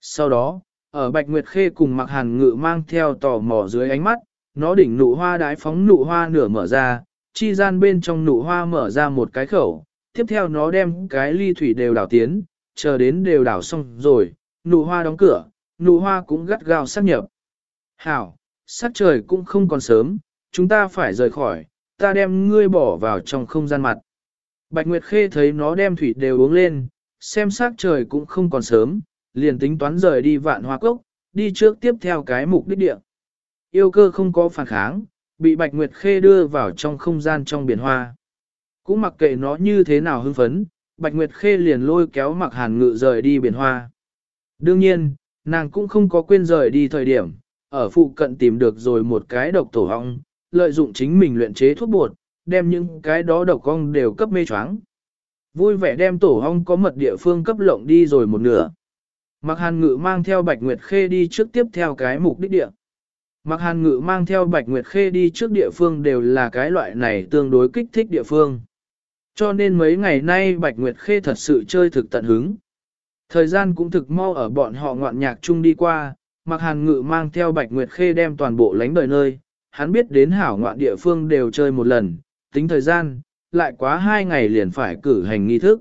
Sau đó, ở Bạch Nguyệt Khê cùng Mạc Hàn Ngự mang theo tò mò dưới ánh mắt, nó đỉnh nụ hoa đái phóng nụ hoa nửa mở ra, chi gian bên trong nụ hoa mở ra một cái khẩu, tiếp theo nó đem cái ly thủy đều đảo tiến, chờ đến đều đảo xong rồi, nụ hoa đóng cửa, nụ hoa cũng gắt gao sát nhập. Hảo, sát trời cũng không còn sớm, chúng ta phải rời khỏi, ta đem ngươi bỏ vào trong không gian mặt. Bạch Nguyệt Khê thấy nó đem thủy đều uống lên, xem sát trời cũng không còn sớm, liền tính toán rời đi vạn hoa cốc, đi trước tiếp theo cái mục đích địa. Yêu cơ không có phản kháng, bị Bạch Nguyệt Khê đưa vào trong không gian trong biển hoa. Cũng mặc kệ nó như thế nào hưng phấn, Bạch Nguyệt Khê liền lôi kéo mặc hàn ngự rời đi biển hoa. Đương nhiên, nàng cũng không có quên rời đi thời điểm, ở phụ cận tìm được rồi một cái độc tổ hong, lợi dụng chính mình luyện chế thuốc bột, đem những cái đó độc ong đều cấp mê choáng. Vui vẻ đem tổ hong có mật địa phương cấp lộng đi rồi một nửa. Mạc hàn ngự mang theo Bạch Nguyệt Khê đi trước tiếp theo cái mục đích địa. Mạc hàn ngự mang theo Bạch Nguyệt Khê đi trước địa phương đều là cái loại này tương đối kích thích địa phương. Cho nên mấy ngày nay Bạch Nguyệt Khê thật sự chơi thực tận hứng. Thời gian cũng thực mau ở bọn họ ngoạn nhạc chung đi qua, Mạc hàn ngự mang theo Bạch Nguyệt Khê đem toàn bộ lánh đời nơi, hắn biết đến hảo ngoạn địa phương đều chơi một lần, tính thời gian, lại quá hai ngày liền phải cử hành nghi thức.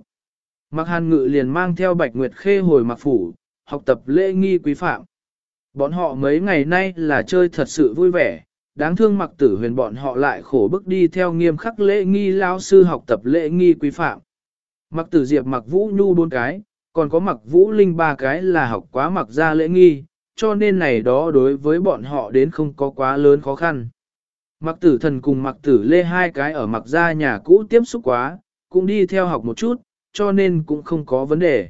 Mạc hàn ngự liền mang theo Bạch Nguyệt Khê hồi Mạc phủ, học tập lễ nghi quý phạm. Bọn họ mấy ngày nay là chơi thật sự vui vẻ, đáng thương mặc tử huyền bọn họ lại khổ bức đi theo nghiêm khắc lễ nghi lao sư học tập lễ nghi quý phạm. Mặc tử diệp mặc vũ nhu bốn cái, còn có mặc vũ linh ba cái là học quá mặc ra lễ nghi, cho nên này đó đối với bọn họ đến không có quá lớn khó khăn. Mặc tử thần cùng mặc tử lê hai cái ở mặc ra nhà cũ tiếp xúc quá, cũng đi theo học một chút, cho nên cũng không có vấn đề.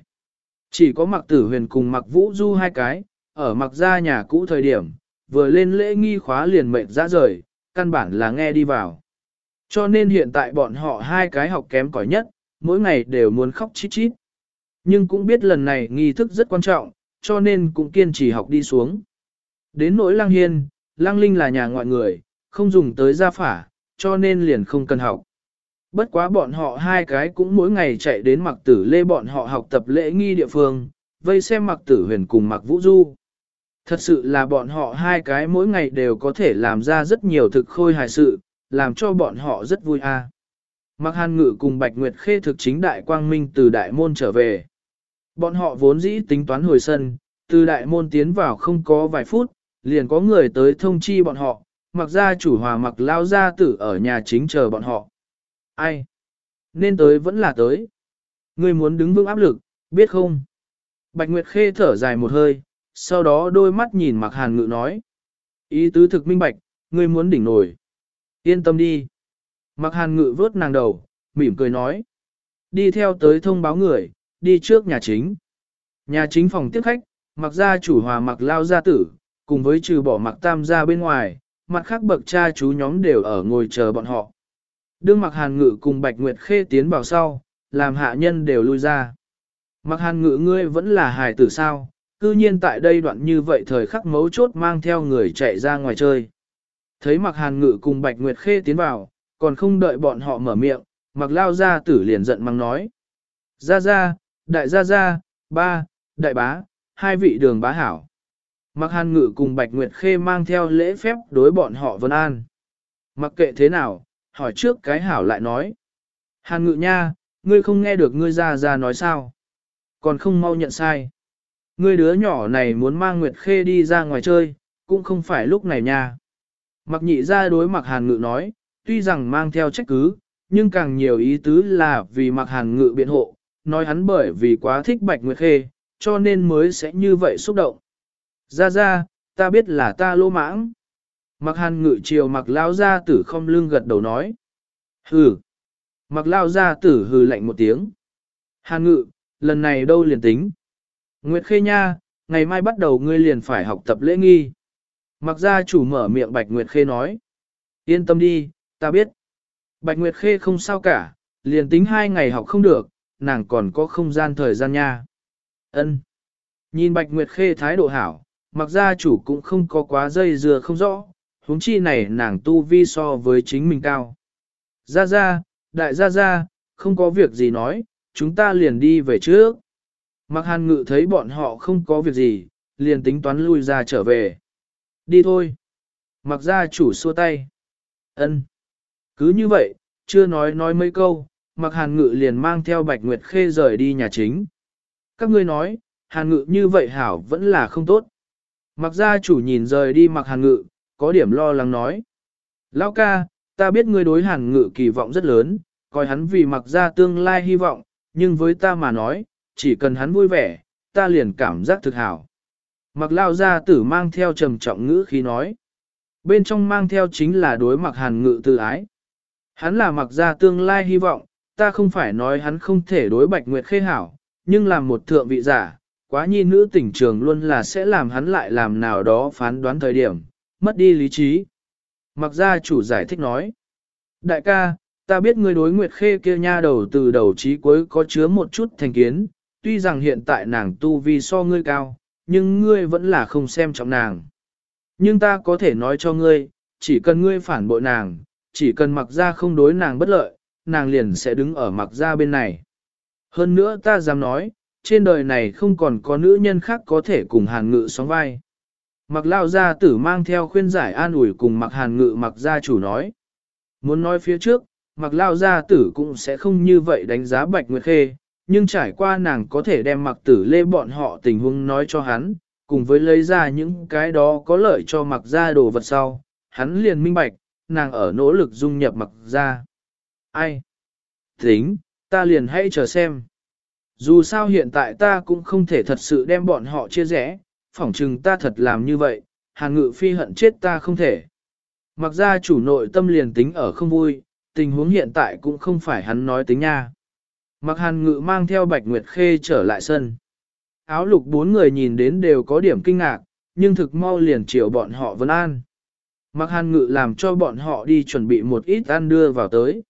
Chỉ có mặc tử huyền cùng mặc vũ du hai cái, ở mặc ra nhà cũ thời điểm, vừa lên lễ nghi khóa liền mệnh ra rời, căn bản là nghe đi vào. Cho nên hiện tại bọn họ hai cái học kém cỏi nhất, mỗi ngày đều muốn khóc chít chít. Nhưng cũng biết lần này nghi thức rất quan trọng, cho nên cũng kiên trì học đi xuống. Đến nỗi lang hiên, lang linh là nhà ngoại người, không dùng tới gia phả, cho nên liền không cần học. Bất quá bọn họ hai cái cũng mỗi ngày chạy đến mặc tử lê bọn họ học tập lễ nghi địa phương, vây xem mặc tử huyền cùng mặc vũ du. Thật sự là bọn họ hai cái mỗi ngày đều có thể làm ra rất nhiều thực khôi hài sự, làm cho bọn họ rất vui a. À. Mặc hàn ngự cùng Bạch Nguyệt Khê thực chính đại quang minh từ đại môn trở về. Bọn họ vốn dĩ tính toán hồi sân, từ đại môn tiến vào không có vài phút, liền có người tới thông chi bọn họ, mặc ra chủ hòa mặc lao gia tử ở nhà chính chờ bọn họ. Ai? Nên tới vẫn là tới. Ngươi muốn đứng vững áp lực, biết không? Bạch Nguyệt Khê thở dài một hơi, sau đó đôi mắt nhìn mặc hàn ngự nói. Ý tứ thực minh bạch, ngươi muốn đỉnh nổi. Yên tâm đi. Mặc hàn ngự vớt nàng đầu, mỉm cười nói. Đi theo tới thông báo người, đi trước nhà chính. Nhà chính phòng tiếp khách, mặc gia chủ hòa mặc lao gia tử, cùng với trừ bỏ mặc tam gia bên ngoài, mặt khác bậc cha chú nhóm đều ở ngồi chờ bọn họ. Đương mặc hàn ngự cùng Bạch Nguyệt Khê tiến vào sau, làm hạ nhân đều lui ra. Mặc hàn ngự ngươi vẫn là hài tử sao, cư nhiên tại đây đoạn như vậy thời khắc mấu chốt mang theo người chạy ra ngoài chơi. Thấy mặc hàn ngự cùng Bạch Nguyệt Khê tiến vào, còn không đợi bọn họ mở miệng, mặc lao gia tử liền giận mang nói. Ra gia, đại gia gia, ba, đại bá, hai vị đường bá hảo. Mặc hàn ngự cùng Bạch Nguyệt Khê mang theo lễ phép đối bọn họ vân an. Mặc kệ thế nào, hỏi trước cái hảo lại nói. Hàn ngự nha, ngươi không nghe được ngươi ra ra nói sao. Còn không mau nhận sai. Ngươi đứa nhỏ này muốn mang Nguyệt Khê đi ra ngoài chơi, cũng không phải lúc này nha. Mặc nhị ra đối mặc hàn ngự nói, tuy rằng mang theo trách cứ, nhưng càng nhiều ý tứ là vì mặc hàn ngự biện hộ, nói hắn bởi vì quá thích Bạch Nguyệt Khê, cho nên mới sẽ như vậy xúc động. Ra ra, ta biết là ta lô mãng. Mặc hàn ngự chiều mặc lao gia tử không lưng gật đầu nói. Hừ. Mặc lao gia tử hừ lạnh một tiếng. Hàn ngự, lần này đâu liền tính. Nguyệt Khê nha, ngày mai bắt đầu ngươi liền phải học tập lễ nghi. Mặc gia chủ mở miệng Bạch Nguyệt Khê nói. Yên tâm đi, ta biết. Bạch Nguyệt Khê không sao cả, liền tính hai ngày học không được, nàng còn có không gian thời gian nha. Ân. Nhìn Bạch Nguyệt Khê thái độ hảo, mặc gia chủ cũng không có quá dây dừa không rõ, huống chi này nàng tu vi so với chính mình cao. Ra ra, đại gia gia, không có việc gì nói, chúng ta liền đi về trước. Mặc hàn ngự thấy bọn họ không có việc gì, liền tính toán lui ra trở về. Đi thôi. Mặc gia chủ xua tay. ân Cứ như vậy, chưa nói nói mấy câu, mặc hàn ngự liền mang theo Bạch Nguyệt Khê rời đi nhà chính. Các ngươi nói, hàn ngự như vậy hảo vẫn là không tốt. Mặc gia chủ nhìn rời đi mặc hàn ngự, có điểm lo lắng nói. Lão ca, ta biết ngươi đối hàn ngự kỳ vọng rất lớn, coi hắn vì mặc gia tương lai hy vọng, nhưng với ta mà nói, chỉ cần hắn vui vẻ, ta liền cảm giác thực hảo. Mặc lao gia tử mang theo trầm trọng ngữ khí nói. Bên trong mang theo chính là đối mặc hàn ngự tự ái. Hắn là mặc gia tương lai hy vọng, ta không phải nói hắn không thể đối bạch nguyệt khê hảo, nhưng làm một thượng vị giả, quá nhi nữ tỉnh trường luôn là sẽ làm hắn lại làm nào đó phán đoán thời điểm, mất đi lý trí. Mặc gia chủ giải thích nói. Đại ca, ta biết ngươi đối nguyệt khê kia nha đầu từ đầu chí cuối có chứa một chút thành kiến, tuy rằng hiện tại nàng tu vi so ngươi cao, nhưng ngươi vẫn là không xem trọng nàng. Nhưng ta có thể nói cho ngươi, chỉ cần ngươi phản bội nàng, chỉ cần mặc ra không đối nàng bất lợi, nàng liền sẽ đứng ở mặc ra bên này. Hơn nữa ta dám nói, trên đời này không còn có nữ nhân khác có thể cùng hàn ngự sóng vai. Mặc lao gia tử mang theo khuyên giải an ủi cùng mặc hàn ngự mặc gia chủ nói. Muốn nói phía trước, mặc lao gia tử cũng sẽ không như vậy đánh giá bạch nguyệt khê, nhưng trải qua nàng có thể đem mặc tử lê bọn họ tình huống nói cho hắn, cùng với lấy ra những cái đó có lợi cho mặc gia đồ vật sau, hắn liền minh bạch, nàng ở nỗ lực dung nhập mặc gia. Ai? Tính, ta liền hãy chờ xem. Dù sao hiện tại ta cũng không thể thật sự đem bọn họ chia rẽ, phỏng chừng ta thật làm như vậy, hàn ngự phi hận chết ta không thể. Mặc ra chủ nội tâm liền tính ở không vui, tình huống hiện tại cũng không phải hắn nói tính nha. Mặc hàn ngự mang theo Bạch Nguyệt Khê trở lại sân. Áo lục bốn người nhìn đến đều có điểm kinh ngạc, nhưng thực mau liền chiều bọn họ vẫn an. Mặc hàn ngự làm cho bọn họ đi chuẩn bị một ít ăn đưa vào tới.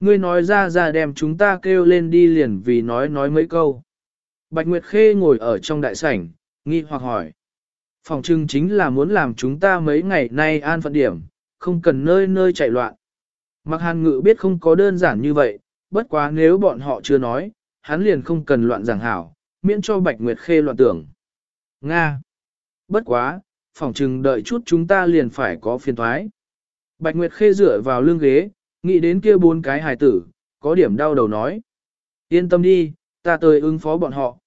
Ngươi nói ra ra đem chúng ta kêu lên đi liền vì nói nói mấy câu. Bạch Nguyệt Khê ngồi ở trong đại sảnh, nghi hoặc hỏi. Phòng trưng chính là muốn làm chúng ta mấy ngày nay an phận điểm, không cần nơi nơi chạy loạn. Mặc hàn ngự biết không có đơn giản như vậy, bất quá nếu bọn họ chưa nói, hắn liền không cần loạn giảng hảo, miễn cho Bạch Nguyệt Khê loạn tưởng. Nga. Bất quá, phỏng chừng đợi chút chúng ta liền phải có phiền thoái. Bạch Nguyệt Khê dựa vào lưng ghế, nghĩ đến kia bốn cái hài tử, có điểm đau đầu nói. Yên tâm đi, ta tới ứng phó bọn họ.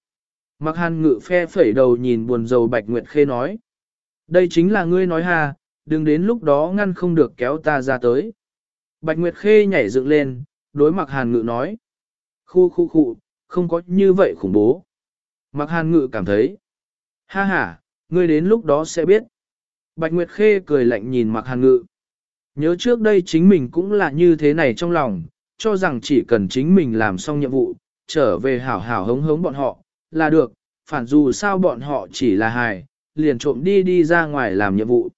Mặc hàn ngự phe phẩy đầu nhìn buồn rầu Bạch Nguyệt Khê nói. Đây chính là ngươi nói ha, đừng đến lúc đó ngăn không được kéo ta ra tới. Bạch Nguyệt Khê nhảy dựng lên, đối mặc hàn ngự nói. Khu khu khu, không có như vậy khủng bố. Mặc hàn ngự cảm thấy. Ha ha, ngươi đến lúc đó sẽ biết. Bạch Nguyệt Khê cười lạnh nhìn mặc hàn ngự. Nhớ trước đây chính mình cũng là như thế này trong lòng, cho rằng chỉ cần chính mình làm xong nhiệm vụ, trở về hảo hảo hống hống bọn họ, là được, phản dù sao bọn họ chỉ là hài, liền trộm đi đi ra ngoài làm nhiệm vụ.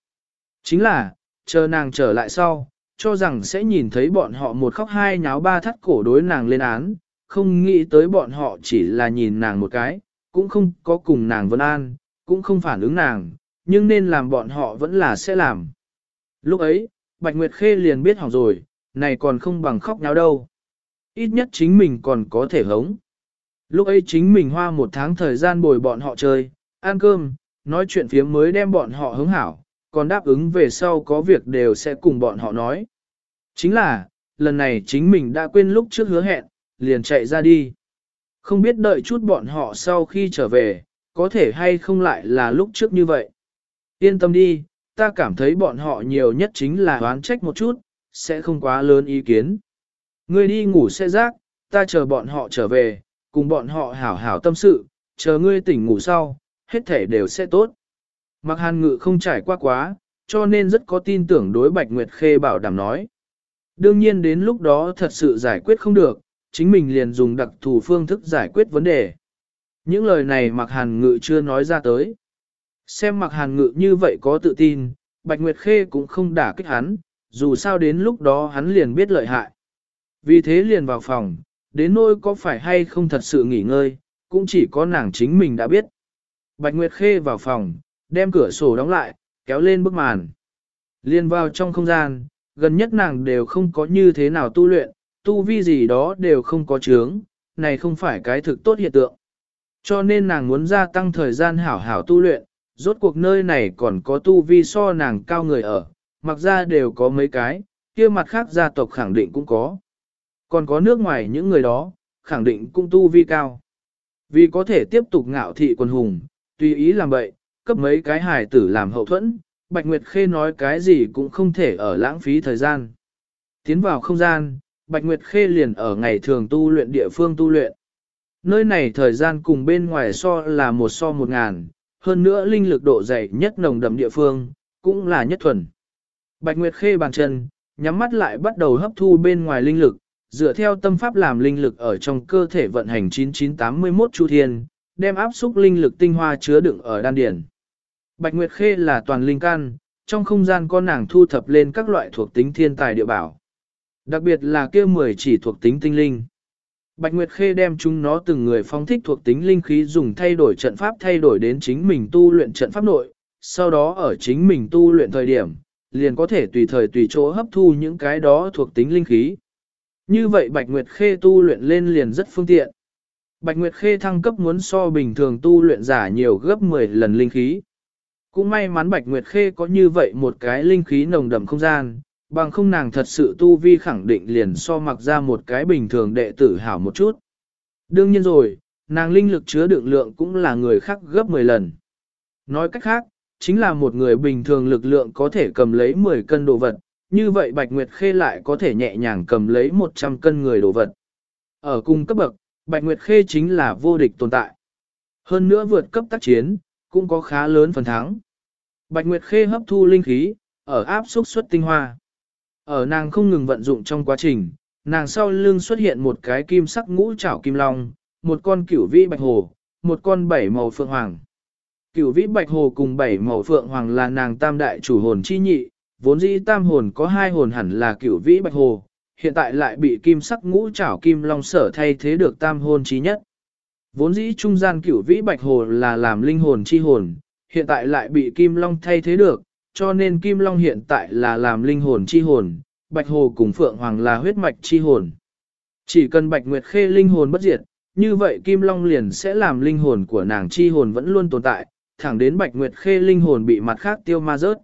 Chính là, chờ nàng trở lại sau, cho rằng sẽ nhìn thấy bọn họ một khóc hai nháo ba thắt cổ đối nàng lên án, không nghĩ tới bọn họ chỉ là nhìn nàng một cái, cũng không có cùng nàng vân an, cũng không phản ứng nàng, nhưng nên làm bọn họ vẫn là sẽ làm. Lúc ấy, Bạch Nguyệt Khê liền biết hỏng rồi, này còn không bằng khóc nháo đâu. Ít nhất chính mình còn có thể hống. Lúc ấy chính mình hoa một tháng thời gian bồi bọn họ chơi, ăn cơm, nói chuyện phiếm mới đem bọn họ hứng hảo, còn đáp ứng về sau có việc đều sẽ cùng bọn họ nói. Chính là, lần này chính mình đã quên lúc trước hứa hẹn, liền chạy ra đi. Không biết đợi chút bọn họ sau khi trở về, có thể hay không lại là lúc trước như vậy. Yên tâm đi, ta cảm thấy bọn họ nhiều nhất chính là oán trách một chút, sẽ không quá lớn ý kiến. Ngươi đi ngủ sẽ rác, ta chờ bọn họ trở về, cùng bọn họ hảo hảo tâm sự, chờ ngươi tỉnh ngủ sau, hết thể đều sẽ tốt. Mặc hàn ngự không trải qua quá, cho nên rất có tin tưởng đối Bạch Nguyệt Khê bảo đảm nói. Đương nhiên đến lúc đó thật sự giải quyết không được, chính mình liền dùng đặc thù phương thức giải quyết vấn đề. Những lời này Mạc Hàn Ngự chưa nói ra tới. Xem Mạc Hàn Ngự như vậy có tự tin, Bạch Nguyệt Khê cũng không đả kích hắn, dù sao đến lúc đó hắn liền biết lợi hại. Vì thế liền vào phòng, đến nỗi có phải hay không thật sự nghỉ ngơi, cũng chỉ có nàng chính mình đã biết. Bạch Nguyệt Khê vào phòng, đem cửa sổ đóng lại, kéo lên bức màn. Liên vào trong không gian, gần nhất nàng đều không có như thế nào tu luyện, tu vi gì đó đều không có chướng, này không phải cái thực tốt hiện tượng. Cho nên nàng muốn gia tăng thời gian hảo hảo tu luyện, rốt cuộc nơi này còn có tu vi so nàng cao người ở, mặc ra đều có mấy cái, kia mặt khác gia tộc khẳng định cũng có. Còn có nước ngoài những người đó, khẳng định cung tu vi cao. Vì có thể tiếp tục ngạo thị quân hùng, tùy ý làm vậy, cấp mấy cái hài tử làm hậu thuẫn, Bạch Nguyệt Khê nói cái gì cũng không thể ở lãng phí thời gian. Tiến vào không gian, Bạch Nguyệt Khê liền ở ngày thường tu luyện địa phương tu luyện. Nơi này thời gian cùng bên ngoài so là một so một ngàn, hơn nữa linh lực độ dày nhất nồng đậm địa phương, cũng là nhất thuần. Bạch Nguyệt Khê bàn chân, nhắm mắt lại bắt đầu hấp thu bên ngoài linh lực, dựa theo tâm pháp làm linh lực ở trong cơ thể vận hành 9981 chu thiên, đem áp xúc linh lực tinh hoa chứa đựng ở đan điển. Bạch Nguyệt Khê là toàn linh căn, trong không gian con nàng thu thập lên các loại thuộc tính thiên tài địa bảo. Đặc biệt là kia 10 chỉ thuộc tính tinh linh. Bạch Nguyệt Khê đem chúng nó từng người phóng thích thuộc tính linh khí dùng thay đổi trận pháp thay đổi đến chính mình tu luyện trận pháp nội, sau đó ở chính mình tu luyện thời điểm, liền có thể tùy thời tùy chỗ hấp thu những cái đó thuộc tính linh khí. Như vậy Bạch Nguyệt Khê tu luyện lên liền rất phương tiện. Bạch Nguyệt Khê thăng cấp muốn so bình thường tu luyện giả nhiều gấp 10 lần linh khí. Cũng may mắn Bạch Nguyệt Khê có như vậy một cái linh khí nồng đậm không gian, bằng không nàng thật sự tu vi khẳng định liền so mặc ra một cái bình thường đệ tử hảo một chút. Đương nhiên rồi, nàng linh lực chứa đựng lượng cũng là người khác gấp 10 lần. Nói cách khác, chính là một người bình thường lực lượng có thể cầm lấy 10 cân đồ vật, như vậy Bạch Nguyệt Khê lại có thể nhẹ nhàng cầm lấy 100 cân người đồ vật. Ở cùng cấp bậc, Bạch Nguyệt Khê chính là vô địch tồn tại. Hơn nữa vượt cấp tác chiến, cũng có khá lớn phần thắng. Bạch Nguyệt Khê hấp thu linh khí, ở áp xúc xuất tinh hoa. Ở nàng không ngừng vận dụng trong quá trình, nàng sau lưng xuất hiện một cái kim sắc ngũ trảo kim long, một con cửu vĩ bạch hồ, một con bảy màu phượng hoàng. Cửu vĩ bạch hồ cùng bảy màu phượng hoàng là nàng tam đại chủ hồn chi nhị, vốn dĩ tam hồn có hai hồn hẳn là cửu vĩ bạch hồ, hiện tại lại bị kim sắc ngũ trảo kim long sở thay thế được tam hồn chí nhất. Vốn dĩ trung gian cửu vĩ bạch hồ là làm linh hồn chi hồn, hiện tại lại bị kim long thay thế được, cho nên kim long hiện tại là làm linh hồn chi hồn, bạch hồ cùng phượng hoàng là huyết mạch chi hồn. Chỉ cần bạch nguyệt khê linh hồn bất diệt, như vậy kim long liền sẽ làm linh hồn của nàng chi hồn vẫn luôn tồn tại, thẳng đến bạch nguyệt khê linh hồn bị mặt khác tiêu ma rớt.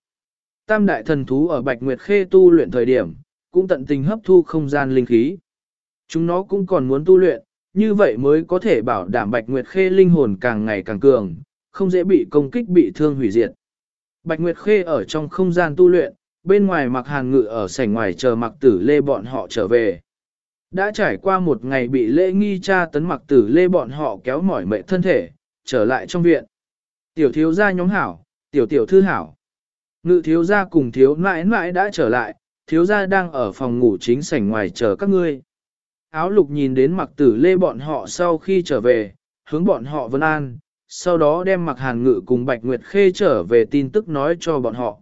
Tam đại thần thú ở bạch nguyệt khê tu luyện thời điểm, cũng tận tình hấp thu không gian linh khí. Chúng nó cũng còn muốn tu luyện, như vậy mới có thể bảo đảm Bạch Nguyệt Khê linh hồn càng ngày càng cường, không dễ bị công kích bị thương hủy diệt. Bạch Nguyệt Khê ở trong không gian tu luyện, bên ngoài mặc hàn ngự ở sảnh ngoài chờ mặc tử lê bọn họ trở về. Đã trải qua một ngày bị lễ nghi cha tấn mặc tử lê bọn họ kéo mỏi mệt thân thể, trở lại trong viện. Tiểu thiếu gia nhóm hảo, tiểu tiểu thư hảo. Ngự thiếu gia cùng thiếu nãi nãi đã trở lại, thiếu gia đang ở phòng ngủ chính sảnh ngoài chờ các ngươi. Áo lục nhìn đến mặc tử lê bọn họ sau khi trở về, hướng bọn họ vân an, sau đó đem mặc hàn ngự cùng Bạch Nguyệt Khê trở về tin tức nói cho bọn họ.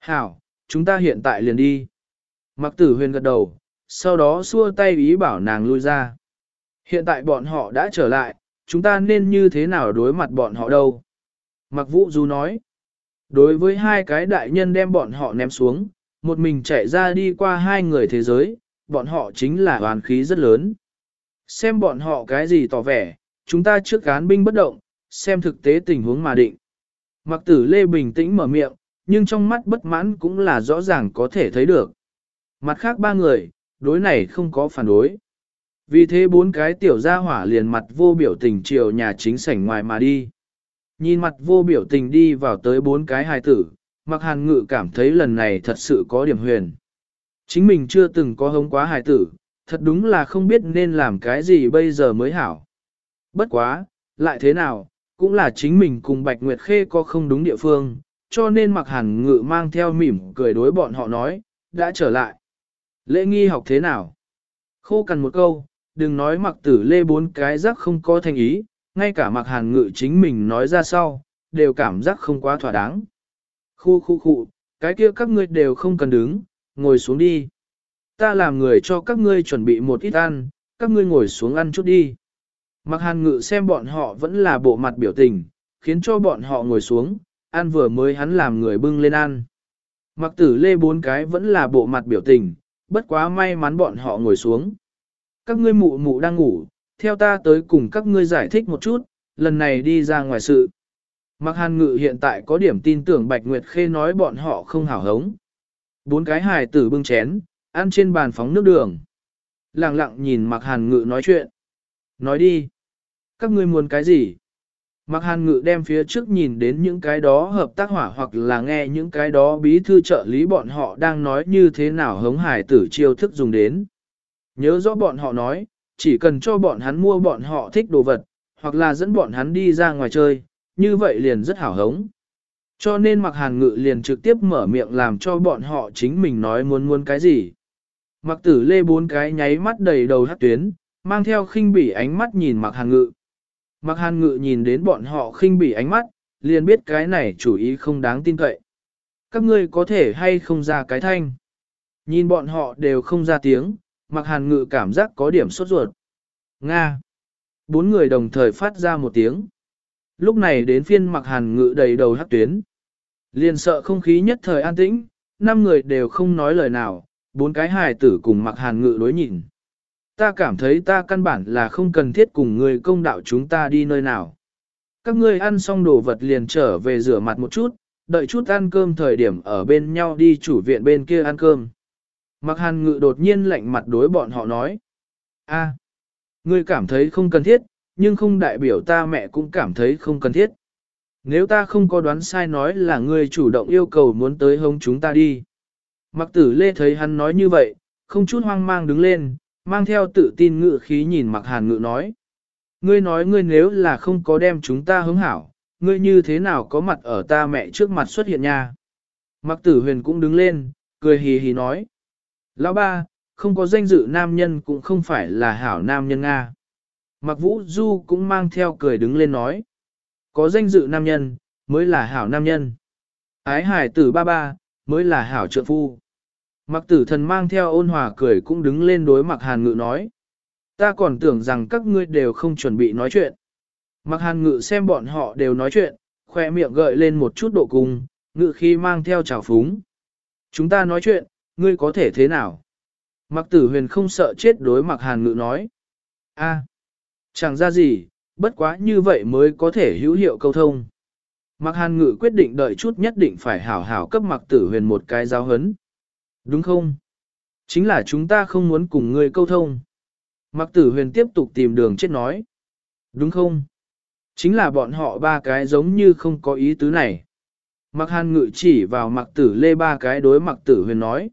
Hảo, chúng ta hiện tại liền đi. Mặc tử huyền gật đầu, sau đó xua tay ý bảo nàng lui ra. Hiện tại bọn họ đã trở lại, chúng ta nên như thế nào đối mặt bọn họ đâu? Mặc vũ du nói. Đối với hai cái đại nhân đem bọn họ ném xuống, một mình chạy ra đi qua hai người thế giới, bọn họ chính là hoàn khí rất lớn. Xem bọn họ cái gì tỏ vẻ, chúng ta trước cán binh bất động, xem thực tế tình huống mà định. Mặc tử Lê bình tĩnh mở miệng, nhưng trong mắt bất mãn cũng là rõ ràng có thể thấy được. Mặt khác ba người, đối này không có phản đối. Vì thế bốn cái tiểu gia hỏa liền mặt vô biểu tình chiều nhà chính sảnh ngoài mà đi. Nhìn mặt vô biểu tình đi vào tới bốn cái hài tử, mặc hàn ngự cảm thấy lần này thật sự có điểm huyền. Chính mình chưa từng có hống quá hài tử, thật đúng là không biết nên làm cái gì bây giờ mới hảo. Bất quá, lại thế nào, cũng là chính mình cùng Bạch Nguyệt Khê có không đúng địa phương, cho nên mặc hàn ngự mang theo mỉm cười đối bọn họ nói, đã trở lại. Lễ nghi học thế nào? Khô cần một câu, đừng nói mặc tử lê bốn cái rắc không có thành ý, ngay cả mặc hàn ngự chính mình nói ra sau, đều cảm giác không quá thỏa đáng. Khu khu khu, cái kia các ngươi đều không cần đứng, ngồi xuống đi. Ta làm người cho các ngươi chuẩn bị một ít ăn, các ngươi ngồi xuống ăn chút đi. Mặc hàn ngự xem bọn họ vẫn là bộ mặt biểu tình, khiến cho bọn họ ngồi xuống, ăn vừa mới hắn làm người bưng lên ăn. Mặc tử lê bốn cái vẫn là bộ mặt biểu tình, bất quá may mắn bọn họ ngồi xuống. Các ngươi mụ mụ đang ngủ, theo ta tới cùng các ngươi giải thích một chút, lần này đi ra ngoài sự. Mặc hàn ngự hiện tại có điểm tin tưởng Bạch Nguyệt Khê nói bọn họ không hảo hống. Bốn cái hài tử bưng chén, ăn trên bàn phóng nước đường. Lặng lặng nhìn mặc hàn ngự nói chuyện. Nói đi. Các ngươi muốn cái gì? Mặc hàn ngự đem phía trước nhìn đến những cái đó hợp tác hỏa hoặc là nghe những cái đó bí thư trợ lý bọn họ đang nói như thế nào hống hải tử chiêu thức dùng đến. Nhớ rõ bọn họ nói, chỉ cần cho bọn hắn mua bọn họ thích đồ vật, hoặc là dẫn bọn hắn đi ra ngoài chơi, như vậy liền rất hảo hống. Cho nên mặc hàn ngự liền trực tiếp mở miệng làm cho bọn họ chính mình nói muốn muốn cái gì. Mặc tử lê bốn cái nháy mắt đầy đầu hát tuyến, mang theo khinh bỉ ánh mắt nhìn mặc hàn ngự. Mặc hàn ngự nhìn đến bọn họ khinh bỉ ánh mắt, liền biết cái này chủ ý không đáng tin cậy. Các ngươi có thể hay không ra cái thanh. Nhìn bọn họ đều không ra tiếng, mặc hàn ngự cảm giác có điểm sốt ruột. Nga. Bốn người đồng thời phát ra một tiếng. Lúc này đến phiên mặc hàn ngự đầy đầu hát tuyến. Liền sợ không khí nhất thời an tĩnh, năm người đều không nói lời nào, bốn cái hài tử cùng mặc hàn ngự đối nhìn. Ta cảm thấy ta căn bản là không cần thiết cùng người công đạo chúng ta đi nơi nào. Các ngươi ăn xong đồ vật liền trở về rửa mặt một chút, đợi chút ăn cơm thời điểm ở bên nhau đi chủ viện bên kia ăn cơm. Mặc hàn ngự đột nhiên lạnh mặt đối bọn họ nói. a ngươi cảm thấy không cần thiết, nhưng không đại biểu ta mẹ cũng cảm thấy không cần thiết. Nếu ta không có đoán sai nói là ngươi chủ động yêu cầu muốn tới hông chúng ta đi. Mặc tử lê thấy hắn nói như vậy, không chút hoang mang đứng lên, mang theo tự tin ngự khí nhìn mặc hàn ngự nói. Ngươi nói ngươi nếu là không có đem chúng ta hứng hảo, ngươi như thế nào có mặt ở ta mẹ trước mặt xuất hiện nha. Mặc tử huyền cũng đứng lên, cười hì hì nói. Lão ba, không có danh dự nam nhân cũng không phải là hảo nam nhân Nga. Mặc vũ du cũng mang theo cười đứng lên nói. Có danh dự nam nhân, mới là hảo nam nhân. Ái hải tử ba ba, mới là hảo trợ phu. Mặc tử thần mang theo ôn hòa cười cũng đứng lên đối mặc hàn ngự nói. Ta còn tưởng rằng các ngươi đều không chuẩn bị nói chuyện. Mặc hàn ngự xem bọn họ đều nói chuyện, khoe miệng gợi lên một chút độ cung, ngự khi mang theo trào phúng. Chúng ta nói chuyện, ngươi có thể thế nào? Mặc tử huyền không sợ chết đối mặc hàn ngự nói. a chẳng ra gì, bất quá như vậy mới có thể hữu hiệu câu thông. Mặc hàn ngự quyết định đợi chút nhất định phải hảo hảo cấp mặc tử huyền một cái giáo hấn. Đúng không? Chính là chúng ta không muốn cùng ngươi câu thông. Mặc tử huyền tiếp tục tìm đường chết nói. Đúng không? Chính là bọn họ ba cái giống như không có ý tứ này. Mặc hàn ngự chỉ vào mặc tử lê ba cái đối mặc tử huyền nói.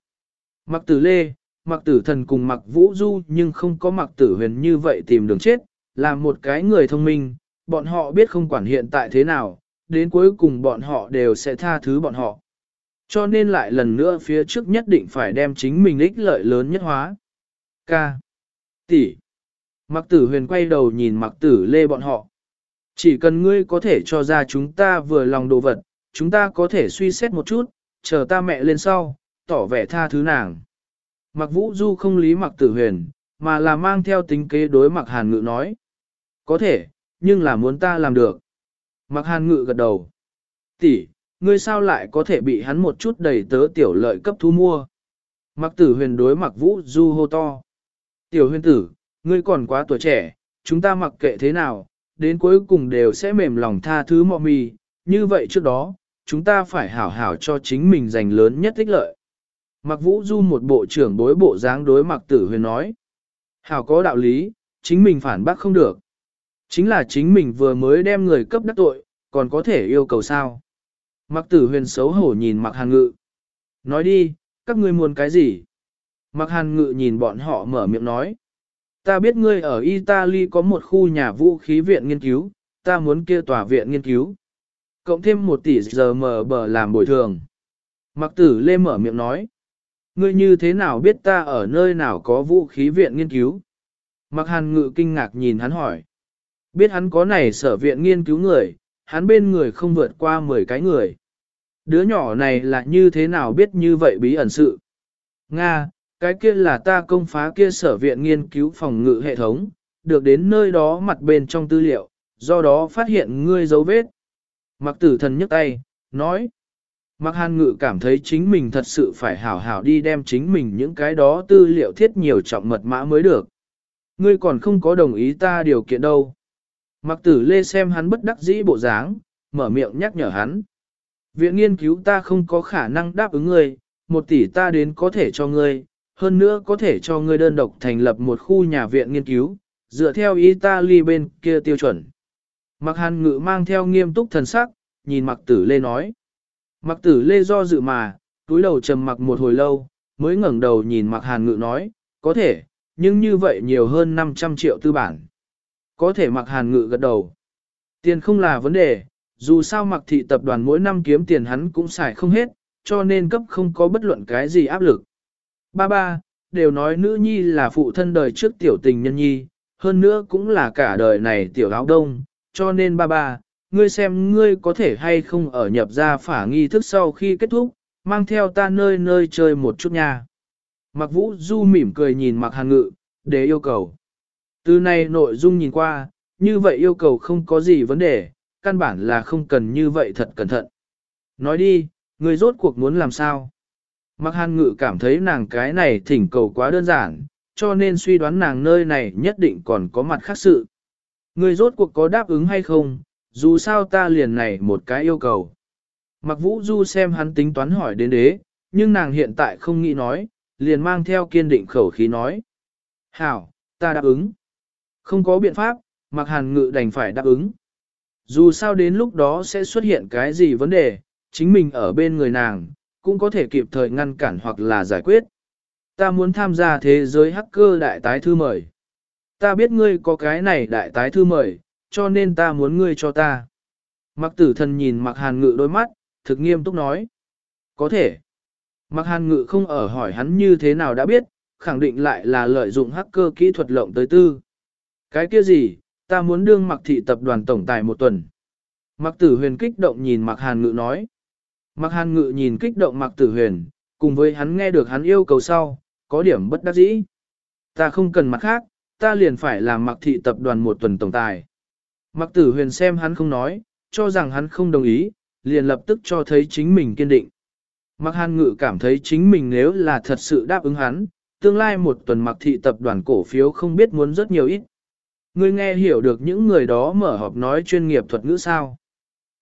Mặc tử lê, mặc tử thần cùng mặc vũ du nhưng không có mặc tử huyền như vậy tìm đường chết, là một cái người thông minh, bọn họ biết không quản hiện tại thế nào, đến cuối cùng bọn họ đều sẽ tha thứ bọn họ. Cho nên lại lần nữa phía trước nhất định phải đem chính mình ích lợi lớn nhất hóa. Ca. Tỷ. Mặc tử huyền quay đầu nhìn mặc tử lê bọn họ. Chỉ cần ngươi có thể cho ra chúng ta vừa lòng đồ vật, chúng ta có thể suy xét một chút, chờ ta mẹ lên sau, tỏ vẻ tha thứ nàng. Mặc vũ du không lý mặc tử huyền, mà là mang theo tính kế đối mặc hàn ngự nói. Có thể, nhưng là muốn ta làm được. Mặc hàn ngự gật đầu. Tỷ, ngươi sao lại có thể bị hắn một chút đầy tớ tiểu lợi cấp thu mua. Mặc tử huyền đối mặc vũ du hô to. Tiểu huyền tử, ngươi còn quá tuổi trẻ, chúng ta mặc kệ thế nào, đến cuối cùng đều sẽ mềm lòng tha thứ mọ mì, như vậy trước đó, chúng ta phải hảo hảo cho chính mình giành lớn nhất tích lợi. Mặc vũ du một bộ trưởng đối bộ dáng đối mặc tử huyền nói. Hảo có đạo lý, chính mình phản bác không được. Chính là chính mình vừa mới đem người cấp đắc tội, còn có thể yêu cầu sao. Mặc tử huyền xấu hổ nhìn mặc hàn ngự. Nói đi, các ngươi muốn cái gì? Mặc hàn ngự nhìn bọn họ mở miệng nói. Ta biết ngươi ở Italy có một khu nhà vũ khí viện nghiên cứu, ta muốn kia tòa viện nghiên cứu. Cộng thêm một tỷ giờ mở bờ làm bồi thường. Mặc tử lê mở miệng nói. Ngươi như thế nào biết ta ở nơi nào có vũ khí viện nghiên cứu? Mặc hàn ngự kinh ngạc nhìn hắn hỏi. Biết hắn có này sở viện nghiên cứu người, hắn bên người không vượt qua 10 cái người. Đứa nhỏ này là như thế nào biết như vậy bí ẩn sự? Nga, cái kia là ta công phá kia sở viện nghiên cứu phòng ngự hệ thống, được đến nơi đó mặt bên trong tư liệu, do đó phát hiện ngươi dấu vết. Mặc tử thần nhấc tay, nói. Mạc hàn ngự cảm thấy chính mình thật sự phải hảo hảo đi đem chính mình những cái đó tư liệu thiết nhiều trọng mật mã mới được. Ngươi còn không có đồng ý ta điều kiện đâu. Mặc tử lê xem hắn bất đắc dĩ bộ dáng, mở miệng nhắc nhở hắn. Viện nghiên cứu ta không có khả năng đáp ứng ngươi, một tỷ ta đến có thể cho ngươi, hơn nữa có thể cho ngươi đơn độc thành lập một khu nhà viện nghiên cứu, dựa theo Italy bên kia tiêu chuẩn. Mạc hàn ngự mang theo nghiêm túc thần sắc, nhìn mặc tử lê nói. Mặc tử lê do dự mà, túi đầu trầm mặc một hồi lâu, mới ngẩng đầu nhìn mặc hàn ngự nói, có thể, nhưng như vậy nhiều hơn 500 triệu tư bản. Có thể mặc hàn ngự gật đầu. Tiền không là vấn đề, dù sao mặc thị tập đoàn mỗi năm kiếm tiền hắn cũng xài không hết, cho nên cấp không có bất luận cái gì áp lực. Ba ba, đều nói nữ nhi là phụ thân đời trước tiểu tình nhân nhi, hơn nữa cũng là cả đời này tiểu áo đông, cho nên ba ba, ngươi xem ngươi có thể hay không ở nhập ra phả nghi thức sau khi kết thúc, mang theo ta nơi nơi chơi một chút nha. Mặc vũ du mỉm cười nhìn mặc hàn ngự, để yêu cầu. Từ này nội dung nhìn qua, như vậy yêu cầu không có gì vấn đề, căn bản là không cần như vậy thật cẩn thận. Nói đi, ngươi rốt cuộc muốn làm sao? Mặc hàn ngự cảm thấy nàng cái này thỉnh cầu quá đơn giản, cho nên suy đoán nàng nơi này nhất định còn có mặt khác sự. Ngươi rốt cuộc có đáp ứng hay không, dù sao ta liền này một cái yêu cầu. Mặc vũ du xem hắn tính toán hỏi đến đế, nhưng nàng hiện tại không nghĩ nói, liền mang theo kiên định khẩu khí nói. Hảo, ta đáp ứng. Không có biện pháp, mặc hàn ngự đành phải đáp ứng. Dù sao đến lúc đó sẽ xuất hiện cái gì vấn đề, chính mình ở bên người nàng, cũng có thể kịp thời ngăn cản hoặc là giải quyết. Ta muốn tham gia thế giới hacker đại tái thư mời. Ta biết ngươi có cái này đại tái thư mời, cho nên ta muốn ngươi cho ta. Mặc tử thần nhìn mặc hàn ngự đôi mắt, thực nghiêm túc nói. Có thể. Mặc hàn ngự không ở hỏi hắn như thế nào đã biết, khẳng định lại là lợi dụng hacker kỹ thuật lộng tới tư. Cái kia gì, ta muốn đương mặc thị tập đoàn tổng tài một tuần. Mặc tử huyền kích động nhìn mặc hàn ngự nói. Mặc hàn ngự nhìn kích động mặc tử huyền, cùng với hắn nghe được hắn yêu cầu sau, có điểm bất đắc dĩ. Ta không cần mặt khác, ta liền phải làm mặc thị tập đoàn một tuần tổng tài. Mặc tử huyền xem hắn không nói, cho rằng hắn không đồng ý, liền lập tức cho thấy chính mình kiên định. Mặc hàn ngự cảm thấy chính mình nếu là thật sự đáp ứng hắn, tương lai một tuần mặc thị tập đoàn cổ phiếu không biết muốn rất nhiều ít. Ngươi nghe hiểu được những người đó mở họp nói chuyên nghiệp thuật ngữ sao?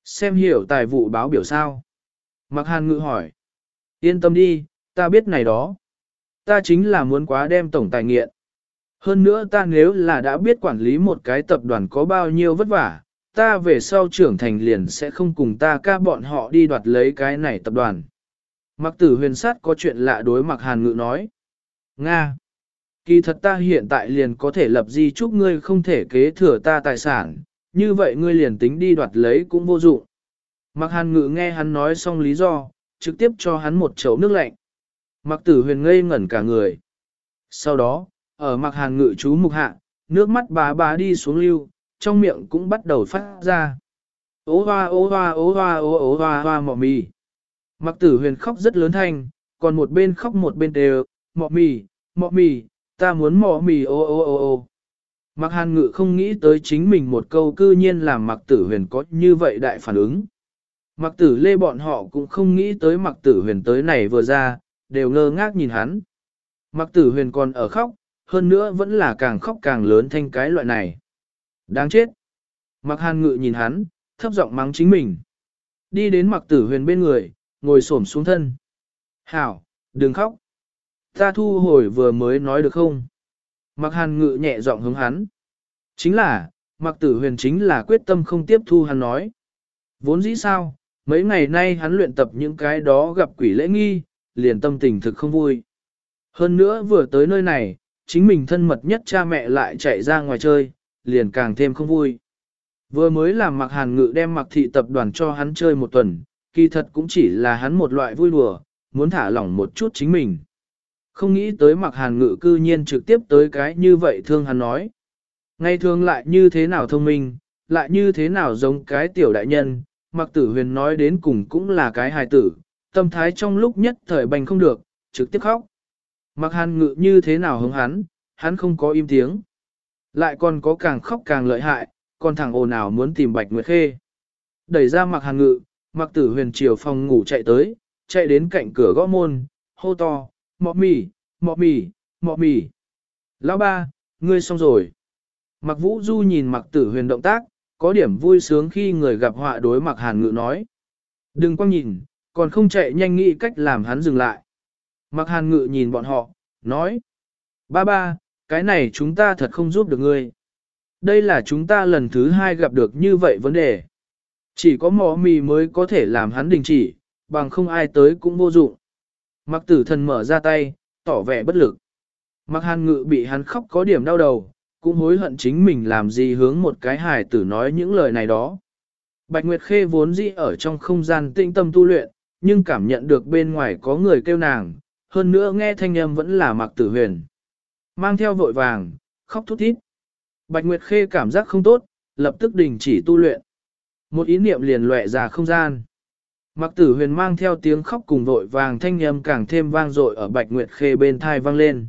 Xem hiểu tài vụ báo biểu sao? Mặc hàn ngự hỏi. Yên tâm đi, ta biết này đó. Ta chính là muốn quá đem tổng tài nghiện. Hơn nữa ta nếu là đã biết quản lý một cái tập đoàn có bao nhiêu vất vả, ta về sau trưởng thành liền sẽ không cùng ta ca bọn họ đi đoạt lấy cái này tập đoàn. Mặc tử huyền sát có chuyện lạ đối mặc hàn ngự nói. Nga! Kỳ thật ta hiện tại liền có thể lập di chúc ngươi không thể kế thừa ta tài sản, như vậy ngươi liền tính đi đoạt lấy cũng vô dụng. Mặc hàn ngự nghe hắn nói xong lý do, trực tiếp cho hắn một chậu nước lạnh. Mặc tử huyền ngây ngẩn cả người. Sau đó, ở mặc hàn ngự chú mục hạ, nước mắt bà bà đi xuống lưu, trong miệng cũng bắt đầu phát ra. Ô hoa ô hoa ô hoa ô ô hoa hoa mọ mì. Mặc tử huyền khóc rất lớn thanh, còn một bên khóc một bên đều, mọ mì, mọ mì, ta muốn mọ mì ô ô ô ô. Mặc hàn ngự không nghĩ tới chính mình một câu cư nhiên làm mặc tử huyền có như vậy đại phản ứng. Mặc tử lê bọn họ cũng không nghĩ tới mặc tử huyền tới này vừa ra, đều ngơ ngác nhìn hắn. Mặc tử huyền còn ở khóc, hơn nữa vẫn là càng khóc càng lớn thanh cái loại này. Đáng chết. Mặc hàn ngự nhìn hắn, thấp giọng mắng chính mình. Đi đến mặc tử huyền bên người, ngồi xổm xuống thân. Hảo, đừng khóc. Ta thu hồi vừa mới nói được không? Mặc hàn ngự nhẹ giọng hướng hắn. Chính là, mặc tử huyền chính là quyết tâm không tiếp thu hắn nói. Vốn dĩ sao, mấy ngày nay hắn luyện tập những cái đó gặp quỷ lễ nghi, liền tâm tình thực không vui. Hơn nữa vừa tới nơi này, chính mình thân mật nhất cha mẹ lại chạy ra ngoài chơi, liền càng thêm không vui. Vừa mới làm mặc hàn ngự đem mặc thị tập đoàn cho hắn chơi một tuần, kỳ thật cũng chỉ là hắn một loại vui đùa, muốn thả lỏng một chút chính mình. Không nghĩ tới mặc hàn ngự cư nhiên trực tiếp tới cái như vậy thương hắn nói. Ngay thường lại như thế nào thông minh, lại như thế nào giống cái tiểu đại nhân, mặc tử huyền nói đến cùng cũng là cái hài tử, tâm thái trong lúc nhất thời bành không được, trực tiếp khóc. Mặc hàn ngự như thế nào hứng hắn, hắn không có im tiếng. Lại còn có càng khóc càng lợi hại, còn thẳng ồn ào muốn tìm Bạch Nguyệt Khê. Đẩy ra mặc hàn ngự, mặc tử huyền chiều phòng ngủ chạy tới, chạy đến cạnh cửa gõ môn, hô to, mọ mì, mọ mì, mọ mì. Lão ba, ngươi xong rồi. Mặc vũ du nhìn mặc tử huyền động tác, có điểm vui sướng khi người gặp họa đối mặc hàn ngự nói. Đừng quăng nhìn, còn không chạy nhanh nghĩ cách làm hắn dừng lại. Mặc hàn ngự nhìn bọn họ, nói. Ba ba, cái này chúng ta thật không giúp được ngươi. Đây là chúng ta lần thứ hai gặp được như vậy vấn đề. Chỉ có mỏ mì mới có thể làm hắn đình chỉ, bằng không ai tới cũng vô dụng. Mặc tử thần mở ra tay, tỏ vẻ bất lực. Mặc hàn ngự bị hắn khóc có điểm đau đầu, cũng hối hận chính mình làm gì hướng một cái hài tử nói những lời này đó. Bạch Nguyệt Khê vốn dĩ ở trong không gian tinh tâm tu luyện, nhưng cảm nhận được bên ngoài có người kêu nàng, hơn nữa nghe thanh âm vẫn là mặc tử huyền. Mang theo vội vàng, khóc thút thít. Bạch Nguyệt Khê cảm giác không tốt, lập tức đình chỉ tu luyện. Một ý niệm liền lệ ra không gian. Mặc tử huyền mang theo tiếng khóc cùng vội vàng thanh âm càng thêm vang dội ở Bạch Nguyệt Khê bên thai vang lên.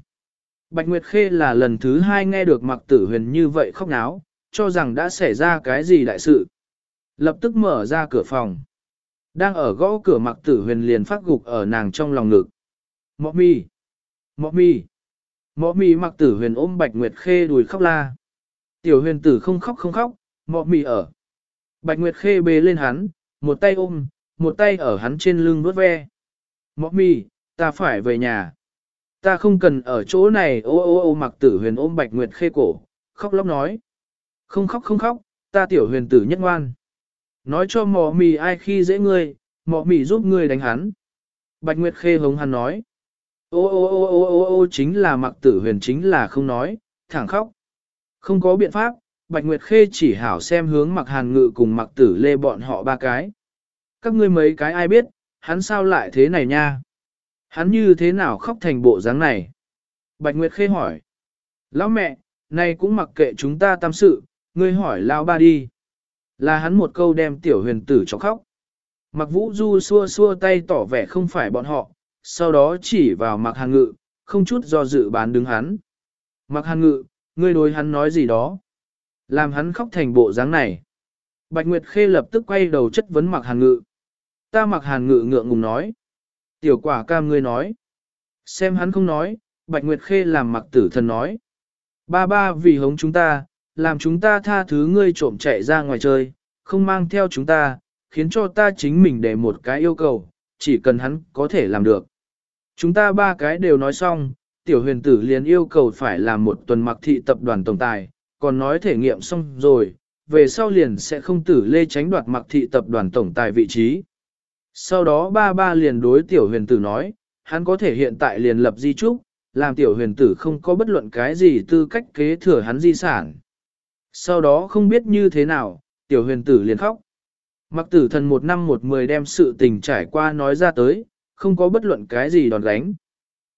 Bạch Nguyệt Khê là lần thứ hai nghe được mặc tử huyền như vậy khóc náo, cho rằng đã xảy ra cái gì đại sự. Lập tức mở ra cửa phòng. Đang ở gõ cửa mặc tử huyền liền phát gục ở nàng trong lòng ngực. Mọ mì, Mọ mì, Mọ mì mặc tử huyền ôm Bạch Nguyệt Khê đùi khóc la. Tiểu huyền tử không khóc không khóc, mọ mì ở. Bạch Nguyệt Khê bế lên hắn, một tay ôm, một tay ở hắn trên lưng vuốt ve. Mọ mì, ta phải về nhà. Ta không cần ở chỗ này ô ô ô mặc tử huyền ôm Bạch Nguyệt Khê cổ, khóc lóc nói. Không khóc không khóc, ta tiểu huyền tử nhất ngoan. Nói cho mọ mì ai khi dễ ngươi, mọ mì giúp ngươi đánh hắn. Bạch Nguyệt Khê hống hắn nói. Ô ô ô ô ô ô chính là mặc tử huyền chính là không nói, thẳng khóc. Không có biện pháp, Bạch Nguyệt Khê chỉ hảo xem hướng mặc hàn ngự cùng mặc tử lê bọn họ ba cái. Các ngươi mấy cái ai biết, hắn sao lại thế này nha? Hắn như thế nào khóc thành bộ dáng này? Bạch Nguyệt Khê hỏi. Lão mẹ, này cũng mặc kệ chúng ta tâm sự, ngươi hỏi lão ba đi. Là hắn một câu đem tiểu huyền tử cho khóc. Mặc vũ du xua xua tay tỏ vẻ không phải bọn họ, sau đó chỉ vào mặc hàn ngự, không chút do dự bán đứng hắn. Mặc hàn ngự, ngươi đối hắn nói gì đó. Làm hắn khóc thành bộ dáng này. Bạch Nguyệt Khê lập tức quay đầu chất vấn mặc hàn ngự. Ta mặc hàn ngự ngượng ngùng nói. Tiểu quả cam ngươi nói. Xem hắn không nói, Bạch Nguyệt Khê làm mặc tử thần nói. Ba ba vì hống chúng ta, làm chúng ta tha thứ ngươi trộm chạy ra ngoài chơi, không mang theo chúng ta, khiến cho ta chính mình để một cái yêu cầu, chỉ cần hắn có thể làm được. Chúng ta ba cái đều nói xong, tiểu huyền tử liền yêu cầu phải làm một tuần mặc thị tập đoàn tổng tài, còn nói thể nghiệm xong rồi, về sau liền sẽ không tử lê tránh đoạt mặc thị tập đoàn tổng tài vị trí. Sau đó ba ba liền đối tiểu huyền tử nói, hắn có thể hiện tại liền lập di trúc, làm tiểu huyền tử không có bất luận cái gì tư cách kế thừa hắn di sản. Sau đó không biết như thế nào, tiểu huyền tử liền khóc. Mặc tử thần một năm một mười đem sự tình trải qua nói ra tới, không có bất luận cái gì đòn gánh.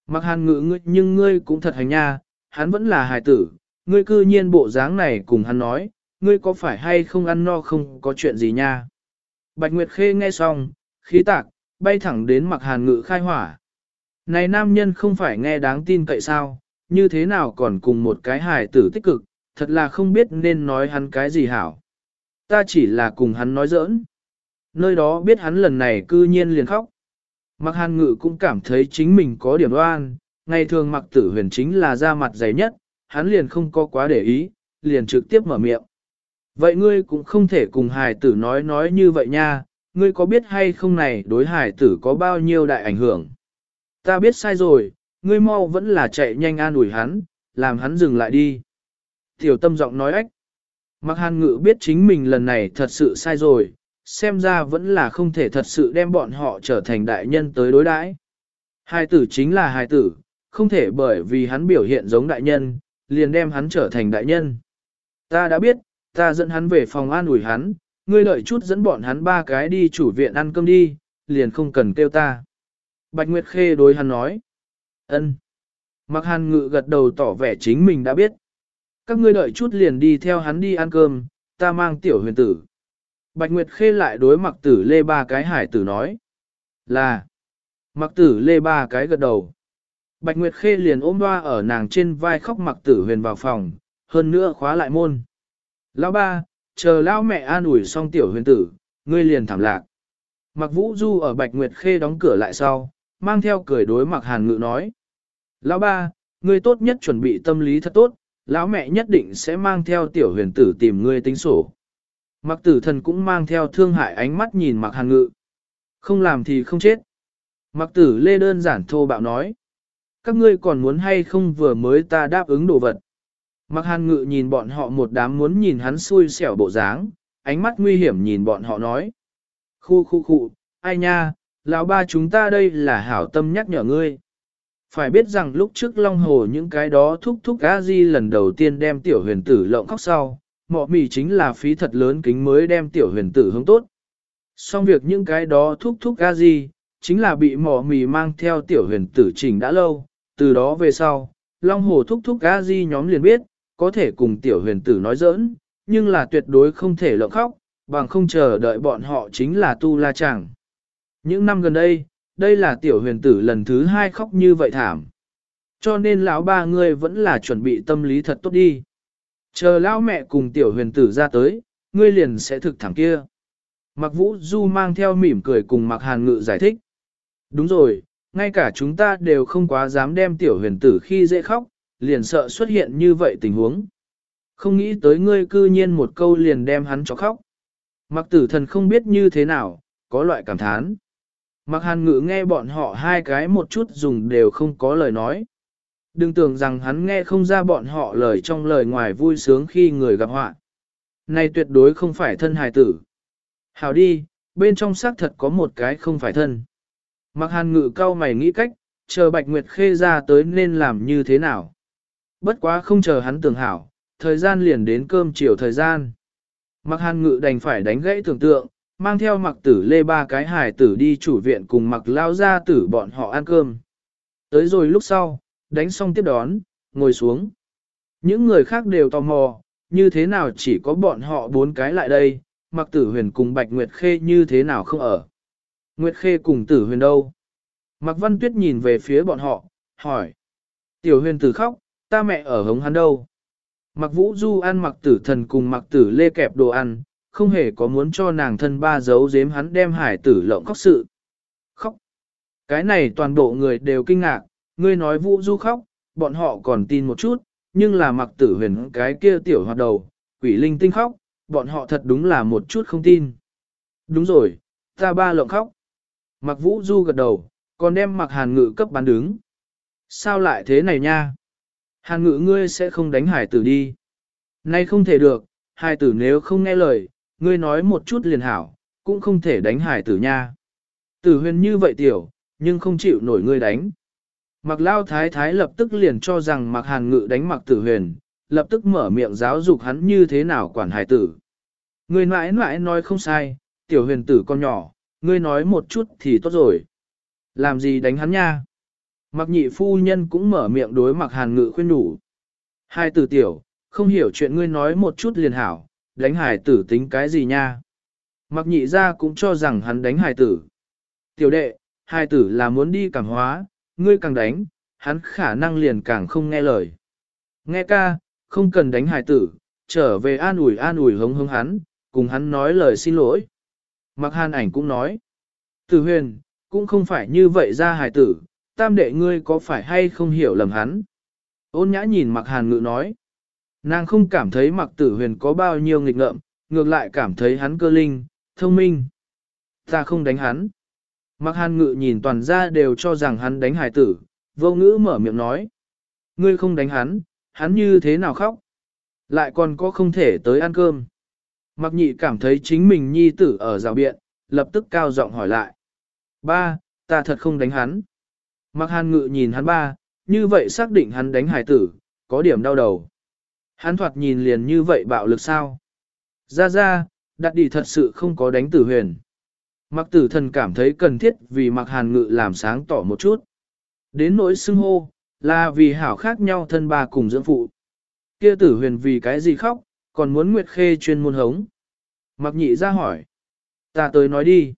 Mặc hàn ngự ngươi nhưng ngươi cũng thật hành nha, hắn vẫn là hài tử, ngươi cư nhiên bộ dáng này cùng hắn nói, ngươi có phải hay không ăn no không có chuyện gì nha. Bạch Nguyệt Khê nghe xong, khí tạc, bay thẳng đến mặc hàn ngự khai hỏa. Này nam nhân không phải nghe đáng tin cậy sao, như thế nào còn cùng một cái hài tử tích cực, thật là không biết nên nói hắn cái gì hảo. Ta chỉ là cùng hắn nói giỡn. Nơi đó biết hắn lần này cư nhiên liền khóc. Mặc hàn ngự cũng cảm thấy chính mình có điểm đoan, ngày thường mặc tử huyền chính là da mặt dày nhất, hắn liền không có quá để ý, liền trực tiếp mở miệng. Vậy ngươi cũng không thể cùng hài tử nói nói như vậy nha, ngươi có biết hay không này đối hài tử có bao nhiêu đại ảnh hưởng? Ta biết sai rồi, ngươi mau vẫn là chạy nhanh an ủi hắn, làm hắn dừng lại đi. Tiểu tâm giọng nói ách. Mặc hàn ngự biết chính mình lần này thật sự sai rồi, xem ra vẫn là không thể thật sự đem bọn họ trở thành đại nhân tới đối đãi. Hài tử chính là hài tử, không thể bởi vì hắn biểu hiện giống đại nhân, liền đem hắn trở thành đại nhân. Ta đã biết, ta dẫn hắn về phòng an ủi hắn, ngươi đợi chút dẫn bọn hắn ba cái đi chủ viện ăn cơm đi, liền không cần kêu ta. Bạch Nguyệt Khê đối hắn nói. ân. Mặc hàn ngự gật đầu tỏ vẻ chính mình đã biết. Các ngươi đợi chút liền đi theo hắn đi ăn cơm, ta mang tiểu huyền tử. Bạch Nguyệt Khê lại đối mặc tử lê ba cái hải tử nói. Là. Mặc tử lê ba cái gật đầu. Bạch Nguyệt Khê liền ôm hoa ở nàng trên vai khóc mặc tử huyền vào phòng, hơn nữa khóa lại môn. Lão ba, chờ lão mẹ an ủi xong tiểu huyền tử, ngươi liền thảm lạc. Mặc vũ du ở Bạch Nguyệt Khê đóng cửa lại sau, mang theo cười đối mặc hàn ngự nói. Lão ba, ngươi tốt nhất chuẩn bị tâm lý thật tốt, lão mẹ nhất định sẽ mang theo tiểu huyền tử tìm ngươi tính sổ. Mặc tử thần cũng mang theo thương hại ánh mắt nhìn mặc hàn ngự. Không làm thì không chết. Mặc tử lê đơn giản thô bạo nói. Các ngươi còn muốn hay không vừa mới ta đáp ứng đồ vật. Mặc hàn ngự nhìn bọn họ một đám muốn nhìn hắn xui xẻo bộ dáng, ánh mắt nguy hiểm nhìn bọn họ nói. Khu khu khu, ai nha, lão ba chúng ta đây là hảo tâm nhắc nhở ngươi. Phải biết rằng lúc trước Long Hồ những cái đó thúc thúc a di lần đầu tiên đem tiểu huyền tử lộng khóc sau, mọ mì chính là phí thật lớn kính mới đem tiểu huyền tử hướng tốt. Xong việc những cái đó thúc thúc ga gì, chính là bị mỏ mì mang theo tiểu huyền tử trình đã lâu, từ đó về sau, Long Hồ thúc thúc ga di nhóm liền biết, có thể cùng tiểu huyền tử nói giỡn, nhưng là tuyệt đối không thể lộng khóc, bằng không chờ đợi bọn họ chính là tu la chẳng. Những năm gần đây, đây là tiểu huyền tử lần thứ hai khóc như vậy thảm. Cho nên lão ba ngươi vẫn là chuẩn bị tâm lý thật tốt đi. Chờ lão mẹ cùng tiểu huyền tử ra tới, ngươi liền sẽ thực thẳng kia. Mặc vũ du mang theo mỉm cười cùng mặc hàn ngự giải thích. Đúng rồi, ngay cả chúng ta đều không quá dám đem tiểu huyền tử khi dễ khóc, liền sợ xuất hiện như vậy tình huống. Không nghĩ tới ngươi cư nhiên một câu liền đem hắn cho khóc. Mặc tử thần không biết như thế nào, có loại cảm thán. Mặc hàn ngự nghe bọn họ hai cái một chút dùng đều không có lời nói. Đừng tưởng rằng hắn nghe không ra bọn họ lời trong lời ngoài vui sướng khi người gặp họa. Này tuyệt đối không phải thân hài tử. Hảo đi, bên trong xác thật có một cái không phải thân. Mặc hàn ngự cao mày nghĩ cách, chờ Bạch Nguyệt Khê ra tới nên làm như thế nào. Bất quá không chờ hắn tưởng hảo, thời gian liền đến cơm chiều thời gian. Mặc hàn ngự đành phải đánh gãy tưởng tượng, mang theo mặc tử lê ba cái hài tử đi chủ viện cùng mặc lao ra tử bọn họ ăn cơm. Tới rồi lúc sau, đánh xong tiếp đón, ngồi xuống. Những người khác đều tò mò, như thế nào chỉ có bọn họ bốn cái lại đây, mặc tử huyền cùng bạch nguyệt khê như thế nào không ở. Nguyệt khê cùng tử huyền đâu? Mặc văn tuyết nhìn về phía bọn họ, hỏi. Tiểu huyền tử khóc, ta mẹ ở hống hắn đâu? Mặc vũ du ăn mặc tử thần cùng mặc tử lê kẹp đồ ăn, không hề có muốn cho nàng thân ba giấu giếm hắn đem hải tử lộng khóc sự. Khóc. Cái này toàn bộ người đều kinh ngạc, ngươi nói vũ du khóc, bọn họ còn tin một chút, nhưng là mặc tử huyền cái kia tiểu hoạt đầu, quỷ linh tinh khóc, bọn họ thật đúng là một chút không tin. Đúng rồi, ta ba lộng khóc. Mặc vũ du gật đầu, còn đem mặc hàn ngự cấp bán đứng. Sao lại thế này nha? Hàn ngự ngươi sẽ không đánh hải tử đi. Nay không thể được, hải tử nếu không nghe lời, ngươi nói một chút liền hảo, cũng không thể đánh hải tử nha. Tử huyền như vậy tiểu, nhưng không chịu nổi ngươi đánh. Mạc lao thái thái lập tức liền cho rằng Mạc hàn ngự đánh Mạc tử huyền, lập tức mở miệng giáo dục hắn như thế nào quản hải tử. Người mãi mãi nói không sai, tiểu huyền tử con nhỏ, ngươi nói một chút thì tốt rồi. Làm gì đánh hắn nha? Mạc nhị phu nhân cũng mở miệng đối Mạc hàn ngự khuyên đủ. Hai tử tiểu, không hiểu chuyện ngươi nói một chút liền hảo, đánh hải tử tính cái gì nha. Mạc nhị ra cũng cho rằng hắn đánh hải tử. Tiểu đệ, hài tử là muốn đi cảm hóa, ngươi càng đánh, hắn khả năng liền càng không nghe lời. Nghe ca, không cần đánh hải tử, trở về an ủi an ủi hống hống hắn, cùng hắn nói lời xin lỗi. Mặc hàn ảnh cũng nói, tử huyền, cũng không phải như vậy ra hải tử, tam đệ ngươi có phải hay không hiểu lầm hắn. Ôn nhã nhìn mặc hàn ngự nói, Nàng không cảm thấy mặc tử huyền có bao nhiêu nghịch ngợm, ngược lại cảm thấy hắn cơ linh, thông minh. Ta không đánh hắn. Mặc hàn ngự nhìn toàn ra đều cho rằng hắn đánh hải tử, vô ngữ mở miệng nói. Ngươi không đánh hắn, hắn như thế nào khóc? Lại còn có không thể tới ăn cơm. Mặc nhị cảm thấy chính mình nhi tử ở rào biện, lập tức cao giọng hỏi lại. Ba, ta thật không đánh hắn. Mặc hàn ngự nhìn hắn ba, như vậy xác định hắn đánh hải tử, có điểm đau đầu. Hắn thoạt nhìn liền như vậy bạo lực sao? Ra ra, đặt đi thật sự không có đánh tử huyền. Mặc tử thần cảm thấy cần thiết vì mặc hàn ngự làm sáng tỏ một chút. Đến nỗi xưng hô, là vì hảo khác nhau thân ba cùng dưỡng phụ. Kia tử huyền vì cái gì khóc, còn muốn Nguyệt Khê chuyên môn hống. Mặc nhị ra hỏi. Ta tới nói đi.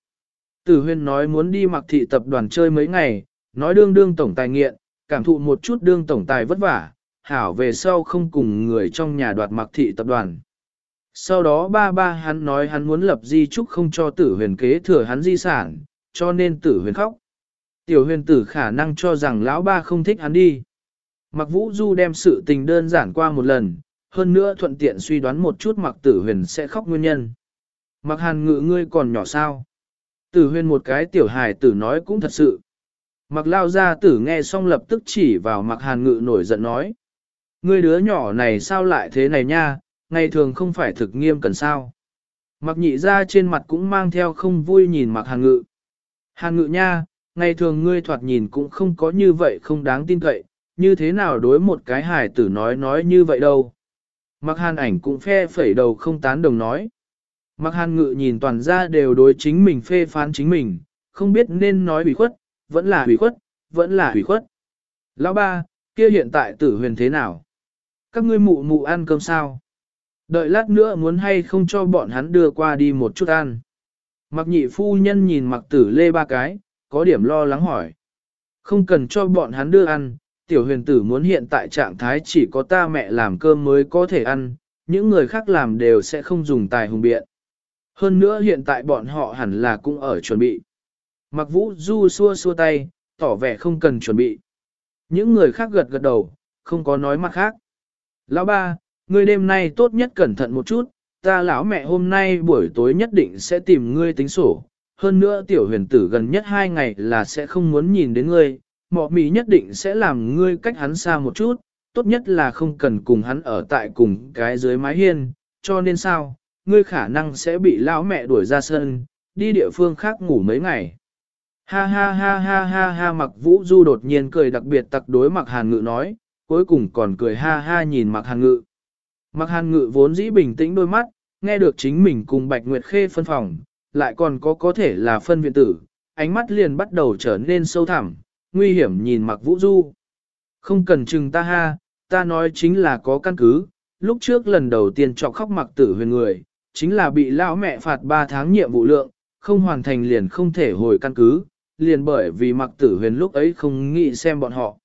Tử huyền nói muốn đi mặc thị tập đoàn chơi mấy ngày, nói đương đương tổng tài nghiện, cảm thụ một chút đương tổng tài vất vả, hảo về sau không cùng người trong nhà đoạt mặc thị tập đoàn. Sau đó ba ba hắn nói hắn muốn lập di trúc không cho tử huyền kế thừa hắn di sản, cho nên tử huyền khóc. Tiểu huyền tử khả năng cho rằng lão ba không thích hắn đi. Mặc vũ du đem sự tình đơn giản qua một lần, hơn nữa thuận tiện suy đoán một chút mặc tử huyền sẽ khóc nguyên nhân. Mặc hàn ngự ngươi còn nhỏ sao? Tử huyền một cái tiểu hài tử nói cũng thật sự. Mặc lao ra tử nghe xong lập tức chỉ vào mặc hàn ngự nổi giận nói. Ngươi đứa nhỏ này sao lại thế này nha, ngày thường không phải thực nghiêm cần sao. Mặc nhị ra trên mặt cũng mang theo không vui nhìn mặc hàn ngự. Hàn ngự nha, ngày thường ngươi thoạt nhìn cũng không có như vậy không đáng tin cậy, như thế nào đối một cái hài tử nói nói như vậy đâu. Mặc hàn ảnh cũng phe phẩy đầu không tán đồng nói. Mặc hàn ngự nhìn toàn ra đều đối chính mình phê phán chính mình, không biết nên nói hủy khuất, vẫn là hủy khuất, vẫn là hủy khuất. Lão ba, kia hiện tại tử huyền thế nào? Các ngươi mụ mụ ăn cơm sao? Đợi lát nữa muốn hay không cho bọn hắn đưa qua đi một chút ăn. Mặc nhị phu nhân nhìn mặc tử lê ba cái, có điểm lo lắng hỏi. Không cần cho bọn hắn đưa ăn, tiểu huyền tử muốn hiện tại trạng thái chỉ có ta mẹ làm cơm mới có thể ăn, những người khác làm đều sẽ không dùng tài hùng biện. Hơn nữa hiện tại bọn họ hẳn là cũng ở chuẩn bị. Mặc vũ du xua xua tay, tỏ vẻ không cần chuẩn bị. Những người khác gật gật đầu, không có nói mặt khác. Lão ba, ngươi đêm nay tốt nhất cẩn thận một chút, ta lão mẹ hôm nay buổi tối nhất định sẽ tìm ngươi tính sổ. Hơn nữa tiểu huyền tử gần nhất hai ngày là sẽ không muốn nhìn đến ngươi, mọ mì nhất định sẽ làm ngươi cách hắn xa một chút, tốt nhất là không cần cùng hắn ở tại cùng cái dưới mái hiên, cho nên sao, ngươi khả năng sẽ bị lão mẹ đuổi ra sân, đi địa phương khác ngủ mấy ngày. Ha ha ha ha ha ha mặc vũ du đột nhiên cười đặc biệt tặc đối mặc hàn ngự nói, cuối cùng còn cười ha ha nhìn mặc hàn ngự. Mặc hàn ngự vốn dĩ bình tĩnh đôi mắt, nghe được chính mình cùng Bạch Nguyệt Khê phân phòng, lại còn có có thể là phân viện tử, ánh mắt liền bắt đầu trở nên sâu thẳm, nguy hiểm nhìn mặc vũ du. Không cần chừng ta ha, ta nói chính là có căn cứ, lúc trước lần đầu tiên chọc khóc mặc tử huyền người, chính là bị lão mẹ phạt 3 tháng nhiệm vụ lượng, không hoàn thành liền không thể hồi căn cứ, liền bởi vì mặc tử huyền lúc ấy không nghĩ xem bọn họ.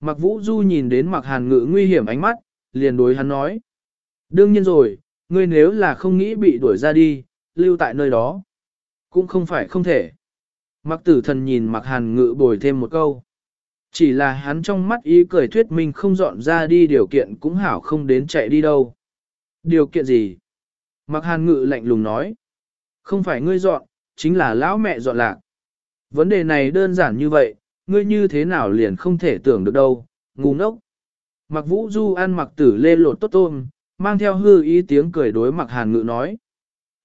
Mặc vũ du nhìn đến mặc hàn ngự nguy hiểm ánh mắt, liền đối hắn nói. Đương nhiên rồi, ngươi nếu là không nghĩ bị đuổi ra đi, lưu tại nơi đó. Cũng không phải không thể. Mặc tử thần nhìn mặc hàn ngự bồi thêm một câu. Chỉ là hắn trong mắt ý cười thuyết minh không dọn ra đi điều kiện cũng hảo không đến chạy đi đâu. Điều kiện gì? Mặc hàn ngự lạnh lùng nói. Không phải ngươi dọn, chính là lão mẹ dọn lạc. Vấn đề này đơn giản như vậy, ngươi như thế nào liền không thể tưởng được đâu, ngu ngốc. Mặc vũ du ăn mặc tử lê lột tốt tôm, mang theo hư ý tiếng cười đối mặc hàn ngự nói.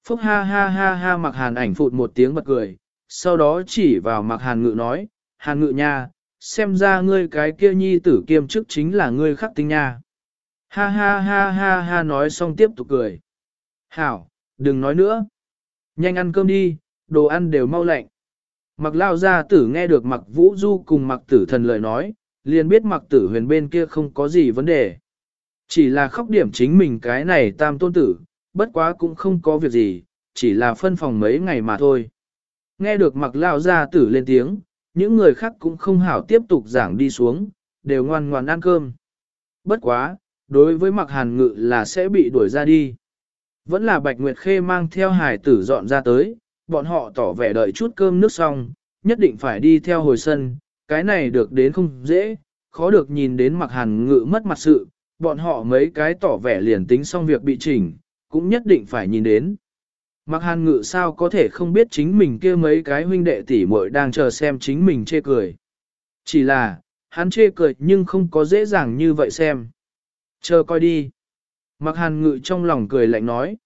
Phúc ha ha ha ha mặc hàn ảnh phụt một tiếng bật cười, sau đó chỉ vào mặc hàn ngự nói, hàn ngự nha, xem ra ngươi cái kia nhi tử kiêm chức chính là ngươi khắc tinh nha. Ha ha ha ha ha nói xong tiếp tục cười. Hảo, đừng nói nữa. Nhanh ăn cơm đi, đồ ăn đều mau lạnh. Mặc lao gia tử nghe được mặc vũ du cùng mặc tử thần lời nói, liền biết mặc tử huyền bên kia không có gì vấn đề. Chỉ là khóc điểm chính mình cái này tam tôn tử, bất quá cũng không có việc gì, chỉ là phân phòng mấy ngày mà thôi. Nghe được mặc lao gia tử lên tiếng, những người khác cũng không hảo tiếp tục giảng đi xuống, đều ngoan ngoan ăn cơm. Bất quá, đối với mặc hàn ngự là sẽ bị đuổi ra đi. Vẫn là Bạch Nguyệt Khê mang theo hải tử dọn ra tới, bọn họ tỏ vẻ đợi chút cơm nước xong, nhất định phải đi theo hồi sân, cái này được đến không dễ, khó được nhìn đến mặc hàn ngự mất mặt sự, bọn họ mấy cái tỏ vẻ liền tính xong việc bị chỉnh, cũng nhất định phải nhìn đến. Mặc hàn ngự sao có thể không biết chính mình kia mấy cái huynh đệ tỷ muội đang chờ xem chính mình chê cười. Chỉ là, hắn chê cười nhưng không có dễ dàng như vậy xem. Chờ coi đi. Mặc hàn ngự trong lòng cười lạnh nói.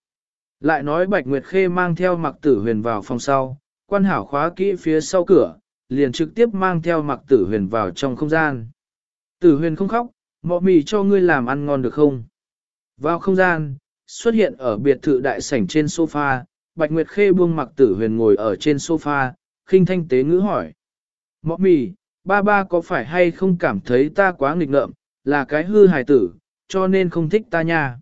Lại nói Bạch Nguyệt Khê mang theo mặc tử huyền vào phòng sau, quan hảo khóa kỹ phía sau cửa, liền trực tiếp mang theo mặc tử huyền vào trong không gian. Tử huyền không khóc, mọ mì cho ngươi làm ăn ngon được không? Vào không gian, xuất hiện ở biệt thự đại sảnh trên sofa, Bạch Nguyệt Khê buông mặc tử huyền ngồi ở trên sofa, khinh thanh tế ngữ hỏi. Mọ mì, ba ba có phải hay không cảm thấy ta quá nghịch ngợm, là cái hư hài tử, cho nên không thích ta nha.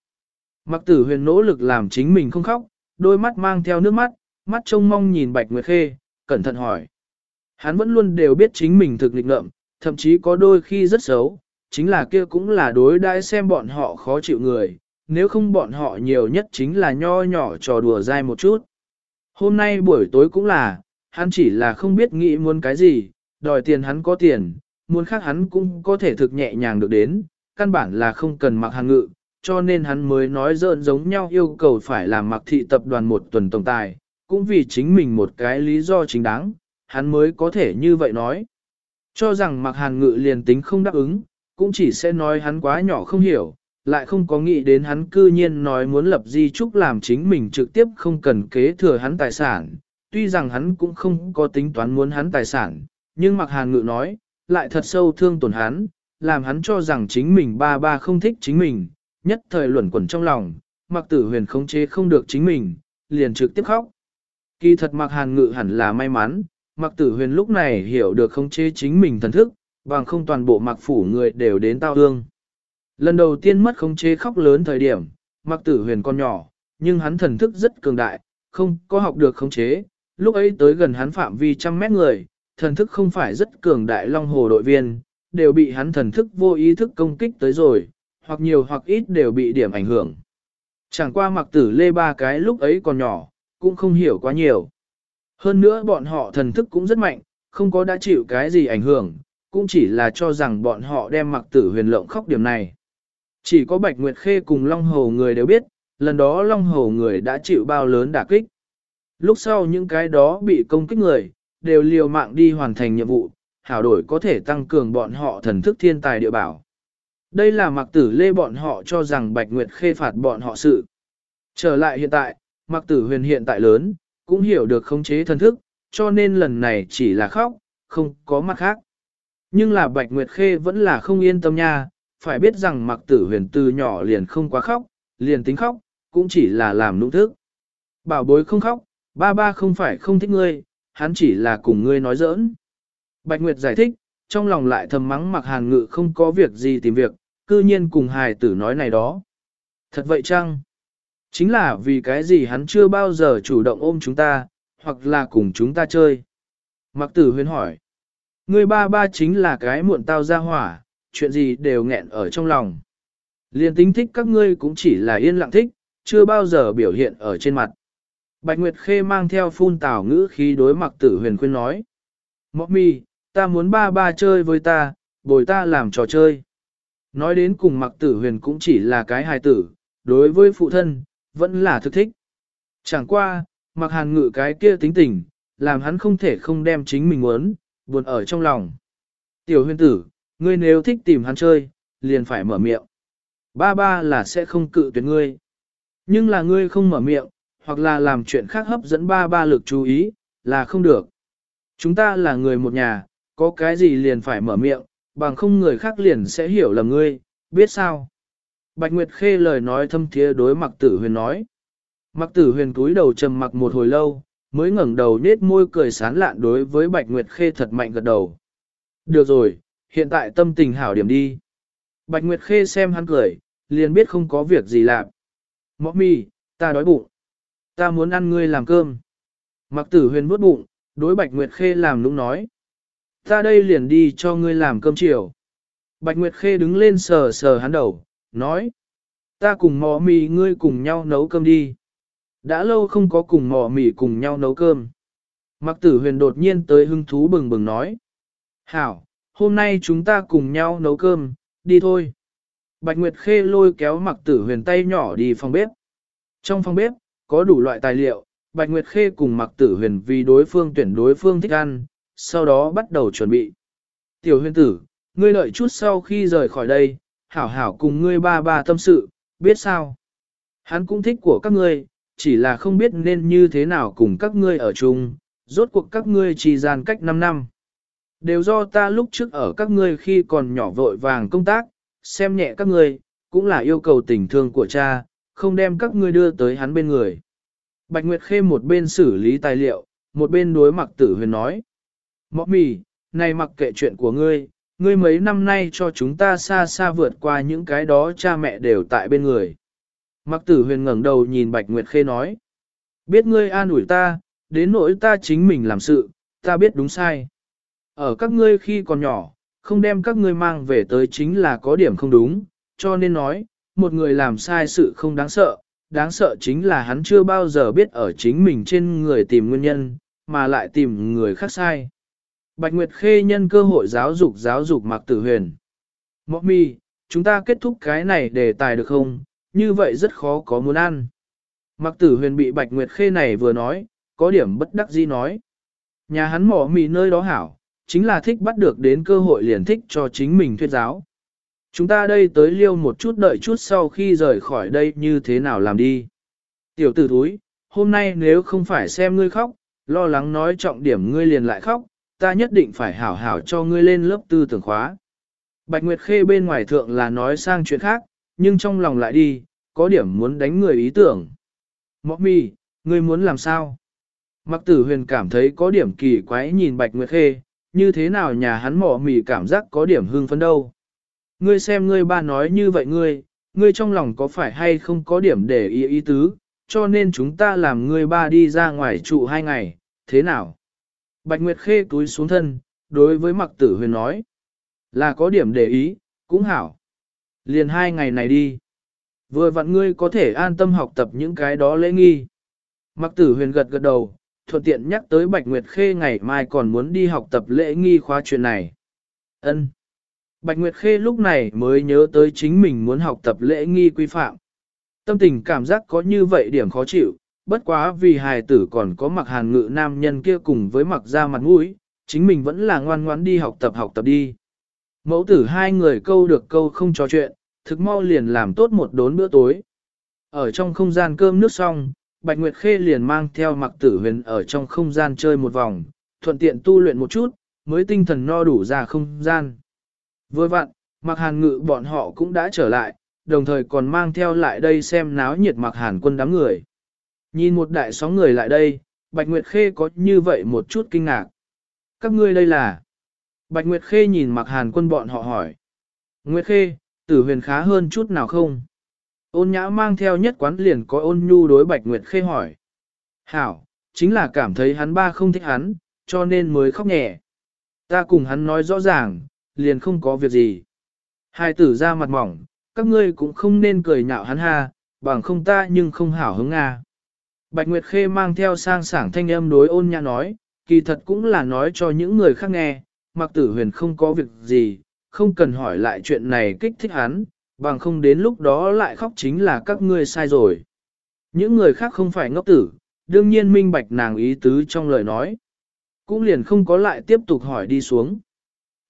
Mặc tử huyền nỗ lực làm chính mình không khóc, đôi mắt mang theo nước mắt, mắt trông mong nhìn Bạch Nguyệt Khê, cẩn thận hỏi. Hắn vẫn luôn đều biết chính mình thực nghịch ngợm, thậm chí có đôi khi rất xấu, chính là kia cũng là đối đãi xem bọn họ khó chịu người, nếu không bọn họ nhiều nhất chính là nho nhỏ trò đùa dai một chút. Hôm nay buổi tối cũng là, hắn chỉ là không biết nghĩ muốn cái gì, đòi tiền hắn có tiền, muốn khác hắn cũng có thể thực nhẹ nhàng được đến, căn bản là không cần mặc hàng ngự, cho nên hắn mới nói dợn giống nhau yêu cầu phải làm mặc thị tập đoàn một tuần tổng tài, cũng vì chính mình một cái lý do chính đáng, hắn mới có thể như vậy nói. Cho rằng mặc hàn ngự liền tính không đáp ứng, cũng chỉ sẽ nói hắn quá nhỏ không hiểu, lại không có nghĩ đến hắn cư nhiên nói muốn lập di trúc làm chính mình trực tiếp không cần kế thừa hắn tài sản. Tuy rằng hắn cũng không có tính toán muốn hắn tài sản, nhưng mặc hàn ngự nói, lại thật sâu thương tổn hắn, làm hắn cho rằng chính mình ba ba không thích chính mình, nhất thời luẩn quẩn trong lòng, mặc tử huyền khống chế không được chính mình, liền trực tiếp khóc. Kỳ thật mặc hàn ngự hẳn là may mắn, mặc tử huyền lúc này hiểu được khống chế chính mình thần thức, bằng không toàn bộ mặc phủ người đều đến tao hương. Lần đầu tiên mất khống chế khóc lớn thời điểm, mặc tử huyền con nhỏ, nhưng hắn thần thức rất cường đại, không có học được khống chế, lúc ấy tới gần hắn phạm vi trăm mét người, thần thức không phải rất cường đại long hồ đội viên, đều bị hắn thần thức vô ý thức công kích tới rồi, hoặc nhiều hoặc ít đều bị điểm ảnh hưởng. Chẳng qua mặc tử lê ba cái lúc ấy còn nhỏ, cũng không hiểu quá nhiều. Hơn nữa bọn họ thần thức cũng rất mạnh, không có đã chịu cái gì ảnh hưởng, cũng chỉ là cho rằng bọn họ đem mặc tử huyền lộng khóc điểm này. Chỉ có Bạch Nguyệt Khê cùng Long Hầu người đều biết, lần đó Long Hầu người đã chịu bao lớn đả kích. Lúc sau những cái đó bị công kích người, đều liều mạng đi hoàn thành nhiệm vụ, hảo đổi có thể tăng cường bọn họ thần thức thiên tài địa bảo. Đây là mặc tử lê bọn họ cho rằng Bạch Nguyệt khê phạt bọn họ sự. Trở lại hiện tại, mặc tử huyền hiện tại lớn, cũng hiểu được khống chế thần thức, cho nên lần này chỉ là khóc, không có mặt khác. Nhưng là Bạch Nguyệt khê vẫn là không yên tâm nha, phải biết rằng mặc tử huyền từ nhỏ liền không quá khóc, liền tính khóc, cũng chỉ là làm nũng thức. Bảo bối không khóc, ba ba không phải không thích ngươi, hắn chỉ là cùng ngươi nói giỡn. Bạch Nguyệt giải thích, trong lòng lại thầm mắng mặc hàn ngự không có việc gì tìm việc, cư nhiên cùng hài tử nói này đó. Thật vậy chăng? Chính là vì cái gì hắn chưa bao giờ chủ động ôm chúng ta, hoặc là cùng chúng ta chơi. Mặc tử huyền hỏi. Ngươi ba ba chính là cái muộn tao ra hỏa, chuyện gì đều nghẹn ở trong lòng. Liên tính thích các ngươi cũng chỉ là yên lặng thích, chưa bao giờ biểu hiện ở trên mặt. Bạch Nguyệt Khê mang theo phun tảo ngữ khí đối mặc tử huyền khuyên nói. Mọc mi, ta muốn ba ba chơi với ta, bồi ta làm trò chơi. Nói đến cùng mặc tử huyền cũng chỉ là cái hài tử, đối với phụ thân, vẫn là thực thích. Chẳng qua, mặc hàn ngự cái kia tính tình, làm hắn không thể không đem chính mình muốn, buồn ở trong lòng. Tiểu huyền tử, ngươi nếu thích tìm hắn chơi, liền phải mở miệng. Ba ba là sẽ không cự tuyệt ngươi. Nhưng là ngươi không mở miệng, hoặc là làm chuyện khác hấp dẫn ba ba lực chú ý, là không được. Chúng ta là người một nhà, có cái gì liền phải mở miệng, bằng không người khác liền sẽ hiểu lầm ngươi, biết sao? Bạch Nguyệt Khê lời nói thâm thiế đối mặc tử huyền nói. Mặc tử huyền cúi đầu trầm mặc một hồi lâu, mới ngẩng đầu nết môi cười sán lạn đối với Bạch Nguyệt Khê thật mạnh gật đầu. Được rồi, hiện tại tâm tình hảo điểm đi. Bạch Nguyệt Khê xem hắn cười, liền biết không có việc gì làm. Mọ mì, ta đói bụng. Ta muốn ăn ngươi làm cơm. Mặc tử huyền bút bụng, đối Bạch Nguyệt Khê làm nũng nói. Ta đây liền đi cho ngươi làm cơm chiều. Bạch Nguyệt Khê đứng lên sờ sờ hắn đầu, nói. Ta cùng mò mì ngươi cùng nhau nấu cơm đi. Đã lâu không có cùng mò mỉ cùng nhau nấu cơm. Mặc tử huyền đột nhiên tới hưng thú bừng bừng nói. Hảo, hôm nay chúng ta cùng nhau nấu cơm, đi thôi. Bạch Nguyệt Khê lôi kéo mặc tử huyền tay nhỏ đi phòng bếp. Trong phòng bếp, có đủ loại tài liệu, Bạch Nguyệt Khê cùng mặc tử huyền vì đối phương tuyển đối phương thích ăn, sau đó bắt đầu chuẩn bị. Tiểu huyền tử, ngươi lợi chút sau khi rời khỏi đây, hảo hảo cùng ngươi ba ba tâm sự, biết sao? Hắn cũng thích của các ngươi, chỉ là không biết nên như thế nào cùng các ngươi ở chung, rốt cuộc các ngươi chỉ gian cách 5 năm. Đều do ta lúc trước ở các ngươi khi còn nhỏ vội vàng công tác, xem nhẹ các ngươi, cũng là yêu cầu tình thương của cha, không đem các ngươi đưa tới hắn bên người. Bạch Nguyệt Khê một bên xử lý tài liệu, một bên đối mặc tử huyền nói. Mọ mì, này mặc kệ chuyện của ngươi, ngươi mấy năm nay cho chúng ta xa xa vượt qua những cái đó cha mẹ đều tại bên người. Mặc tử huyền ngẩng đầu nhìn Bạch Nguyệt Khê nói. Biết ngươi an ủi ta, đến nỗi ta chính mình làm sự, ta biết đúng sai. Ở các ngươi khi còn nhỏ, không đem các ngươi mang về tới chính là có điểm không đúng, cho nên nói, một người làm sai sự không đáng sợ, đáng sợ chính là hắn chưa bao giờ biết ở chính mình trên người tìm nguyên nhân, mà lại tìm người khác sai. Bạch Nguyệt Khê nhân cơ hội giáo dục giáo dục Mạc Tử Huyền. Mọc mi, chúng ta kết thúc cái này đề tài được không? Như vậy rất khó có muốn ăn. Mặc tử huyền bị Bạch Nguyệt Khê này vừa nói, có điểm bất đắc dĩ nói. Nhà hắn mỏ mì nơi đó hảo, chính là thích bắt được đến cơ hội liền thích cho chính mình thuyết giáo. Chúng ta đây tới liêu một chút đợi chút sau khi rời khỏi đây như thế nào làm đi. Tiểu tử thúi, hôm nay nếu không phải xem ngươi khóc, lo lắng nói trọng điểm ngươi liền lại khóc, ta nhất định phải hảo hảo cho ngươi lên lớp tư tưởng khóa. Bạch Nguyệt Khê bên ngoài thượng là nói sang chuyện khác, nhưng trong lòng lại đi, có điểm muốn đánh người ý tưởng. Mọc mi, ngươi muốn làm sao? Mặc tử huyền cảm thấy có điểm kỳ quái nhìn Bạch Nguyệt Khê, như thế nào nhà hắn mỏ mì cảm giác có điểm hưng phấn đâu. Ngươi xem ngươi ba nói như vậy ngươi, ngươi trong lòng có phải hay không có điểm để ý ý tứ, cho nên chúng ta làm ngươi ba đi ra ngoài trụ hai ngày, thế nào? Bạch Nguyệt Khê túi xuống thân, đối với mặc tử huyền nói, là có điểm để ý, cũng hảo. Liền hai ngày này đi. Vừa vặn ngươi có thể an tâm học tập những cái đó lễ nghi. Mặc tử huyền gật gật đầu, thuận tiện nhắc tới Bạch Nguyệt Khê ngày mai còn muốn đi học tập lễ nghi khóa chuyện này. Ân. Bạch Nguyệt Khê lúc này mới nhớ tới chính mình muốn học tập lễ nghi quy phạm. Tâm tình cảm giác có như vậy điểm khó chịu, bất quá vì hài tử còn có mặc hàn ngự nam nhân kia cùng với mặc ra mặt mũi, chính mình vẫn là ngoan ngoãn đi học tập học tập đi. Mẫu tử hai người câu được câu không trò chuyện, thực mau liền làm tốt một đốn bữa tối. Ở trong không gian cơm nước xong, Bạch Nguyệt Khê liền mang theo mặc tử huyền ở trong không gian chơi một vòng, thuận tiện tu luyện một chút, mới tinh thần no đủ ra không gian. Vừa vặn, mặc hàn ngự bọn họ cũng đã trở lại, đồng thời còn mang theo lại đây xem náo nhiệt mặc hàn quân đám người. Nhìn một đại sóng người lại đây, Bạch Nguyệt Khê có như vậy một chút kinh ngạc. Các ngươi đây là... Bạch Nguyệt Khê nhìn mặc hàn quân bọn họ hỏi. Nguyệt Khê, tử huyền khá hơn chút nào không? Ôn nhã mang theo nhất quán liền có ôn nhu đối Bạch Nguyệt Khê hỏi. Hảo, chính là cảm thấy hắn ba không thích hắn, cho nên mới khóc nhẹ. Ta cùng hắn nói rõ ràng, liền không có việc gì. Hai tử ra mặt mỏng, các ngươi cũng không nên cười nhạo hắn ha, bằng không ta nhưng không hảo hứng Nga. Bạch Nguyệt Khê mang theo sang sảng thanh âm đối ôn nhã nói, kỳ thật cũng là nói cho những người khác nghe, mặc tử huyền không có việc gì, không cần hỏi lại chuyện này kích thích hắn, bằng không đến lúc đó lại khóc chính là các ngươi sai rồi. Những người khác không phải ngốc tử, đương nhiên minh bạch nàng ý tứ trong lời nói. Cũng liền không có lại tiếp tục hỏi đi xuống.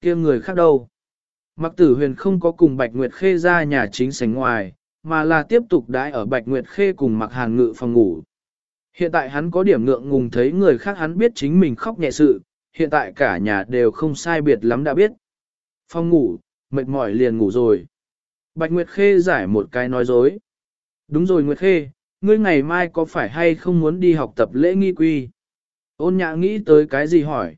kia người khác đâu? Mặc tử huyền không có cùng Bạch Nguyệt Khê ra nhà chính sảnh ngoài, mà là tiếp tục đãi ở Bạch Nguyệt Khê cùng mặc hàn ngự phòng ngủ. Hiện tại hắn có điểm ngượng ngùng thấy người khác hắn biết chính mình khóc nhẹ sự, hiện tại cả nhà đều không sai biệt lắm đã biết. Phòng ngủ, mệt mỏi liền ngủ rồi. Bạch Nguyệt Khê giải một cái nói dối. Đúng rồi Nguyệt Khê, ngươi ngày mai có phải hay không muốn đi học tập lễ nghi quy? Ôn nhã nghĩ tới cái gì hỏi?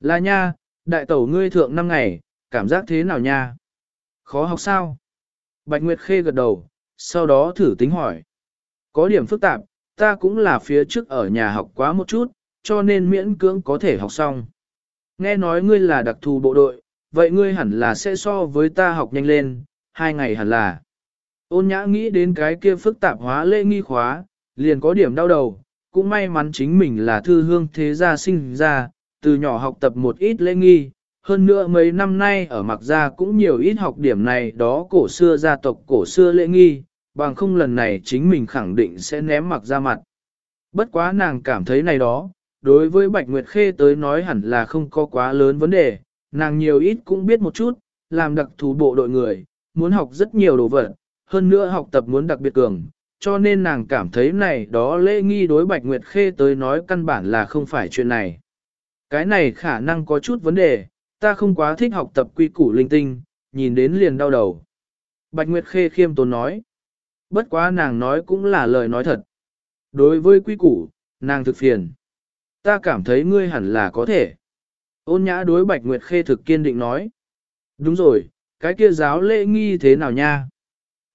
Là nha, đại tẩu ngươi thượng năm ngày, cảm giác thế nào nha? Khó học sao? Bạch Nguyệt Khê gật đầu, sau đó thử tính hỏi. Có điểm phức tạp, ta cũng là phía trước ở nhà học quá một chút, cho nên miễn cưỡng có thể học xong. Nghe nói ngươi là đặc thù bộ đội, vậy ngươi hẳn là sẽ so với ta học nhanh lên, hai ngày hẳn là. Ôn nhã nghĩ đến cái kia phức tạp hóa lễ nghi khóa, liền có điểm đau đầu, cũng may mắn chính mình là thư hương thế gia sinh ra, từ nhỏ học tập một ít lễ nghi, hơn nữa mấy năm nay ở mặc gia cũng nhiều ít học điểm này đó cổ xưa gia tộc cổ xưa lễ nghi, bằng không lần này chính mình khẳng định sẽ ném mặc ra mặt. Bất quá nàng cảm thấy này đó, đối với Bạch Nguyệt Khê tới nói hẳn là không có quá lớn vấn đề, nàng nhiều ít cũng biết một chút, làm đặc thù bộ đội người, muốn học rất nhiều đồ vật, hơn nữa học tập muốn đặc biệt cường, cho nên nàng cảm thấy này đó lễ nghi đối Bạch Nguyệt Khê tới nói căn bản là không phải chuyện này. Cái này khả năng có chút vấn đề, ta không quá thích học tập quy củ linh tinh, nhìn đến liền đau đầu. Bạch Nguyệt Khê khiêm tốn nói. Bất quá nàng nói cũng là lời nói thật. Đối với quy củ, nàng thực phiền. Ta cảm thấy ngươi hẳn là có thể. Ôn nhã đối Bạch Nguyệt Khê thực kiên định nói. Đúng rồi, cái kia giáo lễ nghi thế nào nha?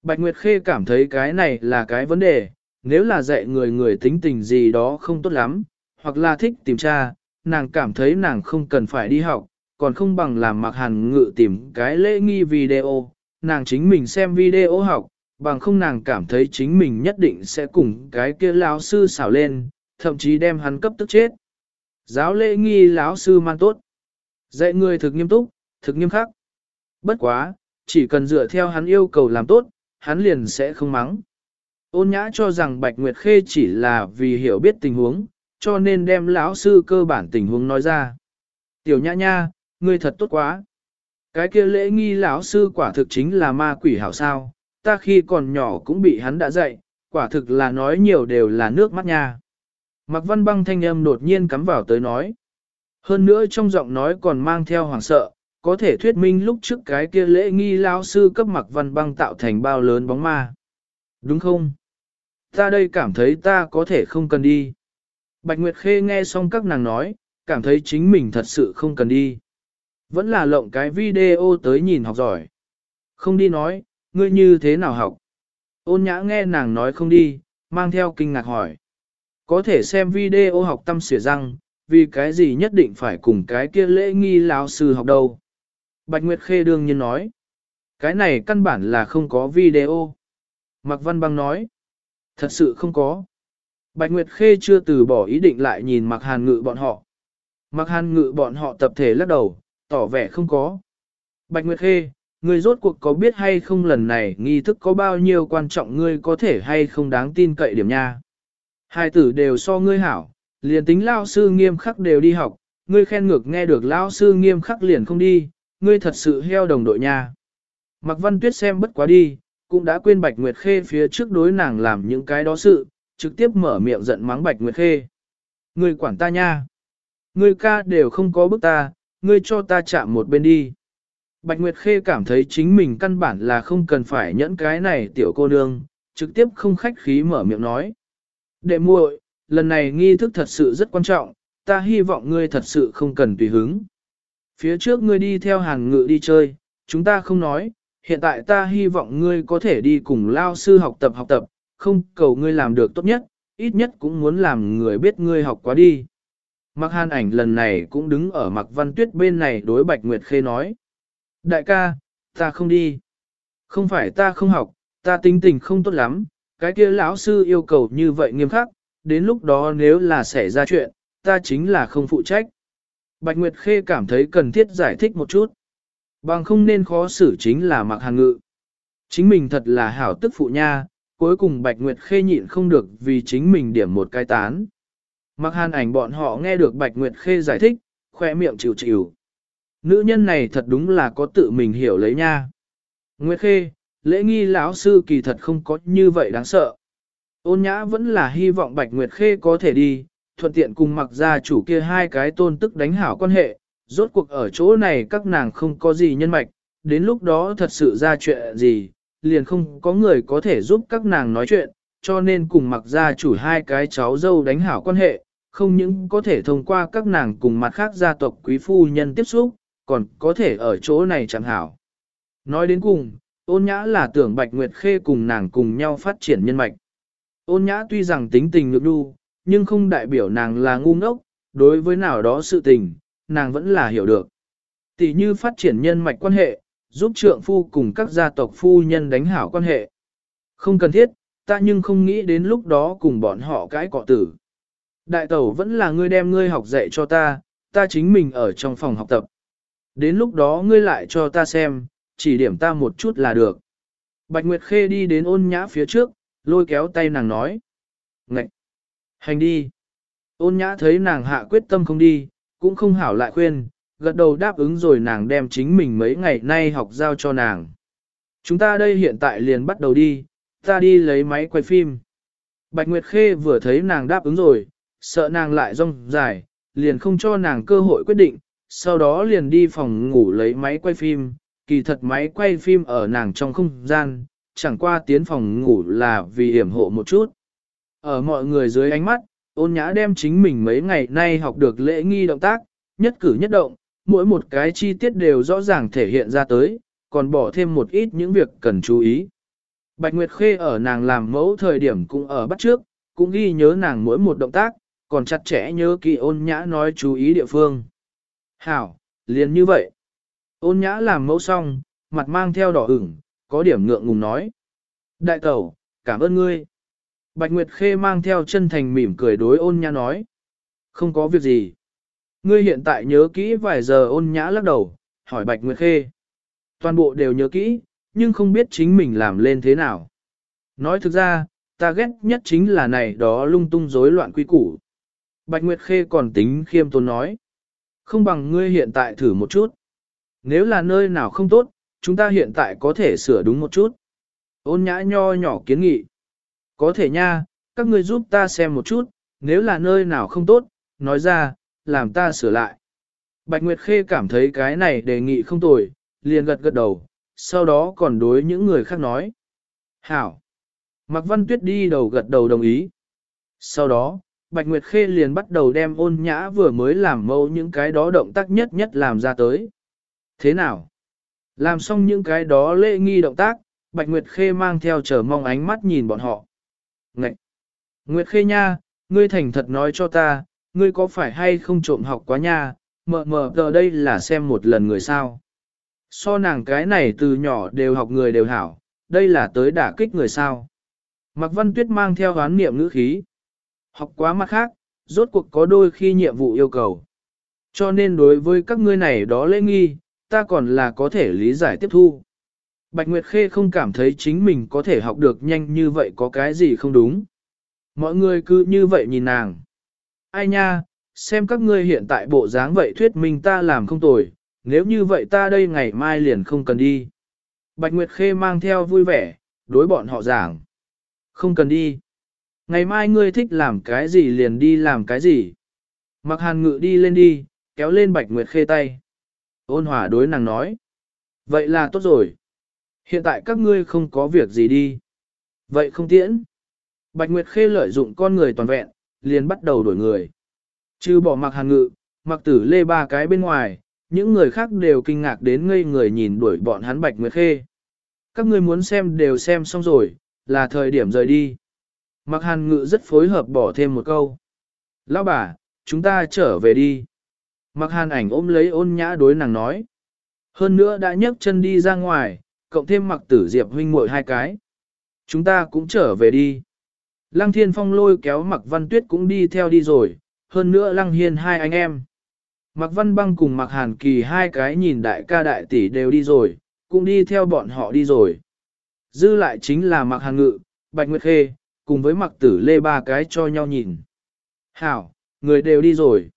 Bạch Nguyệt Khê cảm thấy cái này là cái vấn đề, nếu là dạy người người tính tình gì đó không tốt lắm, hoặc là thích tìm tra, nàng cảm thấy nàng không cần phải đi học, còn không bằng làm mặc hàn ngự tìm cái lễ nghi video, nàng chính mình xem video học, bằng không nàng cảm thấy chính mình nhất định sẽ cùng cái kia lão sư xảo lên, thậm chí đem hắn cấp tức chết. Giáo lễ nghi lão sư man tốt. Dạy người thực nghiêm túc, thực nghiêm khắc. Bất quá, chỉ cần dựa theo hắn yêu cầu làm tốt, hắn liền sẽ không mắng. Ôn nhã cho rằng Bạch Nguyệt Khê chỉ là vì hiểu biết tình huống, cho nên đem lão sư cơ bản tình huống nói ra. Tiểu nhã nha, ngươi thật tốt quá. Cái kia lễ nghi lão sư quả thực chính là ma quỷ hảo sao, ta khi còn nhỏ cũng bị hắn đã dạy, quả thực là nói nhiều đều là nước mắt nha. Mạc Văn Băng thanh âm đột nhiên cắm vào tới nói. Hơn nữa trong giọng nói còn mang theo hoàng sợ, có thể thuyết minh lúc trước cái kia lễ nghi lão sư cấp Mạc Văn Băng tạo thành bao lớn bóng ma. Đúng không? Ta đây cảm thấy ta có thể không cần đi. Bạch Nguyệt Khê nghe xong các nàng nói, cảm thấy chính mình thật sự không cần đi. Vẫn là lộng cái video tới nhìn học giỏi. Không đi nói, ngươi như thế nào học? Ôn nhã nghe nàng nói không đi, mang theo kinh ngạc hỏi. Có thể xem video học tâm xỉa răng, vì cái gì nhất định phải cùng cái kia lễ nghi lão sư học đâu. Bạch Nguyệt Khê đương nhiên nói. Cái này căn bản là không có video. Mạc Văn Băng nói. Thật sự không có. Bạch Nguyệt Khê chưa từ bỏ ý định lại nhìn Mạc Hàn Ngự bọn họ. Mạc Hàn Ngự bọn họ tập thể lắc đầu, tỏ vẻ không có. Bạch Nguyệt Khê, ngươi rốt cuộc có biết hay không lần này nghi thức có bao nhiêu quan trọng ngươi có thể hay không đáng tin cậy điểm nha. Hai tử đều so ngươi hảo, liền tính lao sư nghiêm khắc đều đi học, ngươi khen ngược nghe được lao sư nghiêm khắc liền không đi, ngươi thật sự heo đồng đội nha. Mạc Văn Tuyết xem bất quá đi, cũng đã quên Bạch Nguyệt Khê phía trước đối nàng làm những cái đó sự, trực tiếp mở miệng giận mắng Bạch Nguyệt Khê. Ngươi quản ta nha. Ngươi ca đều không có bức ta, ngươi cho ta chạm một bên đi. Bạch Nguyệt Khê cảm thấy chính mình căn bản là không cần phải nhẫn cái này tiểu cô nương, trực tiếp không khách khí mở miệng nói. Đệ muội, lần này nghi thức thật sự rất quan trọng, ta hy vọng ngươi thật sự không cần tùy hứng. Phía trước ngươi đi theo hàng ngự đi chơi, chúng ta không nói, hiện tại ta hy vọng ngươi có thể đi cùng lao sư học tập học tập, không cầu ngươi làm được tốt nhất, ít nhất cũng muốn làm người biết ngươi học quá đi. Mặc hàn ảnh lần này cũng đứng ở mặc văn tuyết bên này đối Bạch Nguyệt Khê nói. Đại ca, ta không đi. Không phải ta không học, ta tính tình không tốt lắm, cái kia lão sư yêu cầu như vậy nghiêm khắc, đến lúc đó nếu là xảy ra chuyện, ta chính là không phụ trách. Bạch Nguyệt Khê cảm thấy cần thiết giải thích một chút. Bằng không nên khó xử chính là mặc hàng ngự. Chính mình thật là hảo tức phụ nha, cuối cùng Bạch Nguyệt Khê nhịn không được vì chính mình điểm một cái tán. Mặc hàn ảnh bọn họ nghe được Bạch Nguyệt Khê giải thích, khoe miệng chịu chịu. Nữ nhân này thật đúng là có tự mình hiểu lấy nha. Nguyệt Khê, lễ nghi lão sư kỳ thật không có như vậy đáng sợ. Ôn nhã vẫn là hy vọng Bạch Nguyệt Khê có thể đi, thuận tiện cùng mặc gia chủ kia hai cái tôn tức đánh hảo quan hệ, rốt cuộc ở chỗ này các nàng không có gì nhân mạch, đến lúc đó thật sự ra chuyện gì, liền không có người có thể giúp các nàng nói chuyện, cho nên cùng mặc gia chủ hai cái cháu dâu đánh hảo quan hệ, không những có thể thông qua các nàng cùng mặt khác gia tộc quý phu nhân tiếp xúc, còn có thể ở chỗ này chẳng hảo. Nói đến cùng, ôn nhã là tưởng Bạch Nguyệt Khê cùng nàng cùng nhau phát triển nhân mạch. Ôn nhã tuy rằng tính tình nhược đu, nhưng không đại biểu nàng là ngu ngốc, đối với nào đó sự tình, nàng vẫn là hiểu được. Tỷ như phát triển nhân mạch quan hệ, giúp trượng phu cùng các gia tộc phu nhân đánh hảo quan hệ. Không cần thiết, ta nhưng không nghĩ đến lúc đó cùng bọn họ cái cọ tử. Đại tẩu vẫn là ngươi đem ngươi học dạy cho ta, ta chính mình ở trong phòng học tập. Đến lúc đó ngươi lại cho ta xem, chỉ điểm ta một chút là được. Bạch Nguyệt Khê đi đến ôn nhã phía trước, lôi kéo tay nàng nói. Ngậy! Hành đi! Ôn nhã thấy nàng hạ quyết tâm không đi, cũng không hảo lại khuyên, gật đầu đáp ứng rồi nàng đem chính mình mấy ngày nay học giao cho nàng. Chúng ta đây hiện tại liền bắt đầu đi, ta đi lấy máy quay phim. Bạch Nguyệt Khê vừa thấy nàng đáp ứng rồi, sợ nàng lại rong dài, liền không cho nàng cơ hội quyết định, sau đó liền đi phòng ngủ lấy máy quay phim, kỳ thật máy quay phim ở nàng trong không gian, chẳng qua tiến phòng ngủ là vì hiểm hộ một chút. Ở mọi người dưới ánh mắt, ôn nhã đem chính mình mấy ngày nay học được lễ nghi động tác, nhất cử nhất động, mỗi một cái chi tiết đều rõ ràng thể hiện ra tới, còn bỏ thêm một ít những việc cần chú ý. Bạch Nguyệt Khê ở nàng làm mẫu thời điểm cũng ở bắt trước, cũng ghi nhớ nàng mỗi một động tác, còn chặt chẽ nhớ kỹ ôn nhã nói chú ý địa phương. Hảo, liền như vậy. Ôn nhã làm mẫu xong, mặt mang theo đỏ ửng, có điểm ngượng ngùng nói. Đại tẩu, cảm ơn ngươi. Bạch Nguyệt Khê mang theo chân thành mỉm cười đối ôn nhã nói. Không có việc gì. Ngươi hiện tại nhớ kỹ vài giờ ôn nhã lắc đầu, hỏi Bạch Nguyệt Khê. Toàn bộ đều nhớ kỹ, nhưng không biết chính mình làm lên thế nào. Nói thực ra, ta ghét nhất chính là này đó lung tung rối loạn quy củ. Bạch Nguyệt Khê còn tính khiêm tốn nói. Không bằng ngươi hiện tại thử một chút. Nếu là nơi nào không tốt, chúng ta hiện tại có thể sửa đúng một chút. Ôn nhã nho nhỏ kiến nghị. Có thể nha, các ngươi giúp ta xem một chút, nếu là nơi nào không tốt, nói ra, làm ta sửa lại. Bạch Nguyệt Khê cảm thấy cái này đề nghị không tồi, liền gật gật đầu, sau đó còn đối những người khác nói. Hảo! Mạc Văn Tuyết đi đầu gật đầu đồng ý. Sau đó, Bạch Nguyệt Khê liền bắt đầu đem ôn nhã vừa mới làm mâu những cái đó động tác nhất nhất làm ra tới. Thế nào? Làm xong những cái đó lễ nghi động tác, Bạch Nguyệt Khê mang theo chờ mong ánh mắt nhìn bọn họ. Ngậy! Nguyệt Khê nha, ngươi thành thật nói cho ta, ngươi có phải hay không trộm học quá nha, mờ mờ giờ đây là xem một lần người sao. So nàng cái này từ nhỏ đều học người đều hảo, đây là tới đả kích người sao. Mạc Văn Tuyết mang theo hoán niệm ngữ khí. Học quá mặt khác, rốt cuộc có đôi khi nhiệm vụ yêu cầu. Cho nên đối với các ngươi này đó lễ nghi, ta còn là có thể lý giải tiếp thu. Bạch Nguyệt Khê không cảm thấy chính mình có thể học được nhanh như vậy có cái gì không đúng. Mọi người cứ như vậy nhìn nàng. Ai nha, xem các ngươi hiện tại bộ dáng vậy thuyết minh ta làm không tồi, nếu như vậy ta đây ngày mai liền không cần đi. Bạch Nguyệt Khê mang theo vui vẻ, đối bọn họ giảng. Không cần đi. Ngày mai ngươi thích làm cái gì liền đi làm cái gì. Mặc hàn ngự đi lên đi, kéo lên Bạch Nguyệt Khê tay. Ôn hòa đối nàng nói. Vậy là tốt rồi. Hiện tại các ngươi không có việc gì đi. Vậy không tiễn. Bạch Nguyệt Khê lợi dụng con người toàn vẹn, liền bắt đầu đổi người. Chứ bỏ mặc hàn ngự, mặc tử lê ba cái bên ngoài, những người khác đều kinh ngạc đến ngây người nhìn đuổi bọn hắn Bạch Nguyệt Khê. Các ngươi muốn xem đều xem xong rồi, là thời điểm rời đi. Mặc hàn ngự rất phối hợp bỏ thêm một câu. Lão bà, chúng ta trở về đi. Mặc hàn ảnh ôm lấy ôn nhã đối nàng nói. Hơn nữa đã nhấc chân đi ra ngoài, cộng thêm mặc tử diệp huynh muội hai cái. Chúng ta cũng trở về đi. Lăng thiên phong lôi kéo mặc văn tuyết cũng đi theo đi rồi, hơn nữa lăng hiên hai anh em. Mặc văn băng cùng mặc hàn kỳ hai cái nhìn đại ca đại tỷ đều đi rồi, cũng đi theo bọn họ đi rồi. Dư lại chính là mặc hàn ngự, bạch nguyệt khê, cùng với mặc tử lê ba cái cho nhau nhìn. Hảo, người đều đi rồi.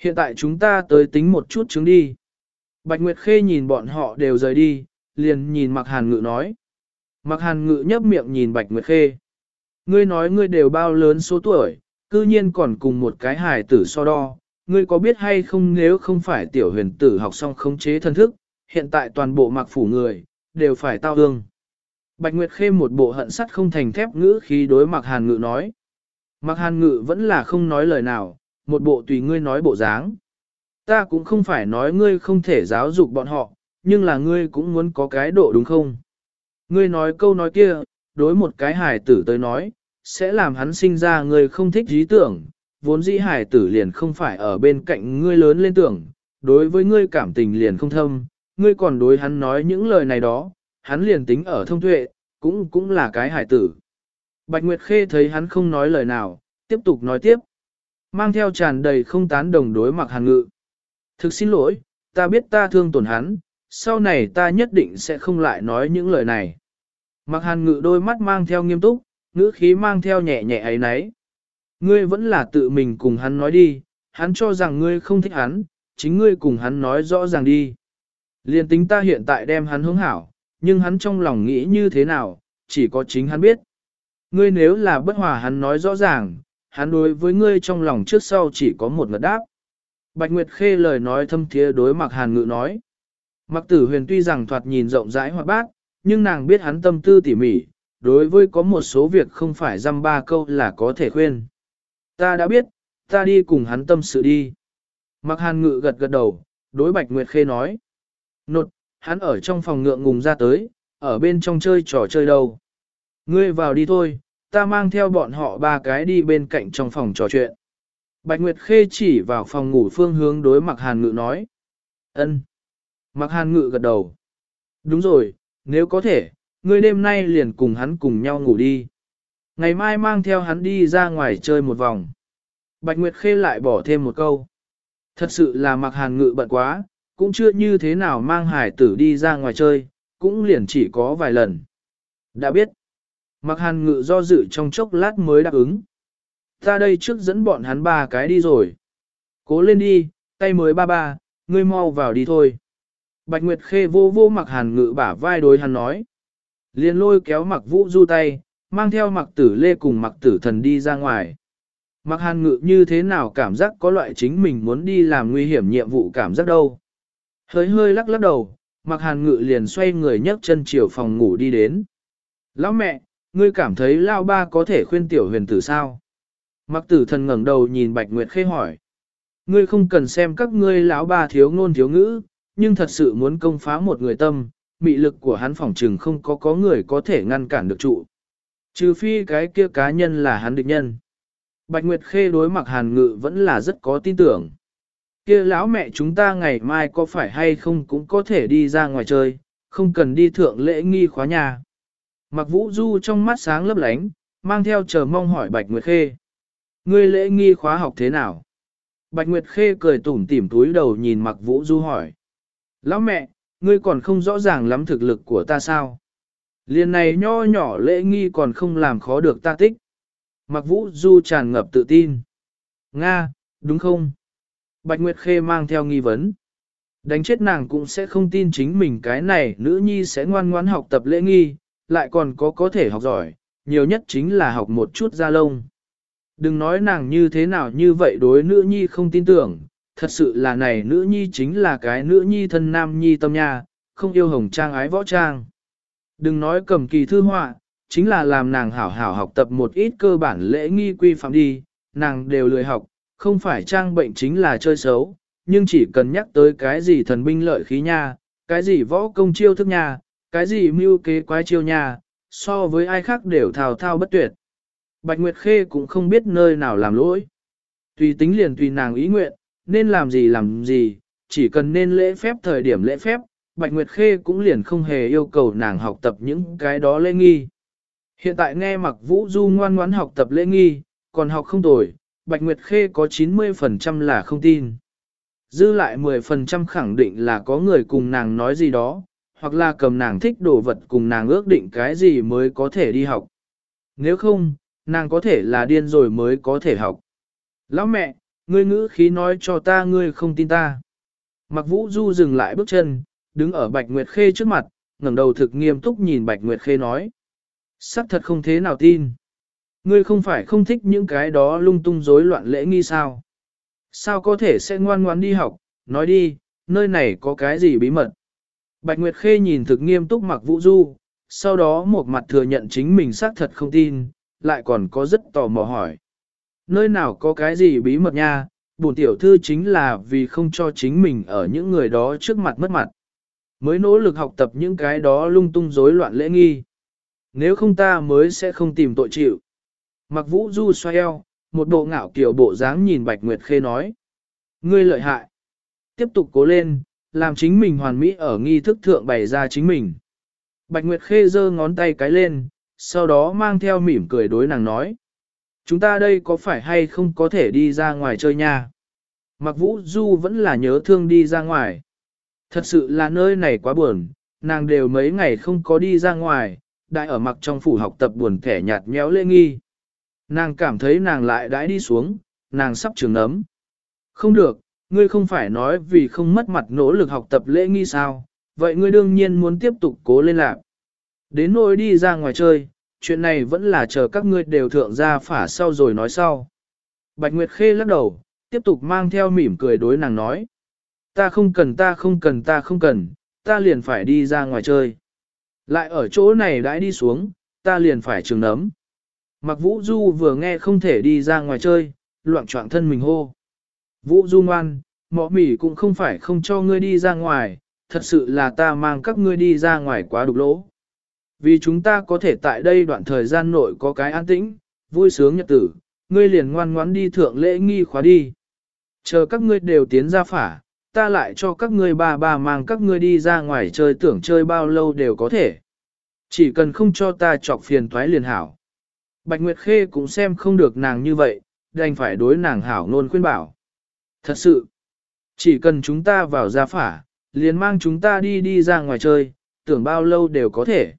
Hiện tại chúng ta tới tính một chút chứng đi. Bạch Nguyệt Khê nhìn bọn họ đều rời đi, liền nhìn mặc hàn ngự nói. Mặc hàn ngự nhấp miệng nhìn Bạch Nguyệt Khê. Ngươi nói ngươi đều bao lớn số tuổi, cư nhiên còn cùng một cái hài tử so đo. Ngươi có biết hay không nếu không phải tiểu huyền tử học xong khống chế thân thức, hiện tại toàn bộ mặc phủ người, đều phải tao hương. Bạch Nguyệt Khê một bộ hận sắt không thành thép ngữ khí đối mặc hàn ngự nói. Mặc hàn ngự vẫn là không nói lời nào, một bộ tùy ngươi nói bộ dáng. Ta cũng không phải nói ngươi không thể giáo dục bọn họ, nhưng là ngươi cũng muốn có cái độ đúng không? Ngươi nói câu nói kia, đối một cái hài tử tới nói, sẽ làm hắn sinh ra ngươi không thích ý tưởng, vốn dĩ hài tử liền không phải ở bên cạnh ngươi lớn lên tưởng, đối với ngươi cảm tình liền không thâm, ngươi còn đối hắn nói những lời này đó, hắn liền tính ở thông tuệ, cũng cũng là cái hài tử. Bạch Nguyệt Khê thấy hắn không nói lời nào, tiếp tục nói tiếp. Mang theo tràn đầy không tán đồng đối mặc hàn ngự. Thực xin lỗi, ta biết ta thương tổn hắn, sau này ta nhất định sẽ không lại nói những lời này. Mặc hàn ngự đôi mắt mang theo nghiêm túc, ngữ khí mang theo nhẹ nhẹ ấy nấy. Ngươi vẫn là tự mình cùng hắn nói đi, hắn cho rằng ngươi không thích hắn, chính ngươi cùng hắn nói rõ ràng đi. Liên tính ta hiện tại đem hắn hướng hảo, nhưng hắn trong lòng nghĩ như thế nào, chỉ có chính hắn biết. Ngươi nếu là bất hòa hắn nói rõ ràng, hắn đối với ngươi trong lòng trước sau chỉ có một ngật đáp. Bạch Nguyệt Khê lời nói thâm thiế đối mặc hàn ngự nói. Mặc tử huyền tuy rằng thoạt nhìn rộng rãi hoạt bát, nhưng nàng biết hắn tâm tư tỉ mỉ, đối với có một số việc không phải dăm ba câu là có thể khuyên. Ta đã biết, ta đi cùng hắn tâm sự đi. Mặc hàn ngự gật gật đầu, đối Bạch Nguyệt Khê nói. Nột, hắn ở trong phòng ngượng ngùng ra tới, ở bên trong chơi trò chơi đâu. Ngươi vào đi thôi, ta mang theo bọn họ ba cái đi bên cạnh trong phòng trò chuyện. Bạch Nguyệt Khê chỉ vào phòng ngủ phương hướng đối Mạc Hàn Ngự nói. ân. Mặc Hàn Ngự gật đầu. Đúng rồi, nếu có thể, ngươi đêm nay liền cùng hắn cùng nhau ngủ đi. Ngày mai mang theo hắn đi ra ngoài chơi một vòng. Bạch Nguyệt Khê lại bỏ thêm một câu. Thật sự là Mặc Hàn Ngự bận quá, cũng chưa như thế nào mang hải tử đi ra ngoài chơi, cũng liền chỉ có vài lần. Đã biết, mặc hàn ngự do dự trong chốc lát mới đáp ứng. Ta đây trước dẫn bọn hắn ba cái đi rồi. Cố lên đi, tay mới ba ba, ngươi mau vào đi thôi. Bạch Nguyệt Khê vô vô mặc hàn ngự bả vai đối hắn nói. Liên lôi kéo mặc vũ du tay, mang theo mặc tử lê cùng mặc tử thần đi ra ngoài. Mặc hàn ngự như thế nào cảm giác có loại chính mình muốn đi làm nguy hiểm nhiệm vụ cảm giác đâu. Hơi hơi lắc lắc đầu, mặc hàn ngự liền xoay người nhấc chân chiều phòng ngủ đi đến. Lão mẹ, ngươi cảm thấy lao ba có thể khuyên tiểu huyền tử sao? Mặc tử thần ngẩng đầu nhìn Bạch Nguyệt Khê hỏi. Ngươi không cần xem các ngươi lão ba thiếu ngôn thiếu ngữ, nhưng thật sự muốn công phá một người tâm, mị lực của hắn phỏng trừng không có có người có thể ngăn cản được trụ. Trừ phi cái kia cá nhân là hắn địch nhân. Bạch Nguyệt Khê đối mặt hàn ngự vẫn là rất có tin tưởng. Kia lão mẹ chúng ta ngày mai có phải hay không cũng có thể đi ra ngoài chơi, không cần đi thượng lễ nghi khóa nhà. Mặc vũ du trong mắt sáng lấp lánh, mang theo chờ mong hỏi Bạch Nguyệt Khê. Ngươi lễ nghi khóa học thế nào? Bạch Nguyệt Khê cười tủm tỉm túi đầu nhìn mặc vũ du hỏi. Lão mẹ, ngươi còn không rõ ràng lắm thực lực của ta sao? Liên này nho nhỏ lễ nghi còn không làm khó được ta tích. Mặc vũ du tràn ngập tự tin. Nga, đúng không? Bạch Nguyệt Khê mang theo nghi vấn. Đánh chết nàng cũng sẽ không tin chính mình cái này nữ nhi sẽ ngoan ngoãn học tập lễ nghi, lại còn có có thể học giỏi, nhiều nhất chính là học một chút ra lông. Đừng nói nàng như thế nào như vậy đối nữ nhi không tin tưởng, thật sự là này nữ nhi chính là cái nữ nhi thân nam nhi tâm nha, không yêu hồng trang ái võ trang. Đừng nói cầm kỳ thư họa, chính là làm nàng hảo hảo học tập một ít cơ bản lễ nghi quy phạm đi, nàng đều lười học, không phải trang bệnh chính là chơi xấu, nhưng chỉ cần nhắc tới cái gì thần binh lợi khí nha, cái gì võ công chiêu thức nha, cái gì mưu kế quái chiêu nha, so với ai khác đều thao thao bất tuyệt. Bạch Nguyệt Khê cũng không biết nơi nào làm lỗi. Tùy tính liền tùy nàng ý nguyện, nên làm gì làm gì, chỉ cần nên lễ phép thời điểm lễ phép, Bạch Nguyệt Khê cũng liền không hề yêu cầu nàng học tập những cái đó lễ nghi. Hiện tại nghe mặc Vũ Du ngoan ngoãn học tập lễ nghi, còn học không tồi, Bạch Nguyệt Khê có 90% là không tin. Dư lại 10% khẳng định là có người cùng nàng nói gì đó, hoặc là cầm nàng thích đồ vật cùng nàng ước định cái gì mới có thể đi học. Nếu không, nàng có thể là điên rồi mới có thể học. Lão mẹ, ngươi ngữ khí nói cho ta ngươi không tin ta. Mặc vũ du dừng lại bước chân, đứng ở Bạch Nguyệt Khê trước mặt, ngẩng đầu thực nghiêm túc nhìn Bạch Nguyệt Khê nói. Sắc thật không thế nào tin. Ngươi không phải không thích những cái đó lung tung rối loạn lễ nghi sao? Sao có thể sẽ ngoan ngoan đi học, nói đi, nơi này có cái gì bí mật? Bạch Nguyệt Khê nhìn thực nghiêm túc mặc vũ du, sau đó một mặt thừa nhận chính mình xác thật không tin, lại còn có rất tò mò hỏi. Nơi nào có cái gì bí mật nha, bổn tiểu thư chính là vì không cho chính mình ở những người đó trước mặt mất mặt. Mới nỗ lực học tập những cái đó lung tung rối loạn lễ nghi. Nếu không ta mới sẽ không tìm tội chịu. Mặc vũ du xoay eo, một bộ ngạo kiểu bộ dáng nhìn Bạch Nguyệt Khê nói. Ngươi lợi hại. Tiếp tục cố lên, làm chính mình hoàn mỹ ở nghi thức thượng bày ra chính mình. Bạch Nguyệt Khê giơ ngón tay cái lên, sau đó mang theo mỉm cười đối nàng nói. Chúng ta đây có phải hay không có thể đi ra ngoài chơi nha? Mặc vũ du vẫn là nhớ thương đi ra ngoài. Thật sự là nơi này quá buồn, nàng đều mấy ngày không có đi ra ngoài, đại ở mặc trong phủ học tập buồn thẻ nhạt nhẽo lê nghi. Nàng cảm thấy nàng lại đãi đi xuống, nàng sắp trường ấm. Không được, ngươi không phải nói vì không mất mặt nỗ lực học tập lễ nghi sao, vậy ngươi đương nhiên muốn tiếp tục cố lên lạc. Đến nỗi đi ra ngoài chơi, chuyện này vẫn là chờ các ngươi đều thượng ra phả sau rồi nói sau. Bạch Nguyệt Khê lắc đầu, tiếp tục mang theo mỉm cười đối nàng nói. Ta không cần ta không cần ta không cần, ta liền phải đi ra ngoài chơi. Lại ở chỗ này đãi đi xuống, ta liền phải trường nấm. Mặc Vũ Du vừa nghe không thể đi ra ngoài chơi, loạn trọng thân mình hô. Vũ Du ngoan, mọ mỉ cũng không phải không cho ngươi đi ra ngoài, thật sự là ta mang các ngươi đi ra ngoài quá đục lỗ. Vì chúng ta có thể tại đây đoạn thời gian nội có cái an tĩnh, vui sướng nhật tử, ngươi liền ngoan ngoãn đi thượng lễ nghi khóa đi. Chờ các ngươi đều tiến ra phả, ta lại cho các ngươi ba ba mang các ngươi đi ra ngoài chơi tưởng chơi bao lâu đều có thể. Chỉ cần không cho ta chọc phiền thoái liền hảo. Bạch Nguyệt Khê cũng xem không được nàng như vậy, đành phải đối nàng hảo nôn khuyên bảo. Thật sự, chỉ cần chúng ta vào gia phả, liền mang chúng ta đi đi ra ngoài chơi, tưởng bao lâu đều có thể.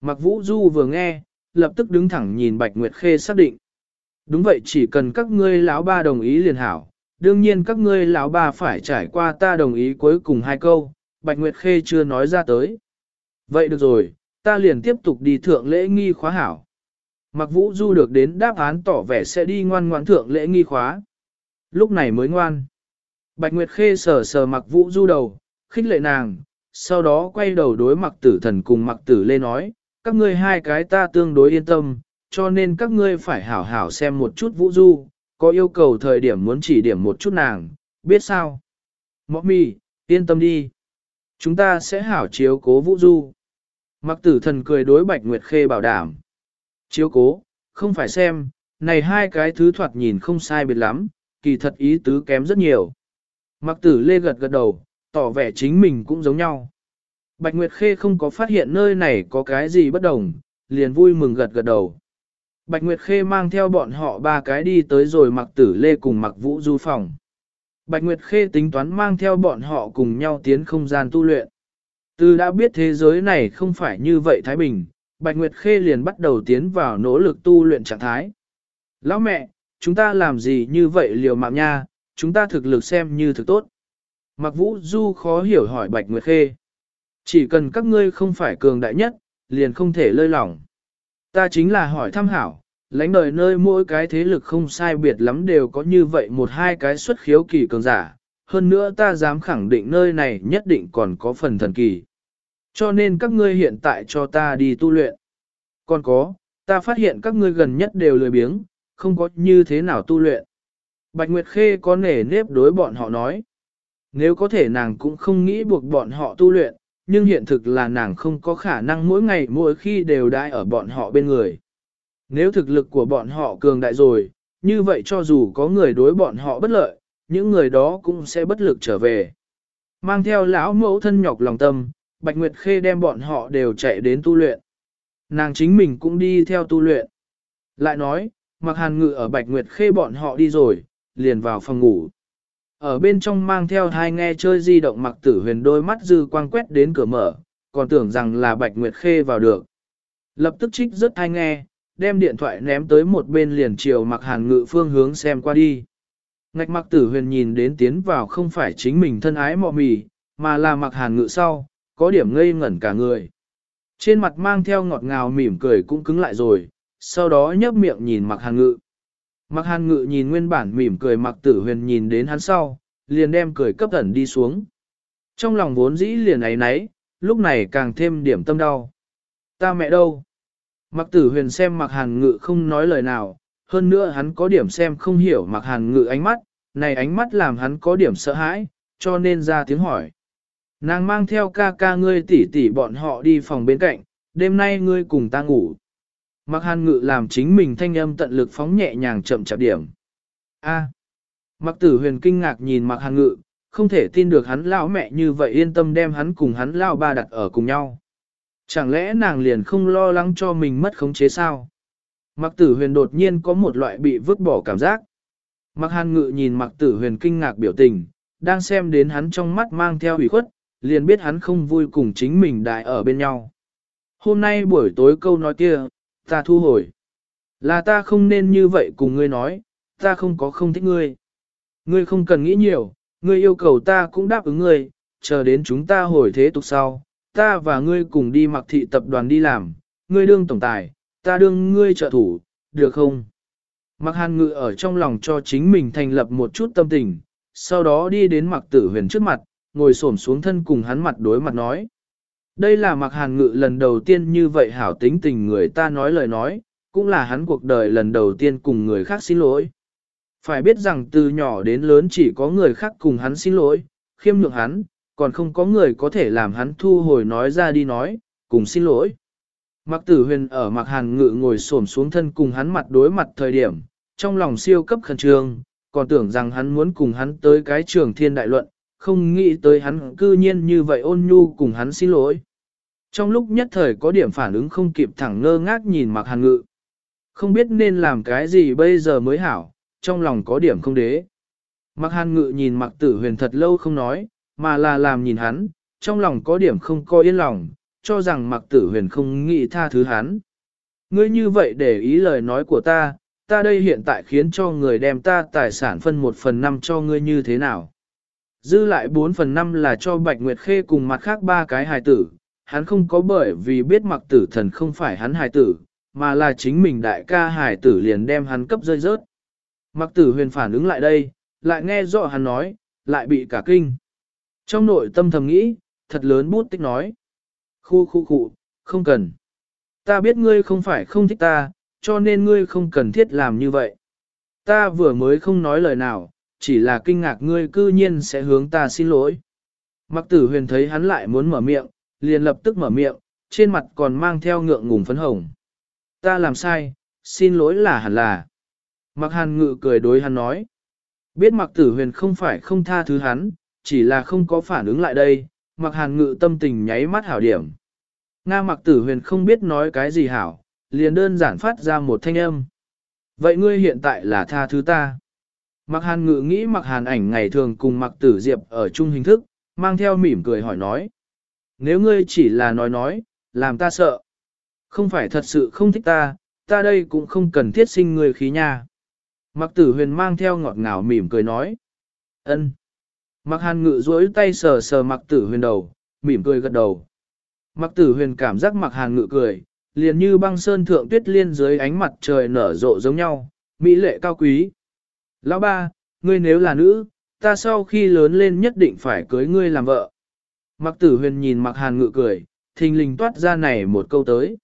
Mặc vũ du vừa nghe, lập tức đứng thẳng nhìn Bạch Nguyệt Khê xác định. Đúng vậy chỉ cần các ngươi lão ba đồng ý liền hảo, đương nhiên các ngươi lão ba phải trải qua ta đồng ý cuối cùng hai câu, Bạch Nguyệt Khê chưa nói ra tới. Vậy được rồi, ta liền tiếp tục đi thượng lễ nghi khóa hảo. Mặc vũ du được đến đáp án tỏ vẻ sẽ đi ngoan ngoãn thượng lễ nghi khóa. Lúc này mới ngoan. Bạch Nguyệt Khê sờ sờ mặc vũ du đầu, khích lệ nàng, sau đó quay đầu đối mặc tử thần cùng mặc tử lê nói, các ngươi hai cái ta tương đối yên tâm, cho nên các ngươi phải hảo hảo xem một chút vũ du, có yêu cầu thời điểm muốn chỉ điểm một chút nàng, biết sao? Mọ mì, yên tâm đi. Chúng ta sẽ hảo chiếu cố vũ du. Mặc tử thần cười đối Bạch Nguyệt Khê bảo đảm. Chiếu cố, không phải xem, này hai cái thứ thoạt nhìn không sai biệt lắm, kỳ thật ý tứ kém rất nhiều. Mặc tử lê gật gật đầu, tỏ vẻ chính mình cũng giống nhau. Bạch Nguyệt Khê không có phát hiện nơi này có cái gì bất đồng, liền vui mừng gật gật đầu. Bạch Nguyệt Khê mang theo bọn họ ba cái đi tới rồi mặc tử lê cùng mặc vũ du phòng. Bạch Nguyệt Khê tính toán mang theo bọn họ cùng nhau tiến không gian tu luyện. Từ đã biết thế giới này không phải như vậy Thái Bình, Bạch Nguyệt Khê liền bắt đầu tiến vào nỗ lực tu luyện trạng thái. Lão mẹ, chúng ta làm gì như vậy liều mạng nha, chúng ta thực lực xem như thực tốt. Mặc vũ du khó hiểu hỏi Bạch Nguyệt Khê. Chỉ cần các ngươi không phải cường đại nhất, liền không thể lơi lỏng. Ta chính là hỏi thăm hảo, lãnh đời nơi mỗi cái thế lực không sai biệt lắm đều có như vậy một hai cái xuất khiếu kỳ cường giả, hơn nữa ta dám khẳng định nơi này nhất định còn có phần thần kỳ. Cho nên các ngươi hiện tại cho ta đi tu luyện. Còn có, ta phát hiện các ngươi gần nhất đều lười biếng, không có như thế nào tu luyện. Bạch Nguyệt Khê có nể nếp đối bọn họ nói. Nếu có thể nàng cũng không nghĩ buộc bọn họ tu luyện, nhưng hiện thực là nàng không có khả năng mỗi ngày mỗi khi đều đai ở bọn họ bên người. Nếu thực lực của bọn họ cường đại rồi, như vậy cho dù có người đối bọn họ bất lợi, những người đó cũng sẽ bất lực trở về. Mang theo lão mẫu thân nhọc lòng tâm, Bạch Nguyệt Khê đem bọn họ đều chạy đến tu luyện. Nàng chính mình cũng đi theo tu luyện. Lại nói, mặc hàn ngự ở Bạch Nguyệt Khê bọn họ đi rồi, liền vào phòng ngủ. Ở bên trong mang theo hai nghe chơi di động mặc tử huyền đôi mắt dư quang quét đến cửa mở, còn tưởng rằng là Bạch Nguyệt Khê vào được. Lập tức trích rất hai nghe, đem điện thoại ném tới một bên liền chiều mặc hàn ngự phương hướng xem qua đi. Ngạch mặc tử huyền nhìn đến tiến vào không phải chính mình thân ái mọ mì, mà là mặc hàn ngự sau, có điểm ngây ngẩn cả người. Trên mặt mang theo ngọt ngào mỉm cười cũng cứng lại rồi, sau đó nhấp miệng nhìn mặc hàn ngự. Mặc hàn ngự nhìn nguyên bản mỉm cười mặc tử huyền nhìn đến hắn sau, liền đem cười cấp ẩn đi xuống. Trong lòng vốn dĩ liền ấy nấy, lúc này càng thêm điểm tâm đau. Ta mẹ đâu? Mặc tử huyền xem mặc hàn ngự không nói lời nào, hơn nữa hắn có điểm xem không hiểu mặc hàn ngự ánh mắt, này ánh mắt làm hắn có điểm sợ hãi, cho nên ra tiếng hỏi. Nàng mang theo ca ca ngươi tỷ tỷ bọn họ đi phòng bên cạnh, đêm nay ngươi cùng ta ngủ. Mặc hàn ngự làm chính mình thanh âm tận lực phóng nhẹ nhàng chậm chạp điểm. A. Mặc tử huyền kinh ngạc nhìn mặc hàn ngự, không thể tin được hắn lão mẹ như vậy yên tâm đem hắn cùng hắn lão ba đặt ở cùng nhau. Chẳng lẽ nàng liền không lo lắng cho mình mất khống chế sao? Mặc tử huyền đột nhiên có một loại bị vứt bỏ cảm giác. Mặc hàn ngự nhìn mặc tử huyền kinh ngạc biểu tình, đang xem đến hắn trong mắt mang theo ủy khuất, liền biết hắn không vui cùng chính mình đại ở bên nhau. Hôm nay buổi tối câu nói kia, ta thu hồi. Là ta không nên như vậy cùng ngươi nói, ta không có không thích ngươi. Ngươi không cần nghĩ nhiều, ngươi yêu cầu ta cũng đáp ứng ngươi, chờ đến chúng ta hồi thế tục sau, ta và ngươi cùng đi mặc thị tập đoàn đi làm, ngươi đương tổng tài, ta đương ngươi trợ thủ, được không? Mặc hàn ngự ở trong lòng cho chính mình thành lập một chút tâm tình, sau đó đi đến mặc tử huyền trước mặt, ngồi xổm xuống thân cùng hắn mặt đối mặt nói. Đây là mặc hàn ngự lần đầu tiên như vậy hảo tính tình người ta nói lời nói, cũng là hắn cuộc đời lần đầu tiên cùng người khác xin lỗi. Phải biết rằng từ nhỏ đến lớn chỉ có người khác cùng hắn xin lỗi, khiêm nhượng hắn, còn không có người có thể làm hắn thu hồi nói ra đi nói, cùng xin lỗi. Mặc tử huyền ở mặc hàn ngự ngồi xổm xuống thân cùng hắn mặt đối mặt thời điểm, trong lòng siêu cấp khẩn trương, còn tưởng rằng hắn muốn cùng hắn tới cái trường thiên đại luận, không nghĩ tới hắn cư nhiên như vậy ôn nhu cùng hắn xin lỗi. Trong lúc nhất thời có điểm phản ứng không kịp thẳng ngơ ngác nhìn mặc hàn ngự. Không biết nên làm cái gì bây giờ mới hảo, trong lòng có điểm không đế. Mặc hàn ngự nhìn mặc tử huyền thật lâu không nói, mà là làm nhìn hắn, trong lòng có điểm không coi yên lòng, cho rằng mặc tử huyền không nghĩ tha thứ hắn. Ngươi như vậy để ý lời nói của ta, ta đây hiện tại khiến cho người đem ta tài sản phân một phần năm cho ngươi như thế nào. Dư lại bốn phần năm là cho Bạch Nguyệt Khê cùng mặt khác ba cái hài tử, hắn không có bởi vì biết mặc tử thần không phải hắn hài tử, mà là chính mình đại ca hài tử liền đem hắn cấp rơi rớt. Mặc tử huyền phản ứng lại đây, lại nghe rõ hắn nói, lại bị cả kinh. Trong nội tâm thầm nghĩ, thật lớn bút tích nói. Khu khu khu, không cần. Ta biết ngươi không phải không thích ta, cho nên ngươi không cần thiết làm như vậy. Ta vừa mới không nói lời nào, chỉ là kinh ngạc ngươi cư nhiên sẽ hướng ta xin lỗi. Mặc tử huyền thấy hắn lại muốn mở miệng, liền lập tức mở miệng, trên mặt còn mang theo ngượng ngùng phấn hồng. Ta làm sai, xin lỗi là hẳn là. Mặc hàn ngự cười đối hắn nói. Biết mặc tử huyền không phải không tha thứ hắn, chỉ là không có phản ứng lại đây, mặc hàn ngự tâm tình nháy mắt hảo điểm. Nga mặc tử huyền không biết nói cái gì hảo, liền đơn giản phát ra một thanh âm. Vậy ngươi hiện tại là tha thứ ta. Mặc hàn ngự nghĩ mặc hàn ảnh ngày thường cùng mặc tử diệp ở chung hình thức, mang theo mỉm cười hỏi nói. Nếu ngươi chỉ là nói nói, làm ta sợ. Không phải thật sự không thích ta, ta đây cũng không cần thiết sinh người khí nha. Mặc tử huyền mang theo ngọt ngào mỉm cười nói. ân. Mặc hàn ngự duỗi tay sờ sờ mặc tử huyền đầu, mỉm cười gật đầu. Mặc tử huyền cảm giác mặc hàn ngự cười, liền như băng sơn thượng tuyết liên dưới ánh mặt trời nở rộ giống nhau, mỹ lệ cao quý. Lão ba, ngươi nếu là nữ, ta sau khi lớn lên nhất định phải cưới ngươi làm vợ. Mặc tử huyền nhìn mặc hàn ngự cười, thình lình toát ra này một câu tới.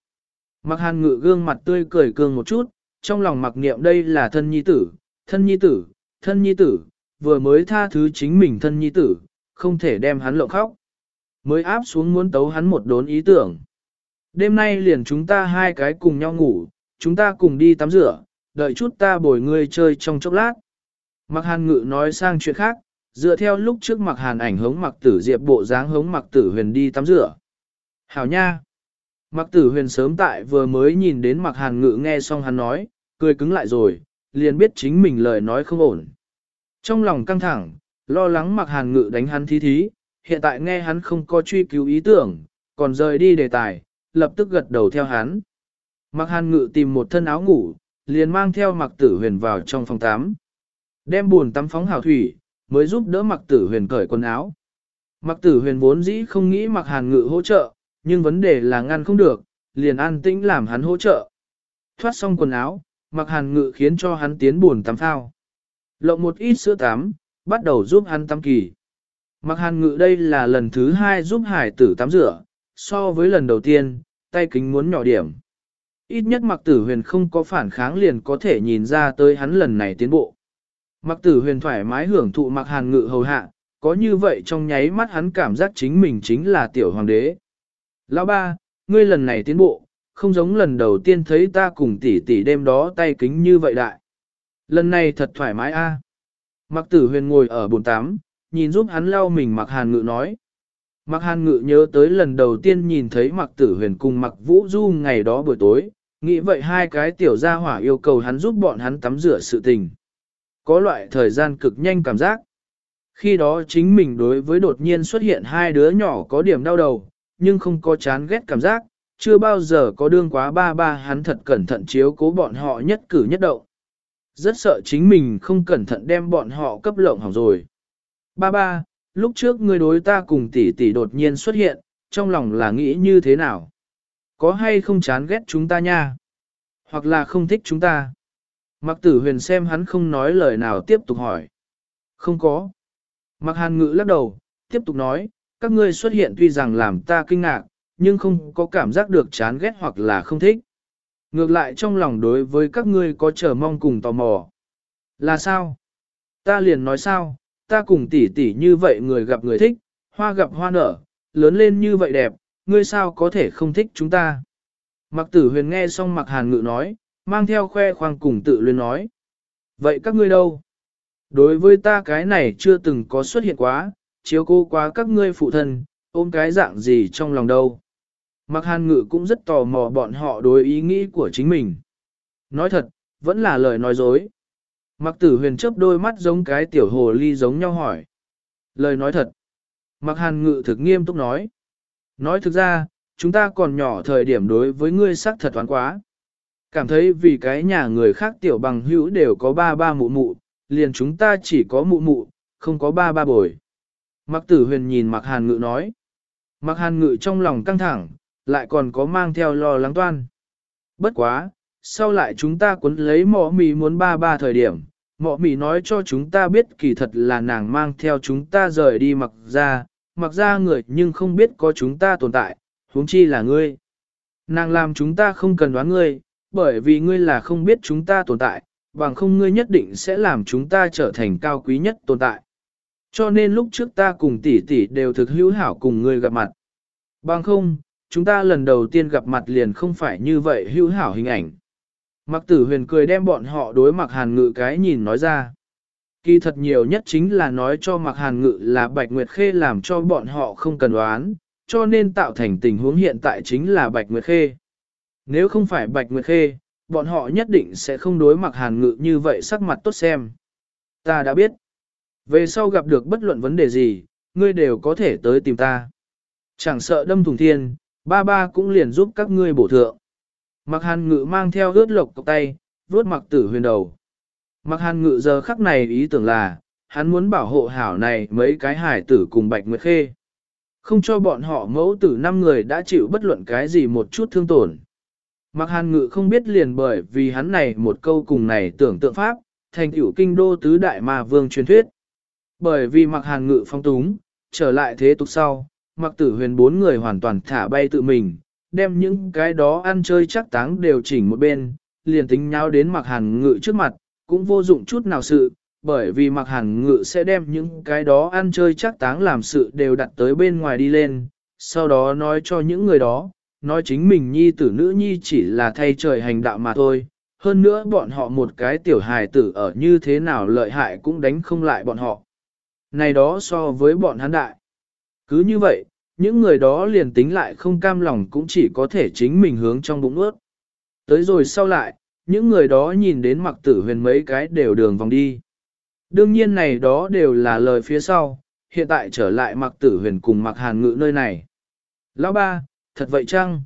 Mặc hàn ngự gương mặt tươi cười cường một chút, trong lòng mặc niệm đây là thân nhi tử, thân nhi tử, thân nhi tử, vừa mới tha thứ chính mình thân nhi tử, không thể đem hắn lộng khóc. Mới áp xuống muốn tấu hắn một đốn ý tưởng. Đêm nay liền chúng ta hai cái cùng nhau ngủ, chúng ta cùng đi tắm rửa, đợi chút ta bồi ngươi chơi trong chốc lát. Mặc hàn ngự nói sang chuyện khác, dựa theo lúc trước mặc hàn ảnh hống mặc tử diệp bộ dáng hống mặc tử huyền đi tắm rửa. Hảo nha! Mặc tử huyền sớm tại vừa mới nhìn đến mặc hàn ngự nghe xong hắn nói, cười cứng lại rồi, liền biết chính mình lời nói không ổn. Trong lòng căng thẳng, lo lắng mặc hàn ngự đánh hắn thí thí, hiện tại nghe hắn không có truy cứu ý tưởng, còn rời đi đề tài, lập tức gật đầu theo hắn. Mặc hàn ngự tìm một thân áo ngủ, liền mang theo mặc tử huyền vào trong phòng tắm. Đem buồn tắm phóng hào thủy, mới giúp đỡ mặc tử huyền cởi quần áo. Mặc tử huyền vốn dĩ không nghĩ mặc hàn ngự hỗ trợ, nhưng vấn đề là ngăn không được, liền an tĩnh làm hắn hỗ trợ. Thoát xong quần áo, mặc hàn ngự khiến cho hắn tiến buồn tắm phao. Lộng một ít sữa tắm, bắt đầu giúp hắn tắm kỳ. Mặc hàn ngự đây là lần thứ hai giúp hải tử tắm rửa, so với lần đầu tiên, tay kính muốn nhỏ điểm. Ít nhất mặc tử huyền không có phản kháng liền có thể nhìn ra tới hắn lần này tiến bộ. Mặc tử huyền thoải mái hưởng thụ mặc hàn ngự hầu hạ, có như vậy trong nháy mắt hắn cảm giác chính mình chính là tiểu hoàng đế. Lão ba, ngươi lần này tiến bộ, không giống lần đầu tiên thấy ta cùng tỷ tỷ đêm đó tay kính như vậy đại. Lần này thật thoải mái a. Mặc tử huyền ngồi ở bồn tám, nhìn giúp hắn lau mình mặc hàn ngự nói. Mặc hàn ngự nhớ tới lần đầu tiên nhìn thấy mặc tử huyền cùng mặc vũ du ngày đó buổi tối, nghĩ vậy hai cái tiểu gia hỏa yêu cầu hắn giúp bọn hắn tắm rửa sự tình. Có loại thời gian cực nhanh cảm giác. Khi đó chính mình đối với đột nhiên xuất hiện hai đứa nhỏ có điểm đau đầu, nhưng không có chán ghét cảm giác, chưa bao giờ có đương quá ba ba hắn thật cẩn thận chiếu cố bọn họ nhất cử nhất động. Rất sợ chính mình không cẩn thận đem bọn họ cấp lộng hỏng rồi. Ba ba, lúc trước ngươi đối ta cùng tỷ tỷ đột nhiên xuất hiện, trong lòng là nghĩ như thế nào? Có hay không chán ghét chúng ta nha? Hoặc là không thích chúng ta? Mặc tử huyền xem hắn không nói lời nào tiếp tục hỏi. Không có. Mặc hàn ngữ lắc đầu, tiếp tục nói, các ngươi xuất hiện tuy rằng làm ta kinh ngạc, nhưng không có cảm giác được chán ghét hoặc là không thích. Ngược lại trong lòng đối với các ngươi có chờ mong cùng tò mò. Là sao? Ta liền nói sao, ta cùng tỷ tỷ như vậy người gặp người thích, hoa gặp hoa nở, lớn lên như vậy đẹp, ngươi sao có thể không thích chúng ta? Mặc tử huyền nghe xong mặc hàn ngự nói, mang theo khoe khoang cùng tự luyến nói. Vậy các ngươi đâu? Đối với ta cái này chưa từng có xuất hiện quá, chiếu cô quá các ngươi phụ thân, ôm cái dạng gì trong lòng đâu. Mặc hàn ngự cũng rất tò mò bọn họ đối ý nghĩ của chính mình. Nói thật, vẫn là lời nói dối. Mặc tử huyền chớp đôi mắt giống cái tiểu hồ ly giống nhau hỏi. Lời nói thật. Mặc hàn ngự thực nghiêm túc nói. Nói thực ra, chúng ta còn nhỏ thời điểm đối với ngươi sắc thật toán quá. Cảm thấy vì cái nhà người khác tiểu bằng hữu đều có ba ba mụ mụ, liền chúng ta chỉ có mụ mụ, không có ba ba bồi. Mặc tử huyền nhìn mặc hàn ngự nói. Mặc hàn ngự trong lòng căng thẳng, lại còn có mang theo lo lắng toan. Bất quá, sau lại chúng ta cuốn lấy mỏ mì muốn ba ba thời điểm, mỏ mì nói cho chúng ta biết kỳ thật là nàng mang theo chúng ta rời đi mặc ra, mặc ra người nhưng không biết có chúng ta tồn tại, huống chi là ngươi. Nàng làm chúng ta không cần đoán ngươi, bởi vì ngươi là không biết chúng ta tồn tại, bằng không ngươi nhất định sẽ làm chúng ta trở thành cao quý nhất tồn tại. Cho nên lúc trước ta cùng tỷ tỷ đều thực hữu hảo cùng ngươi gặp mặt. Bằng không, chúng ta lần đầu tiên gặp mặt liền không phải như vậy hữu hảo hình ảnh. Mặc tử huyền cười đem bọn họ đối mặc hàn ngự cái nhìn nói ra. Kỳ thật nhiều nhất chính là nói cho mặc hàn ngự là Bạch Nguyệt Khê làm cho bọn họ không cần đoán, cho nên tạo thành tình huống hiện tại chính là Bạch Nguyệt Khê. Nếu không phải Bạch Nguyệt Khê, bọn họ nhất định sẽ không đối mặc hàn ngự như vậy sắc mặt tốt xem. Ta đã biết. Về sau gặp được bất luận vấn đề gì, ngươi đều có thể tới tìm ta. Chẳng sợ đâm thùng thiên, ba ba cũng liền giúp các ngươi bổ thượng. Mặc hàn ngự mang theo ướt lộc cọc tay, vuốt mặc tử huyền đầu. Mặc hàn ngự giờ khắc này ý tưởng là, hắn muốn bảo hộ hảo này mấy cái hải tử cùng bạch nguyệt khê. Không cho bọn họ mẫu tử năm người đã chịu bất luận cái gì một chút thương tổn. Mặc hàn ngự không biết liền bởi vì hắn này một câu cùng này tưởng tượng pháp, thành tiểu kinh đô tứ đại ma vương truyền thuyết. Bởi vì mặc hàn ngự phong túng, trở lại thế tục sau, mặc tử huyền bốn người hoàn toàn thả bay tự mình, đem những cái đó ăn chơi chắc táng đều chỉnh một bên, liền tính nhau đến mặc hàn ngự trước mặt, cũng vô dụng chút nào sự, bởi vì mặc hàn ngự sẽ đem những cái đó ăn chơi chắc táng làm sự đều đặt tới bên ngoài đi lên, sau đó nói cho những người đó, nói chính mình nhi tử nữ nhi chỉ là thay trời hành đạo mà thôi. Hơn nữa bọn họ một cái tiểu hài tử ở như thế nào lợi hại cũng đánh không lại bọn họ. Này đó so với bọn hắn đại. Cứ như vậy, những người đó liền tính lại không cam lòng cũng chỉ có thể chính mình hướng trong bụng ướt. Tới rồi sau lại, những người đó nhìn đến mặc tử huyền mấy cái đều đường vòng đi. Đương nhiên này đó đều là lời phía sau, hiện tại trở lại mặc tử huyền cùng mặc hàn ngự nơi này. Lão ba, thật vậy chăng?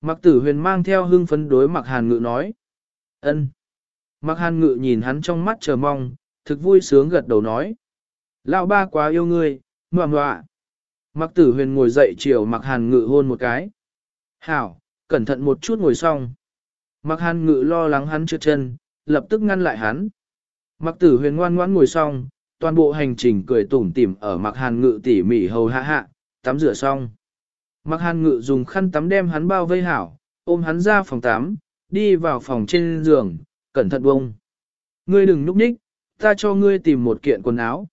Mặc tử huyền mang theo hưng phấn đối mặc hàn ngự nói. ân. Mặc hàn ngự nhìn hắn trong mắt chờ mong, thực vui sướng gật đầu nói. Lão ba quá yêu ngươi, ngoà ngoạ. Mặc tử huyền ngồi dậy chiều mặc hàn ngự hôn một cái. Hảo, cẩn thận một chút ngồi xong. Mặc hàn ngự lo lắng hắn trượt chân, lập tức ngăn lại hắn. Mặc tử huyền ngoan ngoãn ngồi xong, toàn bộ hành trình cười tủm tỉm ở mặc hàn ngự tỉ mỉ hầu hạ hạ, tắm rửa xong. Mặc hàn ngự dùng khăn tắm đem hắn bao vây hảo, ôm hắn ra phòng tắm, đi vào phòng trên giường, cẩn thận bông. Ngươi đừng núp nhích, ta cho ngươi tìm một kiện quần áo.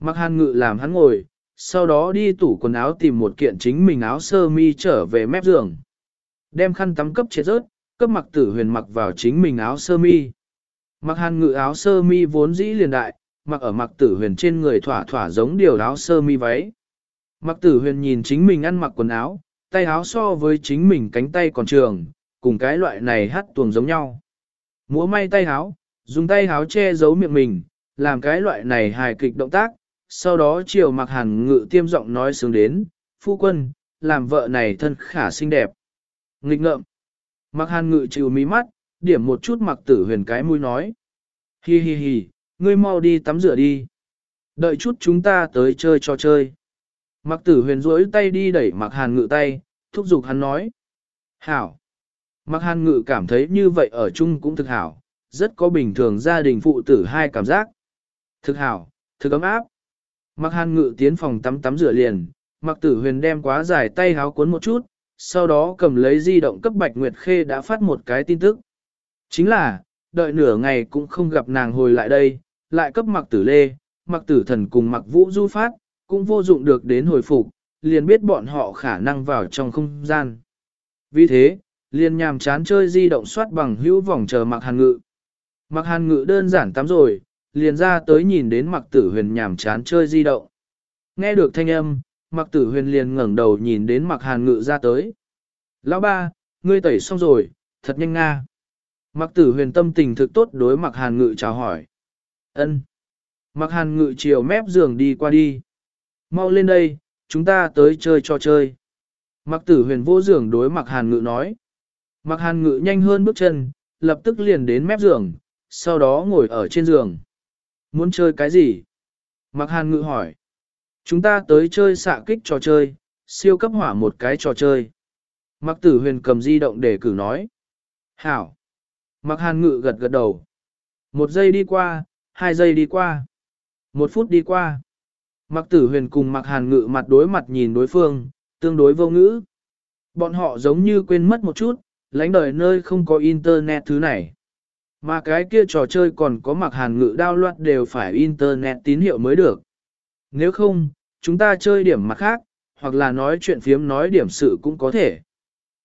Mặc hàn ngự làm hắn ngồi, sau đó đi tủ quần áo tìm một kiện chính mình áo sơ mi trở về mép giường. Đem khăn tắm cấp chết rớt, cấp mặc tử huyền mặc vào chính mình áo sơ mi. Mặc hàn ngự áo sơ mi vốn dĩ liền đại, mặc ở mặc tử huyền trên người thỏa thỏa giống điều áo sơ mi váy. Mặc tử huyền nhìn chính mình ăn mặc quần áo, tay áo so với chính mình cánh tay còn trường, cùng cái loại này hát tuồng giống nhau. Múa may tay áo, dùng tay áo che giấu miệng mình, làm cái loại này hài kịch động tác, sau đó chiều mặc hàn ngự tiêm giọng nói sướng đến, phu quân, làm vợ này thân khả xinh đẹp. Nghịch ngợm. Mặc hàn ngự chịu mí mắt, điểm một chút mặc tử huyền cái mũi nói. Hi hi hi, ngươi mau đi tắm rửa đi. Đợi chút chúng ta tới chơi cho chơi. Mặc tử huyền rỗi tay đi đẩy mặc hàn ngự tay, thúc giục hắn nói. Hảo. Mặc hàn ngự cảm thấy như vậy ở chung cũng thực hảo, rất có bình thường gia đình phụ tử hai cảm giác. Thực hảo, thực ấm áp. Mặc hàn ngự tiến phòng tắm tắm rửa liền, mặc tử huyền đem quá dài tay háo cuốn một chút, sau đó cầm lấy di động cấp Bạch Nguyệt Khê đã phát một cái tin tức. Chính là, đợi nửa ngày cũng không gặp nàng hồi lại đây, lại cấp mặc tử lê, mặc tử thần cùng mặc vũ du phát, cũng vô dụng được đến hồi phục, liền biết bọn họ khả năng vào trong không gian. Vì thế, liền nhàm chán chơi di động soát bằng hữu vòng chờ mặc hàn ngự. Mặc hàn ngự đơn giản tắm rồi, liền ra tới nhìn đến mặc tử huyền nhàm chán chơi di động. Nghe được thanh âm, mặc tử huyền liền ngẩng đầu nhìn đến mặc hàn ngự ra tới. Lão ba, ngươi tẩy xong rồi, thật nhanh nga. Mặc tử huyền tâm tình thực tốt đối mặc hàn ngự chào hỏi. ân Mặc hàn ngự chiều mép giường đi qua đi. Mau lên đây, chúng ta tới chơi trò chơi. Mặc tử huyền vô giường đối mặc hàn ngự nói. Mặc hàn ngự nhanh hơn bước chân, lập tức liền đến mép giường, sau đó ngồi ở trên giường. Muốn chơi cái gì? Mặc hàn ngự hỏi. Chúng ta tới chơi xạ kích trò chơi, siêu cấp hỏa một cái trò chơi. Mặc tử huyền cầm di động để cử nói. Hảo. Mặc hàn ngự gật gật đầu. Một giây đi qua, hai giây đi qua. Một phút đi qua. Mặc tử huyền cùng mặc hàn ngự mặt đối mặt nhìn đối phương, tương đối vô ngữ. Bọn họ giống như quên mất một chút, lãnh đời nơi không có internet thứ này. Mà cái kia trò chơi còn có mặc hàn ngự đao loạt đều phải internet tín hiệu mới được. Nếu không, chúng ta chơi điểm mặt khác, hoặc là nói chuyện phiếm nói điểm sự cũng có thể.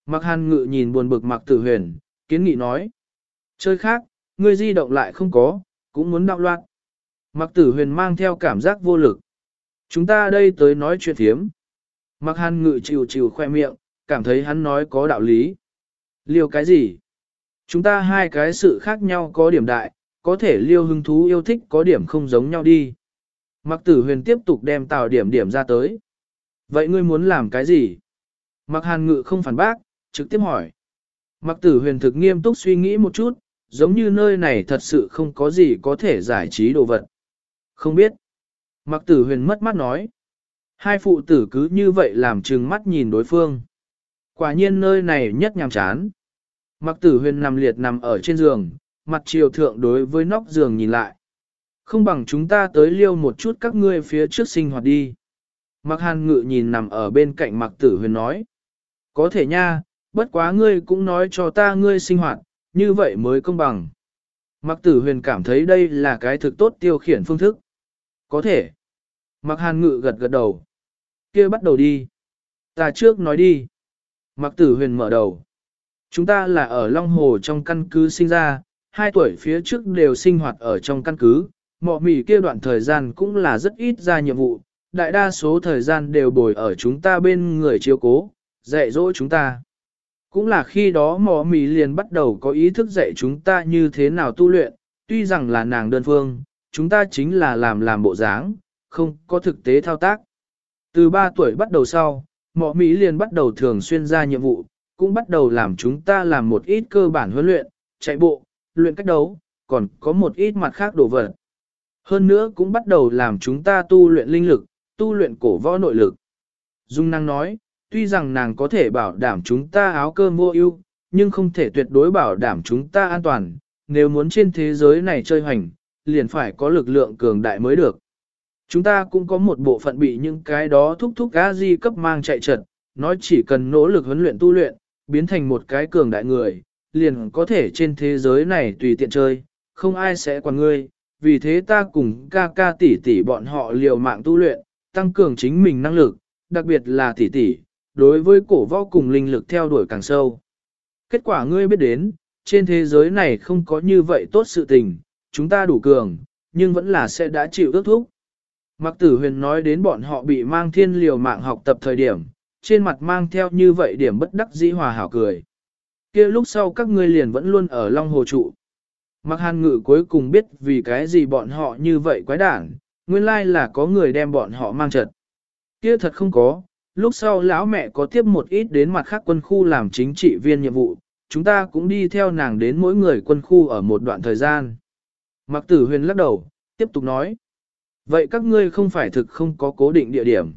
Mặc hàn ngự nhìn buồn bực mặc tử huyền, kiến nghị nói. Chơi khác, ngươi di động lại không có, cũng muốn đạo loạn. Mặc tử huyền mang theo cảm giác vô lực. Chúng ta đây tới nói chuyện thiếm. Mặc hàn ngự chịu chịu khoe miệng, cảm thấy hắn nói có đạo lý. Liêu cái gì? Chúng ta hai cái sự khác nhau có điểm đại, có thể liêu hứng thú yêu thích có điểm không giống nhau đi. Mặc tử huyền tiếp tục đem tạo điểm điểm ra tới. Vậy ngươi muốn làm cái gì? Mặc hàn ngự không phản bác, trực tiếp hỏi. Mặc tử huyền thực nghiêm túc suy nghĩ một chút, giống như nơi này thật sự không có gì có thể giải trí đồ vật. Không biết. Mặc tử huyền mất mắt nói. Hai phụ tử cứ như vậy làm trừng mắt nhìn đối phương. Quả nhiên nơi này nhất nhàm chán. Mặc tử huyền nằm liệt nằm ở trên giường, mặt chiều thượng đối với nóc giường nhìn lại. Không bằng chúng ta tới liêu một chút các ngươi phía trước sinh hoạt đi. Mặc hàn ngự nhìn nằm ở bên cạnh mặc tử huyền nói. Có thể nha, bất quá ngươi cũng nói cho ta ngươi sinh hoạt, như vậy mới công bằng. Mặc tử huyền cảm thấy đây là cái thực tốt tiêu khiển phương thức. Có thể. Mặc hàn ngự gật gật đầu. kia bắt đầu đi. Ta trước nói đi. Mặc tử huyền mở đầu. Chúng ta là ở Long Hồ trong căn cứ sinh ra, hai tuổi phía trước đều sinh hoạt ở trong căn cứ, mọ mỉ kia đoạn thời gian cũng là rất ít ra nhiệm vụ, đại đa số thời gian đều bồi ở chúng ta bên người chiếu cố, dạy dỗ chúng ta. Cũng là khi đó mỏ mì liền bắt đầu có ý thức dạy chúng ta như thế nào tu luyện, tuy rằng là nàng đơn phương, chúng ta chính là làm làm bộ dáng, không có thực tế thao tác. Từ 3 tuổi bắt đầu sau, mọ Mỹ liền bắt đầu thường xuyên ra nhiệm vụ, cũng bắt đầu làm chúng ta làm một ít cơ bản huấn luyện, chạy bộ, luyện cách đấu, còn có một ít mặt khác đồ vật. Hơn nữa cũng bắt đầu làm chúng ta tu luyện linh lực, tu luyện cổ võ nội lực. Dung năng nói, tuy rằng nàng có thể bảo đảm chúng ta áo cơm mua ưu, nhưng không thể tuyệt đối bảo đảm chúng ta an toàn, nếu muốn trên thế giới này chơi hoành, liền phải có lực lượng cường đại mới được. Chúng ta cũng có một bộ phận bị những cái đó thúc thúc gã di cấp mang chạy trật, nói chỉ cần nỗ lực huấn luyện tu luyện, biến thành một cái cường đại người, liền có thể trên thế giới này tùy tiện chơi, không ai sẽ quản ngươi, vì thế ta cùng ca ca tỷ tỷ bọn họ liều mạng tu luyện, tăng cường chính mình năng lực, đặc biệt là tỷ tỷ, đối với cổ võ cùng linh lực theo đuổi càng sâu. Kết quả ngươi biết đến, trên thế giới này không có như vậy tốt sự tình, chúng ta đủ cường, nhưng vẫn là sẽ đã chịu ước thúc. Mặc tử huyền nói đến bọn họ bị mang thiên liều mạng học tập thời điểm, trên mặt mang theo như vậy điểm bất đắc dĩ hòa hảo cười. kia lúc sau các ngươi liền vẫn luôn ở Long Hồ trụ. Mặc hàn ngự cuối cùng biết vì cái gì bọn họ như vậy quái đản, nguyên lai là có người đem bọn họ mang trật. kia thật không có, lúc sau lão mẹ có tiếp một ít đến mặt khác quân khu làm chính trị viên nhiệm vụ, chúng ta cũng đi theo nàng đến mỗi người quân khu ở một đoạn thời gian. Mặc tử huyền lắc đầu, tiếp tục nói. Vậy các ngươi không phải thực không có cố định địa điểm.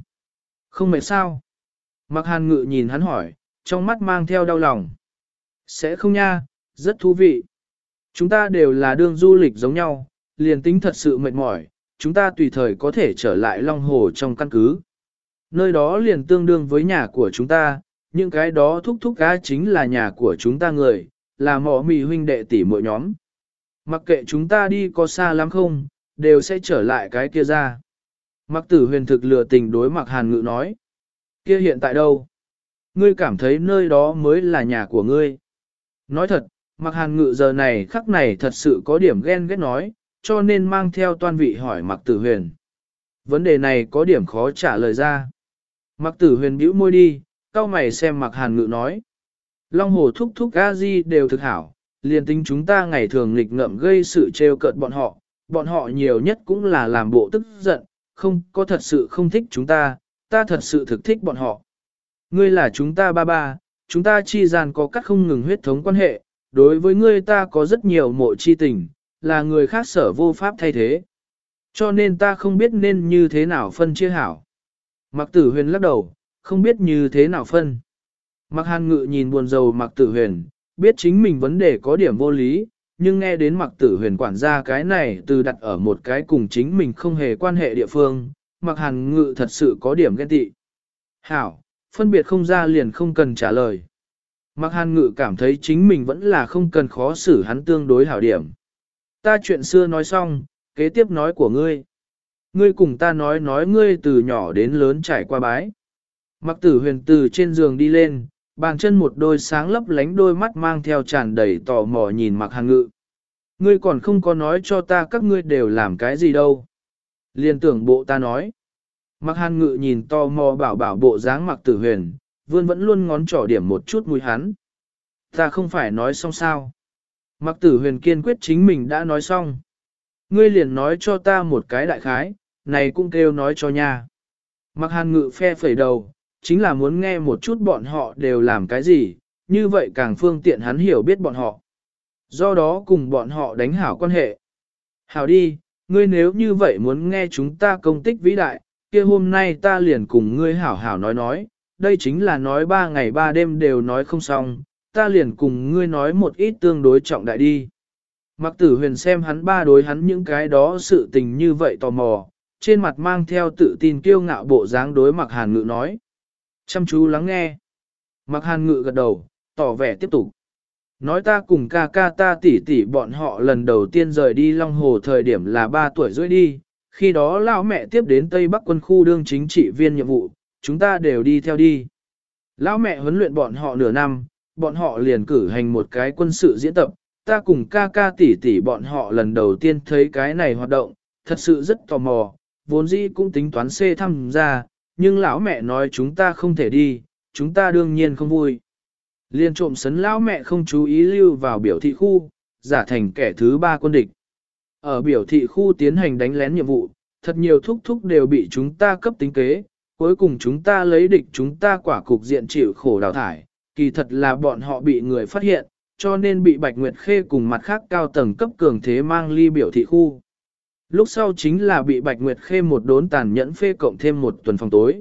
Không mệt sao? Mặc hàn ngự nhìn hắn hỏi, trong mắt mang theo đau lòng. Sẽ không nha, rất thú vị. Chúng ta đều là đương du lịch giống nhau, liền tính thật sự mệt mỏi, chúng ta tùy thời có thể trở lại Long Hồ trong căn cứ. Nơi đó liền tương đương với nhà của chúng ta, những cái đó thúc thúc cá chính là nhà của chúng ta người, là mỏ mì huynh đệ tỷ mỗi nhóm. Mặc kệ chúng ta đi có xa lắm không, đều sẽ trở lại cái kia ra. Mặc tử huyền thực lừa tình đối mặc hàn ngự nói. Kia hiện tại đâu? Ngươi cảm thấy nơi đó mới là nhà của ngươi. Nói thật, mặc hàn ngự giờ này khắc này thật sự có điểm ghen ghét nói, cho nên mang theo toan vị hỏi mặc tử huyền. Vấn đề này có điểm khó trả lời ra. Mặc tử huyền bĩu môi đi, cao mày xem mặc hàn ngự nói. Long hồ thúc thúc a di đều thực hảo, liền tính chúng ta ngày thường nghịch ngợm gây sự trêu cợt bọn họ, bọn họ nhiều nhất cũng là làm bộ tức giận, không có thật sự không thích chúng ta, ta thật sự thực thích bọn họ. Ngươi là chúng ta ba ba, chúng ta chi gian có các không ngừng huyết thống quan hệ, đối với ngươi ta có rất nhiều mộ chi tình, là người khác sở vô pháp thay thế. Cho nên ta không biết nên như thế nào phân chia hảo. Mặc tử huyền lắc đầu, không biết như thế nào phân. Mặc hàn ngự nhìn buồn rầu mặc tử huyền, biết chính mình vấn đề có điểm vô lý, nhưng nghe đến mặc tử huyền quản gia cái này từ đặt ở một cái cùng chính mình không hề quan hệ địa phương, mặc hàn ngự thật sự có điểm ghen tị. Hảo, phân biệt không ra liền không cần trả lời. Mặc hàn ngự cảm thấy chính mình vẫn là không cần khó xử hắn tương đối hảo điểm. Ta chuyện xưa nói xong, kế tiếp nói của ngươi. Ngươi cùng ta nói nói ngươi từ nhỏ đến lớn trải qua bái. Mặc tử huyền từ trên giường đi lên, bàn chân một đôi sáng lấp lánh đôi mắt mang theo tràn đầy tò mò nhìn mặc hàng ngự. Ngươi còn không có nói cho ta các ngươi đều làm cái gì đâu. Liên tưởng bộ ta nói. Mặc hàn ngự nhìn tò mò bảo bảo bộ dáng mặc tử huyền, vươn vẫn luôn ngón trỏ điểm một chút mũi hắn. Ta không phải nói xong sao. Mặc tử huyền kiên quyết chính mình đã nói xong. Ngươi liền nói cho ta một cái đại khái, này cũng kêu nói cho nha. Mặc hàn ngự phe phẩy đầu, chính là muốn nghe một chút bọn họ đều làm cái gì, như vậy càng phương tiện hắn hiểu biết bọn họ. Do đó cùng bọn họ đánh hảo quan hệ. Hảo đi, ngươi nếu như vậy muốn nghe chúng ta công tích vĩ đại, kia hôm nay ta liền cùng ngươi hảo hảo nói nói, đây chính là nói ba ngày ba đêm đều nói không xong, ta liền cùng ngươi nói một ít tương đối trọng đại đi. Mặc tử huyền xem hắn ba đối hắn những cái đó sự tình như vậy tò mò, trên mặt mang theo tự tin kiêu ngạo bộ dáng đối mặc hàn ngự nói. Chăm chú lắng nghe. Mặc hàn ngự gật đầu, tỏ vẻ tiếp tục. Nói ta cùng ca ca ta tỷ tỷ bọn họ lần đầu tiên rời đi Long Hồ thời điểm là 3 tuổi rưỡi đi, khi đó lão mẹ tiếp đến Tây Bắc quân khu đương chính trị viên nhiệm vụ, chúng ta đều đi theo đi. Lão mẹ huấn luyện bọn họ nửa năm, bọn họ liền cử hành một cái quân sự diễn tập, ta cùng ca ca tỷ tỷ bọn họ lần đầu tiên thấy cái này hoạt động, thật sự rất tò mò, vốn dĩ cũng tính toán xê thăm ra, nhưng lão mẹ nói chúng ta không thể đi, chúng ta đương nhiên không vui. Liên trộm sấn lão mẹ không chú ý lưu vào biểu thị khu, giả thành kẻ thứ ba quân địch. Ở biểu thị khu tiến hành đánh lén nhiệm vụ, thật nhiều thúc thúc đều bị chúng ta cấp tính kế, cuối cùng chúng ta lấy địch chúng ta quả cục diện chịu khổ đào thải, kỳ thật là bọn họ bị người phát hiện, cho nên bị Bạch Nguyệt Khê cùng mặt khác cao tầng cấp cường thế mang ly biểu thị khu. Lúc sau chính là bị Bạch Nguyệt Khê một đốn tàn nhẫn phê cộng thêm một tuần phòng tối.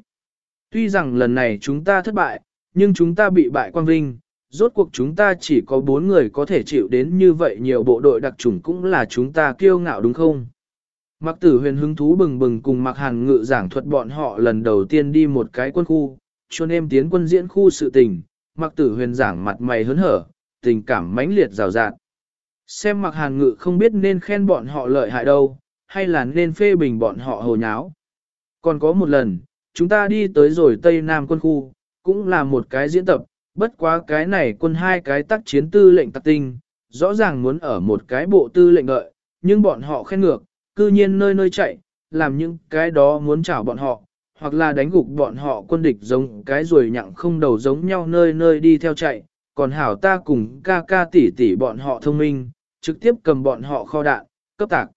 Tuy rằng lần này chúng ta thất bại, nhưng chúng ta bị bại quang vinh, rốt cuộc chúng ta chỉ có bốn người có thể chịu đến như vậy nhiều bộ đội đặc chủng cũng là chúng ta kiêu ngạo đúng không? Mặc tử huyền hứng thú bừng bừng cùng mặc hàn ngự giảng thuật bọn họ lần đầu tiên đi một cái quân khu, cho nên tiến quân diễn khu sự tình, mặc tử huyền giảng mặt mày hớn hở, tình cảm mãnh liệt rào rạt. Xem mặc hàn ngự không biết nên khen bọn họ lợi hại đâu, hay là nên phê bình bọn họ hồ nháo. Còn có một lần, chúng ta đi tới rồi Tây Nam quân khu, cũng là một cái diễn tập, bất quá cái này quân hai cái tác chiến tư lệnh tạc tinh, rõ ràng muốn ở một cái bộ tư lệnh ngợi, nhưng bọn họ khen ngược, cư nhiên nơi nơi chạy, làm những cái đó muốn chảo bọn họ, hoặc là đánh gục bọn họ quân địch giống cái ruồi nhặng không đầu giống nhau nơi nơi đi theo chạy, còn hảo ta cùng ca ca tỷ tỷ bọn họ thông minh, trực tiếp cầm bọn họ kho đạn, cấp tạc.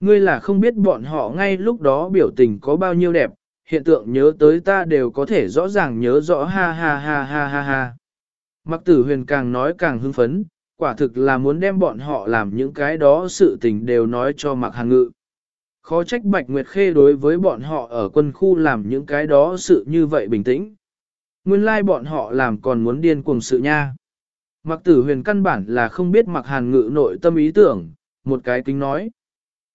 Ngươi là không biết bọn họ ngay lúc đó biểu tình có bao nhiêu đẹp, hiện tượng nhớ tới ta đều có thể rõ ràng nhớ rõ ha ha ha ha ha ha. Mặc tử huyền càng nói càng hưng phấn, quả thực là muốn đem bọn họ làm những cái đó sự tình đều nói cho mặc hàng ngự. Khó trách Bạch Nguyệt Khê đối với bọn họ ở quân khu làm những cái đó sự như vậy bình tĩnh. Nguyên lai like bọn họ làm còn muốn điên cuồng sự nha. Mặc tử huyền căn bản là không biết mặc hàn ngự nội tâm ý tưởng, một cái kính nói.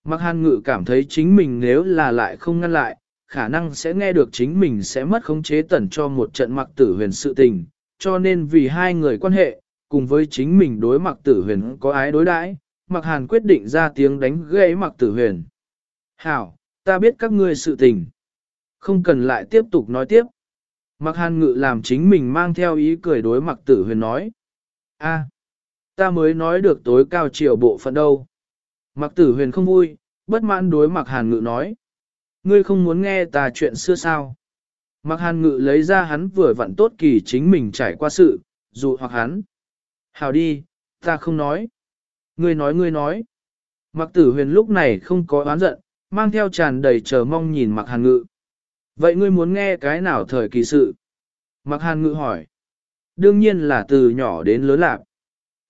Mặc hàn ngự cảm thấy chính mình nếu là lại không ngăn lại, khả năng sẽ nghe được chính mình sẽ mất khống chế tẩn cho một trận mặc tử huyền sự tình, cho nên vì hai người quan hệ, cùng với chính mình đối mặc tử huyền có ái đối đãi, mặc hàn quyết định ra tiếng đánh gãy mặc tử huyền. Hảo, ta biết các ngươi sự tình. Không cần lại tiếp tục nói tiếp. Mặc hàn ngự làm chính mình mang theo ý cười đối mặc tử huyền nói. a ta mới nói được tối cao chiều bộ phận đâu. Mặc tử huyền không vui, bất mãn đối mặc hàn ngự nói. Ngươi không muốn nghe ta chuyện xưa sao? Mặc hàn ngự lấy ra hắn vừa vặn tốt kỳ chính mình trải qua sự, dụ hoặc hắn. Hào đi, ta không nói. Ngươi nói ngươi nói. Mặc tử huyền lúc này không có oán giận, mang theo tràn đầy chờ mong nhìn mặc hàn ngự. Vậy ngươi muốn nghe cái nào thời kỳ sự? Mặc hàn ngự hỏi. Đương nhiên là từ nhỏ đến lớn lạc.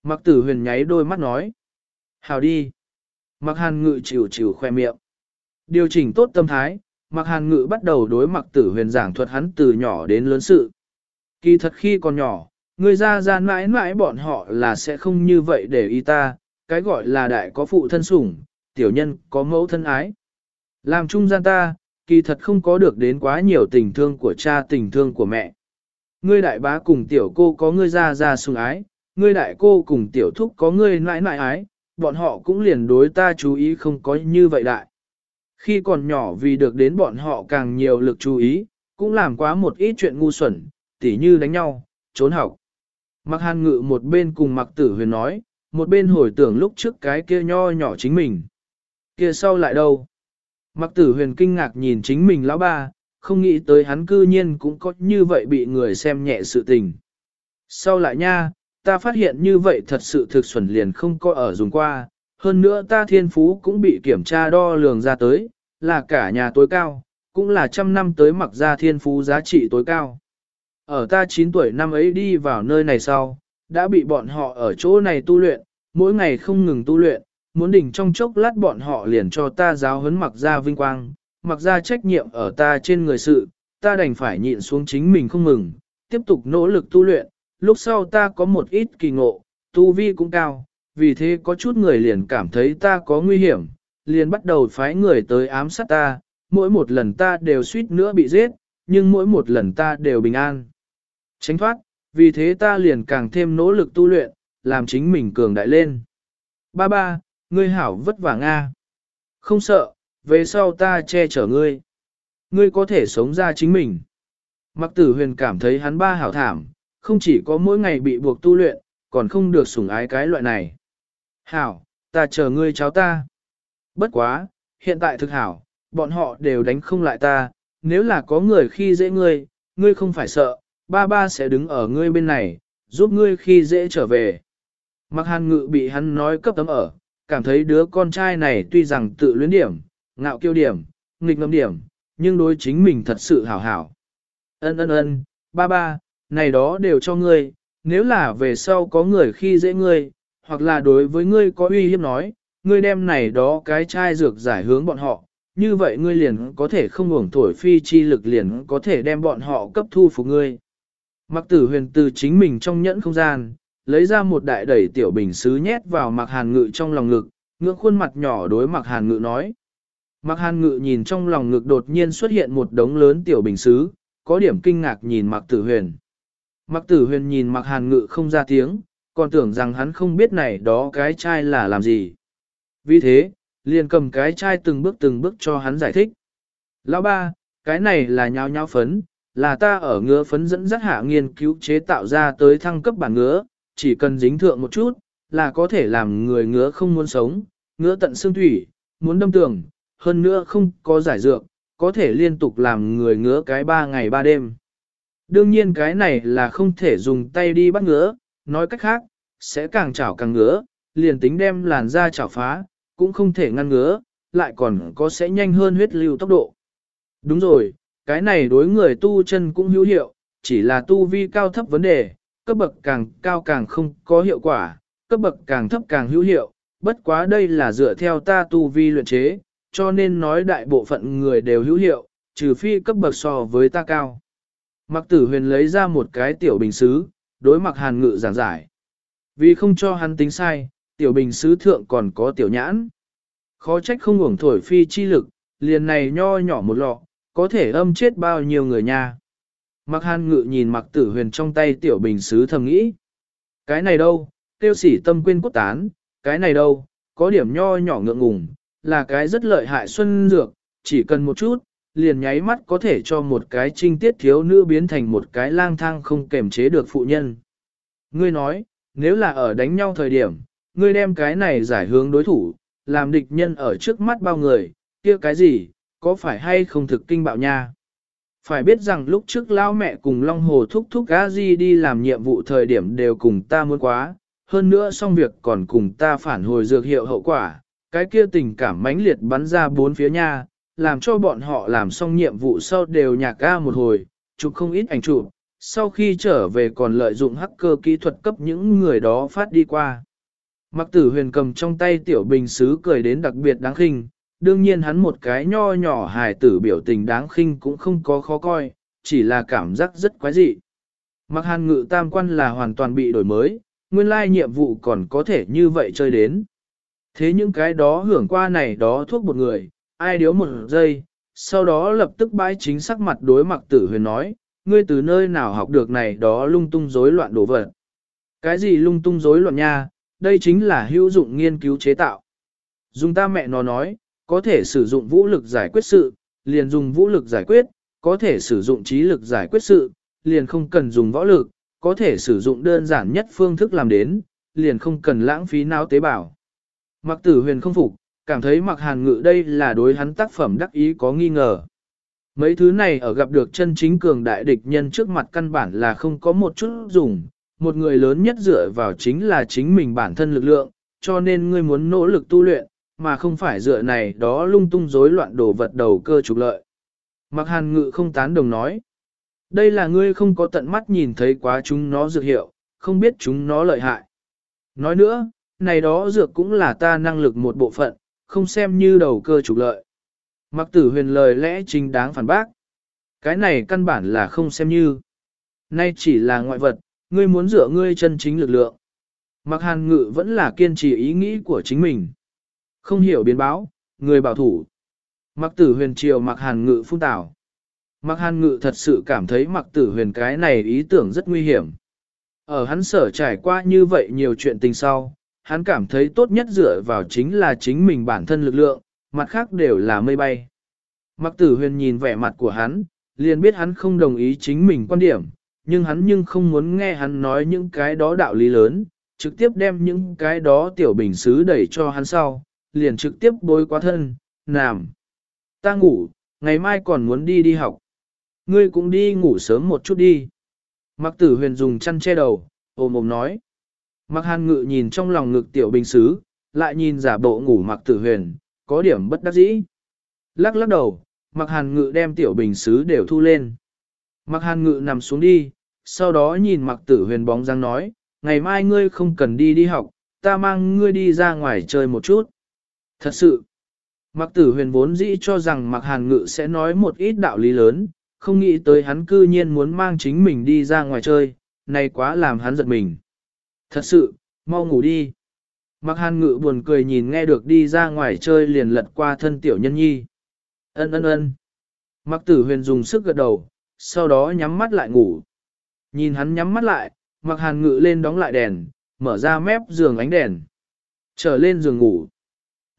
Mặc tử huyền nháy đôi mắt nói. Hào đi. Mạc hàn ngự chịu chịu khoe miệng. Điều chỉnh tốt tâm thái, Mạc hàn ngự bắt đầu đối Mạc tử huyền giảng thuật hắn từ nhỏ đến lớn sự. Kỳ thật khi còn nhỏ, người ra ra mãi mãi bọn họ là sẽ không như vậy để ý ta, cái gọi là đại có phụ thân sủng, tiểu nhân có mẫu thân ái. Làm trung gian ta, kỳ thật không có được đến quá nhiều tình thương của cha tình thương của mẹ. Ngươi đại bá cùng tiểu cô có ngươi ra ra sủng ái, ngươi đại cô cùng tiểu thúc có ngươi nãi nãi ái, bọn họ cũng liền đối ta chú ý không có như vậy đại. Khi còn nhỏ vì được đến bọn họ càng nhiều lực chú ý, cũng làm quá một ít chuyện ngu xuẩn, tỉ như đánh nhau, trốn học. Mặc hàn ngự một bên cùng mặc tử huyền nói, một bên hồi tưởng lúc trước cái kia nho nhỏ chính mình. Kia sau lại đâu? Mặc tử huyền kinh ngạc nhìn chính mình lão ba, không nghĩ tới hắn cư nhiên cũng có như vậy bị người xem nhẹ sự tình. Sau lại nha, ta phát hiện như vậy thật sự thực xuẩn liền không có ở dùng qua, hơn nữa ta thiên phú cũng bị kiểm tra đo lường ra tới, là cả nhà tối cao, cũng là trăm năm tới mặc ra thiên phú giá trị tối cao. Ở ta 9 tuổi năm ấy đi vào nơi này sau, đã bị bọn họ ở chỗ này tu luyện, mỗi ngày không ngừng tu luyện, muốn đỉnh trong chốc lát bọn họ liền cho ta giáo huấn mặc ra vinh quang, mặc ra trách nhiệm ở ta trên người sự, ta đành phải nhịn xuống chính mình không ngừng, tiếp tục nỗ lực tu luyện, lúc sau ta có một ít kỳ ngộ, tu vi cũng cao, vì thế có chút người liền cảm thấy ta có nguy hiểm, liền bắt đầu phái người tới ám sát ta, mỗi một lần ta đều suýt nữa bị giết, nhưng mỗi một lần ta đều bình an. Tránh thoát, vì thế ta liền càng thêm nỗ lực tu luyện, làm chính mình cường đại lên. Ba ba, ngươi hảo vất vả Nga. Không sợ, về sau ta che chở ngươi. Ngươi có thể sống ra chính mình. Mặc tử huyền cảm thấy hắn ba hảo thảm, không chỉ có mỗi ngày bị buộc tu luyện, còn không được sủng ái cái loại này. Hảo, ta chờ ngươi cháu ta. Bất quá, hiện tại thực hảo, bọn họ đều đánh không lại ta, nếu là có người khi dễ ngươi, ngươi không phải sợ, ba ba sẽ đứng ở ngươi bên này, giúp ngươi khi dễ trở về. Mặc hàn ngự bị hắn nói cấp tấm ở, cảm thấy đứa con trai này tuy rằng tự luyến điểm, ngạo kiêu điểm, nghịch ngâm điểm, nhưng đối chính mình thật sự hảo hảo. Ân ân ân, ba ba, này đó đều cho ngươi, nếu là về sau có người khi dễ ngươi, hoặc là đối với ngươi có uy hiếp nói, ngươi đem này đó cái chai dược giải hướng bọn họ, như vậy ngươi liền có thể không uổng thổi phi chi lực liền có thể đem bọn họ cấp thu phục ngươi. Mặc tử huyền từ chính mình trong nhẫn không gian, lấy ra một đại đẩy tiểu bình xứ nhét vào mặc hàn ngự trong lòng ngực, ngưỡng khuôn mặt nhỏ đối mặc hàn ngự nói. Mặc hàn ngự nhìn trong lòng ngực đột nhiên xuất hiện một đống lớn tiểu bình xứ, có điểm kinh ngạc nhìn mặc tử huyền. Mặc tử huyền nhìn mặc hàn ngự không ra tiếng, còn tưởng rằng hắn không biết này đó cái chai là làm gì. Vì thế, liền cầm cái chai từng bước từng bước cho hắn giải thích. Lão ba, cái này là nháo nháo phấn, là ta ở ngứa phấn dẫn dắt hạ nghiên cứu chế tạo ra tới thăng cấp bản ngứa, chỉ cần dính thượng một chút, là có thể làm người ngứa không muốn sống, ngứa tận xương thủy, muốn đâm tường, hơn nữa không có giải dược, có thể liên tục làm người ngứa cái ba ngày ba đêm. Đương nhiên cái này là không thể dùng tay đi bắt ngứa, nói cách khác, sẽ càng chảo càng ngứa, liền tính đem làn da chảo phá, cũng không thể ngăn ngứa, lại còn có sẽ nhanh hơn huyết lưu tốc độ. Đúng rồi, cái này đối người tu chân cũng hữu hiệu, chỉ là tu vi cao thấp vấn đề, cấp bậc càng cao càng không có hiệu quả, cấp bậc càng thấp càng hữu hiệu, bất quá đây là dựa theo ta tu vi luyện chế, cho nên nói đại bộ phận người đều hữu hiệu, trừ phi cấp bậc so với ta cao. Mặc tử huyền lấy ra một cái tiểu bình xứ, đối mặc hàn ngự giảng giải. Vì không cho hắn tính sai, tiểu bình sứ thượng còn có tiểu nhãn. Khó trách không uổng thổi phi chi lực, liền này nho nhỏ một lọ, có thể âm chết bao nhiêu người nha. Mặc hàn ngự nhìn mặc tử huyền trong tay tiểu bình sứ thầm nghĩ. Cái này đâu, tiêu sỉ tâm quên cốt tán, cái này đâu, có điểm nho nhỏ ngượng ngùng, là cái rất lợi hại xuân dược, chỉ cần một chút, liền nháy mắt có thể cho một cái trinh tiết thiếu nữ biến thành một cái lang thang không kềm chế được phụ nhân. Ngươi nói, nếu là ở đánh nhau thời điểm, ngươi đem cái này giải hướng đối thủ, làm địch nhân ở trước mắt bao người, kia cái gì, có phải hay không thực kinh bạo nha? Phải biết rằng lúc trước lao mẹ cùng Long Hồ thúc thúc gã di đi làm nhiệm vụ thời điểm đều cùng ta muốn quá, hơn nữa xong việc còn cùng ta phản hồi dược hiệu hậu quả, cái kia tình cảm mãnh liệt bắn ra bốn phía nha, làm cho bọn họ làm xong nhiệm vụ sau đều nhạc ca một hồi, chụp không ít ảnh chụp, sau khi trở về còn lợi dụng hacker kỹ thuật cấp những người đó phát đi qua. Mặc tử huyền cầm trong tay tiểu bình xứ cười đến đặc biệt đáng khinh, đương nhiên hắn một cái nho nhỏ hài tử biểu tình đáng khinh cũng không có khó coi, chỉ là cảm giác rất quái dị. Mặc hàn ngự tam quan là hoàn toàn bị đổi mới, nguyên lai nhiệm vụ còn có thể như vậy chơi đến. Thế những cái đó hưởng qua này đó thuốc một người, ai điếu một giây, sau đó lập tức bãi chính sắc mặt đối mặc tử huyền nói, ngươi từ nơi nào học được này đó lung tung rối loạn đổ vật. Cái gì lung tung rối loạn nha, đây chính là hữu dụng nghiên cứu chế tạo. Dùng ta mẹ nó nói, có thể sử dụng vũ lực giải quyết sự, liền dùng vũ lực giải quyết, có thể sử dụng trí lực giải quyết sự, liền không cần dùng võ lực, có thể sử dụng đơn giản nhất phương thức làm đến, liền không cần lãng phí não tế bào. Mặc tử huyền không phục, cảm thấy mặc hàn ngự đây là đối hắn tác phẩm đắc ý có nghi ngờ. Mấy thứ này ở gặp được chân chính cường đại địch nhân trước mặt căn bản là không có một chút dùng, một người lớn nhất dựa vào chính là chính mình bản thân lực lượng, cho nên ngươi muốn nỗ lực tu luyện, mà không phải dựa này đó lung tung rối loạn đồ vật đầu cơ trục lợi. Mặc hàn ngự không tán đồng nói. Đây là ngươi không có tận mắt nhìn thấy quá chúng nó dược hiệu, không biết chúng nó lợi hại. Nói nữa, này đó dược cũng là ta năng lực một bộ phận, không xem như đầu cơ trục lợi. Mặc tử huyền lời lẽ chính đáng phản bác. Cái này căn bản là không xem như. Nay chỉ là ngoại vật, ngươi muốn dựa ngươi chân chính lực lượng. Mặc hàn ngự vẫn là kiên trì ý nghĩ của chính mình. Không hiểu biến báo, người bảo thủ. Mặc tử huyền triều mặc hàn ngự phung tảo. Mặc hàn ngự thật sự cảm thấy mặc tử huyền cái này ý tưởng rất nguy hiểm. Ở hắn sở trải qua như vậy nhiều chuyện tình sau, hắn cảm thấy tốt nhất dựa vào chính là chính mình bản thân lực lượng, mặt khác đều là mây bay. Mặc tử huyền nhìn vẻ mặt của hắn, liền biết hắn không đồng ý chính mình quan điểm, nhưng hắn nhưng không muốn nghe hắn nói những cái đó đạo lý lớn, trực tiếp đem những cái đó tiểu bình xứ đẩy cho hắn sau, liền trực tiếp bối quá thân, nằm. Ta ngủ, ngày mai còn muốn đi đi học. Ngươi cũng đi ngủ sớm một chút đi. Mặc tử huyền dùng chăn che đầu, ôm ôm nói. Mặc hàn ngự nhìn trong lòng ngực tiểu bình xứ, lại nhìn giả bộ ngủ mặc tử huyền, có điểm bất đắc dĩ. Lắc lắc đầu, mặc hàn ngự đem tiểu bình xứ đều thu lên. Mặc hàn ngự nằm xuống đi, sau đó nhìn mặc tử huyền bóng răng nói, ngày mai ngươi không cần đi đi học, ta mang ngươi đi ra ngoài chơi một chút. Thật sự, mặc tử huyền vốn dĩ cho rằng mặc hàn ngự sẽ nói một ít đạo lý lớn, không nghĩ tới hắn cư nhiên muốn mang chính mình đi ra ngoài chơi, này quá làm hắn giật mình. Thật sự, mau ngủ đi. Mặc hàn ngự buồn cười nhìn nghe được đi ra ngoài chơi liền lật qua thân tiểu nhân nhi. Ân ân ân. Mặc tử huyền dùng sức gật đầu, sau đó nhắm mắt lại ngủ. Nhìn hắn nhắm mắt lại, mặc hàn ngự lên đóng lại đèn, mở ra mép giường ánh đèn. Trở lên giường ngủ.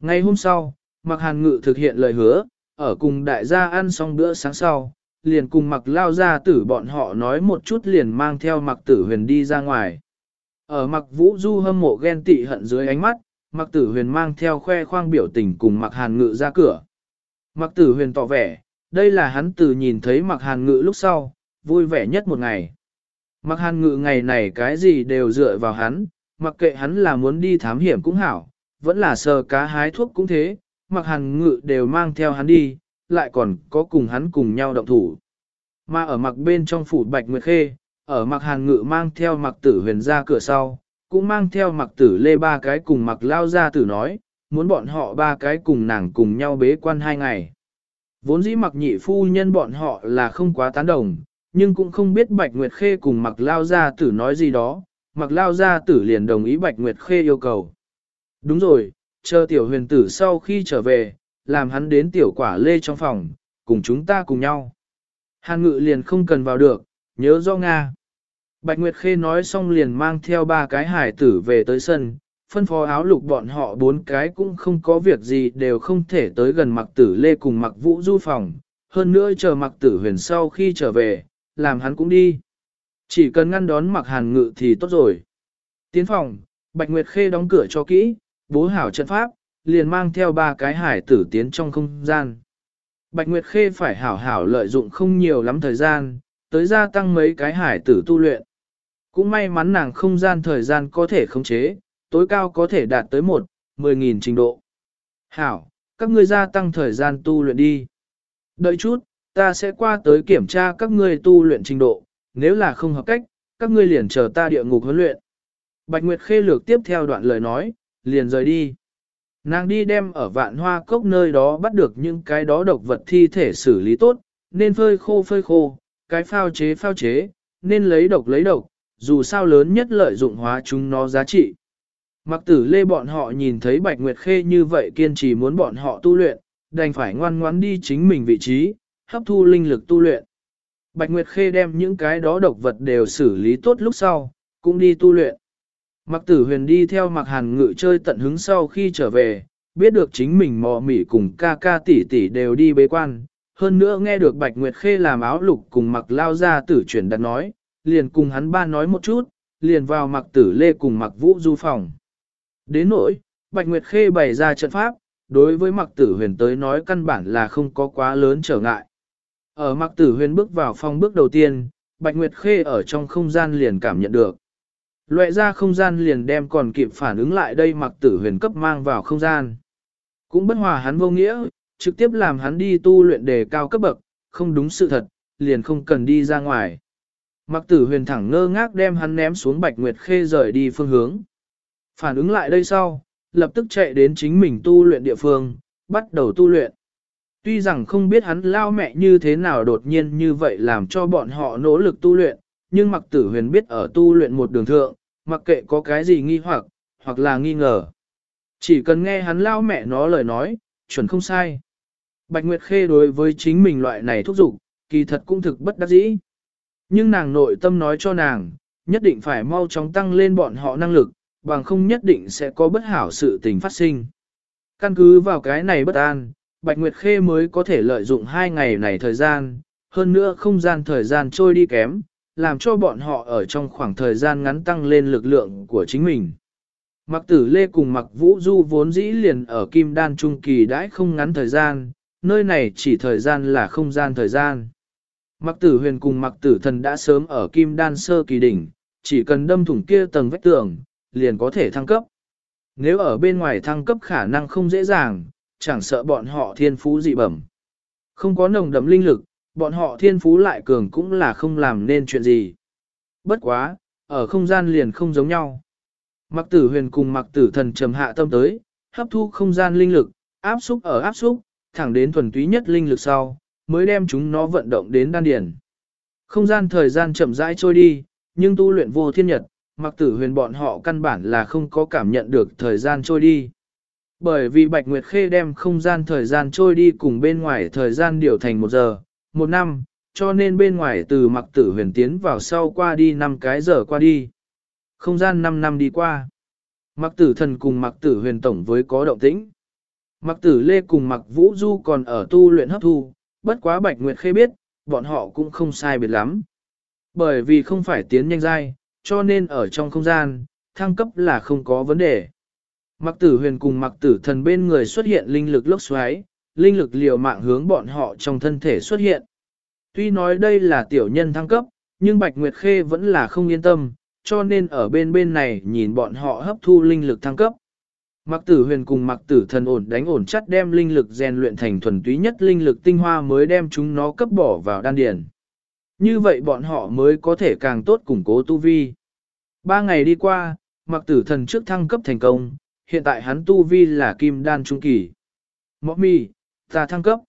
Ngay hôm sau, mặc hàn ngự thực hiện lời hứa, ở cùng đại gia ăn xong bữa sáng sau, liền cùng mặc lao ra tử bọn họ nói một chút liền mang theo mặc tử huyền đi ra ngoài. Ở mặc vũ du hâm mộ ghen tị hận dưới ánh mắt, mặc tử huyền mang theo khoe khoang biểu tình cùng mặc hàn ngự ra cửa. Mặc tử huyền tỏ vẻ, đây là hắn từ nhìn thấy mặc hàn ngự lúc sau, vui vẻ nhất một ngày. Mặc hàn ngự ngày này cái gì đều dựa vào hắn, mặc kệ hắn là muốn đi thám hiểm cũng hảo, vẫn là sờ cá hái thuốc cũng thế, mặc hàn ngự đều mang theo hắn đi, lại còn có cùng hắn cùng nhau động thủ. Mà ở mặc bên trong phủ Bạch Nguyệt Khê, ở mặc hàn ngự mang theo mặc tử huyền ra cửa sau, cũng mang theo mặc tử lê ba cái cùng mặc lao ra tử nói, muốn bọn họ ba cái cùng nàng cùng nhau bế quan hai ngày. Vốn dĩ mặc nhị phu nhân bọn họ là không quá tán đồng, nhưng cũng không biết Bạch Nguyệt Khê cùng mặc lao ra tử nói gì đó, mặc lao ra tử liền đồng ý Bạch Nguyệt Khê yêu cầu. Đúng rồi, chờ tiểu huyền tử sau khi trở về, làm hắn đến tiểu quả lê trong phòng, cùng chúng ta cùng nhau. Hàn ngự liền không cần vào được, nhớ do Nga. Bạch Nguyệt Khê nói xong liền mang theo ba cái hải tử về tới sân, phân phó áo lục bọn họ bốn cái cũng không có việc gì đều không thể tới gần mặc tử lê cùng mặc vũ du phòng, hơn nữa chờ mặc tử huyền sau khi trở về, làm hắn cũng đi. Chỉ cần ngăn đón mặc hàn ngự thì tốt rồi. Tiến phòng, Bạch Nguyệt Khê đóng cửa cho kỹ, bố hảo trận pháp, liền mang theo ba cái hải tử tiến trong không gian. Bạch Nguyệt Khê phải hảo hảo lợi dụng không nhiều lắm thời gian, tới gia tăng mấy cái hải tử tu luyện. Cũng may mắn nàng không gian thời gian có thể khống chế, tối cao có thể đạt tới một, 10.000 trình độ. Hảo, các ngươi gia tăng thời gian tu luyện đi. Đợi chút, ta sẽ qua tới kiểm tra các ngươi tu luyện trình độ, nếu là không hợp cách, các ngươi liền chờ ta địa ngục huấn luyện. Bạch Nguyệt Khê lược tiếp theo đoạn lời nói, liền rời đi. Nàng đi đem ở vạn hoa cốc nơi đó bắt được những cái đó độc vật thi thể xử lý tốt, nên phơi khô phơi khô, cái phao chế phao chế, nên lấy độc lấy độc, dù sao lớn nhất lợi dụng hóa chúng nó giá trị. Mặc tử lê bọn họ nhìn thấy Bạch Nguyệt Khê như vậy kiên trì muốn bọn họ tu luyện, đành phải ngoan ngoãn đi chính mình vị trí, hấp thu linh lực tu luyện. Bạch Nguyệt Khê đem những cái đó độc vật đều xử lý tốt lúc sau, cũng đi tu luyện. Mặc tử huyền đi theo mặc hàn ngự chơi tận hứng sau khi trở về, biết được chính mình mò mỉ cùng ca ca tỷ tỷ đều đi bế quan. Hơn nữa nghe được Bạch Nguyệt Khê làm áo lục cùng mặc lao ra tử chuyển đặt nói, liền cùng hắn ba nói một chút, liền vào mặc tử lê cùng mặc vũ du phòng. Đến nỗi, Bạch Nguyệt Khê bày ra trận pháp, đối với mặc tử huyền tới nói căn bản là không có quá lớn trở ngại. Ở mặc tử huyền bước vào phòng bước đầu tiên, Bạch Nguyệt Khê ở trong không gian liền cảm nhận được. Loại ra không gian liền đem còn kịp phản ứng lại đây mặc tử huyền cấp mang vào không gian. Cũng bất hòa hắn vô nghĩa, trực tiếp làm hắn đi tu luyện đề cao cấp bậc, không đúng sự thật, liền không cần đi ra ngoài. Mặc tử huyền thẳng ngơ ngác đem hắn ném xuống Bạch Nguyệt Khê rời đi phương hướng. Phản ứng lại đây sau, lập tức chạy đến chính mình tu luyện địa phương, bắt đầu tu luyện. Tuy rằng không biết hắn lao mẹ như thế nào đột nhiên như vậy làm cho bọn họ nỗ lực tu luyện, nhưng mặc tử huyền biết ở tu luyện một đường thượng, mặc kệ có cái gì nghi hoặc, hoặc là nghi ngờ. Chỉ cần nghe hắn lao mẹ nó lời nói, chuẩn không sai. Bạch Nguyệt Khê đối với chính mình loại này thúc giục, kỳ thật cũng thực bất đắc dĩ. Nhưng nàng nội tâm nói cho nàng, nhất định phải mau chóng tăng lên bọn họ năng lực, bằng không nhất định sẽ có bất hảo sự tình phát sinh. Căn cứ vào cái này bất an, Bạch Nguyệt Khê mới có thể lợi dụng hai ngày này thời gian, hơn nữa không gian thời gian trôi đi kém, làm cho bọn họ ở trong khoảng thời gian ngắn tăng lên lực lượng của chính mình. Mặc tử lê cùng mặc vũ du vốn dĩ liền ở kim đan trung kỳ đãi không ngắn thời gian, nơi này chỉ thời gian là không gian thời gian. Mặc tử huyền cùng mặc tử thần đã sớm ở kim đan sơ kỳ đỉnh, chỉ cần đâm thủng kia tầng vách tường, liền có thể thăng cấp. Nếu ở bên ngoài thăng cấp khả năng không dễ dàng, chẳng sợ bọn họ thiên phú dị bẩm. Không có nồng đậm linh lực, bọn họ thiên phú lại cường cũng là không làm nên chuyện gì. Bất quá, ở không gian liền không giống nhau. Mặc tử huyền cùng mặc tử thần trầm hạ tâm tới, hấp thu không gian linh lực, áp xúc ở áp xúc, thẳng đến thuần túy nhất linh lực sau, mới đem chúng nó vận động đến đan điển. Không gian thời gian chậm rãi trôi đi, nhưng tu luyện vô thiên nhật, mặc tử huyền bọn họ căn bản là không có cảm nhận được thời gian trôi đi. Bởi vì Bạch Nguyệt Khê đem không gian thời gian trôi đi cùng bên ngoài thời gian điều thành một giờ, một năm, cho nên bên ngoài từ mặc tử huyền tiến vào sau qua đi năm cái giờ qua đi. Không gian 5 năm đi qua. Mặc tử thần cùng mặc tử huyền tổng với có động tĩnh. Mặc tử lê cùng mặc vũ du còn ở tu luyện hấp thu, bất quá Bạch Nguyệt Khê biết, bọn họ cũng không sai biệt lắm. Bởi vì không phải tiến nhanh dai, cho nên ở trong không gian, thăng cấp là không có vấn đề. Mặc tử huyền cùng mặc tử thần bên người xuất hiện linh lực lốc xoáy, linh lực liều mạng hướng bọn họ trong thân thể xuất hiện. Tuy nói đây là tiểu nhân thăng cấp, nhưng Bạch Nguyệt Khê vẫn là không yên tâm, cho nên ở bên bên này nhìn bọn họ hấp thu linh lực thăng cấp. Mặc tử huyền cùng mặc tử thần ổn đánh ổn chắt đem linh lực rèn luyện thành thuần túy nhất linh lực tinh hoa mới đem chúng nó cấp bỏ vào đan điền. Như vậy bọn họ mới có thể càng tốt củng cố tu vi. Ba ngày đi qua, mặc tử thần trước thăng cấp thành công, hiện tại hắn tu vi là kim đan trung kỳ. Mọ mi, ta thăng cấp.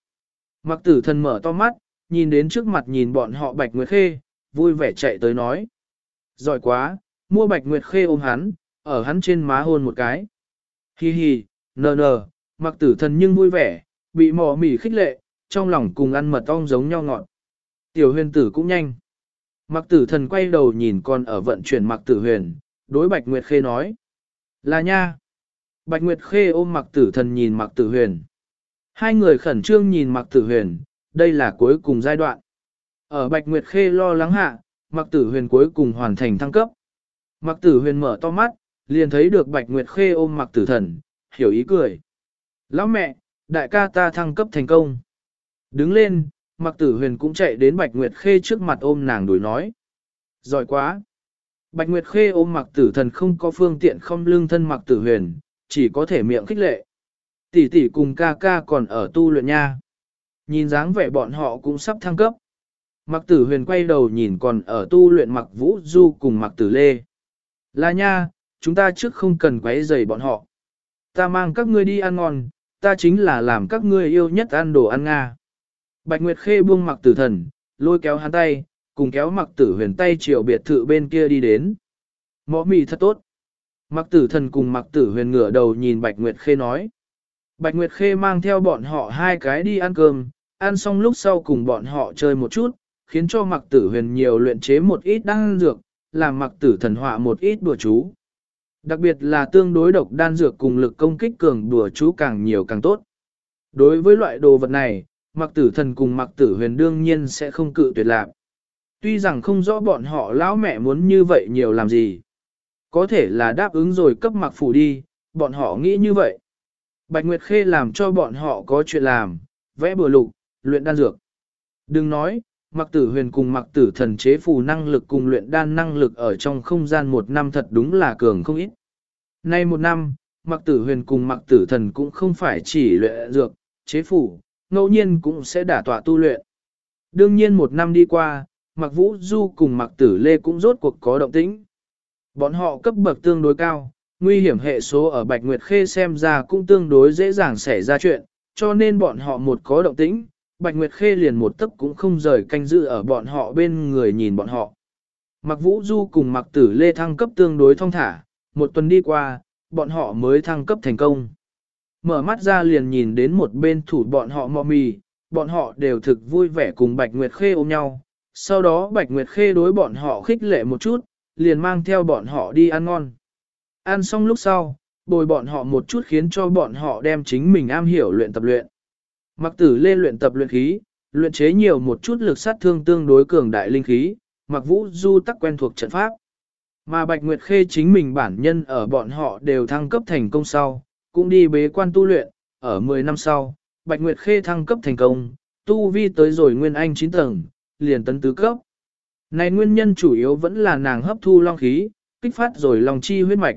Mặc tử thần mở to mắt, nhìn đến trước mặt nhìn bọn họ bạch nguyệt khê, vui vẻ chạy tới nói. Giỏi quá, mua bạch nguyệt khê ôm hắn, ở hắn trên má hôn một cái. Hi hi, nờ nờ, mặc tử thần nhưng vui vẻ, bị mỏ mỉ khích lệ, trong lòng cùng ăn mật ong giống nhau ngọt. Tiểu huyền tử cũng nhanh. Mặc tử thần quay đầu nhìn con ở vận chuyển mặc tử huyền, đối bạch nguyệt khê nói. Là nha. Bạch nguyệt khê ôm mặc tử thần nhìn mặc tử huyền. Hai người khẩn trương nhìn mặc tử huyền, đây là cuối cùng giai đoạn. Ở bạch nguyệt khê lo lắng hạ, mặc tử huyền cuối cùng hoàn thành thăng cấp. Mặc tử huyền mở to mắt, liền thấy được bạch nguyệt khê ôm mặc tử thần, hiểu ý cười. Lão mẹ, đại ca ta thăng cấp thành công. Đứng lên, mặc tử huyền cũng chạy đến bạch nguyệt khê trước mặt ôm nàng đuổi nói. Giỏi quá. Bạch nguyệt khê ôm mặc tử thần không có phương tiện không lưng thân mặc tử huyền, chỉ có thể miệng khích lệ. Tỷ tỷ cùng ca ca còn ở tu luyện nha. Nhìn dáng vẻ bọn họ cũng sắp thăng cấp. Mặc tử huyền quay đầu nhìn còn ở tu luyện mặc vũ du cùng mặc tử lê. Là nha, chúng ta trước không cần quấy rầy bọn họ. Ta mang các ngươi đi ăn ngon, ta chính là làm các ngươi yêu nhất ăn đồ ăn Nga. Bạch Nguyệt Khê buông mặc tử thần, lôi kéo hắn tay, cùng kéo mặc tử huyền tay chiều biệt thự bên kia đi đến. Mõ mì thật tốt. Mặc tử thần cùng mặc tử huyền ngửa đầu nhìn Bạch Nguyệt Khê nói. Bạch Nguyệt Khê mang theo bọn họ hai cái đi ăn cơm, ăn xong lúc sau cùng bọn họ chơi một chút, khiến cho mặc tử huyền nhiều luyện chế một ít đan dược, làm mặc tử thần họa một ít đùa chú. Đặc biệt là tương đối độc đan dược cùng lực công kích cường đùa chú càng nhiều càng tốt. Đối với loại đồ vật này, mặc tử thần cùng mặc tử huyền đương nhiên sẽ không cự tuyệt lạc. Tuy rằng không rõ bọn họ lão mẹ muốn như vậy nhiều làm gì. Có thể là đáp ứng rồi cấp mặc phủ đi, bọn họ nghĩ như vậy. Bạch Nguyệt Khê làm cho bọn họ có chuyện làm, vẽ bừa lục, luyện đan dược. Đừng nói, mặc tử huyền cùng mặc tử thần chế phù năng lực cùng luyện đan năng lực ở trong không gian một năm thật đúng là cường không ít. Nay một năm, mặc tử huyền cùng mặc tử thần cũng không phải chỉ luyện dược, chế phủ, ngẫu nhiên cũng sẽ đả tọa tu luyện. Đương nhiên một năm đi qua, mặc vũ du cùng mặc tử lê cũng rốt cuộc có động tĩnh. Bọn họ cấp bậc tương đối cao, nguy hiểm hệ số ở Bạch Nguyệt Khê xem ra cũng tương đối dễ dàng xảy ra chuyện, cho nên bọn họ một có động tĩnh, Bạch Nguyệt Khê liền một tấc cũng không rời canh giữ ở bọn họ bên người nhìn bọn họ. Mặc Vũ Du cùng Mặc Tử Lê thăng cấp tương đối thông thả, một tuần đi qua, bọn họ mới thăng cấp thành công. Mở mắt ra liền nhìn đến một bên thủ bọn họ mò mì, bọn họ đều thực vui vẻ cùng Bạch Nguyệt Khê ôm nhau. Sau đó Bạch Nguyệt Khê đối bọn họ khích lệ một chút, liền mang theo bọn họ đi ăn ngon. Ăn xong lúc sau, bồi bọn họ một chút khiến cho bọn họ đem chính mình am hiểu luyện tập luyện. Mặc tử lê luyện tập luyện khí, luyện chế nhiều một chút lực sát thương tương đối cường đại linh khí, mặc vũ du tắc quen thuộc trận pháp. Mà Bạch Nguyệt Khê chính mình bản nhân ở bọn họ đều thăng cấp thành công sau, cũng đi bế quan tu luyện, ở 10 năm sau, Bạch Nguyệt Khê thăng cấp thành công, tu vi tới rồi nguyên anh 9 tầng, liền tấn tứ cấp. Này nguyên nhân chủ yếu vẫn là nàng hấp thu long khí, kích phát rồi lòng chi huyết mạch.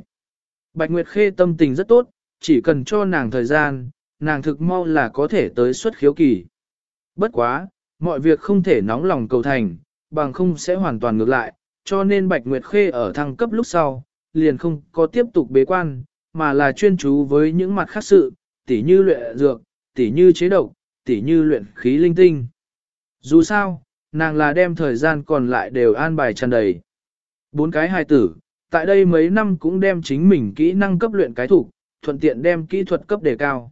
Bạch Nguyệt Khê tâm tình rất tốt, chỉ cần cho nàng thời gian, nàng thực mau là có thể tới xuất khiếu kỳ. Bất quá, mọi việc không thể nóng lòng cầu thành, bằng không sẽ hoàn toàn ngược lại, cho nên Bạch Nguyệt Khê ở thăng cấp lúc sau, liền không có tiếp tục bế quan, mà là chuyên chú với những mặt khác sự, tỉ như luyện dược, tỉ như chế độc, tỉ như luyện khí linh tinh. Dù sao, nàng là đem thời gian còn lại đều an bài tràn đầy. Bốn cái hài tử, tại đây mấy năm cũng đem chính mình kỹ năng cấp luyện cái thủ, thuận tiện đem kỹ thuật cấp đề cao.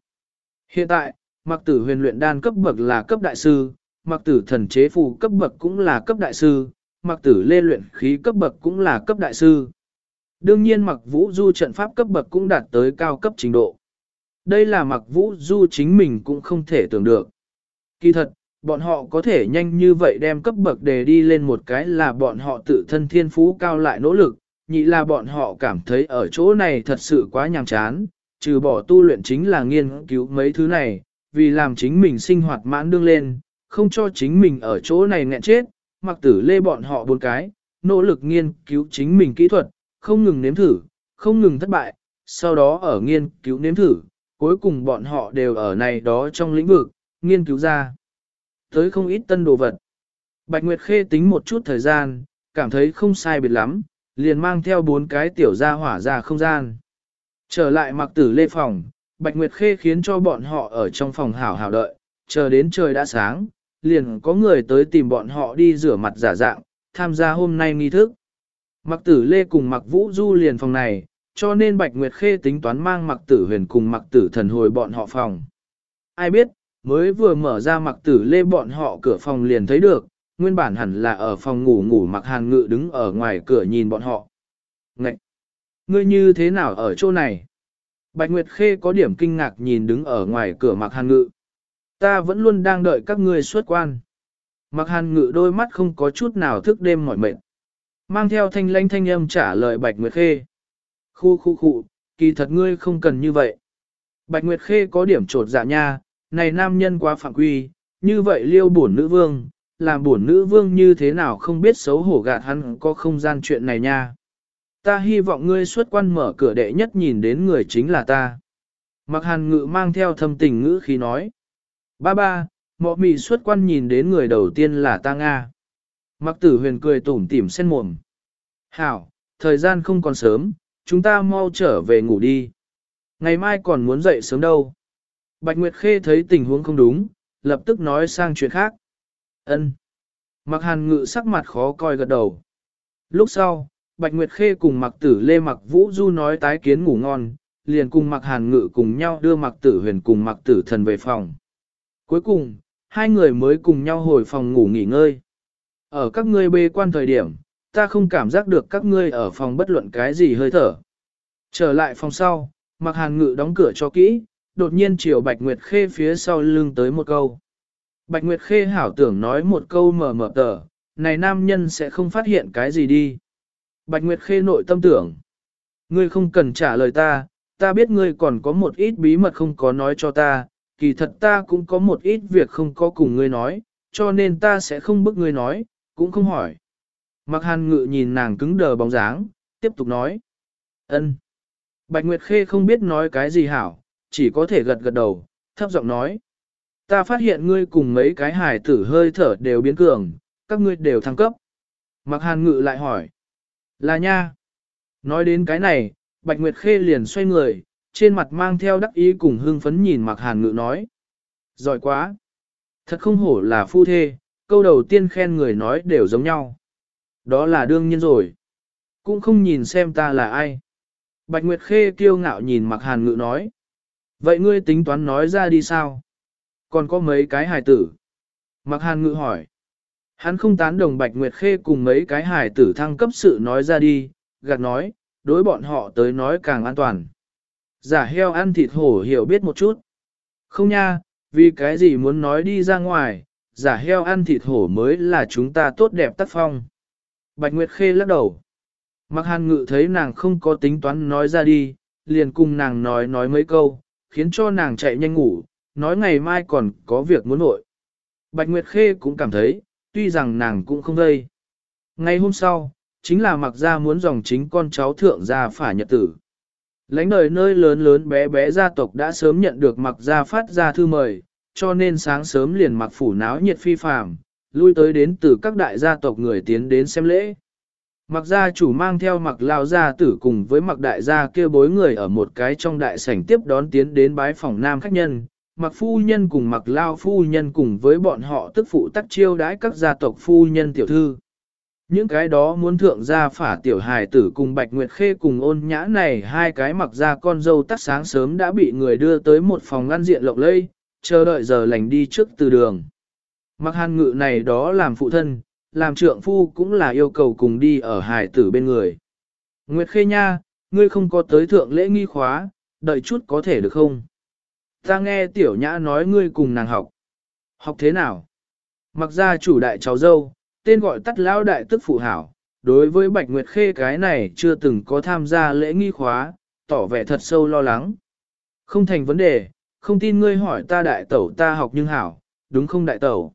Hiện tại, mặc tử huyền luyện đan cấp bậc là cấp đại sư, mặc tử thần chế phù cấp bậc cũng là cấp đại sư, mặc tử lê luyện khí cấp bậc cũng là cấp đại sư. Đương nhiên mặc vũ du trận pháp cấp bậc cũng đạt tới cao cấp trình độ. Đây là mặc vũ du chính mình cũng không thể tưởng được. Kỳ thật, bọn họ có thể nhanh như vậy đem cấp bậc đề đi lên một cái là bọn họ tự thân thiên phú cao lại nỗ lực, nhị là bọn họ cảm thấy ở chỗ này thật sự quá nhàm chán, trừ bỏ tu luyện chính là nghiên cứu mấy thứ này, vì làm chính mình sinh hoạt mãn đương lên, không cho chính mình ở chỗ này nghẹn chết, mặc tử lê bọn họ bốn cái, nỗ lực nghiên cứu chính mình kỹ thuật, không ngừng nếm thử, không ngừng thất bại, sau đó ở nghiên cứu nếm thử, cuối cùng bọn họ đều ở này đó trong lĩnh vực, nghiên cứu ra. Tới không ít tân đồ vật. Bạch Nguyệt Khê tính một chút thời gian, cảm thấy không sai biệt lắm, liền mang theo bốn cái tiểu gia hỏa ra không gian. Trở lại mặc tử lê phòng, Bạch Nguyệt Khê khiến cho bọn họ ở trong phòng hảo hảo đợi, chờ đến trời đã sáng, liền có người tới tìm bọn họ đi rửa mặt giả dạng, tham gia hôm nay nghi thức. Mặc tử lê cùng mặc vũ du liền phòng này, cho nên Bạch Nguyệt Khê tính toán mang mặc tử huyền cùng mặc tử thần hồi bọn họ phòng. Ai biết, mới vừa mở ra mặc tử lê bọn họ cửa phòng liền thấy được, nguyên bản hẳn là ở phòng ngủ ngủ mặc hàn ngự đứng ở ngoài cửa nhìn bọn họ. Ngậy! Ngươi như thế nào ở chỗ này? Bạch Nguyệt Khê có điểm kinh ngạc nhìn đứng ở ngoài cửa mặc hàng ngự. Ta vẫn luôn đang đợi các ngươi xuất quan. Mặc hàn ngự đôi mắt không có chút nào thức đêm mỏi mệt. Mang theo thanh lãnh thanh âm trả lời Bạch Nguyệt Khê. Khu khu khu, kỳ thật ngươi không cần như vậy. Bạch Nguyệt Khê có điểm trột dạ nha, này nam nhân quá phạm quy, như vậy liêu bổn nữ vương, làm bổn nữ vương như thế nào không biết xấu hổ gạt hắn có không gian chuyện này nha. Ta hy vọng ngươi xuất quan mở cửa đệ nhất nhìn đến người chính là ta. Mặc hàn ngự mang theo thâm tình ngữ khi nói. Ba ba, mọ mị xuất quan nhìn đến người đầu tiên là ta Nga. Mặc tử huyền cười tủm tỉm sen mồm. Hảo, thời gian không còn sớm, chúng ta mau trở về ngủ đi. Ngày mai còn muốn dậy sớm đâu. Bạch Nguyệt Khê thấy tình huống không đúng, lập tức nói sang chuyện khác. Ân. Mặc hàn ngự sắc mặt khó coi gật đầu. Lúc sau, Bạch Nguyệt Khê cùng mặc tử Lê Mặc Vũ Du nói tái kiến ngủ ngon, liền cùng mặc hàn ngự cùng nhau đưa mặc tử huyền cùng mặc tử thần về phòng. Cuối cùng, hai người mới cùng nhau hồi phòng ngủ nghỉ ngơi. Ở các ngươi bê quan thời điểm, ta không cảm giác được các ngươi ở phòng bất luận cái gì hơi thở. Trở lại phòng sau, mặc hàn ngự đóng cửa cho kỹ, đột nhiên chiều Bạch Nguyệt Khê phía sau lưng tới một câu. Bạch Nguyệt Khê hảo tưởng nói một câu mờ mờ tờ, này nam nhân sẽ không phát hiện cái gì đi. Bạch Nguyệt Khê nội tâm tưởng. Ngươi không cần trả lời ta, ta biết ngươi còn có một ít bí mật không có nói cho ta, kỳ thật ta cũng có một ít việc không có cùng ngươi nói, cho nên ta sẽ không bức ngươi nói, cũng không hỏi. Mặc hàn ngự nhìn nàng cứng đờ bóng dáng, tiếp tục nói. ân. Bạch Nguyệt Khê không biết nói cái gì hảo, chỉ có thể gật gật đầu, thấp giọng nói. Ta phát hiện ngươi cùng mấy cái hài tử hơi thở đều biến cường, các ngươi đều thăng cấp. Mặc hàn ngự lại hỏi. Là nha. Nói đến cái này, Bạch Nguyệt Khê liền xoay người, trên mặt mang theo đắc ý cùng hưng phấn nhìn mặc hàn ngự nói. Giỏi quá. Thật không hổ là phu thê, câu đầu tiên khen người nói đều giống nhau. Đó là đương nhiên rồi. Cũng không nhìn xem ta là ai. Bạch Nguyệt Khê kiêu ngạo nhìn mặc hàn ngự nói. Vậy ngươi tính toán nói ra đi sao? Còn có mấy cái hài tử? Mặc hàn ngự hỏi. Hắn không tán đồng Bạch Nguyệt Khê cùng mấy cái hài tử thăng cấp sự nói ra đi, gạt nói, đối bọn họ tới nói càng an toàn. Giả heo ăn thịt hổ hiểu biết một chút. Không nha, vì cái gì muốn nói đi ra ngoài, giả heo ăn thịt hổ mới là chúng ta tốt đẹp tác phong. Bạch Nguyệt Khê lắc đầu. Mặc hàn ngự thấy nàng không có tính toán nói ra đi, liền cùng nàng nói nói mấy câu, khiến cho nàng chạy nhanh ngủ, nói ngày mai còn có việc muốn nội. Bạch Nguyệt Khê cũng cảm thấy, tuy rằng nàng cũng không gây. Ngày hôm sau, chính là mặc ra muốn dòng chính con cháu thượng gia phả nhật tử. Lánh đời nơi lớn lớn bé bé gia tộc đã sớm nhận được mặc gia phát ra thư mời, cho nên sáng sớm liền mặc phủ náo nhiệt phi phàm, lui tới đến từ các đại gia tộc người tiến đến xem lễ. Mặc gia chủ mang theo mặc lao gia tử cùng với mặc đại gia kia bối người ở một cái trong đại sảnh tiếp đón tiến đến bái phòng nam khách nhân, mặc phu nhân cùng mặc lao phu nhân cùng với bọn họ tức phụ tắc chiêu đãi các gia tộc phu nhân tiểu thư. Những cái đó muốn thượng gia phả tiểu hài tử cùng Bạch Nguyệt Khê cùng ôn nhã này hai cái mặc ra con dâu tắt sáng sớm đã bị người đưa tới một phòng ngăn diện lộng lây, chờ đợi giờ lành đi trước từ đường. Mặc hàn ngự này đó làm phụ thân, làm trượng phu cũng là yêu cầu cùng đi ở hài tử bên người. Nguyệt Khê nha, ngươi không có tới thượng lễ nghi khóa, đợi chút có thể được không? Ta nghe tiểu nhã nói ngươi cùng nàng học. Học thế nào? Mặc ra chủ đại cháu dâu, tên gọi tắt lão đại tức phụ hảo, đối với Bạch Nguyệt Khê cái này chưa từng có tham gia lễ nghi khóa, tỏ vẻ thật sâu lo lắng. Không thành vấn đề, không tin ngươi hỏi ta đại tẩu ta học nhưng hảo, đúng không đại tẩu?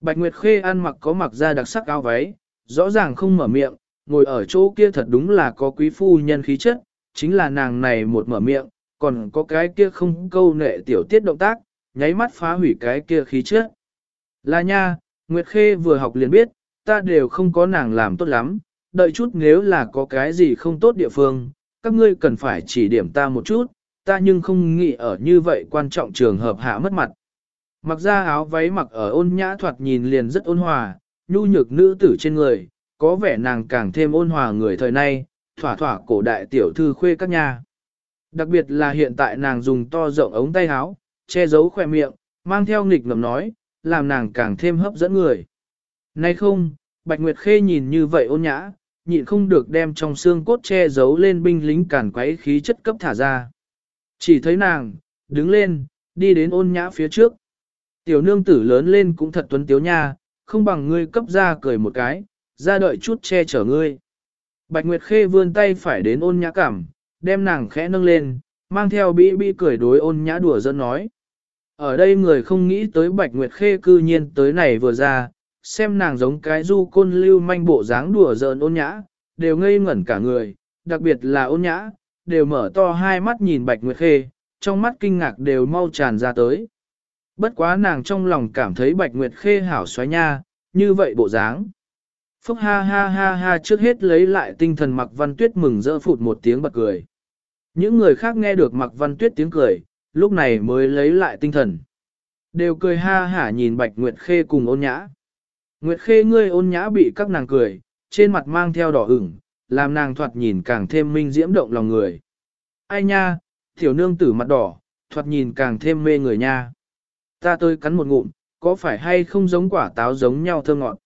Bạch Nguyệt Khê ăn mặc có mặc da đặc sắc áo váy, rõ ràng không mở miệng, ngồi ở chỗ kia thật đúng là có quý phu nhân khí chất, chính là nàng này một mở miệng, còn có cái kia không câu nệ tiểu tiết động tác, nháy mắt phá hủy cái kia khí chất. Là nha, Nguyệt Khê vừa học liền biết, ta đều không có nàng làm tốt lắm, đợi chút nếu là có cái gì không tốt địa phương, các ngươi cần phải chỉ điểm ta một chút, ta nhưng không nghĩ ở như vậy quan trọng trường hợp hạ mất mặt. Mặc ra áo váy mặc ở ôn nhã thoạt nhìn liền rất ôn hòa, nhu nhược nữ tử trên người, có vẻ nàng càng thêm ôn hòa người thời nay, thỏa thỏa cổ đại tiểu thư khuê các nhà. Đặc biệt là hiện tại nàng dùng to rộng ống tay áo, che giấu khỏe miệng, mang theo nghịch ngầm nói, làm nàng càng thêm hấp dẫn người. Nay không, Bạch Nguyệt Khê nhìn như vậy ôn nhã, nhịn không được đem trong xương cốt che giấu lên binh lính cản quấy khí chất cấp thả ra. Chỉ thấy nàng, đứng lên, đi đến ôn nhã phía trước. Tiểu nương tử lớn lên cũng thật tuấn tiếu nha, không bằng ngươi cấp ra cười một cái, ra đợi chút che chở ngươi. Bạch Nguyệt Khê vươn tay phải đến ôn nhã cảm, đem nàng khẽ nâng lên, mang theo bĩ bĩ cười đối ôn nhã đùa dân nói. Ở đây người không nghĩ tới Bạch Nguyệt Khê cư nhiên tới này vừa ra, xem nàng giống cái du côn lưu manh bộ dáng đùa giỡn ôn nhã, đều ngây ngẩn cả người, đặc biệt là ôn nhã, đều mở to hai mắt nhìn Bạch Nguyệt Khê, trong mắt kinh ngạc đều mau tràn ra tới. Bất quá nàng trong lòng cảm thấy Bạch Nguyệt Khê hảo xoáy nha, như vậy bộ dáng. Phúc ha ha ha ha trước hết lấy lại tinh thần mặc văn tuyết mừng rỡ phụt một tiếng bật cười. Những người khác nghe được mặc văn tuyết tiếng cười, lúc này mới lấy lại tinh thần. Đều cười ha hả nhìn Bạch Nguyệt Khê cùng ôn nhã. Nguyệt Khê ngươi ôn nhã bị các nàng cười, trên mặt mang theo đỏ ửng, làm nàng thoạt nhìn càng thêm minh diễm động lòng người. Ai nha, tiểu nương tử mặt đỏ, thoạt nhìn càng thêm mê người nha. Ta tôi cắn một ngụm, có phải hay không giống quả táo giống nhau thơ ngọt.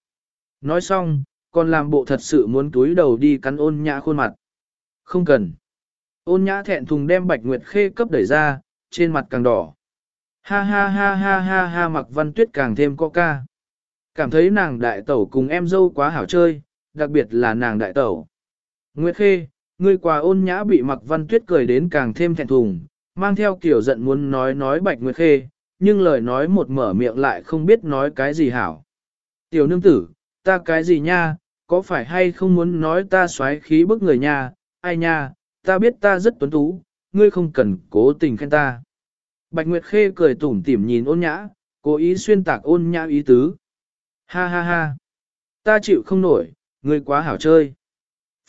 Nói xong, còn làm bộ thật sự muốn túi đầu đi cắn ôn nhã khuôn mặt. Không cần. Ôn nhã thẹn thùng đem bạch nguyệt khê cấp đẩy ra, trên mặt càng đỏ. Ha ha ha ha ha ha mặc văn tuyết càng thêm có ca. Cảm thấy nàng đại tẩu cùng em dâu quá hảo chơi, đặc biệt là nàng đại tẩu. Nguyệt khê, người quà ôn nhã bị mặc văn tuyết cười đến càng thêm thẹn thùng, mang theo kiểu giận muốn nói nói bạch nguyệt khê, nhưng lời nói một mở miệng lại không biết nói cái gì hảo. Tiểu nương tử, ta cái gì nha, có phải hay không muốn nói ta xoáy khí bức người nha, ai nha, ta biết ta rất tuấn tú, ngươi không cần cố tình khen ta. Bạch Nguyệt Khê cười tủm tỉm nhìn ôn nhã, cố ý xuyên tạc ôn nhã ý tứ. Ha ha ha, ta chịu không nổi, ngươi quá hảo chơi.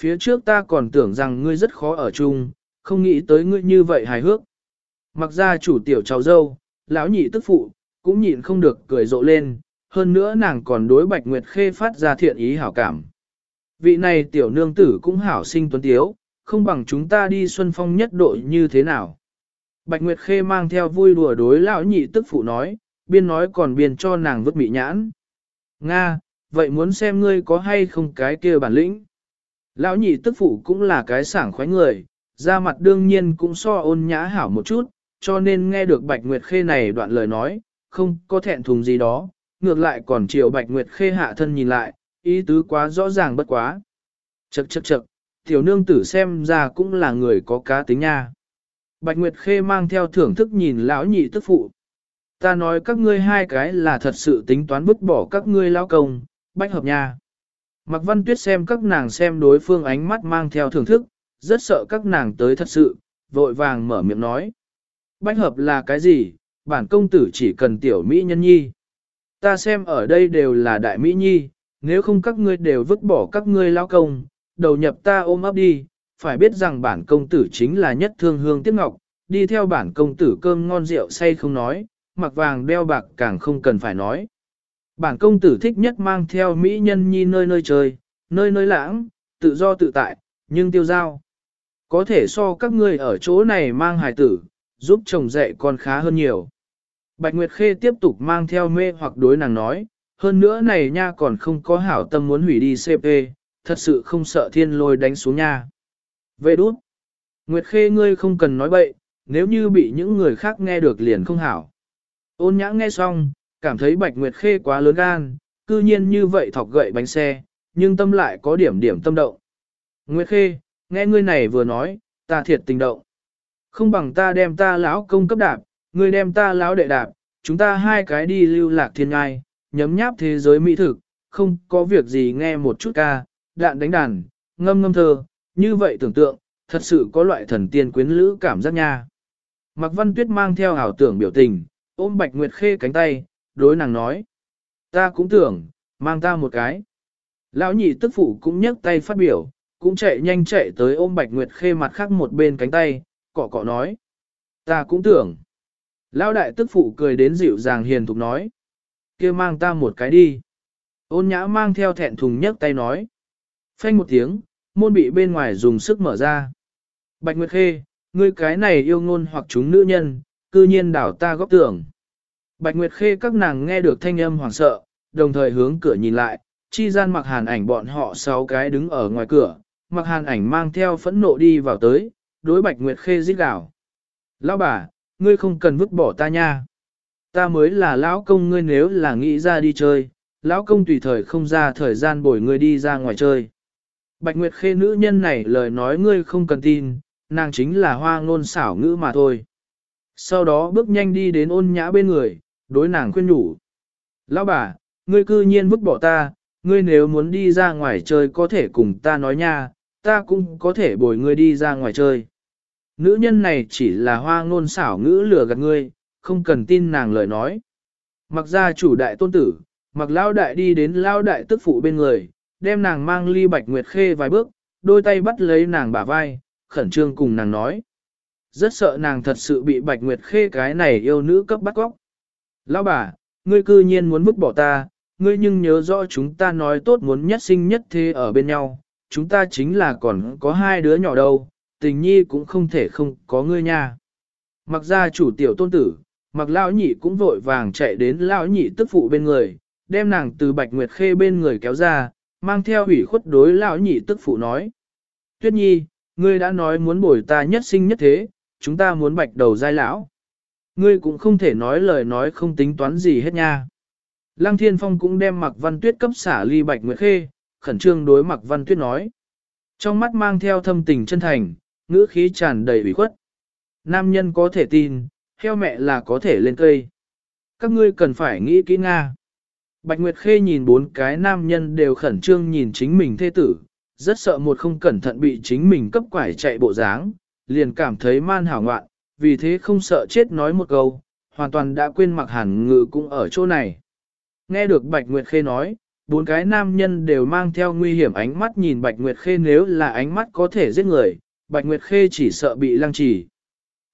Phía trước ta còn tưởng rằng ngươi rất khó ở chung, không nghĩ tới ngươi như vậy hài hước. Mặc ra chủ tiểu cháu dâu, lão nhị tức phụ, cũng nhịn không được cười rộ lên, hơn nữa nàng còn đối Bạch Nguyệt Khê phát ra thiện ý hảo cảm. Vị này tiểu nương tử cũng hảo sinh tuấn tiếu, không bằng chúng ta đi xuân phong nhất đội như thế nào. Bạch Nguyệt Khê mang theo vui đùa đối lão nhị tức phụ nói, biên nói còn biên cho nàng vứt mị nhãn. Nga, vậy muốn xem ngươi có hay không cái kia bản lĩnh. Lão nhị tức phụ cũng là cái sảng khoái người, da mặt đương nhiên cũng so ôn nhã hảo một chút, cho nên nghe được Bạch Nguyệt Khê này đoạn lời nói, không có thẹn thùng gì đó, ngược lại còn chiều Bạch Nguyệt Khê hạ thân nhìn lại, ý tứ quá rõ ràng bất quá. Chậc chậc chậc, tiểu nương tử xem ra cũng là người có cá tính nha. Bạch Nguyệt Khê mang theo thưởng thức nhìn lão nhị tức phụ. Ta nói các ngươi hai cái là thật sự tính toán vứt bỏ các ngươi lão công, bách hợp nha. Mặc văn tuyết xem các nàng xem đối phương ánh mắt mang theo thưởng thức, rất sợ các nàng tới thật sự, vội vàng mở miệng nói. Bách hợp là cái gì, bản công tử chỉ cần tiểu mỹ nhân nhi. Ta xem ở đây đều là đại mỹ nhi, nếu không các ngươi đều vứt bỏ các ngươi lao công, đầu nhập ta ôm ấp đi, phải biết rằng bản công tử chính là nhất thương hương tiếc ngọc, đi theo bản công tử cơm ngon rượu say không nói, mặc vàng đeo bạc càng không cần phải nói. Bản công tử thích nhất mang theo mỹ nhân nhi nơi nơi chơi, nơi nơi lãng, tự do tự tại, nhưng tiêu giao. Có thể so các ngươi ở chỗ này mang hài tử, giúp chồng dạy con khá hơn nhiều. Bạch Nguyệt Khê tiếp tục mang theo mê hoặc đối nàng nói, hơn nữa này nha còn không có hảo tâm muốn hủy đi CP, thật sự không sợ thiên lôi đánh xuống nha. Về đút, Nguyệt Khê ngươi không cần nói bậy, nếu như bị những người khác nghe được liền không hảo. Ôn nhã nghe xong, cảm thấy Bạch Nguyệt Khê quá lớn gan, cư nhiên như vậy thọc gậy bánh xe, nhưng tâm lại có điểm điểm tâm động. Nguyệt Khê, nghe ngươi này vừa nói, ta thiệt tình động. Không bằng ta đem ta lão công cấp đạp, ngươi đem ta lão đệ đạp, chúng ta hai cái đi lưu lạc thiên ngai, nhấm nháp thế giới mỹ thực, không có việc gì nghe một chút ca, đạn đánh đàn, ngâm ngâm thơ, như vậy tưởng tượng, thật sự có loại thần tiên quyến lữ cảm giác nha. Mạc Văn Tuyết mang theo ảo tưởng biểu tình, ôm Bạch Nguyệt Khê cánh tay, đối nàng nói. Ta cũng tưởng, mang ta một cái. Lão nhị tức phụ cũng nhấc tay phát biểu, cũng chạy nhanh chạy tới ôm Bạch Nguyệt Khê mặt khác một bên cánh tay, cọ cọ nói. Ta cũng tưởng. Lão đại tức phụ cười đến dịu dàng hiền thục nói. kia mang ta một cái đi. Ôn nhã mang theo thẹn thùng nhấc tay nói. Phanh một tiếng, môn bị bên ngoài dùng sức mở ra. Bạch Nguyệt Khê, ngươi cái này yêu ngôn hoặc chúng nữ nhân, cư nhiên đảo ta góp tưởng. Bạch Nguyệt Khê các nàng nghe được thanh âm hoảng sợ, đồng thời hướng cửa nhìn lại, chi gian mặc hàn ảnh bọn họ sáu cái đứng ở ngoài cửa, mặc hàn ảnh mang theo phẫn nộ đi vào tới, đối Bạch Nguyệt Khê giết đảo. Lão bà, ngươi không cần vứt bỏ ta nha. Ta mới là lão công ngươi nếu là nghĩ ra đi chơi, lão công tùy thời không ra thời gian bồi ngươi đi ra ngoài chơi. Bạch Nguyệt Khê nữ nhân này lời nói ngươi không cần tin, nàng chính là hoa ngôn xảo ngữ mà thôi. Sau đó bước nhanh đi đến ôn nhã bên người, đối nàng khuyên nhủ. Lão bà, ngươi cư nhiên vứt bỏ ta, ngươi nếu muốn đi ra ngoài chơi có thể cùng ta nói nha, ta cũng có thể bồi ngươi đi ra ngoài chơi. Nữ nhân này chỉ là hoa ngôn xảo ngữ lừa gạt ngươi, không cần tin nàng lời nói. Mặc ra chủ đại tôn tử, mặc lao đại đi đến lao đại tức phụ bên người, đem nàng mang ly bạch nguyệt khê vài bước, đôi tay bắt lấy nàng bả vai, khẩn trương cùng nàng nói. Rất sợ nàng thật sự bị bạch nguyệt khê cái này yêu nữ cấp bắt góc. Lão bà, ngươi cư nhiên muốn vứt bỏ ta, ngươi nhưng nhớ rõ chúng ta nói tốt muốn nhất sinh nhất thế ở bên nhau, chúng ta chính là còn có hai đứa nhỏ đâu, tình nhi cũng không thể không có ngươi nha. Mặc ra chủ tiểu tôn tử, mặc lão nhị cũng vội vàng chạy đến lão nhị tức phụ bên người, đem nàng từ bạch nguyệt khê bên người kéo ra, mang theo ủy khuất đối lão nhị tức phụ nói. Tuyết nhi, ngươi đã nói muốn bồi ta nhất sinh nhất thế, chúng ta muốn bạch đầu giai lão. Ngươi cũng không thể nói lời nói không tính toán gì hết nha. Lăng Thiên Phong cũng đem Mạc Văn Tuyết cấp xả ly Bạch Nguyệt Khê, khẩn trương đối Mạc Văn Tuyết nói. Trong mắt mang theo thâm tình chân thành, ngữ khí tràn đầy ủy khuất. Nam nhân có thể tin, heo mẹ là có thể lên cây. Các ngươi cần phải nghĩ kỹ Nga. Bạch Nguyệt Khê nhìn bốn cái nam nhân đều khẩn trương nhìn chính mình thê tử, rất sợ một không cẩn thận bị chính mình cấp quải chạy bộ dáng, liền cảm thấy man hảo ngoạn, vì thế không sợ chết nói một câu, hoàn toàn đã quên mặc hẳn ngự cũng ở chỗ này. Nghe được Bạch Nguyệt Khê nói, bốn cái nam nhân đều mang theo nguy hiểm ánh mắt nhìn Bạch Nguyệt Khê nếu là ánh mắt có thể giết người, Bạch Nguyệt Khê chỉ sợ bị lăng trì.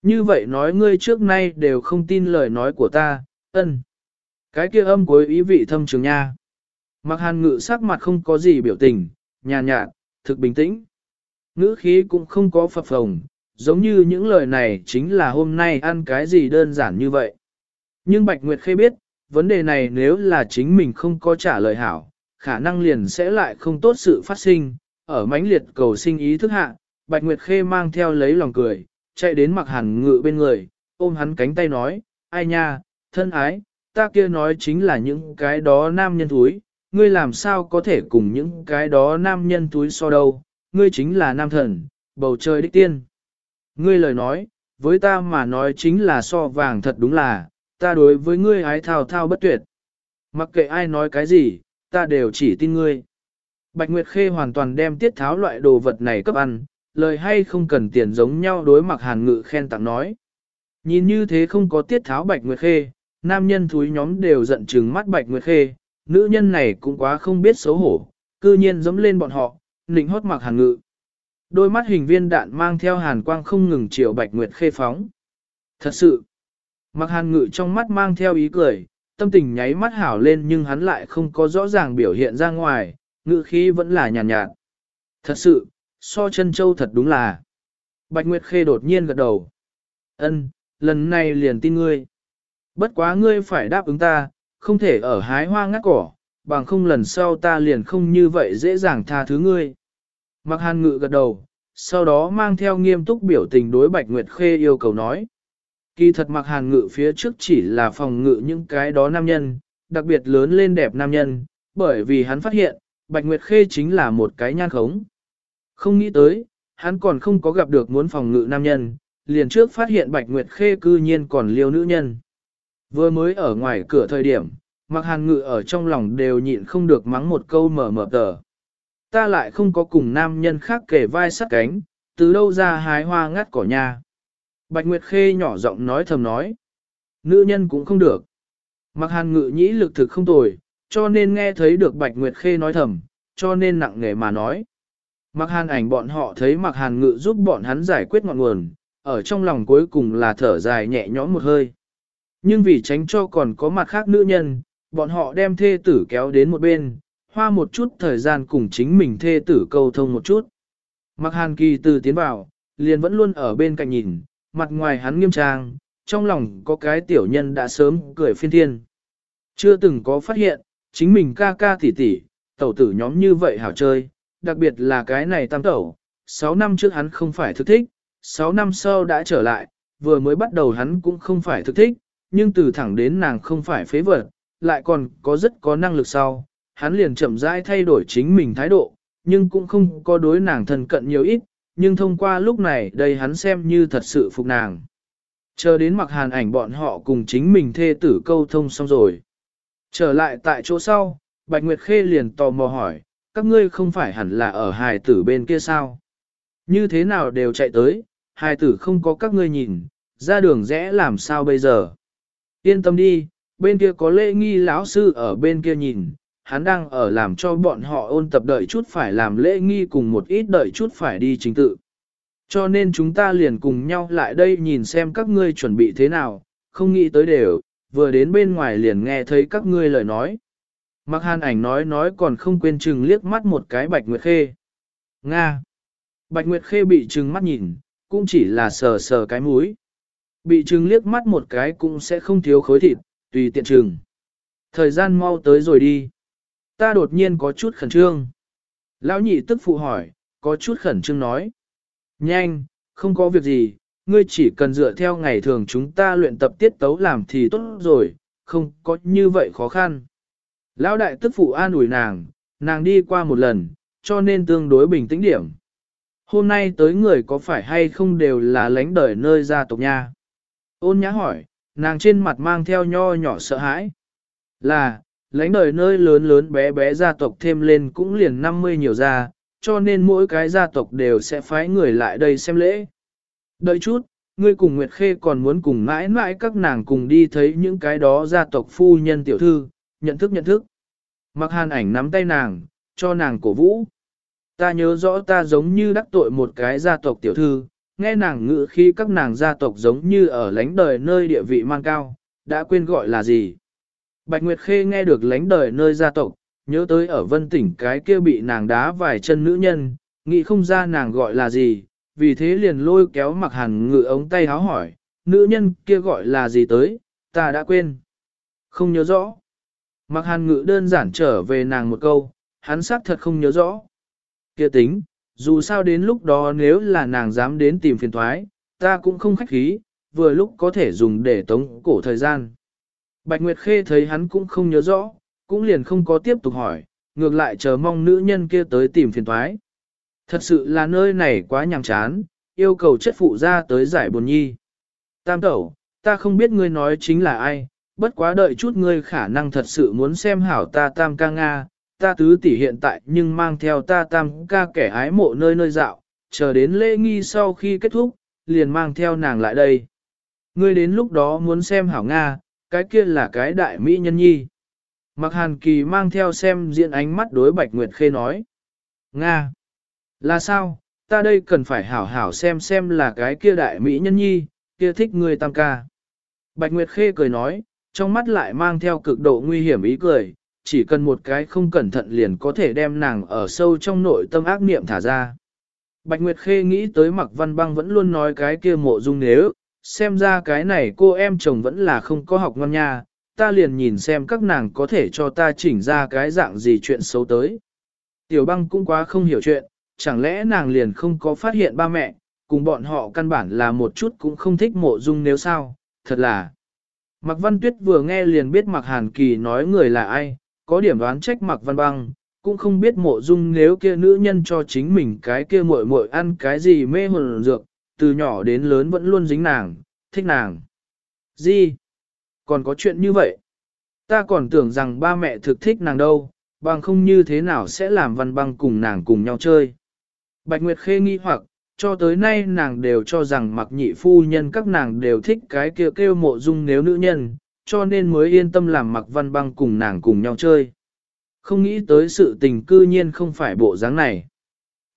Như vậy nói ngươi trước nay đều không tin lời nói của ta, ân. Cái kia âm cuối ý vị thâm trường nha. Mặc hàn ngự sắc mặt không có gì biểu tình, nhàn nhạt, thực bình tĩnh. Ngữ khí cũng không có phập phồng, giống như những lời này chính là hôm nay ăn cái gì đơn giản như vậy. Nhưng Bạch Nguyệt Khê biết, vấn đề này nếu là chính mình không có trả lời hảo, khả năng liền sẽ lại không tốt sự phát sinh, ở mãnh liệt cầu sinh ý thức hạ, Bạch Nguyệt Khê mang theo lấy lòng cười, chạy đến mặc hàn ngự bên người, ôm hắn cánh tay nói, ai nha, thân ái, ta kia nói chính là những cái đó nam nhân thúi, ngươi làm sao có thể cùng những cái đó nam nhân thúi so đâu, ngươi chính là nam thần, bầu trời đích tiên. Ngươi lời nói, với ta mà nói chính là so vàng thật đúng là, ta đối với ngươi ái thao thao bất tuyệt. Mặc kệ ai nói cái gì, ta đều chỉ tin ngươi. Bạch Nguyệt Khê hoàn toàn đem tiết tháo loại đồ vật này cấp ăn, lời hay không cần tiền giống nhau đối mặc hàn ngự khen tặng nói. Nhìn như thế không có tiết tháo Bạch Nguyệt Khê, nam nhân thúi nhóm đều giận trừng mắt Bạch Nguyệt Khê, nữ nhân này cũng quá không biết xấu hổ, cư nhiên giống lên bọn họ, nịnh hót mặc hàn ngự. Đôi mắt hình viên đạn mang theo hàn quang không ngừng chiều Bạch Nguyệt Khê phóng. Thật sự, mặc hàn ngự trong mắt mang theo ý cười, tâm tình nháy mắt hảo lên nhưng hắn lại không có rõ ràng biểu hiện ra ngoài, ngự khí vẫn là nhàn nhạt, nhạt. Thật sự, so chân châu thật đúng là. Bạch Nguyệt Khê đột nhiên gật đầu. Ân, lần này liền tin ngươi. Bất quá ngươi phải đáp ứng ta, không thể ở hái hoa ngắt cỏ, bằng không lần sau ta liền không như vậy dễ dàng tha thứ ngươi. Mặc hàn ngự gật đầu, sau đó mang theo nghiêm túc biểu tình đối Bạch Nguyệt Khê yêu cầu nói. Kỳ thật mặc hàn ngự phía trước chỉ là phòng ngự những cái đó nam nhân, đặc biệt lớn lên đẹp nam nhân, bởi vì hắn phát hiện, Bạch Nguyệt Khê chính là một cái nhan khống. Không nghĩ tới, hắn còn không có gặp được muốn phòng ngự nam nhân, liền trước phát hiện Bạch Nguyệt Khê cư nhiên còn liêu nữ nhân. Vừa mới ở ngoài cửa thời điểm, mặc hàn ngự ở trong lòng đều nhịn không được mắng một câu mở mở tờ. Ta lại không có cùng nam nhân khác kể vai sát cánh, từ đâu ra hái hoa ngắt cỏ nhà. Bạch Nguyệt Khê nhỏ giọng nói thầm nói. Nữ nhân cũng không được. Mặc hàn ngự nhĩ lực thực không tồi, cho nên nghe thấy được Bạch Nguyệt Khê nói thầm, cho nên nặng nề mà nói. Mặc hàn ảnh bọn họ thấy mặc hàn ngự giúp bọn hắn giải quyết ngọn nguồn, ở trong lòng cuối cùng là thở dài nhẹ nhõm một hơi. Nhưng vì tránh cho còn có mặt khác nữ nhân, bọn họ đem thê tử kéo đến một bên, hoa một chút thời gian cùng chính mình thê tử câu thông một chút. Mặc hàn kỳ từ tiến vào, liền vẫn luôn ở bên cạnh nhìn, mặt ngoài hắn nghiêm trang, trong lòng có cái tiểu nhân đã sớm cười phiên thiên. Chưa từng có phát hiện, chính mình ca ca tỉ tỉ, tẩu tử nhóm như vậy hảo chơi, đặc biệt là cái này tam tẩu, 6 năm trước hắn không phải thực thích, 6 năm sau đã trở lại, vừa mới bắt đầu hắn cũng không phải thực thích, nhưng từ thẳng đến nàng không phải phế vật, lại còn có rất có năng lực sau, hắn liền chậm rãi thay đổi chính mình thái độ, nhưng cũng không có đối nàng thân cận nhiều ít, nhưng thông qua lúc này đây hắn xem như thật sự phục nàng. Chờ đến mặc hàn ảnh bọn họ cùng chính mình thê tử câu thông xong rồi. Trở lại tại chỗ sau, Bạch Nguyệt Khê liền tò mò hỏi, các ngươi không phải hẳn là ở hài tử bên kia sao? Như thế nào đều chạy tới, hài tử không có các ngươi nhìn, ra đường rẽ làm sao bây giờ? Yên tâm đi, bên kia có lễ nghi lão sư ở bên kia nhìn, hắn đang ở làm cho bọn họ ôn tập đợi chút phải làm lễ nghi cùng một ít đợi chút phải đi chính tự. Cho nên chúng ta liền cùng nhau lại đây nhìn xem các ngươi chuẩn bị thế nào, không nghĩ tới đều, vừa đến bên ngoài liền nghe thấy các ngươi lời nói. Mặc hàn ảnh nói nói còn không quên chừng liếc mắt một cái bạch nguyệt khê. Nga. Bạch nguyệt khê bị chừng mắt nhìn, cũng chỉ là sờ sờ cái mũi. Bị chừng liếc mắt một cái cũng sẽ không thiếu khối thịt, tùy tiện chừng. Thời gian mau tới rồi đi. Ta đột nhiên có chút khẩn trương. Lão nhị tức phụ hỏi, có chút khẩn trương nói. Nhanh, không có việc gì, ngươi chỉ cần dựa theo ngày thường chúng ta luyện tập tiết tấu làm thì tốt rồi, không có như vậy khó khăn. Lão đại tức phụ an ủi nàng, nàng đi qua một lần, cho nên tương đối bình tĩnh điểm. Hôm nay tới người có phải hay không đều là lãnh đời nơi gia tộc nha? Ôn nhã hỏi, nàng trên mặt mang theo nho nhỏ sợ hãi. Là, lãnh đời nơi lớn lớn bé bé gia tộc thêm lên cũng liền 50 nhiều gia, cho nên mỗi cái gia tộc đều sẽ phái người lại đây xem lễ. Đợi chút, ngươi cùng Nguyệt Khê còn muốn cùng mãi mãi các nàng cùng đi thấy những cái đó gia tộc phu nhân tiểu thư, nhận thức nhận thức. Mặc hàn ảnh nắm tay nàng, cho nàng cổ vũ. Ta nhớ rõ ta giống như đắc tội một cái gia tộc tiểu thư, nghe nàng ngữ khi các nàng gia tộc giống như ở lánh đời nơi địa vị mang cao, đã quên gọi là gì. Bạch Nguyệt Khê nghe được lánh đời nơi gia tộc, nhớ tới ở vân tỉnh cái kia bị nàng đá vài chân nữ nhân, nghĩ không ra nàng gọi là gì, vì thế liền lôi kéo mặc hàn ngự ống tay háo hỏi, nữ nhân kia gọi là gì tới, ta đã quên. Không nhớ rõ. Mặc hàn ngự đơn giản trở về nàng một câu, hắn xác thật không nhớ rõ. Kia tính, dù sao đến lúc đó nếu là nàng dám đến tìm phiền thoái, ta cũng không khách khí, vừa lúc có thể dùng để tống cổ thời gian. Bạch Nguyệt Khê thấy hắn cũng không nhớ rõ, cũng liền không có tiếp tục hỏi, ngược lại chờ mong nữ nhân kia tới tìm phiền thoái. Thật sự là nơi này quá nhàm chán, yêu cầu chất phụ ra tới giải buồn nhi. Tam tẩu, ta không biết ngươi nói chính là ai, bất quá đợi chút ngươi khả năng thật sự muốn xem hảo ta tam ca Nga, ta tứ tỷ hiện tại nhưng mang theo ta tam ca kẻ ái mộ nơi nơi dạo, chờ đến lễ nghi sau khi kết thúc, liền mang theo nàng lại đây. Ngươi đến lúc đó muốn xem hảo Nga, cái kia là cái đại mỹ nhân nhi. Mặc hàn kỳ mang theo xem diện ánh mắt đối Bạch Nguyệt Khê nói. Nga! Là sao? Ta đây cần phải hảo hảo xem xem là cái kia đại mỹ nhân nhi, kia thích người tam ca. Bạch Nguyệt Khê cười nói, trong mắt lại mang theo cực độ nguy hiểm ý cười, chỉ cần một cái không cẩn thận liền có thể đem nàng ở sâu trong nội tâm ác niệm thả ra. Bạch Nguyệt Khê nghĩ tới Mặc Văn Băng vẫn luôn nói cái kia mộ dung nếu, xem ra cái này cô em chồng vẫn là không có học ngon nha, ta liền nhìn xem các nàng có thể cho ta chỉnh ra cái dạng gì chuyện xấu tới. Tiểu băng cũng quá không hiểu chuyện, chẳng lẽ nàng liền không có phát hiện ba mẹ, cùng bọn họ căn bản là một chút cũng không thích mộ dung nếu sao, thật là. Mạc Văn Tuyết vừa nghe liền biết Mạc Hàn Kỳ nói người là ai, có điểm đoán trách Mạc Văn Băng, cũng không biết mộ dung nếu kia nữ nhân cho chính mình cái kia muội muội ăn cái gì mê hồn dược, từ nhỏ đến lớn vẫn luôn dính nàng, thích nàng. Gì? Còn có chuyện như vậy? Ta còn tưởng rằng ba mẹ thực thích nàng đâu, bằng không như thế nào sẽ làm văn băng cùng nàng cùng nhau chơi. Bạch Nguyệt Khê nghi hoặc, cho tới nay nàng đều cho rằng mặc nhị phu nhân các nàng đều thích cái kia kêu, kêu mộ dung nếu nữ nhân, cho nên mới yên tâm làm mặc văn băng cùng nàng cùng nhau chơi. Không nghĩ tới sự tình cư nhiên không phải bộ dáng này.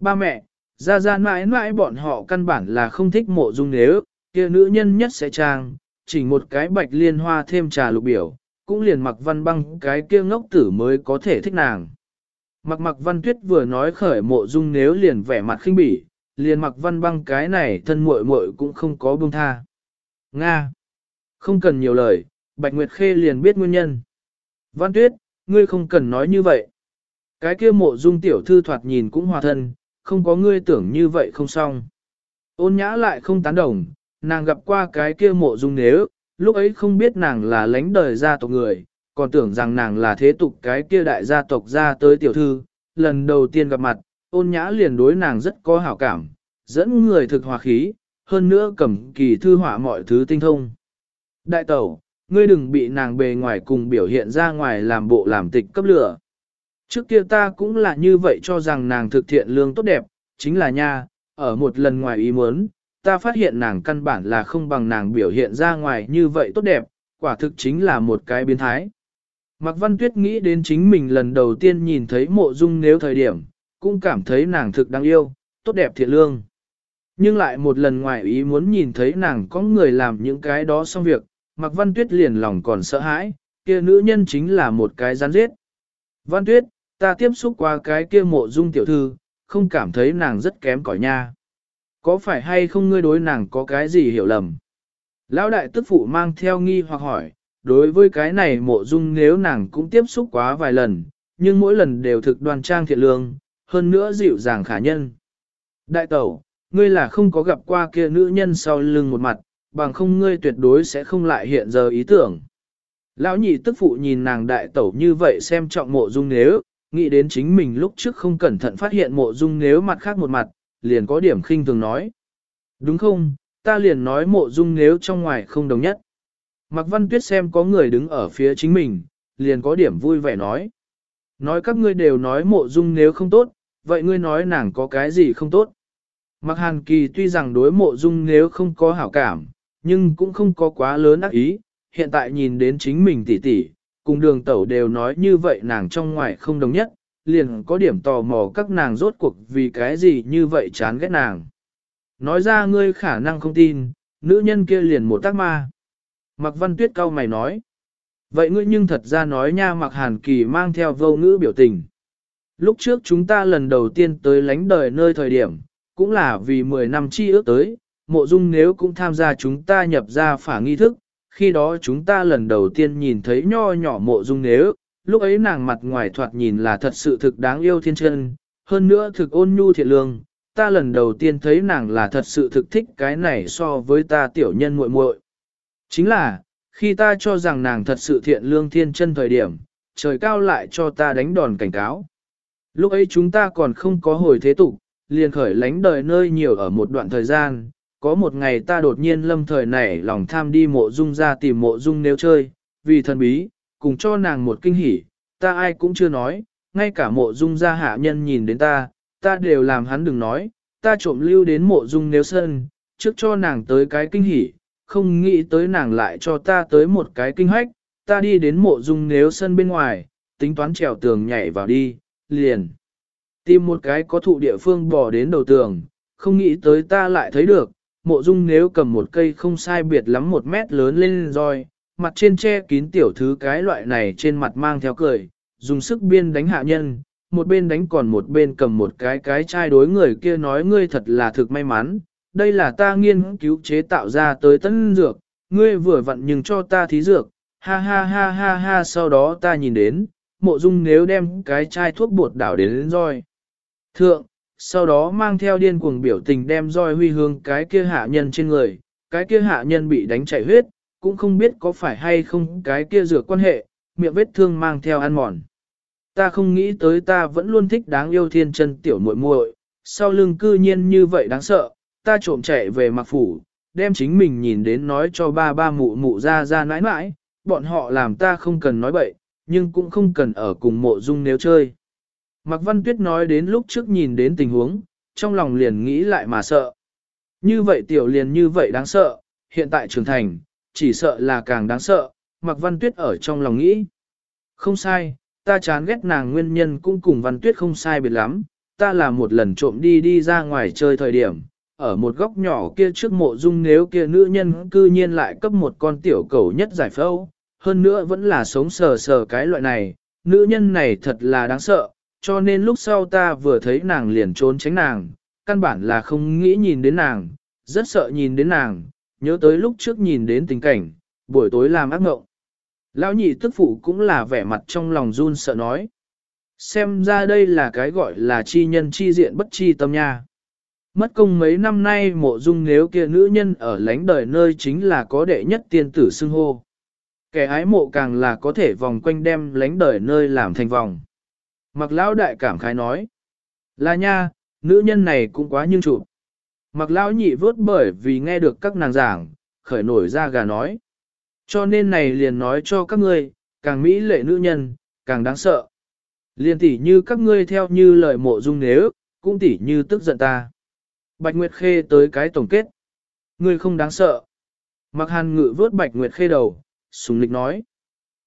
Ba mẹ, ra ra mãi mãi bọn họ căn bản là không thích mộ dung nếu, kia nữ nhân nhất sẽ trang, chỉ một cái bạch liên hoa thêm trà lục biểu, cũng liền mặc văn băng cái kia ngốc tử mới có thể thích nàng. Mặc mặc văn tuyết vừa nói khởi mộ dung nếu liền vẻ mặt khinh bỉ, liền mặc văn băng cái này thân muội muội cũng không có buông tha. Nga! Không cần nhiều lời, Bạch Nguyệt Khê liền biết nguyên nhân. Văn tuyết, ngươi không cần nói như vậy. Cái kia mộ dung tiểu thư thoạt nhìn cũng hòa thân, không có ngươi tưởng như vậy không xong. Ôn nhã lại không tán đồng, nàng gặp qua cái kia mộ dung nếu, lúc ấy không biết nàng là lãnh đời gia tộc người, còn tưởng rằng nàng là thế tục cái kia đại gia tộc ra tới tiểu thư, lần đầu tiên gặp mặt, ôn nhã liền đối nàng rất có hảo cảm, dẫn người thực hòa khí, hơn nữa cầm kỳ thư họa mọi thứ tinh thông. Đại tẩu, ngươi đừng bị nàng bề ngoài cùng biểu hiện ra ngoài làm bộ làm tịch cấp lửa. Trước kia ta cũng là như vậy cho rằng nàng thực thiện lương tốt đẹp, chính là nha, ở một lần ngoài ý muốn, ta phát hiện nàng căn bản là không bằng nàng biểu hiện ra ngoài như vậy tốt đẹp, quả thực chính là một cái biến thái. Mạc Văn Tuyết nghĩ đến chính mình lần đầu tiên nhìn thấy mộ dung nếu thời điểm, cũng cảm thấy nàng thực đáng yêu, tốt đẹp thiện lương. Nhưng lại một lần ngoài ý muốn nhìn thấy nàng có người làm những cái đó xong việc, Mạc Văn Tuyết liền lòng còn sợ hãi, kia nữ nhân chính là một cái gián giết. Văn Tuyết, ta tiếp xúc qua cái kia mộ dung tiểu thư, không cảm thấy nàng rất kém cỏi nha. Có phải hay không ngươi đối nàng có cái gì hiểu lầm? Lão đại tức phụ mang theo nghi hoặc hỏi, đối với cái này mộ dung nếu nàng cũng tiếp xúc quá vài lần, nhưng mỗi lần đều thực đoan trang thiện lương, hơn nữa dịu dàng khả nhân. Đại tẩu, ngươi là không có gặp qua kia nữ nhân sau lưng một mặt, bằng không ngươi tuyệt đối sẽ không lại hiện giờ ý tưởng. Lão nhị tức phụ nhìn nàng đại tẩu như vậy xem trọng mộ dung nếu, nghĩ đến chính mình lúc trước không cẩn thận phát hiện mộ dung nếu mặt khác một mặt, liền có điểm khinh thường nói. Đúng không, ta liền nói mộ dung nếu trong ngoài không đồng nhất. Mạc Văn Tuyết xem có người đứng ở phía chính mình, liền có điểm vui vẻ nói. Nói các ngươi đều nói mộ dung nếu không tốt, vậy ngươi nói nàng có cái gì không tốt. Mạc Hàn Kỳ tuy rằng đối mộ dung nếu không có hảo cảm, nhưng cũng không có quá lớn ác ý, hiện tại nhìn đến chính mình tỉ tỉ, cùng đường tẩu đều nói như vậy nàng trong ngoài không đồng nhất, liền có điểm tò mò các nàng rốt cuộc vì cái gì như vậy chán ghét nàng. Nói ra ngươi khả năng không tin, nữ nhân kia liền một tác ma. Mạc Văn Tuyết cao mày nói. Vậy ngươi nhưng thật ra nói nha Mạc Hàn Kỳ mang theo vô ngữ biểu tình. Lúc trước chúng ta lần đầu tiên tới lánh đời nơi thời điểm, cũng là vì 10 năm chi ước tới, mộ dung nếu cũng tham gia chúng ta nhập ra phả nghi thức, khi đó chúng ta lần đầu tiên nhìn thấy nho nhỏ mộ dung nếu, lúc ấy nàng mặt ngoài thoạt nhìn là thật sự thực đáng yêu thiên chân, hơn nữa thực ôn nhu thiện lương, ta lần đầu tiên thấy nàng là thật sự thực thích cái này so với ta tiểu nhân muội muội. Chính là, khi ta cho rằng nàng thật sự thiện lương thiên chân thời điểm, trời cao lại cho ta đánh đòn cảnh cáo. Lúc ấy chúng ta còn không có hồi thế tục, liền khởi lánh đời nơi nhiều ở một đoạn thời gian, có một ngày ta đột nhiên lâm thời nảy lòng tham đi mộ dung ra tìm mộ dung nếu chơi, vì thần bí, cùng cho nàng một kinh hỉ, ta ai cũng chưa nói, ngay cả mộ dung ra hạ nhân nhìn đến ta, ta đều làm hắn đừng nói, ta trộm lưu đến mộ dung nếu sân, trước cho nàng tới cái kinh hỉ, không nghĩ tới nàng lại cho ta tới một cái kinh hách, ta đi đến mộ dung nếu sân bên ngoài, tính toán trèo tường nhảy vào đi, liền. Tìm một cái có thụ địa phương bỏ đến đầu tường, không nghĩ tới ta lại thấy được, mộ dung nếu cầm một cây không sai biệt lắm một mét lớn lên roi, mặt trên che kín tiểu thứ cái loại này trên mặt mang theo cười, dùng sức biên đánh hạ nhân, một bên đánh còn một bên cầm một cái cái chai đối người kia nói ngươi thật là thực may mắn, đây là ta nghiên cứu chế tạo ra tới tân dược, ngươi vừa vặn nhưng cho ta thí dược, ha ha ha ha ha sau đó ta nhìn đến, mộ dung nếu đem cái chai thuốc bột đảo đến, đến roi. Thượng, sau đó mang theo điên cuồng biểu tình đem roi huy hương cái kia hạ nhân trên người, cái kia hạ nhân bị đánh chảy huyết, cũng không biết có phải hay không cái kia rửa quan hệ, miệng vết thương mang theo ăn mòn. Ta không nghĩ tới ta vẫn luôn thích đáng yêu thiên chân tiểu muội muội, sau lưng cư nhiên như vậy đáng sợ, ta trộm chạy về mặc phủ, đem chính mình nhìn đến nói cho ba ba mụ mụ ra ra nãi nãi, bọn họ làm ta không cần nói bậy, nhưng cũng không cần ở cùng mộ dung nếu chơi. Mạc Văn Tuyết nói đến lúc trước nhìn đến tình huống, trong lòng liền nghĩ lại mà sợ. Như vậy tiểu liền như vậy đáng sợ, hiện tại trưởng thành, chỉ sợ là càng đáng sợ, Mạc Văn Tuyết ở trong lòng nghĩ. Không sai, ta chán ghét nàng nguyên nhân cũng cùng Văn Tuyết không sai biệt lắm, ta là một lần trộm đi đi ra ngoài chơi thời điểm, ở một góc nhỏ kia trước mộ dung nếu kia nữ nhân cư nhiên lại cấp một con tiểu cầu nhất giải phẫu, hơn nữa vẫn là sống sờ sờ cái loại này, nữ nhân này thật là đáng sợ, cho nên lúc sau ta vừa thấy nàng liền trốn tránh nàng, căn bản là không nghĩ nhìn đến nàng, rất sợ nhìn đến nàng, nhớ tới lúc trước nhìn đến tình cảnh, buổi tối làm ác mộng. Lão nhị tức phụ cũng là vẻ mặt trong lòng run sợ nói. Xem ra đây là cái gọi là chi nhân chi diện bất chi tâm nha. Mất công mấy năm nay mộ dung nếu kia nữ nhân ở lánh đời nơi chính là có đệ nhất tiên tử xưng hô. Kẻ ái mộ càng là có thể vòng quanh đem lánh đời nơi làm thành vòng. Mặc lão đại cảm khái nói. Là nha, nữ nhân này cũng quá nhưng trụ. Mặc lão nhị vớt bởi vì nghe được các nàng giảng, khởi nổi ra gà nói. Cho nên này liền nói cho các ngươi, càng mỹ lệ nữ nhân, càng đáng sợ. Liền tỉ như các ngươi theo như lời mộ dung nếu, cũng tỉ như tức giận ta. Bạch Nguyệt Khê tới cái tổng kết. Ngươi không đáng sợ. Mặc hàn ngự vớt Bạch Nguyệt Khê đầu, sùng lịch nói.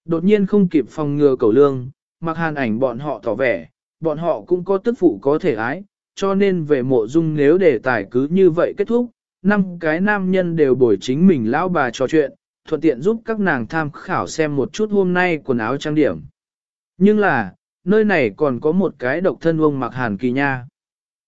Đột nhiên không kịp phòng ngừa cầu lương, mặc hàn ảnh bọn họ tỏ vẻ, bọn họ cũng có tức phụ có thể ái, cho nên về mộ dung nếu đề tài cứ như vậy kết thúc, năm cái nam nhân đều bồi chính mình lão bà trò chuyện, thuận tiện giúp các nàng tham khảo xem một chút hôm nay quần áo trang điểm. Nhưng là, nơi này còn có một cái độc thân ông mặc hàn kỳ nha.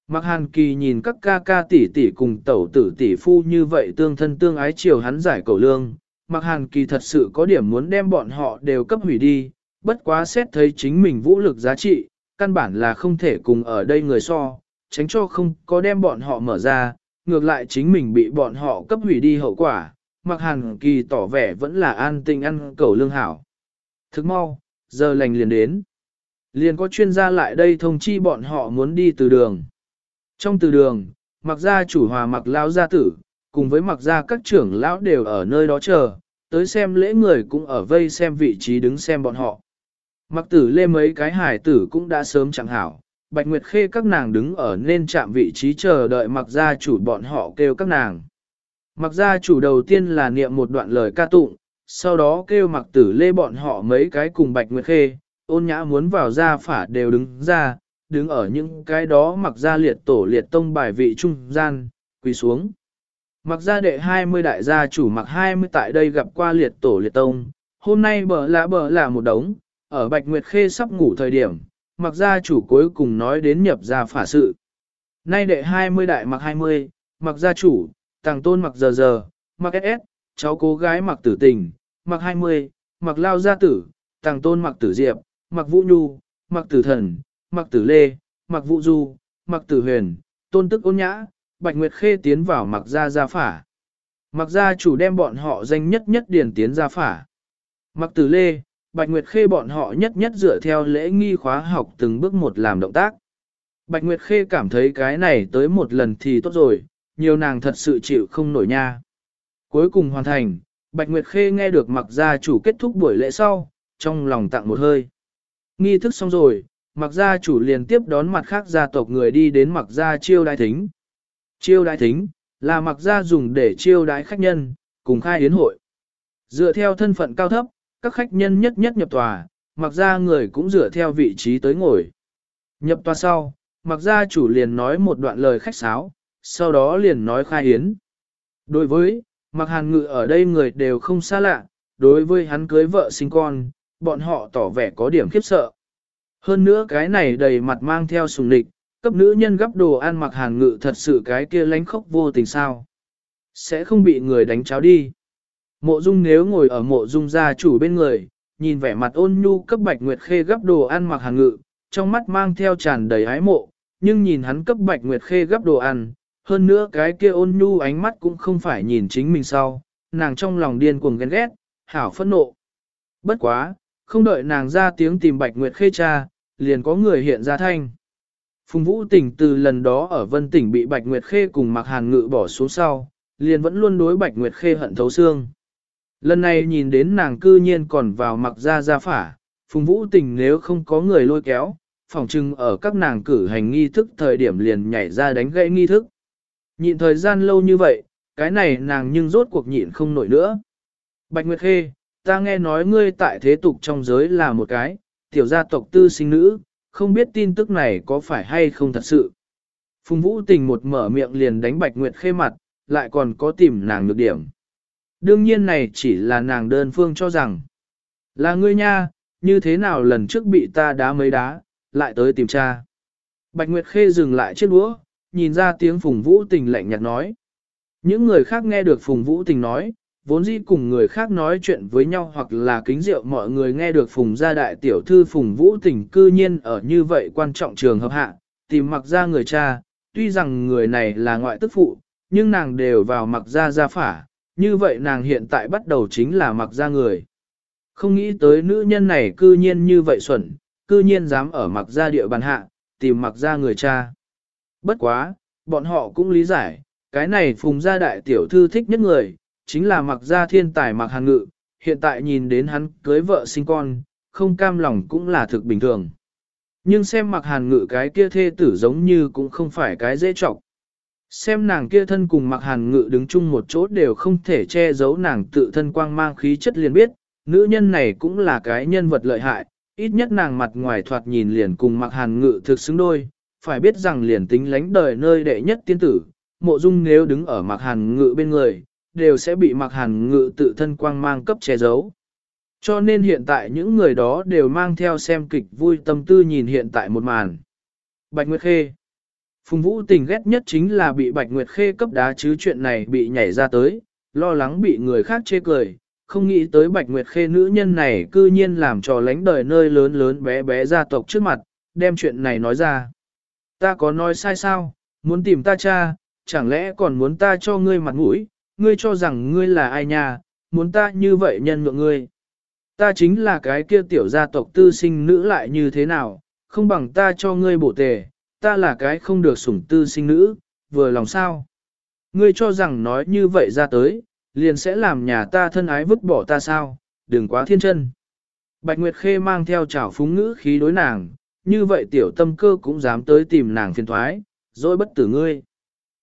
Mặc hàn kỳ nhìn các ca ca tỷ tỷ cùng tẩu tử tỷ phu như vậy tương thân tương ái chiều hắn giải cầu lương. Mặc hàn kỳ thật sự có điểm muốn đem bọn họ đều cấp hủy đi, bất quá xét thấy chính mình vũ lực giá trị, căn bản là không thể cùng ở đây người so, tránh cho không có đem bọn họ mở ra, ngược lại chính mình bị bọn họ cấp hủy đi hậu quả, mặc hàn kỳ tỏ vẻ vẫn là an tình ăn cầu lương hảo. Thức mau, giờ lành liền đến. Liền có chuyên gia lại đây thông chi bọn họ muốn đi từ đường. Trong từ đường, mặc gia chủ hòa mặc lao gia tử, cùng với mặc gia các trưởng lão đều ở nơi đó chờ, tới xem lễ người cũng ở vây xem vị trí đứng xem bọn họ. Mặc tử lê mấy cái hải tử cũng đã sớm chẳng hảo, Bạch Nguyệt Khê các nàng đứng ở nên chạm vị trí chờ đợi mặc gia chủ bọn họ kêu các nàng. Mặc gia chủ đầu tiên là niệm một đoạn lời ca tụng, sau đó kêu mặc tử lê bọn họ mấy cái cùng Bạch Nguyệt Khê, ôn nhã muốn vào ra phả đều đứng ra, đứng ở những cái đó mặc gia liệt tổ liệt tông bài vị trung gian, quỳ xuống. Mặc gia đệ 20 đại gia chủ mặc 20 tại đây gặp qua liệt tổ liệt tông, hôm nay bờ lạ bờ là một đống, ở Bạch Nguyệt Khê sắp ngủ thời điểm, mặc gia chủ cuối cùng nói đến nhập gia phả sự. Nay đệ 20 đại mặc 20, mặc gia chủ, tàng tôn mặc giờ giờ, mặc SS, cháu cô gái mặc tử tình, mặc 20, mặc lao gia tử, tàng tôn mặc tử diệp, mặc vũ nhu, mặc tử thần, mặc tử lê, mặc vũ du, mặc tử huyền, tôn tức ôn nhã, bạch nguyệt khê tiến vào mặc gia gia phả. Mặc gia chủ đem bọn họ danh nhất nhất điển tiến gia phả. Mặc tử lê, bạch nguyệt khê bọn họ nhất nhất dựa theo lễ nghi khóa học từng bước một làm động tác. Bạch Nguyệt Khê cảm thấy cái này tới một lần thì tốt rồi, nhiều nàng thật sự chịu không nổi nha. Cuối cùng hoàn thành, Bạch Nguyệt Khê nghe được mặc gia chủ kết thúc buổi lễ sau, trong lòng tặng một hơi. Nghi thức xong rồi, mặc gia chủ liền tiếp đón mặt khác gia tộc người đi đến mặc gia chiêu đái thính. Chiêu đái thính, là mặc gia dùng để chiêu đái khách nhân, cùng khai yến hội. Dựa theo thân phận cao thấp, các khách nhân nhất nhất nhập tòa, mặc ra người cũng dựa theo vị trí tới ngồi. Nhập tòa sau, mặc ra chủ liền nói một đoạn lời khách sáo, sau đó liền nói khai hiến. Đối với, mặc hàn ngự ở đây người đều không xa lạ, đối với hắn cưới vợ sinh con, bọn họ tỏ vẻ có điểm khiếp sợ. Hơn nữa cái này đầy mặt mang theo sùng địch, cấp nữ nhân gấp đồ ăn mặc hàn ngự thật sự cái kia lánh khóc vô tình sao. Sẽ không bị người đánh cháo đi. Mộ dung nếu ngồi ở mộ dung gia chủ bên người, nhìn vẻ mặt ôn nhu cấp bạch nguyệt khê gấp đồ ăn mặc hàng ngự, trong mắt mang theo tràn đầy ái mộ, nhưng nhìn hắn cấp bạch nguyệt khê gấp đồ ăn, hơn nữa cái kia ôn nhu ánh mắt cũng không phải nhìn chính mình sau, nàng trong lòng điên cuồng ghen ghét, hảo phẫn nộ. Bất quá, không đợi nàng ra tiếng tìm Bạch Nguyệt Khê cha, liền có người hiện ra thanh. Phùng Vũ tỉnh từ lần đó ở Vân tỉnh bị Bạch Nguyệt Khê cùng Mạc Hàn Ngự bỏ xuống sau, liền vẫn luôn đối Bạch Nguyệt Khê hận thấu xương. Lần này nhìn đến nàng cư nhiên còn vào mặc ra ra phả, Phùng Vũ tình nếu không có người lôi kéo, phòng trưng ở các nàng cử hành nghi thức thời điểm liền nhảy ra đánh gãy nghi thức. Nhịn thời gian lâu như vậy, cái này nàng nhưng rốt cuộc nhịn không nổi nữa. Bạch Nguyệt Khê, ta nghe nói ngươi tại thế tục trong giới là một cái, tiểu gia tộc tư sinh nữ, không biết tin tức này có phải hay không thật sự. Phùng Vũ tình một mở miệng liền đánh Bạch Nguyệt Khê mặt, lại còn có tìm nàng nhược điểm. Đương nhiên này chỉ là nàng đơn phương cho rằng, là ngươi nha, như thế nào lần trước bị ta đá mấy đá, lại tới tìm cha. Bạch Nguyệt Khê dừng lại chiếc đũa, nhìn ra tiếng Phùng Vũ Tình lạnh nhạt nói. Những người khác nghe được Phùng Vũ Tình nói, vốn dĩ cùng người khác nói chuyện với nhau hoặc là kính rượu mọi người nghe được Phùng gia đại tiểu thư Phùng Vũ Tình cư nhiên ở như vậy quan trọng trường hợp hạ, tìm mặc ra người cha, tuy rằng người này là ngoại tức phụ, nhưng nàng đều vào mặc ra gia phả, như vậy nàng hiện tại bắt đầu chính là mặc ra người. Không nghĩ tới nữ nhân này cư nhiên như vậy xuẩn, cư nhiên dám ở mặc ra địa bàn hạ, tìm mặc ra người cha. Bất quá, bọn họ cũng lý giải, cái này phùng gia đại tiểu thư thích nhất người, chính là mặc gia thiên tài mặc hàn ngự, hiện tại nhìn đến hắn cưới vợ sinh con, không cam lòng cũng là thực bình thường. Nhưng xem mặc hàn ngự cái kia thê tử giống như cũng không phải cái dễ trọng. Xem nàng kia thân cùng mặc hàn ngự đứng chung một chỗ đều không thể che giấu nàng tự thân quang mang khí chất liền biết, nữ nhân này cũng là cái nhân vật lợi hại, ít nhất nàng mặt ngoài thoạt nhìn liền cùng mặc hàn ngự thực xứng đôi, phải biết rằng liền tính lánh đời nơi đệ nhất tiên tử, mộ dung nếu đứng ở mặc hàn ngự bên người, đều sẽ bị mặc hàn ngự tự thân quang mang cấp che giấu. Cho nên hiện tại những người đó đều mang theo xem kịch vui tâm tư nhìn hiện tại một màn. Bạch Nguyệt Khê Phùng Vũ tình ghét nhất chính là bị Bạch Nguyệt Khê cấp đá chứ chuyện này bị nhảy ra tới, lo lắng bị người khác chê cười, không nghĩ tới Bạch Nguyệt Khê nữ nhân này cư nhiên làm trò lánh đời nơi lớn lớn bé bé gia tộc trước mặt, đem chuyện này nói ra. Ta có nói sai sao, muốn tìm ta cha, chẳng lẽ còn muốn ta cho ngươi mặt mũi, ngươi cho rằng ngươi là ai nha, muốn ta như vậy nhân nhượng ngươi. Ta chính là cái kia tiểu gia tộc tư sinh nữ lại như thế nào, không bằng ta cho ngươi bổ tề, ta là cái không được sủng tư sinh nữ, vừa lòng sao. Ngươi cho rằng nói như vậy ra tới, liền sẽ làm nhà ta thân ái vứt bỏ ta sao, đừng quá thiên chân. Bạch Nguyệt Khê mang theo trảo phúng ngữ khí đối nàng, như vậy tiểu tâm cơ cũng dám tới tìm nàng phiền thoái, rồi bất tử ngươi.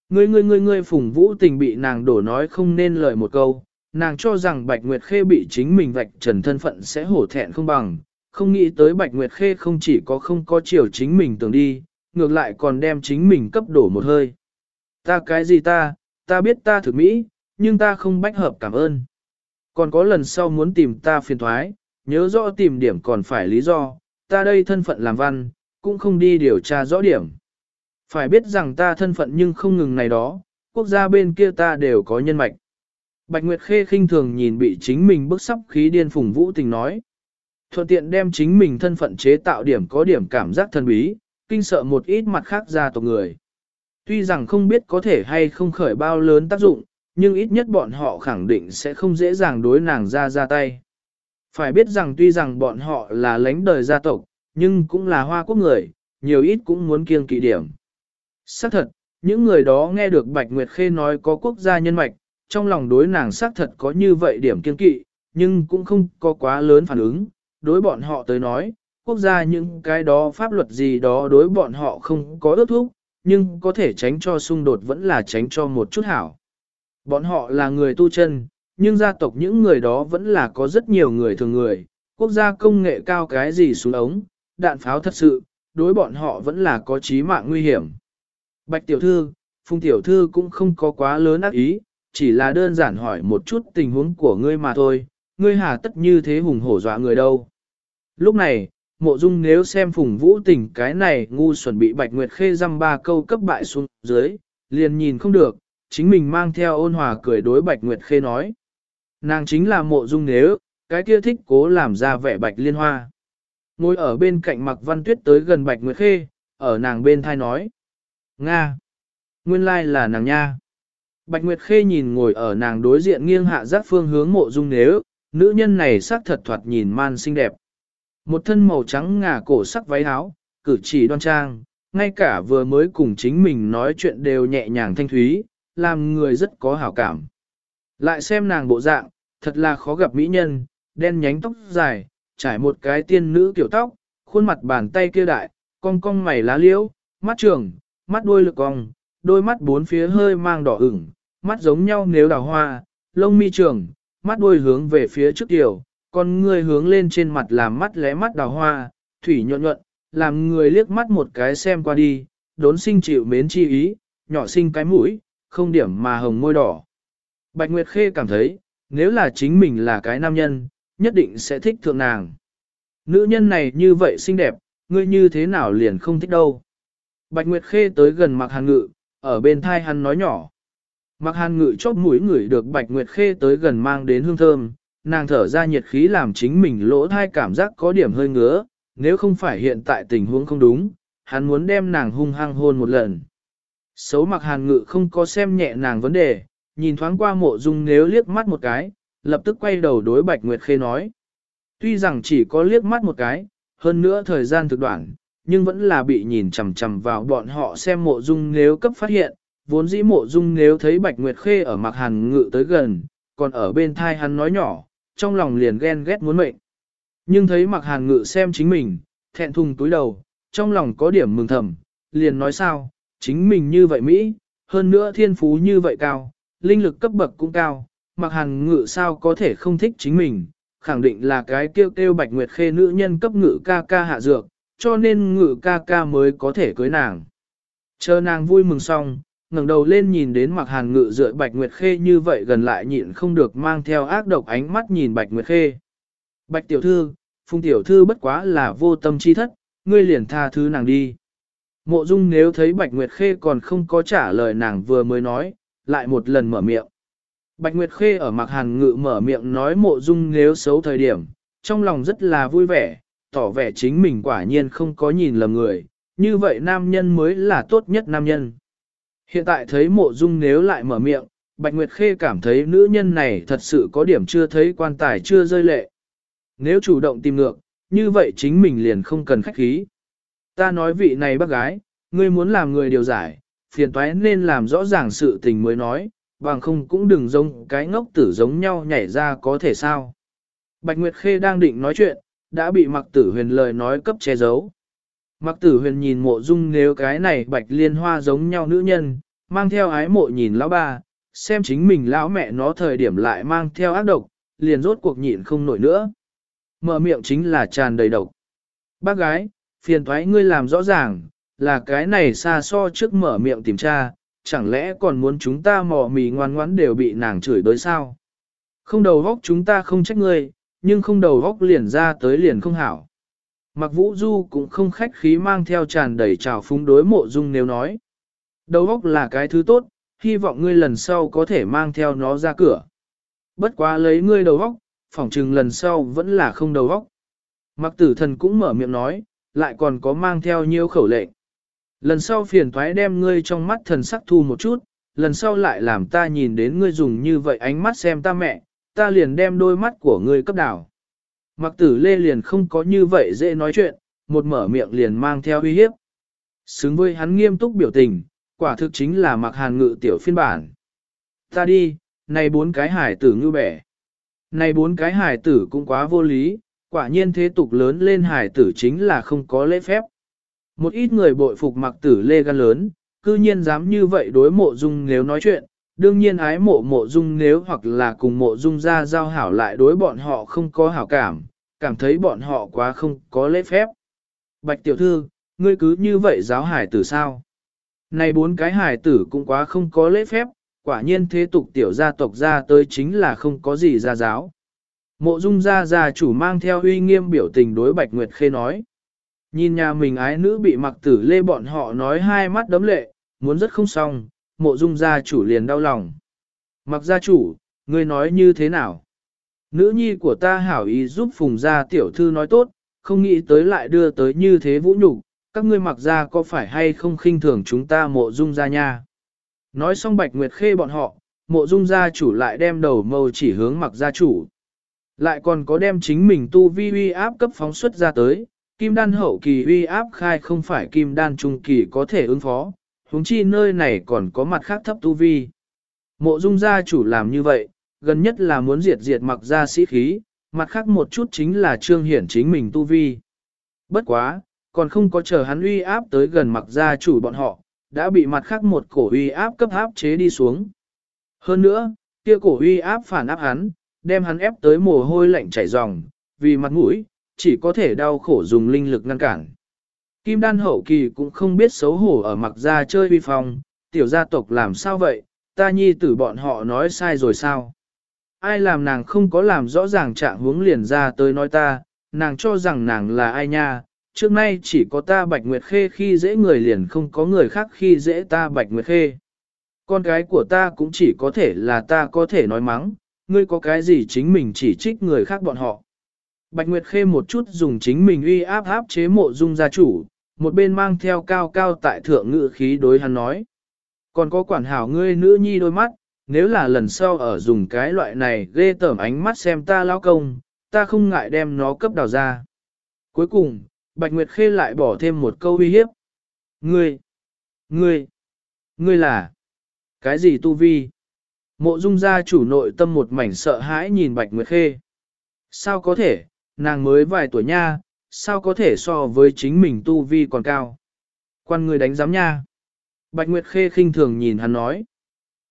Ngươi ngươi ngươi ngươi phùng vũ tình bị nàng đổ nói không nên lời một câu, nàng cho rằng Bạch Nguyệt Khê bị chính mình vạch trần thân phận sẽ hổ thẹn không bằng, không nghĩ tới Bạch Nguyệt Khê không chỉ có không có chiều chính mình tưởng đi, ngược lại còn đem chính mình cấp đổ một hơi. Ta cái gì ta, ta biết ta thực mỹ, nhưng ta không bách hợp cảm ơn. Còn có lần sau muốn tìm ta phiền thoái, nhớ rõ tìm điểm còn phải lý do, ta đây thân phận làm văn, cũng không đi điều tra rõ điểm. Phải biết rằng ta thân phận nhưng không ngừng này đó, quốc gia bên kia ta đều có nhân mạch. Bạch Nguyệt Khê khinh thường nhìn bị chính mình bức sắp khí điên phùng vũ tình nói. Thuận tiện đem chính mình thân phận chế tạo điểm có điểm cảm giác thân bí, kinh sợ một ít mặt khác gia tộc người. Tuy rằng không biết có thể hay không khởi bao lớn tác dụng, nhưng ít nhất bọn họ khẳng định sẽ không dễ dàng đối nàng ra ra tay. Phải biết rằng tuy rằng bọn họ là lãnh đời gia tộc, nhưng cũng là hoa quốc người, nhiều ít cũng muốn kiêng kỵ điểm. Xác thật, những người đó nghe được Bạch Nguyệt Khê nói có quốc gia nhân mạch, trong lòng đối nàng xác thật có như vậy điểm kiêng kỵ, nhưng cũng không có quá lớn phản ứng. Đối bọn họ tới nói, quốc gia những cái đó pháp luật gì đó đối bọn họ không có ước thúc, nhưng có thể tránh cho xung đột vẫn là tránh cho một chút hảo. Bọn họ là người tu chân, nhưng gia tộc những người đó vẫn là có rất nhiều người thường người, quốc gia công nghệ cao cái gì xuống ống, đạn pháo thật sự, đối bọn họ vẫn là có chí mạng nguy hiểm. Bạch tiểu thư, phùng tiểu thư cũng không có quá lớn ác ý, chỉ là đơn giản hỏi một chút tình huống của ngươi mà thôi, ngươi hà tất như thế hùng hổ dọa người đâu. Lúc này, mộ dung nếu xem phùng vũ tình cái này ngu xuẩn bị bạch nguyệt khê dăm ba câu cấp bại xuống dưới, liền nhìn không được, chính mình mang theo ôn hòa cười đối bạch nguyệt khê nói. Nàng chính là mộ dung nếu, cái kia thích cố làm ra vẻ bạch liên hoa. Ngồi ở bên cạnh mặc văn tuyết tới gần bạch nguyệt khê, ở nàng bên thai nói. Nga! Nguyên lai là nàng nha. Bạch Nguyệt Khê nhìn ngồi ở nàng đối diện nghiêng hạ giác phương hướng mộ dung nếu, nữ nhân này sắc thật thoạt nhìn man xinh đẹp. Một thân màu trắng ngà cổ sắc váy áo, cử chỉ đoan trang, ngay cả vừa mới cùng chính mình nói chuyện đều nhẹ nhàng thanh thúy, làm người rất có hảo cảm. Lại xem nàng bộ dạng, thật là khó gặp mỹ nhân, đen nhánh tóc dài, trải một cái tiên nữ kiểu tóc, khuôn mặt bàn tay kia đại, cong cong mày lá liễu, mắt trường, mắt đuôi lực cong, đôi mắt bốn phía hơi mang đỏ ửng, mắt giống nhau nếu đào hoa, lông mi trường, mắt đuôi hướng về phía trước tiểu, con người hướng lên trên mặt làm mắt lé mắt đào hoa, thủy nhuận nhuận, làm người liếc mắt một cái xem qua đi, đốn sinh chịu mến chi ý, nhỏ sinh cái mũi, không điểm mà hồng môi đỏ. Bạch Nguyệt Khê cảm thấy, nếu là chính mình là cái nam nhân, nhất định sẽ thích thượng nàng. Nữ nhân này như vậy xinh đẹp, ngươi như thế nào liền không thích đâu. Bạch Nguyệt Khê tới gần mặc hàn ngự, ở bên thai hắn nói nhỏ. Mặc hàn ngự chóp mũi ngửi được Bạch Nguyệt Khê tới gần mang đến hương thơm, nàng thở ra nhiệt khí làm chính mình lỗ thai cảm giác có điểm hơi ngứa, nếu không phải hiện tại tình huống không đúng, hắn muốn đem nàng hung hăng hôn một lần. Xấu mặc hàn ngự không có xem nhẹ nàng vấn đề, nhìn thoáng qua mộ dung nếu liếc mắt một cái, lập tức quay đầu đối Bạch Nguyệt Khê nói. Tuy rằng chỉ có liếc mắt một cái, hơn nữa thời gian thực đoạn, nhưng vẫn là bị nhìn chằm chằm vào bọn họ xem mộ dung nếu cấp phát hiện, vốn dĩ mộ dung nếu thấy Bạch Nguyệt Khê ở mặc hàn ngự tới gần, còn ở bên thai hắn nói nhỏ, trong lòng liền ghen ghét muốn mệnh. Nhưng thấy mặc hàn ngự xem chính mình, thẹn thùng túi đầu, trong lòng có điểm mừng thầm, liền nói sao, chính mình như vậy Mỹ, hơn nữa thiên phú như vậy cao, linh lực cấp bậc cũng cao, mặc hàn ngự sao có thể không thích chính mình, khẳng định là cái kêu kêu Bạch Nguyệt Khê nữ nhân cấp ngự ca ca hạ dược, cho nên ngự ca ca mới có thể cưới nàng. Chờ nàng vui mừng xong, ngẩng đầu lên nhìn đến mặc hàn ngự dựa Bạch Nguyệt Khê như vậy gần lại nhịn không được mang theo ác độc ánh mắt nhìn Bạch Nguyệt Khê. Bạch tiểu thư, phung tiểu thư bất quá là vô tâm chi thất, ngươi liền tha thứ nàng đi. Mộ dung nếu thấy Bạch Nguyệt Khê còn không có trả lời nàng vừa mới nói, lại một lần mở miệng. Bạch Nguyệt Khê ở mặc hàn ngự mở miệng nói mộ dung nếu xấu thời điểm, trong lòng rất là vui vẻ, tỏ vẻ chính mình quả nhiên không có nhìn lầm người, như vậy nam nhân mới là tốt nhất nam nhân. Hiện tại thấy mộ dung nếu lại mở miệng, Bạch Nguyệt Khê cảm thấy nữ nhân này thật sự có điểm chưa thấy quan tài chưa rơi lệ. Nếu chủ động tìm ngược, như vậy chính mình liền không cần khách khí. Ta nói vị này bác gái, ngươi muốn làm người điều giải, phiền toái nên làm rõ ràng sự tình mới nói, bằng không cũng đừng giống cái ngốc tử giống nhau nhảy ra có thể sao. Bạch Nguyệt Khê đang định nói chuyện, đã bị mặc tử huyền lời nói cấp che giấu. Mặc tử huyền nhìn mộ dung nếu cái này bạch liên hoa giống nhau nữ nhân, mang theo ái mộ nhìn lão ba, xem chính mình lão mẹ nó thời điểm lại mang theo ác độc, liền rốt cuộc nhịn không nổi nữa. Mở miệng chính là tràn đầy độc. Bác gái, phiền thoái ngươi làm rõ ràng, là cái này xa so trước mở miệng tìm tra, chẳng lẽ còn muốn chúng ta mò mì ngoan ngoãn đều bị nàng chửi đối sao? Không đầu góc chúng ta không trách ngươi, nhưng không đầu góc liền ra tới liền không hảo. Mặc vũ du cũng không khách khí mang theo tràn đầy trào phúng đối mộ dung nếu nói. Đầu óc là cái thứ tốt, hy vọng ngươi lần sau có thể mang theo nó ra cửa. Bất quá lấy ngươi đầu óc, phỏng chừng lần sau vẫn là không đầu óc. Mặc tử thần cũng mở miệng nói, lại còn có mang theo nhiều khẩu lệnh. Lần sau phiền thoái đem ngươi trong mắt thần sắc thu một chút, lần sau lại làm ta nhìn đến ngươi dùng như vậy ánh mắt xem ta mẹ, ta liền đem đôi mắt của ngươi cấp đảo. Mặc tử lê liền không có như vậy dễ nói chuyện, một mở miệng liền mang theo uy hiếp. Xứng với hắn nghiêm túc biểu tình, quả thực chính là mặc hàn ngự tiểu phiên bản. Ta đi, này bốn cái hải tử ngư bẻ. Này bốn cái hải tử cũng quá vô lý, quả nhiên thế tục lớn lên hải tử chính là không có lễ phép. Một ít người bội phục mặc tử lê gan lớn, cư nhiên dám như vậy đối mộ dung nếu nói chuyện, đương nhiên ái mộ mộ dung nếu hoặc là cùng mộ dung ra giao hảo lại đối bọn họ không có hảo cảm, cảm thấy bọn họ quá không có lễ phép. Bạch tiểu thư, ngươi cứ như vậy giáo hải tử sao? Này bốn cái hải tử cũng quá không có lễ phép, quả nhiên thế tục tiểu gia tộc ra tới chính là không có gì ra giáo. Mộ dung gia gia chủ mang theo uy nghiêm biểu tình đối Bạch Nguyệt Khê nói. Nhìn nhà mình ái nữ bị mặc tử lê bọn họ nói hai mắt đấm lệ, muốn rất không xong, mộ dung gia chủ liền đau lòng. Mặc gia chủ, ngươi nói như thế nào? Nữ nhi của ta hảo ý giúp phùng gia tiểu thư nói tốt, không nghĩ tới lại đưa tới như thế vũ nhục, các ngươi mặc gia có phải hay không khinh thường chúng ta mộ dung gia nha? Nói xong bạch nguyệt khê bọn họ, mộ dung gia chủ lại đem đầu mâu chỉ hướng mặc gia chủ. Lại còn có đem chính mình tu vi uy áp cấp phóng xuất ra tới, kim đan hậu kỳ uy áp khai không phải kim đan trung kỳ có thể ứng phó, huống chi nơi này còn có mặt khác thấp tu vi. Mộ dung gia chủ làm như vậy, gần nhất là muốn diệt diệt mặc gia sĩ khí, mặt khác một chút chính là trương hiển chính mình tu vi. Bất quá, còn không có chờ hắn uy áp tới gần mặc gia chủ bọn họ, đã bị mặt khác một cổ uy áp cấp áp chế đi xuống. Hơn nữa, kia cổ uy áp phản áp hắn, đem hắn ép tới mồ hôi lạnh chảy ròng, vì mặt mũi, chỉ có thể đau khổ dùng linh lực ngăn cản. Kim đan hậu kỳ cũng không biết xấu hổ ở mặc gia chơi vi phong, tiểu gia tộc làm sao vậy, ta nhi tử bọn họ nói sai rồi sao? Ai làm nàng không có làm rõ ràng trạng hướng liền ra tới nói ta, nàng cho rằng nàng là ai nha, trước nay chỉ có ta Bạch Nguyệt Khê khi dễ người liền không có người khác khi dễ ta Bạch Nguyệt Khê. Con gái của ta cũng chỉ có thể là ta có thể nói mắng, ngươi có cái gì chính mình chỉ trích người khác bọn họ. Bạch Nguyệt Khê một chút dùng chính mình uy áp áp chế mộ dung gia chủ, một bên mang theo cao cao tại thượng ngự khí đối hắn nói. Còn có quản hảo ngươi nữ nhi đôi mắt, nếu là lần sau ở dùng cái loại này ghê tởm ánh mắt xem ta lao công, ta không ngại đem nó cấp đào ra. Cuối cùng, Bạch Nguyệt Khê lại bỏ thêm một câu uy hiếp. Ngươi, ngươi, ngươi là, cái gì tu vi? Mộ dung gia chủ nội tâm một mảnh sợ hãi nhìn Bạch Nguyệt Khê. Sao có thể, nàng mới vài tuổi nha, sao có thể so với chính mình tu vi còn cao. Quan người đánh giám nha. Bạch Nguyệt Khê khinh thường nhìn hắn nói.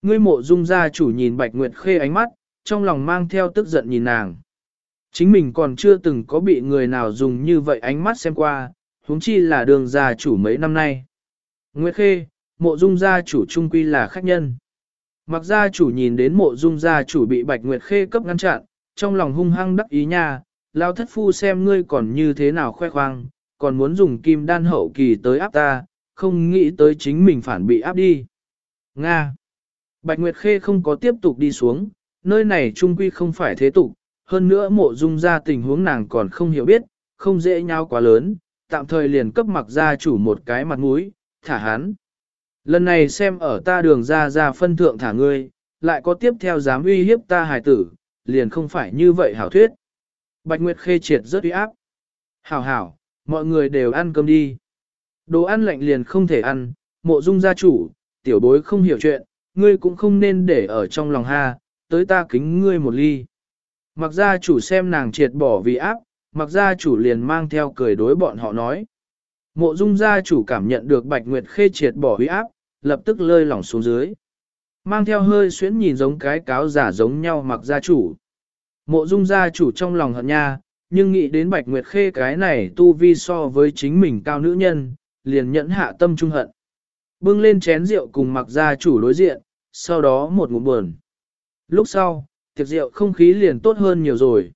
Ngươi mộ dung gia chủ nhìn Bạch Nguyệt Khê ánh mắt, trong lòng mang theo tức giận nhìn nàng. Chính mình còn chưa từng có bị người nào dùng như vậy ánh mắt xem qua, huống chi là đường gia chủ mấy năm nay. Nguyệt Khê, mộ dung gia chủ trung quy là khách nhân. Mặc gia chủ nhìn đến mộ dung gia chủ bị Bạch Nguyệt Khê cấp ngăn chặn, trong lòng hung hăng đắc ý nha, lao thất phu xem ngươi còn như thế nào khoe khoang, còn muốn dùng kim đan hậu kỳ tới áp ta, không nghĩ tới chính mình phản bị áp đi. Nga Bạch Nguyệt Khê không có tiếp tục đi xuống, nơi này trung quy không phải thế tục, hơn nữa mộ dung ra tình huống nàng còn không hiểu biết, không dễ nhau quá lớn, tạm thời liền cấp mặc gia chủ một cái mặt mũi, thả hắn. Lần này xem ở ta đường ra ra phân thượng thả ngươi, lại có tiếp theo dám uy hiếp ta hài tử, liền không phải như vậy hảo thuyết. Bạch Nguyệt Khê triệt rất uy áp. Hảo hảo, mọi người đều ăn cơm đi. Đồ ăn lạnh liền không thể ăn, mộ dung gia chủ, tiểu bối không hiểu chuyện, ngươi cũng không nên để ở trong lòng ha, tới ta kính ngươi một ly. Mặc gia chủ xem nàng triệt bỏ vì áp, mặc gia chủ liền mang theo cười đối bọn họ nói. Mộ dung gia chủ cảm nhận được bạch nguyệt khê triệt bỏ uy áp, lập tức lơi lỏng xuống dưới. Mang theo hơi xuyến nhìn giống cái cáo giả giống nhau mặc gia chủ. Mộ dung gia chủ trong lòng hận nha, nhưng nghĩ đến bạch nguyệt khê cái này tu vi so với chính mình cao nữ nhân, liền nhẫn hạ tâm trung hận. Bưng lên chén rượu cùng mặc gia chủ đối diện, sau đó một ngụm buồn. Lúc sau, tiệc rượu không khí liền tốt hơn nhiều rồi.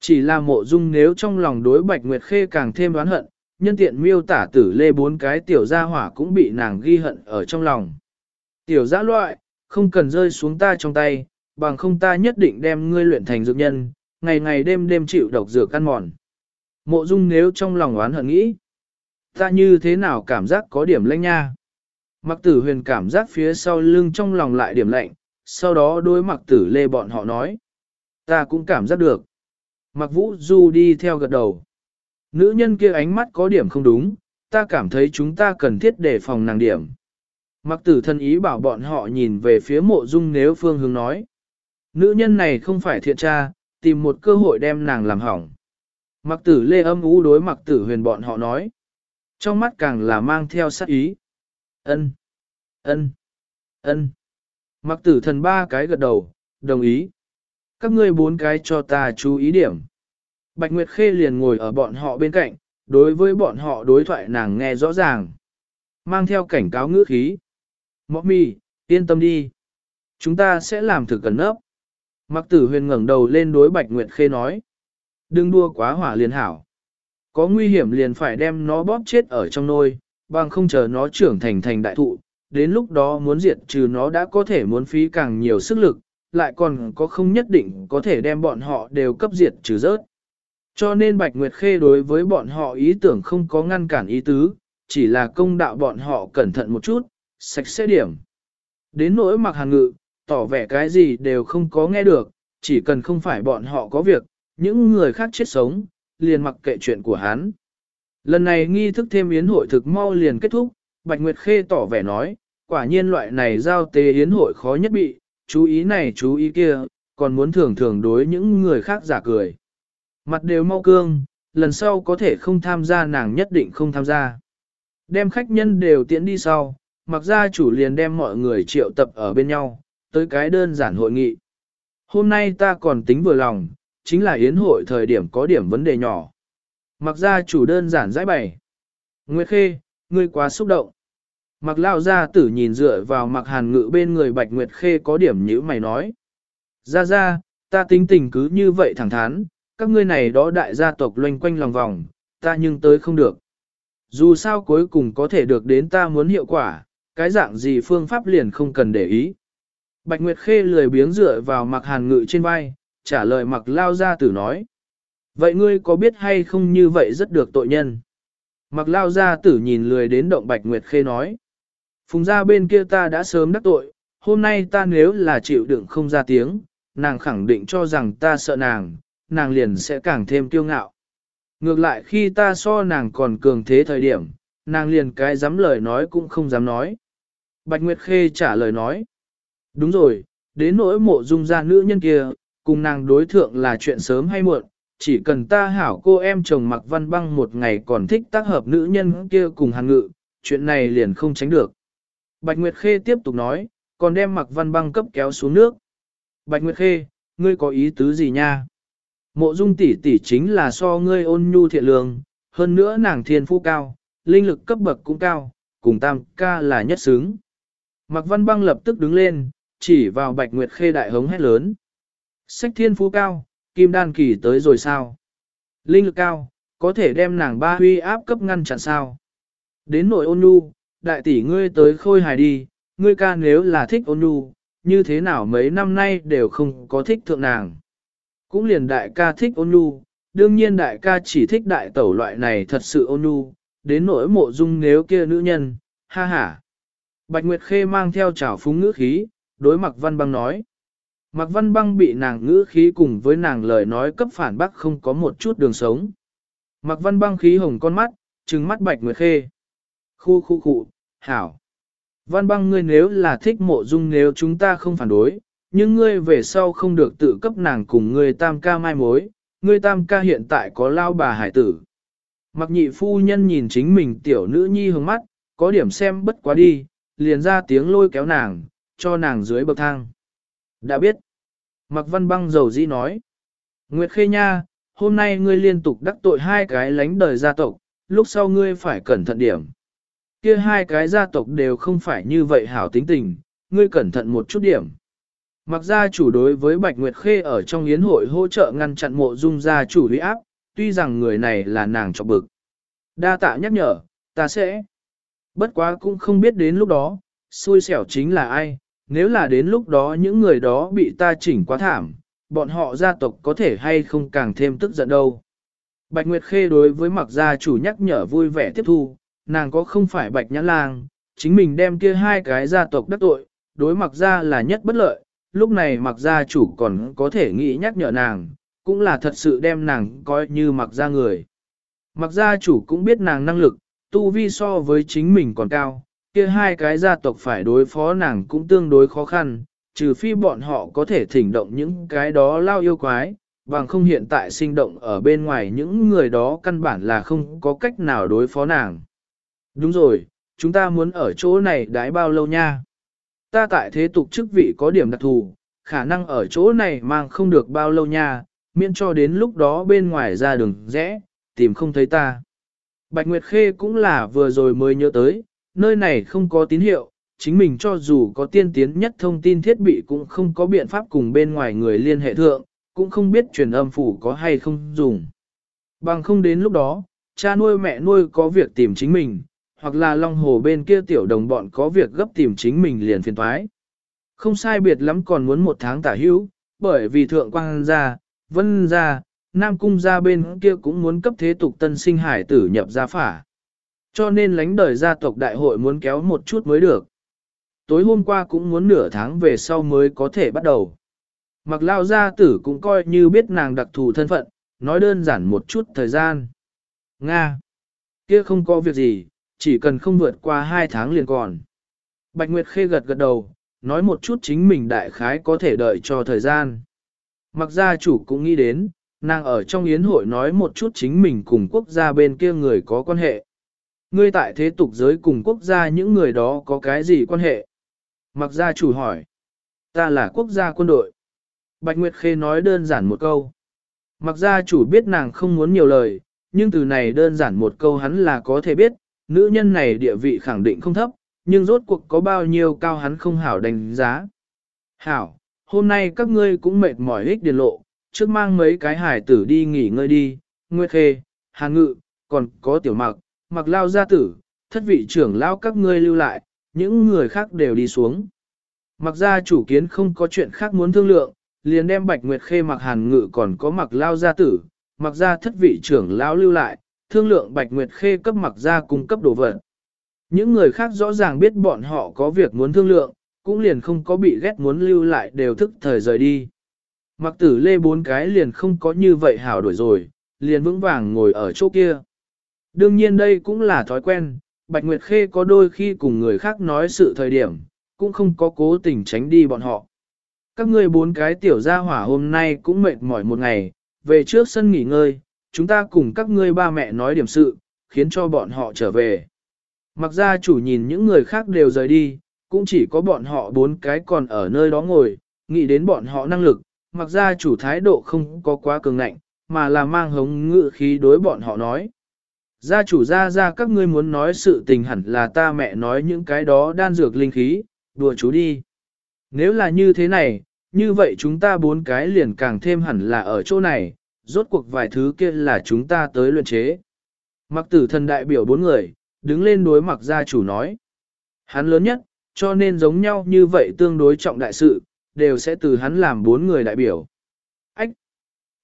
Chỉ là mộ dung nếu trong lòng đối bạch nguyệt khê càng thêm oán hận, nhân tiện miêu tả tử lê bốn cái tiểu gia hỏa cũng bị nàng ghi hận ở trong lòng. Tiểu gia loại, không cần rơi xuống ta trong tay, bằng không ta nhất định đem ngươi luyện thành dược nhân, ngày ngày đêm đêm chịu độc dược ăn mòn. Mộ dung nếu trong lòng oán hận nghĩ, ta như thế nào cảm giác có điểm lạnh nha. Mặc tử huyền cảm giác phía sau lưng trong lòng lại điểm lạnh, sau đó đối mặc tử lê bọn họ nói. Ta cũng cảm giác được. Mặc vũ du đi theo gật đầu. Nữ nhân kia ánh mắt có điểm không đúng, ta cảm thấy chúng ta cần thiết đề phòng nàng điểm. Mặc tử thân ý bảo bọn họ nhìn về phía mộ dung nếu phương hướng nói. Nữ nhân này không phải thiện tra, tìm một cơ hội đem nàng làm hỏng. Mặc tử lê âm ú đối mặc tử huyền bọn họ nói. Trong mắt càng là mang theo sát ý. ân ân ân Mặc tử thần ba cái gật đầu, đồng ý. Các ngươi bốn cái cho ta chú ý điểm. Bạch Nguyệt Khê liền ngồi ở bọn họ bên cạnh, đối với bọn họ đối thoại nàng nghe rõ ràng. Mang theo cảnh cáo ngữ khí. Mọ mì, yên tâm đi. Chúng ta sẽ làm thực cẩn nấp. Mặc tử huyền ngẩng đầu lên đối Bạch Nguyệt Khê nói. Đừng đua quá hỏa liền hảo. Có nguy hiểm liền phải đem nó bóp chết ở trong nôi, bằng không chờ nó trưởng thành thành đại thụ. Đến lúc đó muốn diệt trừ nó đã có thể muốn phí càng nhiều sức lực, lại còn có không nhất định có thể đem bọn họ đều cấp diệt trừ rớt. Cho nên Bạch Nguyệt Khê đối với bọn họ ý tưởng không có ngăn cản ý tứ, chỉ là công đạo bọn họ cẩn thận một chút, sạch sẽ điểm. Đến nỗi mặc hàn ngự, tỏ vẻ cái gì đều không có nghe được, chỉ cần không phải bọn họ có việc, những người khác chết sống, liền mặc kệ chuyện của hắn. Lần này nghi thức thêm yến hội thực mau liền kết thúc, Bạch Nguyệt Khê tỏ vẻ nói, quả nhiên loại này giao tế yến hội khó nhất bị, chú ý này chú ý kia, còn muốn thường thường đối những người khác giả cười. Mặt đều mau cương, lần sau có thể không tham gia nàng nhất định không tham gia. Đem khách nhân đều tiễn đi sau, mặc ra chủ liền đem mọi người triệu tập ở bên nhau, tới cái đơn giản hội nghị. Hôm nay ta còn tính vừa lòng, chính là yến hội thời điểm có điểm vấn đề nhỏ. Mặc ra chủ đơn giản giải bày. Nguyệt Khê, ngươi quá xúc động. Mặc lao ra tử nhìn dựa vào mặc hàn ngự bên người Bạch Nguyệt Khê có điểm như mày nói. Ra ra, ta tính tình cứ như vậy thẳng thắn, các ngươi này đó đại gia tộc loanh quanh lòng vòng, ta nhưng tới không được. Dù sao cuối cùng có thể được đến ta muốn hiệu quả, cái dạng gì phương pháp liền không cần để ý. Bạch Nguyệt Khê lười biếng dựa vào mặc hàn ngự trên vai, trả lời mặc lao gia tử nói. Vậy ngươi có biết hay không như vậy rất được tội nhân? Mặc lao gia tử nhìn lười đến động Bạch Nguyệt Khê nói. Phùng ra bên kia ta đã sớm đắc tội, hôm nay ta nếu là chịu đựng không ra tiếng, nàng khẳng định cho rằng ta sợ nàng, nàng liền sẽ càng thêm kiêu ngạo. Ngược lại khi ta so nàng còn cường thế thời điểm, nàng liền cái dám lời nói cũng không dám nói. Bạch Nguyệt Khê trả lời nói. Đúng rồi, đến nỗi mộ dung ra nữ nhân kia, cùng nàng đối thượng là chuyện sớm hay muộn, chỉ cần ta hảo cô em chồng mặc văn băng một ngày còn thích tác hợp nữ nhân kia cùng hàng ngự, chuyện này liền không tránh được. Bạch Nguyệt Khê tiếp tục nói, còn đem mặc văn băng cấp kéo xuống nước. Bạch Nguyệt Khê, ngươi có ý tứ gì nha? Mộ dung tỷ tỷ chính là so ngươi ôn nhu thiện lương, hơn nữa nàng thiên phú cao, linh lực cấp bậc cũng cao, cùng tam ca là nhất xứng. Mạc Văn Băng lập tức đứng lên, chỉ vào Bạch Nguyệt Khê đại hống hét lớn. Sách thiên phú cao, kim đan kỳ tới rồi sao? Linh lực cao, có thể đem nàng ba huy áp cấp ngăn chặn sao? Đến nội ôn nhu, đại tỷ ngươi tới khôi hài đi, ngươi ca nếu là thích ôn nhu, như thế nào mấy năm nay đều không có thích thượng nàng. Cũng liền đại ca thích ôn nhu, đương nhiên đại ca chỉ thích đại tẩu loại này thật sự ôn nhu, đến nỗi mộ dung nếu kia nữ nhân, ha ha. Bạch Nguyệt Khê mang theo trào phúng ngữ khí, đối mặt Văn Băng nói. Mạc Văn Băng bị nàng ngữ khí cùng với nàng lời nói cấp phản bác không có một chút đường sống. Mạc Văn Băng khí hồng con mắt, trừng mắt Bạch Nguyệt Khê. Khu khu khu, hảo. Văn Băng ngươi nếu là thích mộ dung nếu chúng ta không phản đối, nhưng ngươi về sau không được tự cấp nàng cùng ngươi tam ca mai mối, ngươi tam ca hiện tại có lao bà hải tử. Mặc nhị phu nhân nhìn chính mình tiểu nữ nhi hướng mắt, có điểm xem bất quá đi, liền ra tiếng lôi kéo nàng, cho nàng dưới bậc thang. Đã biết. Mặc văn băng dầu dĩ nói. Nguyệt Khê Nha, hôm nay ngươi liên tục đắc tội hai cái lánh đời gia tộc, lúc sau ngươi phải cẩn thận điểm. Kia hai cái gia tộc đều không phải như vậy hảo tính tình, ngươi cẩn thận một chút điểm. Mặc gia chủ đối với Bạch Nguyệt Khê ở trong yến hội hỗ trợ ngăn chặn mộ dung gia chủ uy áp, tuy rằng người này là nàng cho bực. Đa tạ nhắc nhở, ta sẽ. Bất quá cũng không biết đến lúc đó, xui xẻo chính là ai, nếu là đến lúc đó những người đó bị ta chỉnh quá thảm, bọn họ gia tộc có thể hay không càng thêm tức giận đâu. Bạch Nguyệt Khê đối với mặc gia chủ nhắc nhở vui vẻ tiếp thu, nàng có không phải Bạch Nhã Lang, chính mình đem kia hai cái gia tộc đắc tội, đối mặc gia là nhất bất lợi, lúc này mặc gia chủ còn có thể nghĩ nhắc nhở nàng, cũng là thật sự đem nàng coi như mặc gia người. Mặc gia chủ cũng biết nàng năng lực, tu vi so với chính mình còn cao, kia hai cái gia tộc phải đối phó nàng cũng tương đối khó khăn, trừ phi bọn họ có thể thỉnh động những cái đó lao yêu quái, bằng không hiện tại sinh động ở bên ngoài những người đó căn bản là không có cách nào đối phó nàng. Đúng rồi, chúng ta muốn ở chỗ này đái bao lâu nha? Ta tại thế tục chức vị có điểm đặc thù, khả năng ở chỗ này mang không được bao lâu nha, miễn cho đến lúc đó bên ngoài ra đường rẽ, tìm không thấy ta. Bạch Nguyệt Khê cũng là vừa rồi mới nhớ tới, nơi này không có tín hiệu, chính mình cho dù có tiên tiến nhất thông tin thiết bị cũng không có biện pháp cùng bên ngoài người liên hệ thượng, cũng không biết truyền âm phủ có hay không dùng. Bằng không đến lúc đó, cha nuôi mẹ nuôi có việc tìm chính mình, hoặc là Long Hồ bên kia tiểu đồng bọn có việc gấp tìm chính mình liền phiền thoái. Không sai biệt lắm còn muốn một tháng tả hữu, bởi vì thượng quang gia, vân gia, nam cung gia bên kia cũng muốn cấp thế tục tân sinh hải tử nhập gia phả. Cho nên lãnh đời gia tộc đại hội muốn kéo một chút mới được. Tối hôm qua cũng muốn nửa tháng về sau mới có thể bắt đầu. Mặc lao gia tử cũng coi như biết nàng đặc thù thân phận, nói đơn giản một chút thời gian. Nga! Kia không có việc gì, chỉ cần không vượt qua hai tháng liền còn. Bạch Nguyệt Khê gật gật đầu, nói một chút chính mình đại khái có thể đợi cho thời gian. Mặc gia chủ cũng nghĩ đến, nàng ở trong yến hội nói một chút chính mình cùng quốc gia bên kia người có quan hệ. Ngươi tại thế tục giới cùng quốc gia những người đó có cái gì quan hệ? Mặc gia chủ hỏi. Ta là quốc gia quân đội. Bạch Nguyệt Khê nói đơn giản một câu. Mặc gia chủ biết nàng không muốn nhiều lời, nhưng từ này đơn giản một câu hắn là có thể biết, nữ nhân này địa vị khẳng định không thấp, nhưng rốt cuộc có bao nhiêu cao hắn không hảo đánh giá. Hảo, hôm nay các ngươi cũng mệt mỏi ích điền lộ, trước mang mấy cái hải tử đi nghỉ ngơi đi, Nguyệt Khê, Hàn Ngự, còn có tiểu mặc, mặc lao gia tử, thất vị trưởng lao các ngươi lưu lại, những người khác đều đi xuống. Mặc ra chủ kiến không có chuyện khác muốn thương lượng, liền đem Bạch Nguyệt Khê mặc hàn ngự còn có mặc lao gia tử, mặc ra thất vị trưởng lao lưu lại, thương lượng Bạch Nguyệt Khê cấp mặc ra cung cấp đồ vật. Những người khác rõ ràng biết bọn họ có việc muốn thương lượng, cũng liền không có bị ghét muốn lưu lại đều thức thời rời đi. Mặc tử lê bốn cái liền không có như vậy hảo đổi rồi, liền vững vàng ngồi ở chỗ kia. Đương nhiên đây cũng là thói quen, Bạch Nguyệt Khê có đôi khi cùng người khác nói sự thời điểm, cũng không có cố tình tránh đi bọn họ. Các ngươi bốn cái tiểu gia hỏa hôm nay cũng mệt mỏi một ngày, về trước sân nghỉ ngơi, chúng ta cùng các ngươi ba mẹ nói điểm sự, khiến cho bọn họ trở về. Mặc ra chủ nhìn những người khác đều rời đi, cũng chỉ có bọn họ bốn cái còn ở nơi đó ngồi, nghĩ đến bọn họ năng lực, mặc ra chủ thái độ không có quá cường ngạnh, mà là mang hống ngự khí đối bọn họ nói. Gia chủ gia gia các ngươi muốn nói sự tình hẳn là ta mẹ nói những cái đó đan dược linh khí, đùa chú đi. Nếu là như thế này, như vậy chúng ta bốn cái liền càng thêm hẳn là ở chỗ này, rốt cuộc vài thứ kia là chúng ta tới luyện chế. Mặc tử thần đại biểu bốn người, đứng lên đối mặc gia chủ nói. Hắn lớn nhất, cho nên giống nhau như vậy tương đối trọng đại sự, đều sẽ từ hắn làm bốn người đại biểu. Ách!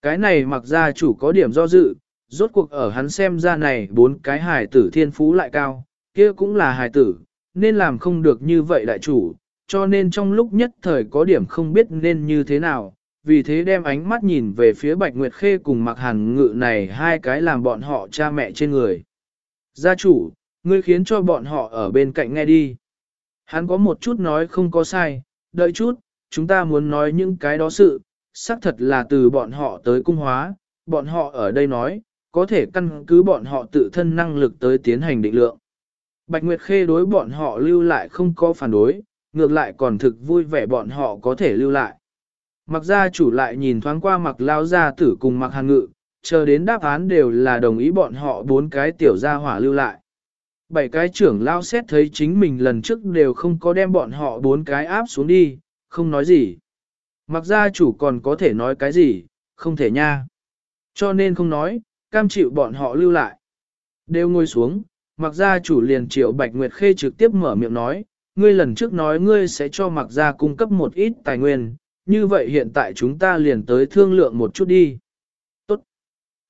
Cái này mặc gia chủ có điểm do dự, rốt cuộc ở hắn xem ra này bốn cái hài tử thiên phú lại cao, kia cũng là hài tử, nên làm không được như vậy đại chủ, cho nên trong lúc nhất thời có điểm không biết nên như thế nào, vì thế đem ánh mắt nhìn về phía Bạch Nguyệt Khê cùng mặc hàn ngự này hai cái làm bọn họ cha mẹ trên người. Gia chủ, ngươi khiến cho bọn họ ở bên cạnh nghe đi. Hắn có một chút nói không có sai, đợi chút, chúng ta muốn nói những cái đó sự, xác thật là từ bọn họ tới cung hóa, bọn họ ở đây nói, có thể căn cứ bọn họ tự thân năng lực tới tiến hành định lượng. Bạch Nguyệt Khê đối bọn họ lưu lại không có phản đối, ngược lại còn thực vui vẻ bọn họ có thể lưu lại. Mặc gia chủ lại nhìn thoáng qua mặc lao gia tử cùng mặc hàng ngự, chờ đến đáp án đều là đồng ý bọn họ bốn cái tiểu gia hỏa lưu lại. Bảy cái trưởng lao xét thấy chính mình lần trước đều không có đem bọn họ bốn cái áp xuống đi, không nói gì. Mặc gia chủ còn có thể nói cái gì, không thể nha. Cho nên không nói, cam chịu bọn họ lưu lại. Đều ngồi xuống, mặc gia chủ liền triệu Bạch Nguyệt Khê trực tiếp mở miệng nói, ngươi lần trước nói ngươi sẽ cho mặc gia cung cấp một ít tài nguyên, như vậy hiện tại chúng ta liền tới thương lượng một chút đi. Tốt.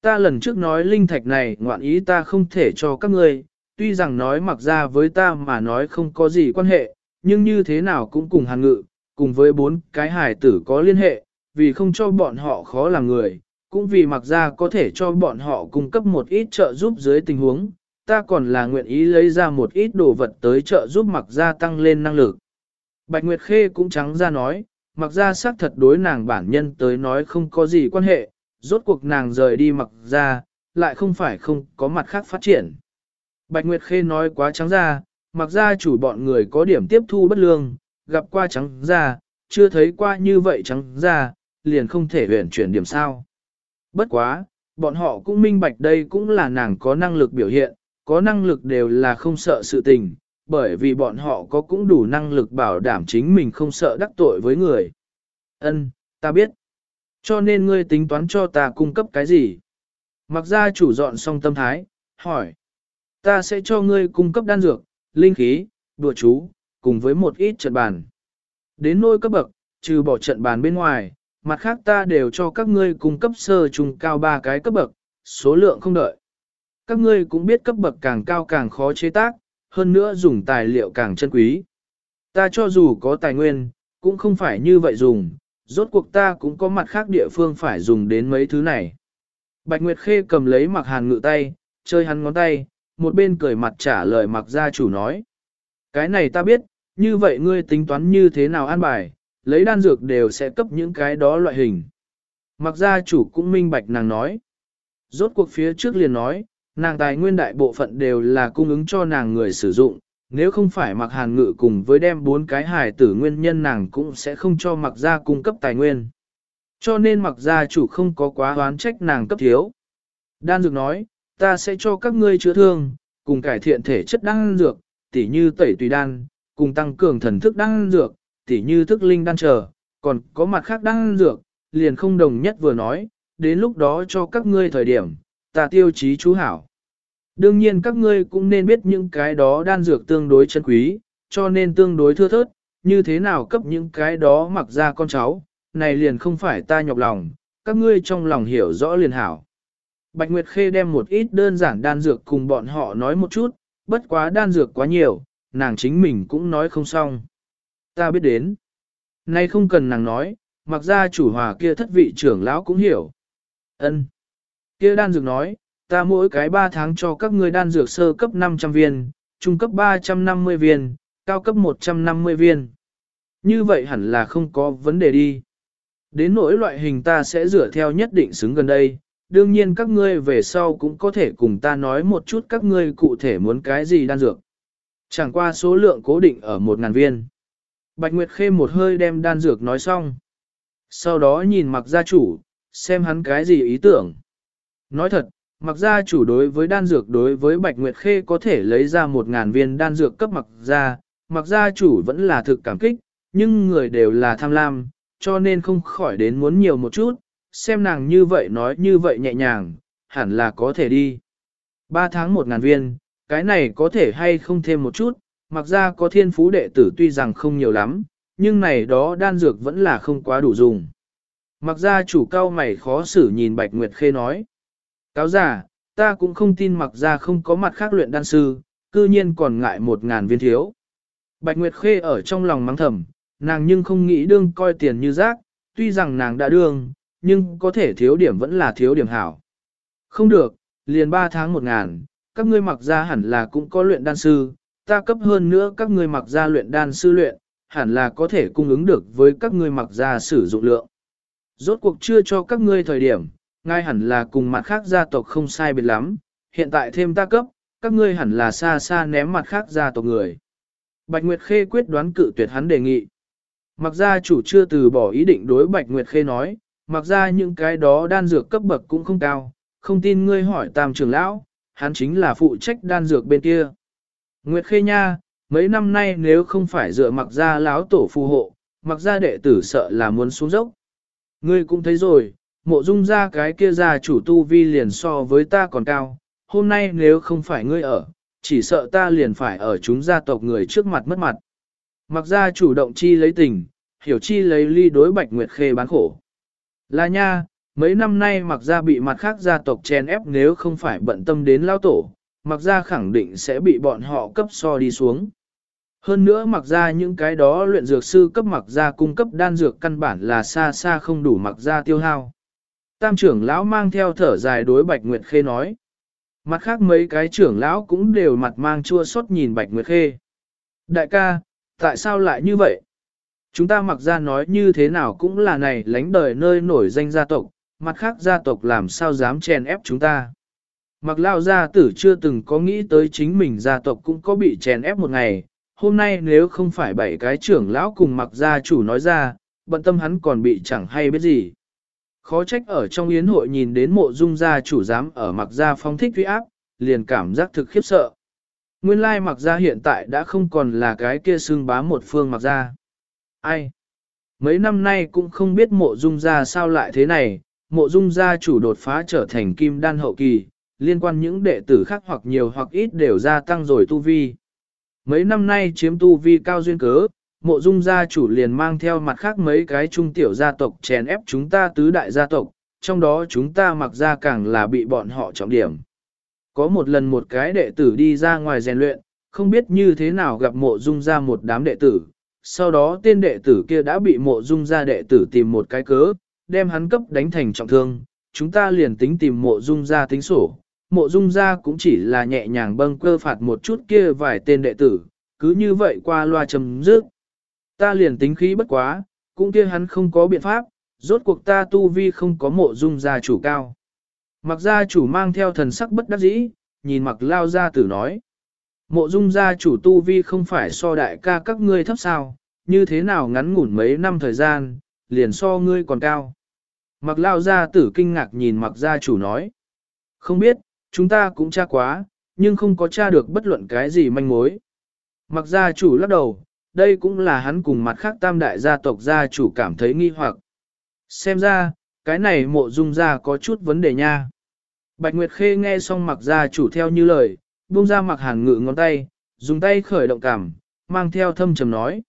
Ta lần trước nói linh thạch này ngoạn ý ta không thể cho các ngươi, tuy rằng nói mặc ra với ta mà nói không có gì quan hệ, nhưng như thế nào cũng cùng hàn ngự, cùng với bốn cái hải tử có liên hệ, vì không cho bọn họ khó làm người, cũng vì mặc ra có thể cho bọn họ cung cấp một ít trợ giúp dưới tình huống, ta còn là nguyện ý lấy ra một ít đồ vật tới trợ giúp mặc ra tăng lên năng lực. Bạch Nguyệt Khê cũng trắng ra nói, mặc ra xác thật đối nàng bản nhân tới nói không có gì quan hệ, rốt cuộc nàng rời đi mặc ra, lại không phải không có mặt khác phát triển. Bạch Nguyệt Khê nói quá trắng ra, mặc ra chủ bọn người có điểm tiếp thu bất lương, gặp qua trắng ra, chưa thấy qua như vậy trắng ra, liền không thể huyền chuyển điểm sao. Bất quá, bọn họ cũng minh bạch đây cũng là nàng có năng lực biểu hiện, có năng lực đều là không sợ sự tình, bởi vì bọn họ có cũng đủ năng lực bảo đảm chính mình không sợ đắc tội với người. Ân, ta biết. Cho nên ngươi tính toán cho ta cung cấp cái gì? Mặc ra chủ dọn xong tâm thái, hỏi. Ta sẽ cho ngươi cung cấp đan dược, linh khí, đùa chú, cùng với một ít trận bàn. Đến nôi cấp bậc, trừ bỏ trận bàn bên ngoài, mặt khác ta đều cho các ngươi cung cấp sơ trung cao ba cái cấp bậc, số lượng không đợi. Các ngươi cũng biết cấp bậc càng cao càng khó chế tác, hơn nữa dùng tài liệu càng chân quý. Ta cho dù có tài nguyên, cũng không phải như vậy dùng, rốt cuộc ta cũng có mặt khác địa phương phải dùng đến mấy thứ này. Bạch Nguyệt Khê cầm lấy mặc hàn ngự tay, chơi hắn ngón tay, một bên cười mặt trả lời mặc gia chủ nói. Cái này ta biết, như vậy ngươi tính toán như thế nào an bài, lấy đan dược đều sẽ cấp những cái đó loại hình. Mặc gia chủ cũng minh bạch nàng nói. Rốt cuộc phía trước liền nói, nàng tài nguyên đại bộ phận đều là cung ứng cho nàng người sử dụng, nếu không phải mặc hàn ngự cùng với đem bốn cái hài tử nguyên nhân nàng cũng sẽ không cho mặc gia cung cấp tài nguyên. Cho nên mặc gia chủ không có quá oán trách nàng cấp thiếu. Đan dược nói, ta sẽ cho các ngươi chữa thương, cùng cải thiện thể chất đan dược, tỉ như tẩy tùy đan, cùng tăng cường thần thức đan dược, tỉ như thức linh đan chờ, còn có mặt khác đan dược, liền không đồng nhất vừa nói, đến lúc đó cho các ngươi thời điểm, ta tiêu chí chú hảo. Đương nhiên các ngươi cũng nên biết những cái đó đan dược tương đối chân quý, cho nên tương đối thưa thớt, như thế nào cấp những cái đó mặc ra con cháu, này liền không phải ta nhọc lòng, các ngươi trong lòng hiểu rõ liền hảo. Bạch Nguyệt Khê đem một ít đơn giản đan dược cùng bọn họ nói một chút, bất quá đan dược quá nhiều, nàng chính mình cũng nói không xong. Ta biết đến. Nay không cần nàng nói, mặc ra chủ hòa kia thất vị trưởng lão cũng hiểu. Ân. Kia đan dược nói, ta mỗi cái 3 tháng cho các ngươi đan dược sơ cấp 500 viên, trung cấp 350 viên, cao cấp 150 viên. Như vậy hẳn là không có vấn đề đi. Đến nỗi loại hình ta sẽ rửa theo nhất định xứng gần đây, đương nhiên các ngươi về sau cũng có thể cùng ta nói một chút các ngươi cụ thể muốn cái gì đan dược. Chẳng qua số lượng cố định ở một ngàn viên. Bạch Nguyệt Khê một hơi đem đan dược nói xong. Sau đó nhìn mặc gia chủ, xem hắn cái gì ý tưởng. Nói thật, mặc gia chủ đối với đan dược đối với Bạch Nguyệt Khê có thể lấy ra một ngàn viên đan dược cấp mặc gia, mặc gia chủ vẫn là thực cảm kích, nhưng người đều là tham lam, cho nên không khỏi đến muốn nhiều một chút, xem nàng như vậy nói như vậy nhẹ nhàng, hẳn là có thể đi. Ba tháng một ngàn viên, cái này có thể hay không thêm một chút, mặc ra có thiên phú đệ tử tuy rằng không nhiều lắm, nhưng này đó đan dược vẫn là không quá đủ dùng. Mặc ra chủ cao mày khó xử nhìn Bạch Nguyệt Khê nói. Cáo giả, ta cũng không tin mặc ra không có mặt khác luyện đan sư, cư nhiên còn ngại một ngàn viên thiếu. Bạch Nguyệt Khê ở trong lòng mắng thầm, nàng nhưng không nghĩ đương coi tiền như rác, tuy rằng nàng đã đương, nhưng có thể thiếu điểm vẫn là thiếu điểm hảo. Không được, liền 3 tháng một ngàn, các ngươi mặc ra hẳn là cũng có luyện đan sư, ta cấp hơn nữa các ngươi mặc ra luyện đan sư luyện, hẳn là có thể cung ứng được với các ngươi mặc ra sử dụng lượng. Rốt cuộc chưa cho các ngươi thời điểm, ngay hẳn là cùng mặt khác gia tộc không sai biệt lắm, hiện tại thêm ta cấp, các ngươi hẳn là xa xa ném mặt khác gia tộc người. Bạch Nguyệt Khê quyết đoán cự tuyệt hắn đề nghị. Mặc ra chủ chưa từ bỏ ý định đối Bạch Nguyệt Khê nói, mặc ra những cái đó đan dược cấp bậc cũng không cao, không tin ngươi hỏi tam trưởng lão, hắn chính là phụ trách đan dược bên kia. Nguyệt Khê Nha, mấy năm nay nếu không phải dựa mặc ra lão tổ phù hộ, mặc ra đệ tử sợ là muốn xuống dốc. Ngươi cũng thấy rồi, mộ dung ra cái kia ra chủ tu vi liền so với ta còn cao, hôm nay nếu không phải ngươi ở, chỉ sợ ta liền phải ở chúng gia tộc người trước mặt mất mặt. Mặc ra chủ động chi lấy tình, hiểu chi lấy ly đối bạch nguyệt khê bán khổ. Là nha, mấy năm nay mặc ra bị mặt khác gia tộc chen ép nếu không phải bận tâm đến lao tổ, mặc ra khẳng định sẽ bị bọn họ cấp so đi xuống. Hơn nữa mặc ra những cái đó luyện dược sư cấp mặc ra cung cấp đan dược căn bản là xa xa không đủ mặc ra tiêu hao. Tam trưởng lão mang theo thở dài đối Bạch Nguyệt Khê nói. Mặt khác mấy cái trưởng lão cũng đều mặt mang chua xót nhìn Bạch Nguyệt Khê. Đại ca, tại sao lại như vậy? Chúng ta mặc ra nói như thế nào cũng là này lánh đời nơi nổi danh gia tộc, mặt khác gia tộc làm sao dám chèn ép chúng ta. Mặc lao gia tử chưa từng có nghĩ tới chính mình gia tộc cũng có bị chèn ép một ngày, hôm nay nếu không phải bảy cái trưởng lão cùng mặc gia chủ nói ra, bận tâm hắn còn bị chẳng hay biết gì. Khó trách ở trong yến hội nhìn đến mộ dung gia chủ dám ở mặc gia phong thích uy áp, liền cảm giác thực khiếp sợ. Nguyên lai mặc gia hiện tại đã không còn là cái kia xương bá một phương mặc gia. Ai? Mấy năm nay cũng không biết mộ dung gia sao lại thế này, mộ dung gia chủ đột phá trở thành kim đan hậu kỳ, liên quan những đệ tử khác hoặc nhiều hoặc ít đều gia tăng rồi tu vi. Mấy năm nay chiếm tu vi cao duyên cớ, mộ dung gia chủ liền mang theo mặt khác mấy cái trung tiểu gia tộc chèn ép chúng ta tứ đại gia tộc, trong đó chúng ta mặc ra càng là bị bọn họ trọng điểm. Có một lần một cái đệ tử đi ra ngoài rèn luyện, không biết như thế nào gặp mộ dung gia một đám đệ tử, sau đó tên đệ tử kia đã bị mộ dung gia đệ tử tìm một cái cớ, đem hắn cấp đánh thành trọng thương, chúng ta liền tính tìm mộ dung gia tính sổ. Mộ dung gia cũng chỉ là nhẹ nhàng bâng cơ phạt một chút kia vài tên đệ tử, cứ như vậy qua loa chấm dứt. Ta liền tính khí bất quá, cũng kia hắn không có biện pháp, rốt cuộc ta tu vi không có mộ dung gia chủ cao. Mặc gia chủ mang theo thần sắc bất đắc dĩ, nhìn mặc lao gia tử nói. Mộ dung gia chủ tu vi không phải so đại ca các ngươi thấp sao, như thế nào ngắn ngủn mấy năm thời gian, liền so ngươi còn cao. Mặc lao gia tử kinh ngạc nhìn mặc gia chủ nói. Không biết, chúng ta cũng tra quá, nhưng không có tra được bất luận cái gì manh mối. Mặc gia chủ lắc đầu, đây cũng là hắn cùng mặt khác tam đại gia tộc gia chủ cảm thấy nghi hoặc. Xem ra, cái này mộ dung gia có chút vấn đề nha. Bạch Nguyệt Khê nghe xong mặc gia chủ theo như lời, buông ra mặc hàn ngự ngón tay, dùng tay khởi động cảm, mang theo thâm trầm nói.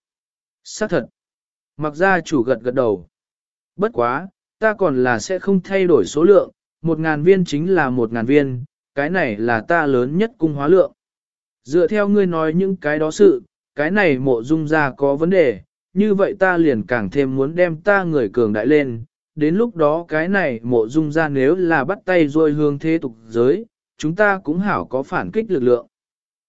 xác thật. Mặc gia chủ gật gật đầu. Bất quá, ta còn là sẽ không thay đổi số lượng, một ngàn viên chính là một ngàn viên, cái này là ta lớn nhất cung hóa lượng. Dựa theo ngươi nói những cái đó sự, cái này mộ dung ra có vấn đề, như vậy ta liền càng thêm muốn đem ta người cường đại lên. Đến lúc đó cái này mộ dung ra nếu là bắt tay rồi hương thế tục giới, chúng ta cũng hảo có phản kích lực lượng.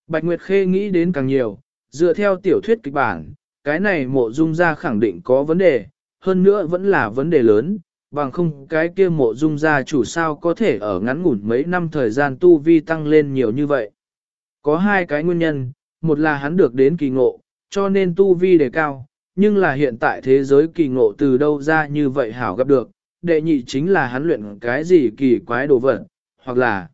Bạch Nguyệt Khê nghĩ đến càng nhiều, dựa theo tiểu thuyết kịch bản, cái này mộ dung ra khẳng định có vấn đề, hơn nữa vẫn là vấn đề lớn, bằng không cái kia mộ dung gia chủ sao có thể ở ngắn ngủn mấy năm thời gian tu vi tăng lên nhiều như vậy. Có hai cái nguyên nhân, một là hắn được đến kỳ ngộ, cho nên tu vi đề cao, nhưng là hiện tại thế giới kỳ ngộ từ đâu ra như vậy hảo gặp được, đệ nhị chính là hắn luyện cái gì kỳ quái đồ vật, hoặc là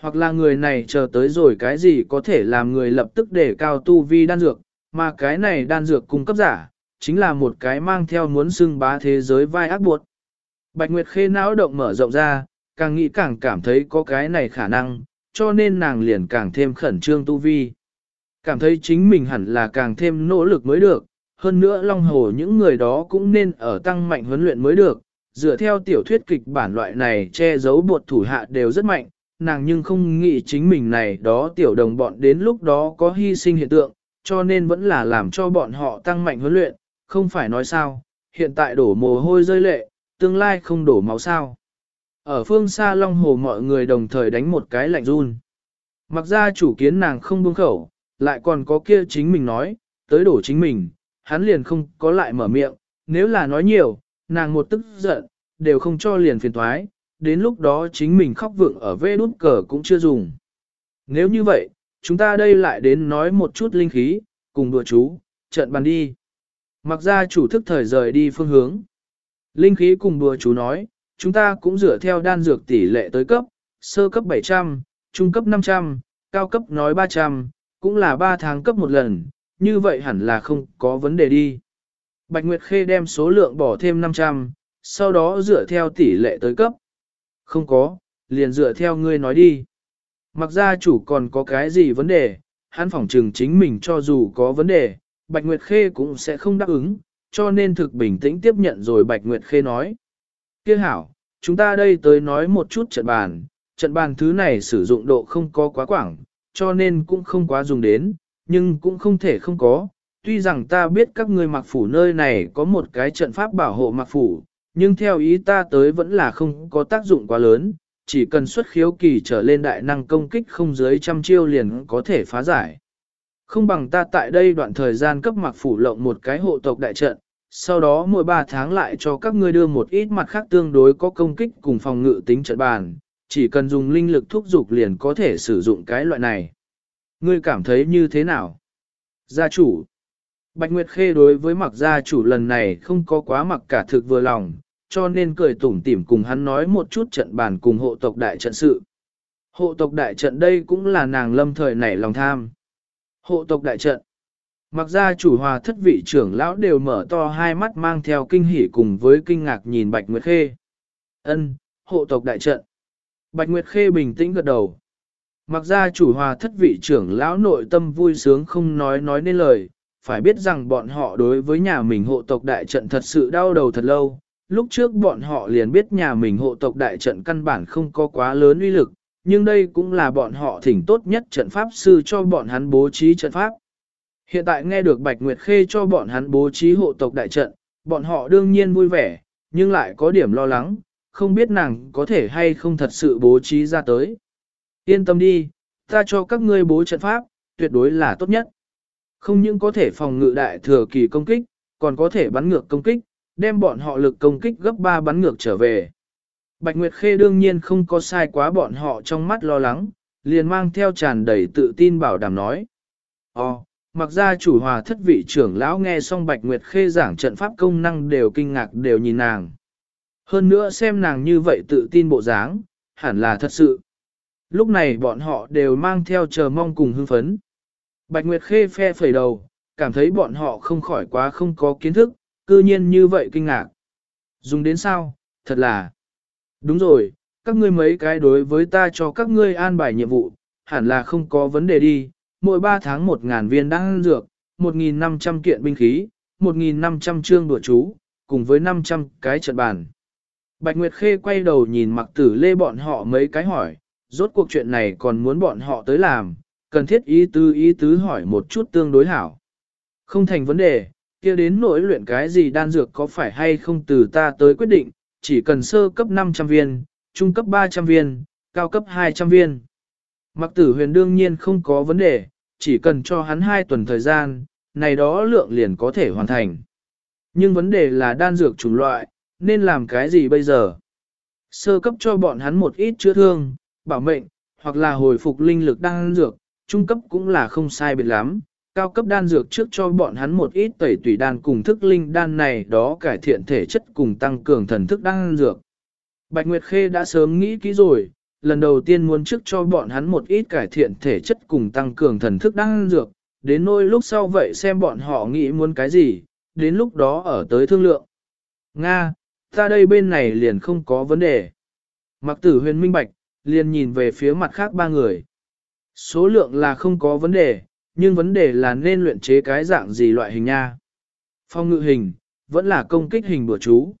hoặc là người này chờ tới rồi cái gì có thể làm người lập tức để cao tu vi đan dược, mà cái này đan dược cung cấp giả, chính là một cái mang theo muốn xưng bá thế giới vai ác buộc. Bạch Nguyệt Khê não động mở rộng ra, càng nghĩ càng cảm thấy có cái này khả năng, cho nên nàng liền càng thêm khẩn trương tu vi. Cảm thấy chính mình hẳn là càng thêm nỗ lực mới được, hơn nữa Long Hồ những người đó cũng nên ở tăng mạnh huấn luyện mới được. Dựa theo tiểu thuyết kịch bản loại này che giấu bột thủ hạ đều rất mạnh, nàng nhưng không nghĩ chính mình này đó tiểu đồng bọn đến lúc đó có hy sinh hiện tượng, cho nên vẫn là làm cho bọn họ tăng mạnh huấn luyện, không phải nói sao, hiện tại đổ mồ hôi rơi lệ, tương lai không đổ máu sao. Ở phương xa Long Hồ mọi người đồng thời đánh một cái lạnh run. Mặc ra chủ kiến nàng không buông khẩu, lại còn có kia chính mình nói, tới đổ chính mình, hắn liền không có lại mở miệng, nếu là nói nhiều, nàng một tức giận, đều không cho liền phiền thoái, đến lúc đó chính mình khóc vượng ở vê đút cờ cũng chưa dùng. Nếu như vậy, chúng ta đây lại đến nói một chút linh khí, cùng đùa chú, trận bàn đi. Mặc ra chủ thức thời rời đi phương hướng. Linh khí cùng đùa chú nói, chúng ta cũng dựa theo đan dược tỷ lệ tới cấp, sơ cấp 700, trung cấp 500, cao cấp nói 300, cũng là 3 tháng cấp một lần, như vậy hẳn là không có vấn đề đi. Bạch Nguyệt Khê đem số lượng bỏ thêm 500, sau đó dựa theo tỷ lệ tới cấp. Không có, liền dựa theo ngươi nói đi. Mặc ra chủ còn có cái gì vấn đề, hắn phỏng trừng chính mình cho dù có vấn đề, Bạch Nguyệt Khê cũng sẽ không đáp ứng, cho nên thực bình tĩnh tiếp nhận rồi Bạch Nguyệt Khê nói. Kia hảo, chúng ta đây tới nói một chút trận bàn, trận bàn thứ này sử dụng độ không có quá quảng, cho nên cũng không quá dùng đến, nhưng cũng không thể không có. Tuy rằng ta biết các ngươi mặc phủ nơi này có một cái trận pháp bảo hộ mặc phủ, nhưng theo ý ta tới vẫn là không có tác dụng quá lớn, chỉ cần xuất khiếu kỳ trở lên đại năng công kích không dưới trăm chiêu liền có thể phá giải. Không bằng ta tại đây đoạn thời gian cấp mặc phủ lộng một cái hộ tộc đại trận, sau đó mỗi 3 tháng lại cho các ngươi đưa một ít mặt khác tương đối có công kích cùng phòng ngự tính trận bàn, chỉ cần dùng linh lực thúc dục liền có thể sử dụng cái loại này. Ngươi cảm thấy như thế nào? Gia chủ Bạch Nguyệt Khê đối với mặc gia chủ lần này không có quá mặc cả thực vừa lòng, cho nên cười tủm tỉm cùng hắn nói một chút trận bàn cùng hộ tộc đại trận sự. Hộ tộc đại trận đây cũng là nàng lâm thời nảy lòng tham. Hộ tộc đại trận. Mặc ra chủ hòa thất vị trưởng lão đều mở to hai mắt mang theo kinh hỉ cùng với kinh ngạc nhìn Bạch Nguyệt Khê. Ân, hộ tộc đại trận. Bạch Nguyệt Khê bình tĩnh gật đầu. Mặc ra chủ hòa thất vị trưởng lão nội tâm vui sướng không nói nói nên lời, phải biết rằng bọn họ đối với nhà mình hộ tộc đại trận thật sự đau đầu thật lâu. Lúc trước bọn họ liền biết nhà mình hộ tộc đại trận căn bản không có quá lớn uy lực, nhưng đây cũng là bọn họ thỉnh tốt nhất trận pháp sư cho bọn hắn bố trí trận pháp. Hiện tại nghe được Bạch Nguyệt Khê cho bọn hắn bố trí hộ tộc đại trận, bọn họ đương nhiên vui vẻ, nhưng lại có điểm lo lắng, không biết nàng có thể hay không thật sự bố trí ra tới. Yên tâm đi, ta cho các ngươi bố trận pháp, tuyệt đối là tốt nhất. Không những có thể phòng ngự đại thừa kỳ công kích, còn có thể bắn ngược công kích, đem bọn họ lực công kích gấp 3 bắn ngược trở về. Bạch Nguyệt Khê đương nhiên không có sai quá bọn họ trong mắt lo lắng, liền mang theo tràn đầy tự tin bảo đảm nói. Ồ, mặc ra chủ hòa thất vị trưởng lão nghe xong Bạch Nguyệt Khê giảng trận pháp công năng đều kinh ngạc đều nhìn nàng. Hơn nữa xem nàng như vậy tự tin bộ dáng, hẳn là thật sự. Lúc này bọn họ đều mang theo chờ mong cùng hưng phấn. Bạch Nguyệt Khê phe phẩy đầu, cảm thấy bọn họ không khỏi quá không có kiến thức, cư nhiên như vậy kinh ngạc. Dùng đến sao, thật là. Đúng rồi, các ngươi mấy cái đối với ta cho các ngươi an bài nhiệm vụ, hẳn là không có vấn đề đi, mỗi 3 tháng 1.000 viên đan dược, 1.500 kiện binh khí, 1.500 chương đùa chú, cùng với 500 cái trận bàn. Bạch Nguyệt Khê quay đầu nhìn mặc tử lê bọn họ mấy cái hỏi, rốt cuộc chuyện này còn muốn bọn họ tới làm, cần thiết ý tứ ý tứ hỏi một chút tương đối hảo. Không thành vấn đề, kia đến nỗi luyện cái gì đan dược có phải hay không từ ta tới quyết định, chỉ cần sơ cấp 500 viên, trung cấp 300 viên, cao cấp 200 viên. Mặc tử huyền đương nhiên không có vấn đề, chỉ cần cho hắn 2 tuần thời gian, này đó lượng liền có thể hoàn thành. Nhưng vấn đề là đan dược chủng loại, nên làm cái gì bây giờ? Sơ cấp cho bọn hắn một ít chữa thương, bảo mệnh, hoặc là hồi phục linh lực đan dược, trung cấp cũng là không sai biệt lắm. Cao cấp đan dược trước cho bọn hắn một ít tẩy tủy đan cùng thức linh đan này đó cải thiện thể chất cùng tăng cường thần thức đan dược. Bạch Nguyệt Khê đã sớm nghĩ kỹ rồi, lần đầu tiên muốn trước cho bọn hắn một ít cải thiện thể chất cùng tăng cường thần thức đang dược, đến nỗi lúc sau vậy xem bọn họ nghĩ muốn cái gì, đến lúc đó ở tới thương lượng. Nga, ta đây bên này liền không có vấn đề. Mặc tử huyền minh bạch, liền nhìn về phía mặt khác ba người. Số lượng là không có vấn đề, nhưng vấn đề là nên luyện chế cái dạng gì loại hình nha. Phong ngự hình, vẫn là công kích hình bữa chú.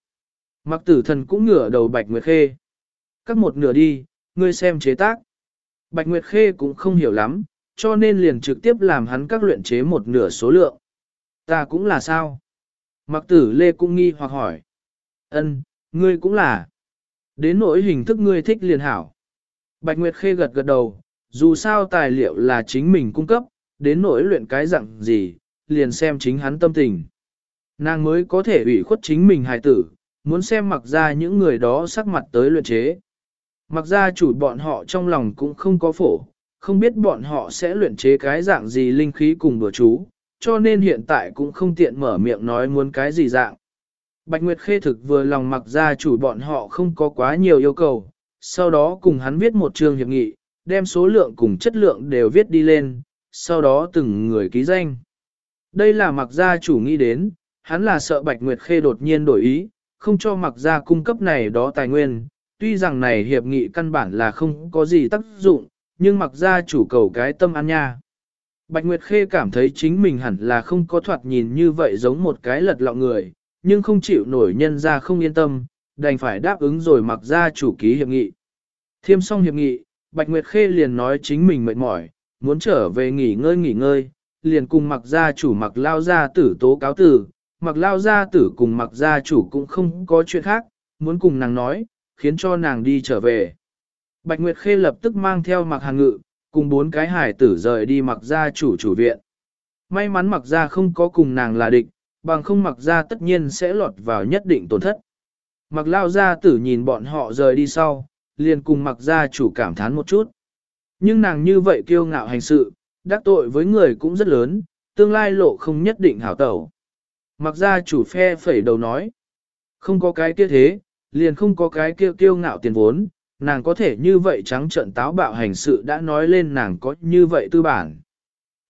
Mặc tử thần cũng ngửa đầu Bạch Nguyệt Khê. Các một nửa đi, ngươi xem chế tác. Bạch Nguyệt Khê cũng không hiểu lắm, cho nên liền trực tiếp làm hắn các luyện chế một nửa số lượng. Ta cũng là sao? Mặc tử Lê cũng nghi hoặc hỏi. Ân, ngươi cũng là. Đến nỗi hình thức ngươi thích liền hảo. Bạch Nguyệt Khê gật gật đầu, dù sao tài liệu là chính mình cung cấp, đến nỗi luyện cái dạng gì, liền xem chính hắn tâm tình. Nàng mới có thể ủy khuất chính mình hài tử, muốn xem mặc ra những người đó sắc mặt tới luyện chế. Mặc ra chủ bọn họ trong lòng cũng không có phổ, không biết bọn họ sẽ luyện chế cái dạng gì linh khí cùng đùa chú, cho nên hiện tại cũng không tiện mở miệng nói muốn cái gì dạng. Bạch Nguyệt Khê thực vừa lòng mặc ra chủ bọn họ không có quá nhiều yêu cầu, sau đó cùng hắn viết một trường hiệp nghị, đem số lượng cùng chất lượng đều viết đi lên, sau đó từng người ký danh. Đây là mặc gia chủ nghĩ đến, hắn là sợ Bạch Nguyệt Khê đột nhiên đổi ý, không cho mặc gia cung cấp này đó tài nguyên, tuy rằng này hiệp nghị căn bản là không có gì tác dụng, nhưng mặc gia chủ cầu cái tâm an nha. Bạch Nguyệt Khê cảm thấy chính mình hẳn là không có thoạt nhìn như vậy giống một cái lật lọng người, nhưng không chịu nổi nhân ra không yên tâm, đành phải đáp ứng rồi mặc gia chủ ký hiệp nghị. Thiêm xong hiệp nghị, Bạch Nguyệt Khê liền nói chính mình mệt mỏi, muốn trở về nghỉ ngơi nghỉ ngơi, liền cùng mặc gia chủ mặc lao gia tử tố cáo tử, mặc lao gia tử cùng mặc gia chủ cũng không có chuyện khác, muốn cùng nàng nói, khiến cho nàng đi trở về. Bạch Nguyệt Khê lập tức mang theo mặc hàng ngự, cùng bốn cái hải tử rời đi mặc gia chủ chủ viện. May mắn mặc gia không có cùng nàng là địch, bằng không mặc gia tất nhiên sẽ lọt vào nhất định tổn thất. Mặc lao gia tử nhìn bọn họ rời đi sau, liền cùng mặc gia chủ cảm thán một chút. Nhưng nàng như vậy kiêu ngạo hành sự, đắc tội với người cũng rất lớn, tương lai lộ không nhất định hảo tẩu. Mặc gia chủ phe phẩy đầu nói, không có cái kia thế, liền không có cái kia kiêu ngạo tiền vốn, nàng có thể như vậy trắng trợn táo bạo hành sự đã nói lên nàng có như vậy tư bản.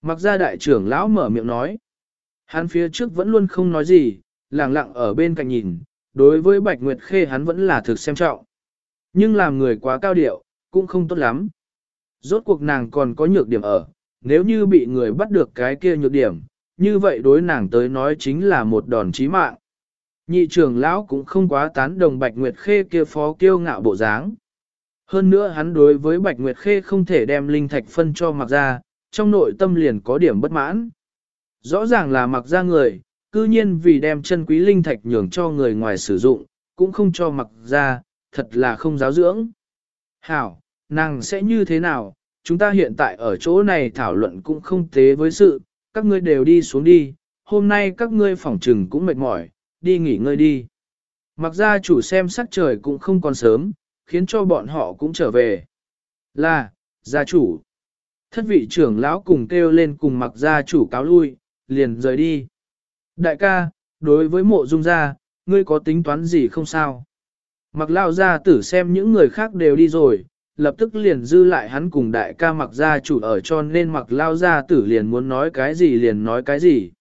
Mặc ra đại trưởng lão mở miệng nói, hắn phía trước vẫn luôn không nói gì, lặng lặng ở bên cạnh nhìn, đối với Bạch Nguyệt Khê hắn vẫn là thực xem trọng. Nhưng làm người quá cao điệu, cũng không tốt lắm. Rốt cuộc nàng còn có nhược điểm ở, nếu như bị người bắt được cái kia nhược điểm, như vậy đối nàng tới nói chính là một đòn chí mạng. Nhị trưởng lão cũng không quá tán đồng Bạch Nguyệt Khê kia phó kiêu ngạo bộ dáng. Hơn nữa hắn đối với Bạch Nguyệt Khê không thể đem linh thạch phân cho mặc ra, trong nội tâm liền có điểm bất mãn. Rõ ràng là mặc ra người, cư nhiên vì đem chân quý linh thạch nhường cho người ngoài sử dụng, cũng không cho mặc ra, thật là không giáo dưỡng. Hảo, nàng sẽ như thế nào, chúng ta hiện tại ở chỗ này thảo luận cũng không tế với sự, các ngươi đều đi xuống đi, hôm nay các ngươi phỏng trừng cũng mệt mỏi, đi nghỉ ngơi đi. Mặc ra chủ xem sắc trời cũng không còn sớm, khiến cho bọn họ cũng trở về. Là, gia chủ. Thất vị trưởng lão cùng kêu lên cùng mặc gia chủ cáo lui, liền rời đi. Đại ca, đối với mộ dung gia, ngươi có tính toán gì không sao? Mặc lao gia tử xem những người khác đều đi rồi, lập tức liền dư lại hắn cùng đại ca mặc gia chủ ở cho nên mặc lao gia tử liền muốn nói cái gì liền nói cái gì.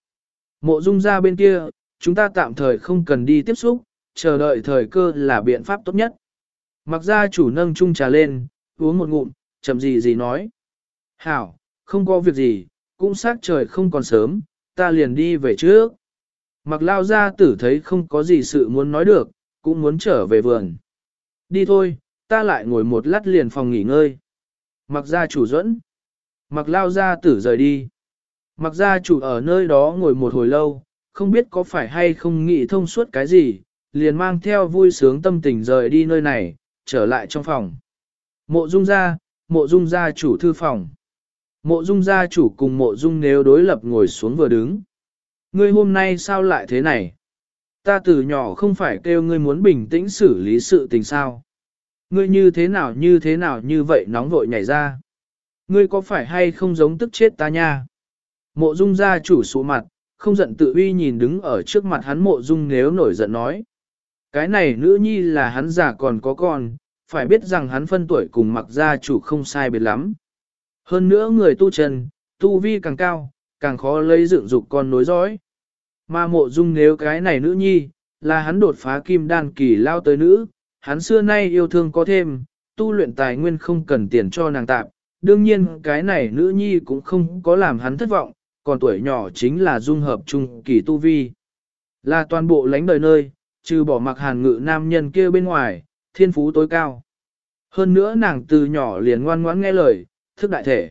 Mộ dung gia bên kia, chúng ta tạm thời không cần đi tiếp xúc, chờ đợi thời cơ là biện pháp tốt nhất. Mặc gia chủ nâng chung trà lên, uống một ngụm, chậm gì gì nói. Hảo, không có việc gì, cũng sát trời không còn sớm, ta liền đi về trước. Mặc lao gia tử thấy không có gì sự muốn nói được, cũng muốn trở về vườn. Đi thôi, ta lại ngồi một lát liền phòng nghỉ ngơi. Mặc gia chủ dẫn. Mặc lao gia tử rời đi. Mặc gia chủ ở nơi đó ngồi một hồi lâu, không biết có phải hay không nghĩ thông suốt cái gì, liền mang theo vui sướng tâm tình rời đi nơi này, trở lại trong phòng. Mộ dung gia, mộ dung gia chủ thư phòng. Mộ dung gia chủ cùng mộ dung nếu đối lập ngồi xuống vừa đứng. Ngươi hôm nay sao lại thế này? Ta từ nhỏ không phải kêu ngươi muốn bình tĩnh xử lý sự tình sao. Ngươi như thế nào như thế nào như vậy nóng vội nhảy ra. Ngươi có phải hay không giống tức chết ta nha? Mộ dung gia chủ sụ mặt, không giận tự uy nhìn đứng ở trước mặt hắn mộ dung nếu nổi giận nói. Cái này nữ nhi là hắn già còn có con, phải biết rằng hắn phân tuổi cùng mặc gia chủ không sai biệt lắm. Hơn nữa người tu chân, tu vi càng cao, càng khó lấy dựng dục con nối dõi. Mà mộ dung nếu cái này nữ nhi, là hắn đột phá kim đan kỳ lao tới nữ, hắn xưa nay yêu thương có thêm, tu luyện tài nguyên không cần tiền cho nàng tạm. Đương nhiên cái này nữ nhi cũng không có làm hắn thất vọng, còn tuổi nhỏ chính là dung hợp trung kỳ tu vi. Là toàn bộ lãnh đời nơi, trừ bỏ mặc hàn ngự nam nhân kia bên ngoài, thiên phú tối cao. Hơn nữa nàng từ nhỏ liền ngoan ngoãn nghe lời, thức đại thể.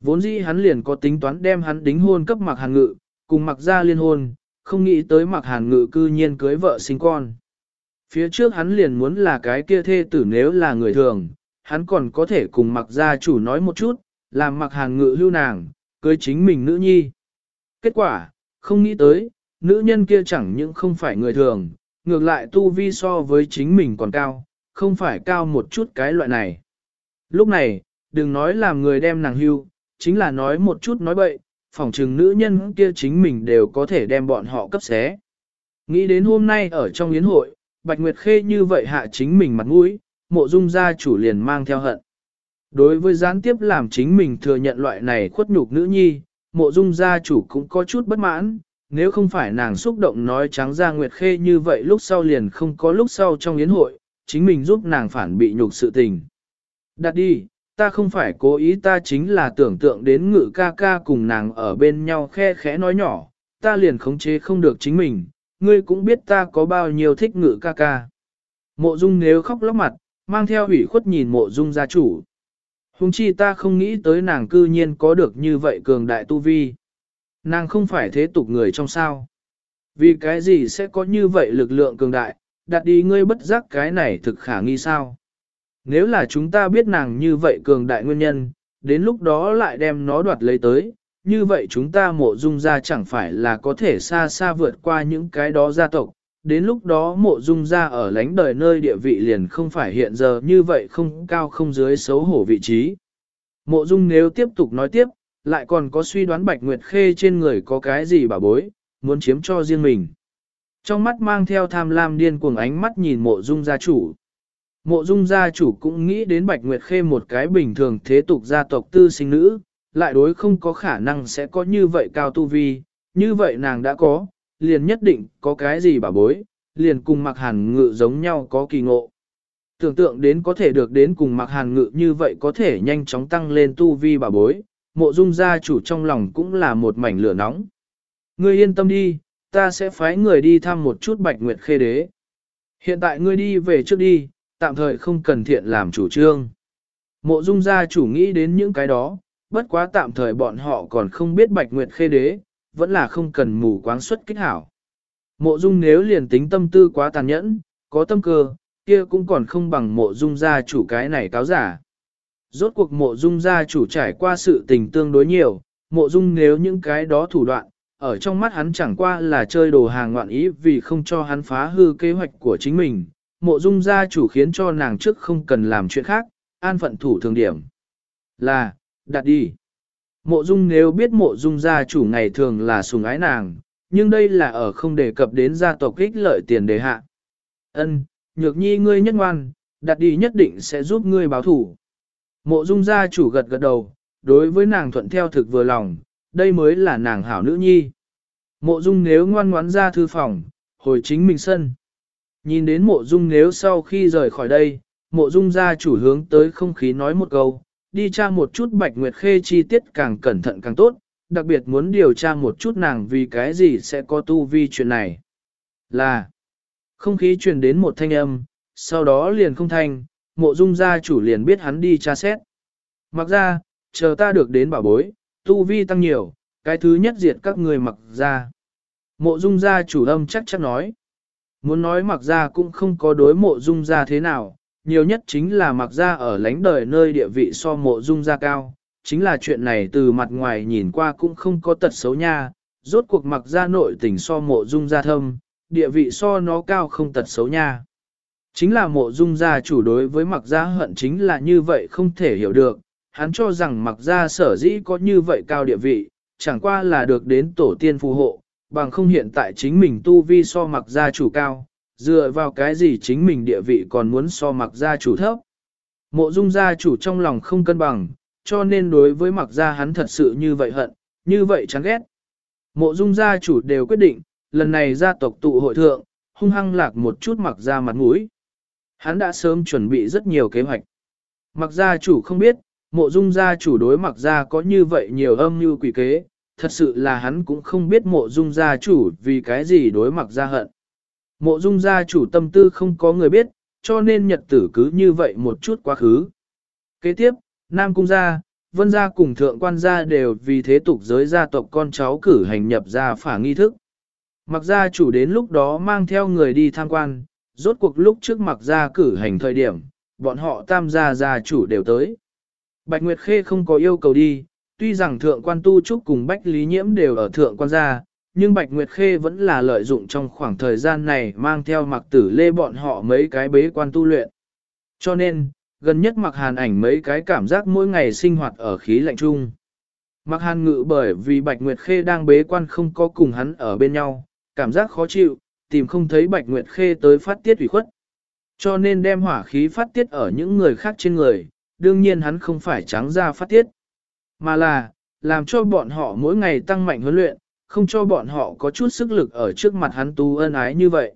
Vốn dĩ hắn liền có tính toán đem hắn đính hôn cấp mặc hàn ngự, cùng mặc ra liên hôn, không nghĩ tới mặc hàn ngự cư nhiên cưới vợ sinh con. Phía trước hắn liền muốn là cái kia thê tử nếu là người thường, hắn còn có thể cùng mặc gia chủ nói một chút, làm mặc hàn ngự lưu nàng, cưới chính mình nữ nhi. Kết quả, không nghĩ tới, nữ nhân kia chẳng những không phải người thường, ngược lại tu vi so với chính mình còn cao, không phải cao một chút cái loại này. Lúc này, đừng nói làm người đem nàng hưu, chính là nói một chút nói bậy, phỏng chừng nữ nhân kia chính mình đều có thể đem bọn họ cấp xé. Nghĩ đến hôm nay ở trong yến hội, Bạch Nguyệt Khê như vậy hạ chính mình mặt mũi, mộ dung gia chủ liền mang theo hận. Đối với gián tiếp làm chính mình thừa nhận loại này khuất nhục nữ nhi, mộ dung gia chủ cũng có chút bất mãn, nếu không phải nàng xúc động nói trắng ra Nguyệt Khê như vậy lúc sau liền không có lúc sau trong yến hội, chính mình giúp nàng phản bị nhục sự tình. Đặt đi, ta không phải cố ý ta chính là tưởng tượng đến ngự ca ca cùng nàng ở bên nhau khe khẽ nói nhỏ, ta liền khống chế không được chính mình, ngươi cũng biết ta có bao nhiêu thích ngự ca ca. Mộ dung nếu khóc lóc mặt, mang theo ủy khuất nhìn mộ dung gia chủ. Hùng chi ta không nghĩ tới nàng cư nhiên có được như vậy cường đại tu vi. Nàng không phải thế tục người trong sao. Vì cái gì sẽ có như vậy lực lượng cường đại, đặt đi ngươi bất giác cái này thực khả nghi sao. Nếu là chúng ta biết nàng như vậy cường đại nguyên nhân, đến lúc đó lại đem nó đoạt lấy tới, như vậy chúng ta mộ dung ra chẳng phải là có thể xa xa vượt qua những cái đó gia tộc. Đến lúc đó mộ dung ra ở lánh đời nơi địa vị liền không phải hiện giờ như vậy không cao không dưới xấu hổ vị trí. Mộ dung nếu tiếp tục nói tiếp, lại còn có suy đoán Bạch Nguyệt Khê trên người có cái gì bà bối, muốn chiếm cho riêng mình. Trong mắt mang theo tham lam điên cuồng ánh mắt nhìn mộ dung gia chủ. Mộ dung gia chủ cũng nghĩ đến Bạch Nguyệt Khê một cái bình thường thế tục gia tộc tư sinh nữ, lại đối không có khả năng sẽ có như vậy cao tu vi, như vậy nàng đã có, liền nhất định có cái gì bà bối, liền cùng mặc hàn ngự giống nhau có kỳ ngộ. Tưởng tượng đến có thể được đến cùng mặc hàn ngự như vậy có thể nhanh chóng tăng lên tu vi bà bối, mộ dung gia chủ trong lòng cũng là một mảnh lửa nóng. Ngươi yên tâm đi, ta sẽ phái người đi thăm một chút bạch nguyệt khê đế. Hiện tại ngươi đi về trước đi, tạm thời không cần thiện làm chủ trương. Mộ dung gia chủ nghĩ đến những cái đó, bất quá tạm thời bọn họ còn không biết bạch nguyệt khê đế, vẫn là không cần mù quáng xuất kích hảo. Mộ dung nếu liền tính tâm tư quá tàn nhẫn, có tâm cơ, kia cũng còn không bằng mộ dung gia chủ cái này cáo giả. Rốt cuộc mộ dung gia chủ trải qua sự tình tương đối nhiều, mộ dung nếu những cái đó thủ đoạn, ở trong mắt hắn chẳng qua là chơi đồ hàng ngoạn ý vì không cho hắn phá hư kế hoạch của chính mình. Mộ dung gia chủ khiến cho nàng trước không cần làm chuyện khác, an phận thủ thường điểm. Là, đặt đi. Mộ dung nếu biết mộ dung gia chủ ngày thường là sùng ái nàng, nhưng đây là ở không đề cập đến gia tộc ích lợi tiền đề hạ. Ân, nhược nhi ngươi nhất ngoan, đặt đi nhất định sẽ giúp ngươi báo thủ. Mộ dung gia chủ gật gật đầu, đối với nàng thuận theo thực vừa lòng, đây mới là nàng hảo nữ nhi. Mộ dung nếu ngoan ngoãn ra thư phòng, hồi chính mình sân. Nhìn đến mộ dung nếu sau khi rời khỏi đây, mộ dung gia chủ hướng tới không khí nói một câu, đi tra một chút bạch nguyệt khê chi tiết càng cẩn thận càng tốt, đặc biệt muốn điều tra một chút nàng vì cái gì sẽ có tu vi chuyện này. Là, không khí truyền đến một thanh âm, sau đó liền không thanh, mộ dung gia chủ liền biết hắn đi tra xét. Mặc ra, chờ ta được đến bảo bối, tu vi tăng nhiều, cái thứ nhất diệt các người mặc ra. Mộ dung gia chủ âm chắc chắc nói. Muốn nói mặc ra cũng không có đối mộ dung gia thế nào, nhiều nhất chính là mặc ra ở lánh đời nơi địa vị so mộ dung gia cao. Chính là chuyện này từ mặt ngoài nhìn qua cũng không có tật xấu nha, rốt cuộc mặc ra nội tình so mộ dung gia thâm, địa vị so nó cao không tật xấu nha. Chính là mộ dung gia chủ đối với mặc gia hận chính là như vậy không thể hiểu được, hắn cho rằng mặc gia sở dĩ có như vậy cao địa vị, chẳng qua là được đến tổ tiên phù hộ, bằng không hiện tại chính mình tu vi so mặc gia chủ cao, Dựa vào cái gì chính mình địa vị còn muốn so mặc gia chủ thấp. Mộ dung gia chủ trong lòng không cân bằng, cho nên đối với mặc gia hắn thật sự như vậy hận, như vậy chán ghét. Mộ dung gia chủ đều quyết định, lần này gia tộc tụ hội thượng, hung hăng lạc một chút mặc gia mặt mũi. Hắn đã sớm chuẩn bị rất nhiều kế hoạch. Mặc gia chủ không biết, mộ dung gia chủ đối mặc gia có như vậy nhiều âm mưu quỷ kế, thật sự là hắn cũng không biết mộ dung gia chủ vì cái gì đối mặc gia hận. Mộ dung gia chủ tâm tư không có người biết, cho nên nhật tử cứ như vậy một chút quá khứ. Kế tiếp, Nam Cung gia, Vân gia cùng Thượng Quan gia đều vì thế tục giới gia tộc con cháu cử hành nhập gia phả nghi thức. Mặc gia chủ đến lúc đó mang theo người đi tham quan, rốt cuộc lúc trước mặc gia cử hành thời điểm, bọn họ tam gia gia chủ đều tới. Bạch Nguyệt Khê không có yêu cầu đi, tuy rằng Thượng Quan Tu Trúc cùng Bách Lý Nhiễm đều ở Thượng Quan gia, nhưng Bạch Nguyệt Khê vẫn là lợi dụng trong khoảng thời gian này mang theo mặc tử lê bọn họ mấy cái bế quan tu luyện. Cho nên, gần nhất mặc hàn ảnh mấy cái cảm giác mỗi ngày sinh hoạt ở khí lạnh chung. Mặc hàn ngự bởi vì Bạch Nguyệt Khê đang bế quan không có cùng hắn ở bên nhau, cảm giác khó chịu, tìm không thấy Bạch Nguyệt Khê tới phát tiết ủy khuất. Cho nên đem hỏa khí phát tiết ở những người khác trên người, đương nhiên hắn không phải trắng ra phát tiết, mà là, làm cho bọn họ mỗi ngày tăng mạnh huấn luyện, không cho bọn họ có chút sức lực ở trước mặt hắn tu ân ái như vậy.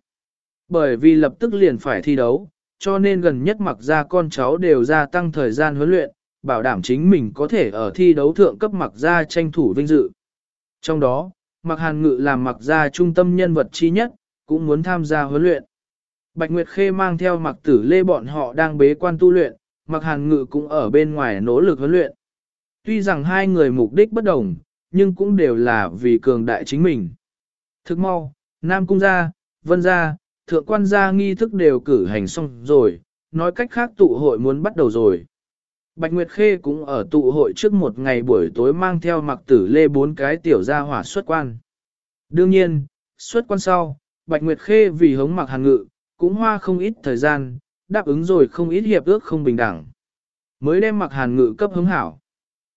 Bởi vì lập tức liền phải thi đấu, cho nên gần nhất mặc ra con cháu đều gia tăng thời gian huấn luyện, bảo đảm chính mình có thể ở thi đấu thượng cấp mặc ra tranh thủ vinh dự. Trong đó, mặc hàn ngự làm mặc ra trung tâm nhân vật chi nhất, cũng muốn tham gia huấn luyện. Bạch Nguyệt Khê mang theo mặc tử lê bọn họ đang bế quan tu luyện, mặc hàn ngự cũng ở bên ngoài nỗ lực huấn luyện. Tuy rằng hai người mục đích bất đồng, nhưng cũng đều là vì cường đại chính mình. Thức mau, Nam Cung gia, Vân gia, Thượng quan gia nghi thức đều cử hành xong rồi, nói cách khác tụ hội muốn bắt đầu rồi. Bạch Nguyệt Khê cũng ở tụ hội trước một ngày buổi tối mang theo mặc tử lê bốn cái tiểu gia hỏa xuất quan. Đương nhiên, xuất quan sau, Bạch Nguyệt Khê vì hống mặc hàn ngự, cũng hoa không ít thời gian, đáp ứng rồi không ít hiệp ước không bình đẳng. Mới đem mặc hàn ngự cấp hứng hảo.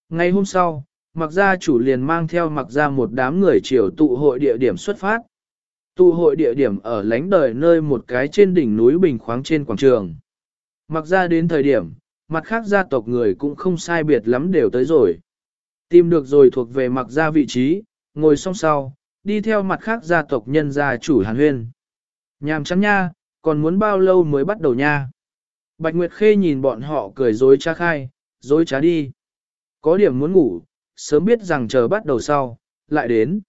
Ngày hôm sau, mặc gia chủ liền mang theo mặc gia một đám người chiều tụ hội địa điểm xuất phát. Tụ hội địa điểm ở lánh đời nơi một cái trên đỉnh núi bình khoáng trên quảng trường. Mặc gia đến thời điểm, mặt khác gia tộc người cũng không sai biệt lắm đều tới rồi. Tìm được rồi thuộc về mặc gia vị trí, ngồi song sau, đi theo mặt khác gia tộc nhân gia chủ hàn huyên. Nhàm chán nha, còn muốn bao lâu mới bắt đầu nha. Bạch Nguyệt Khê nhìn bọn họ cười dối trá khai, dối trá đi. Có điểm muốn ngủ, sớm biết rằng chờ bắt đầu sau, lại đến.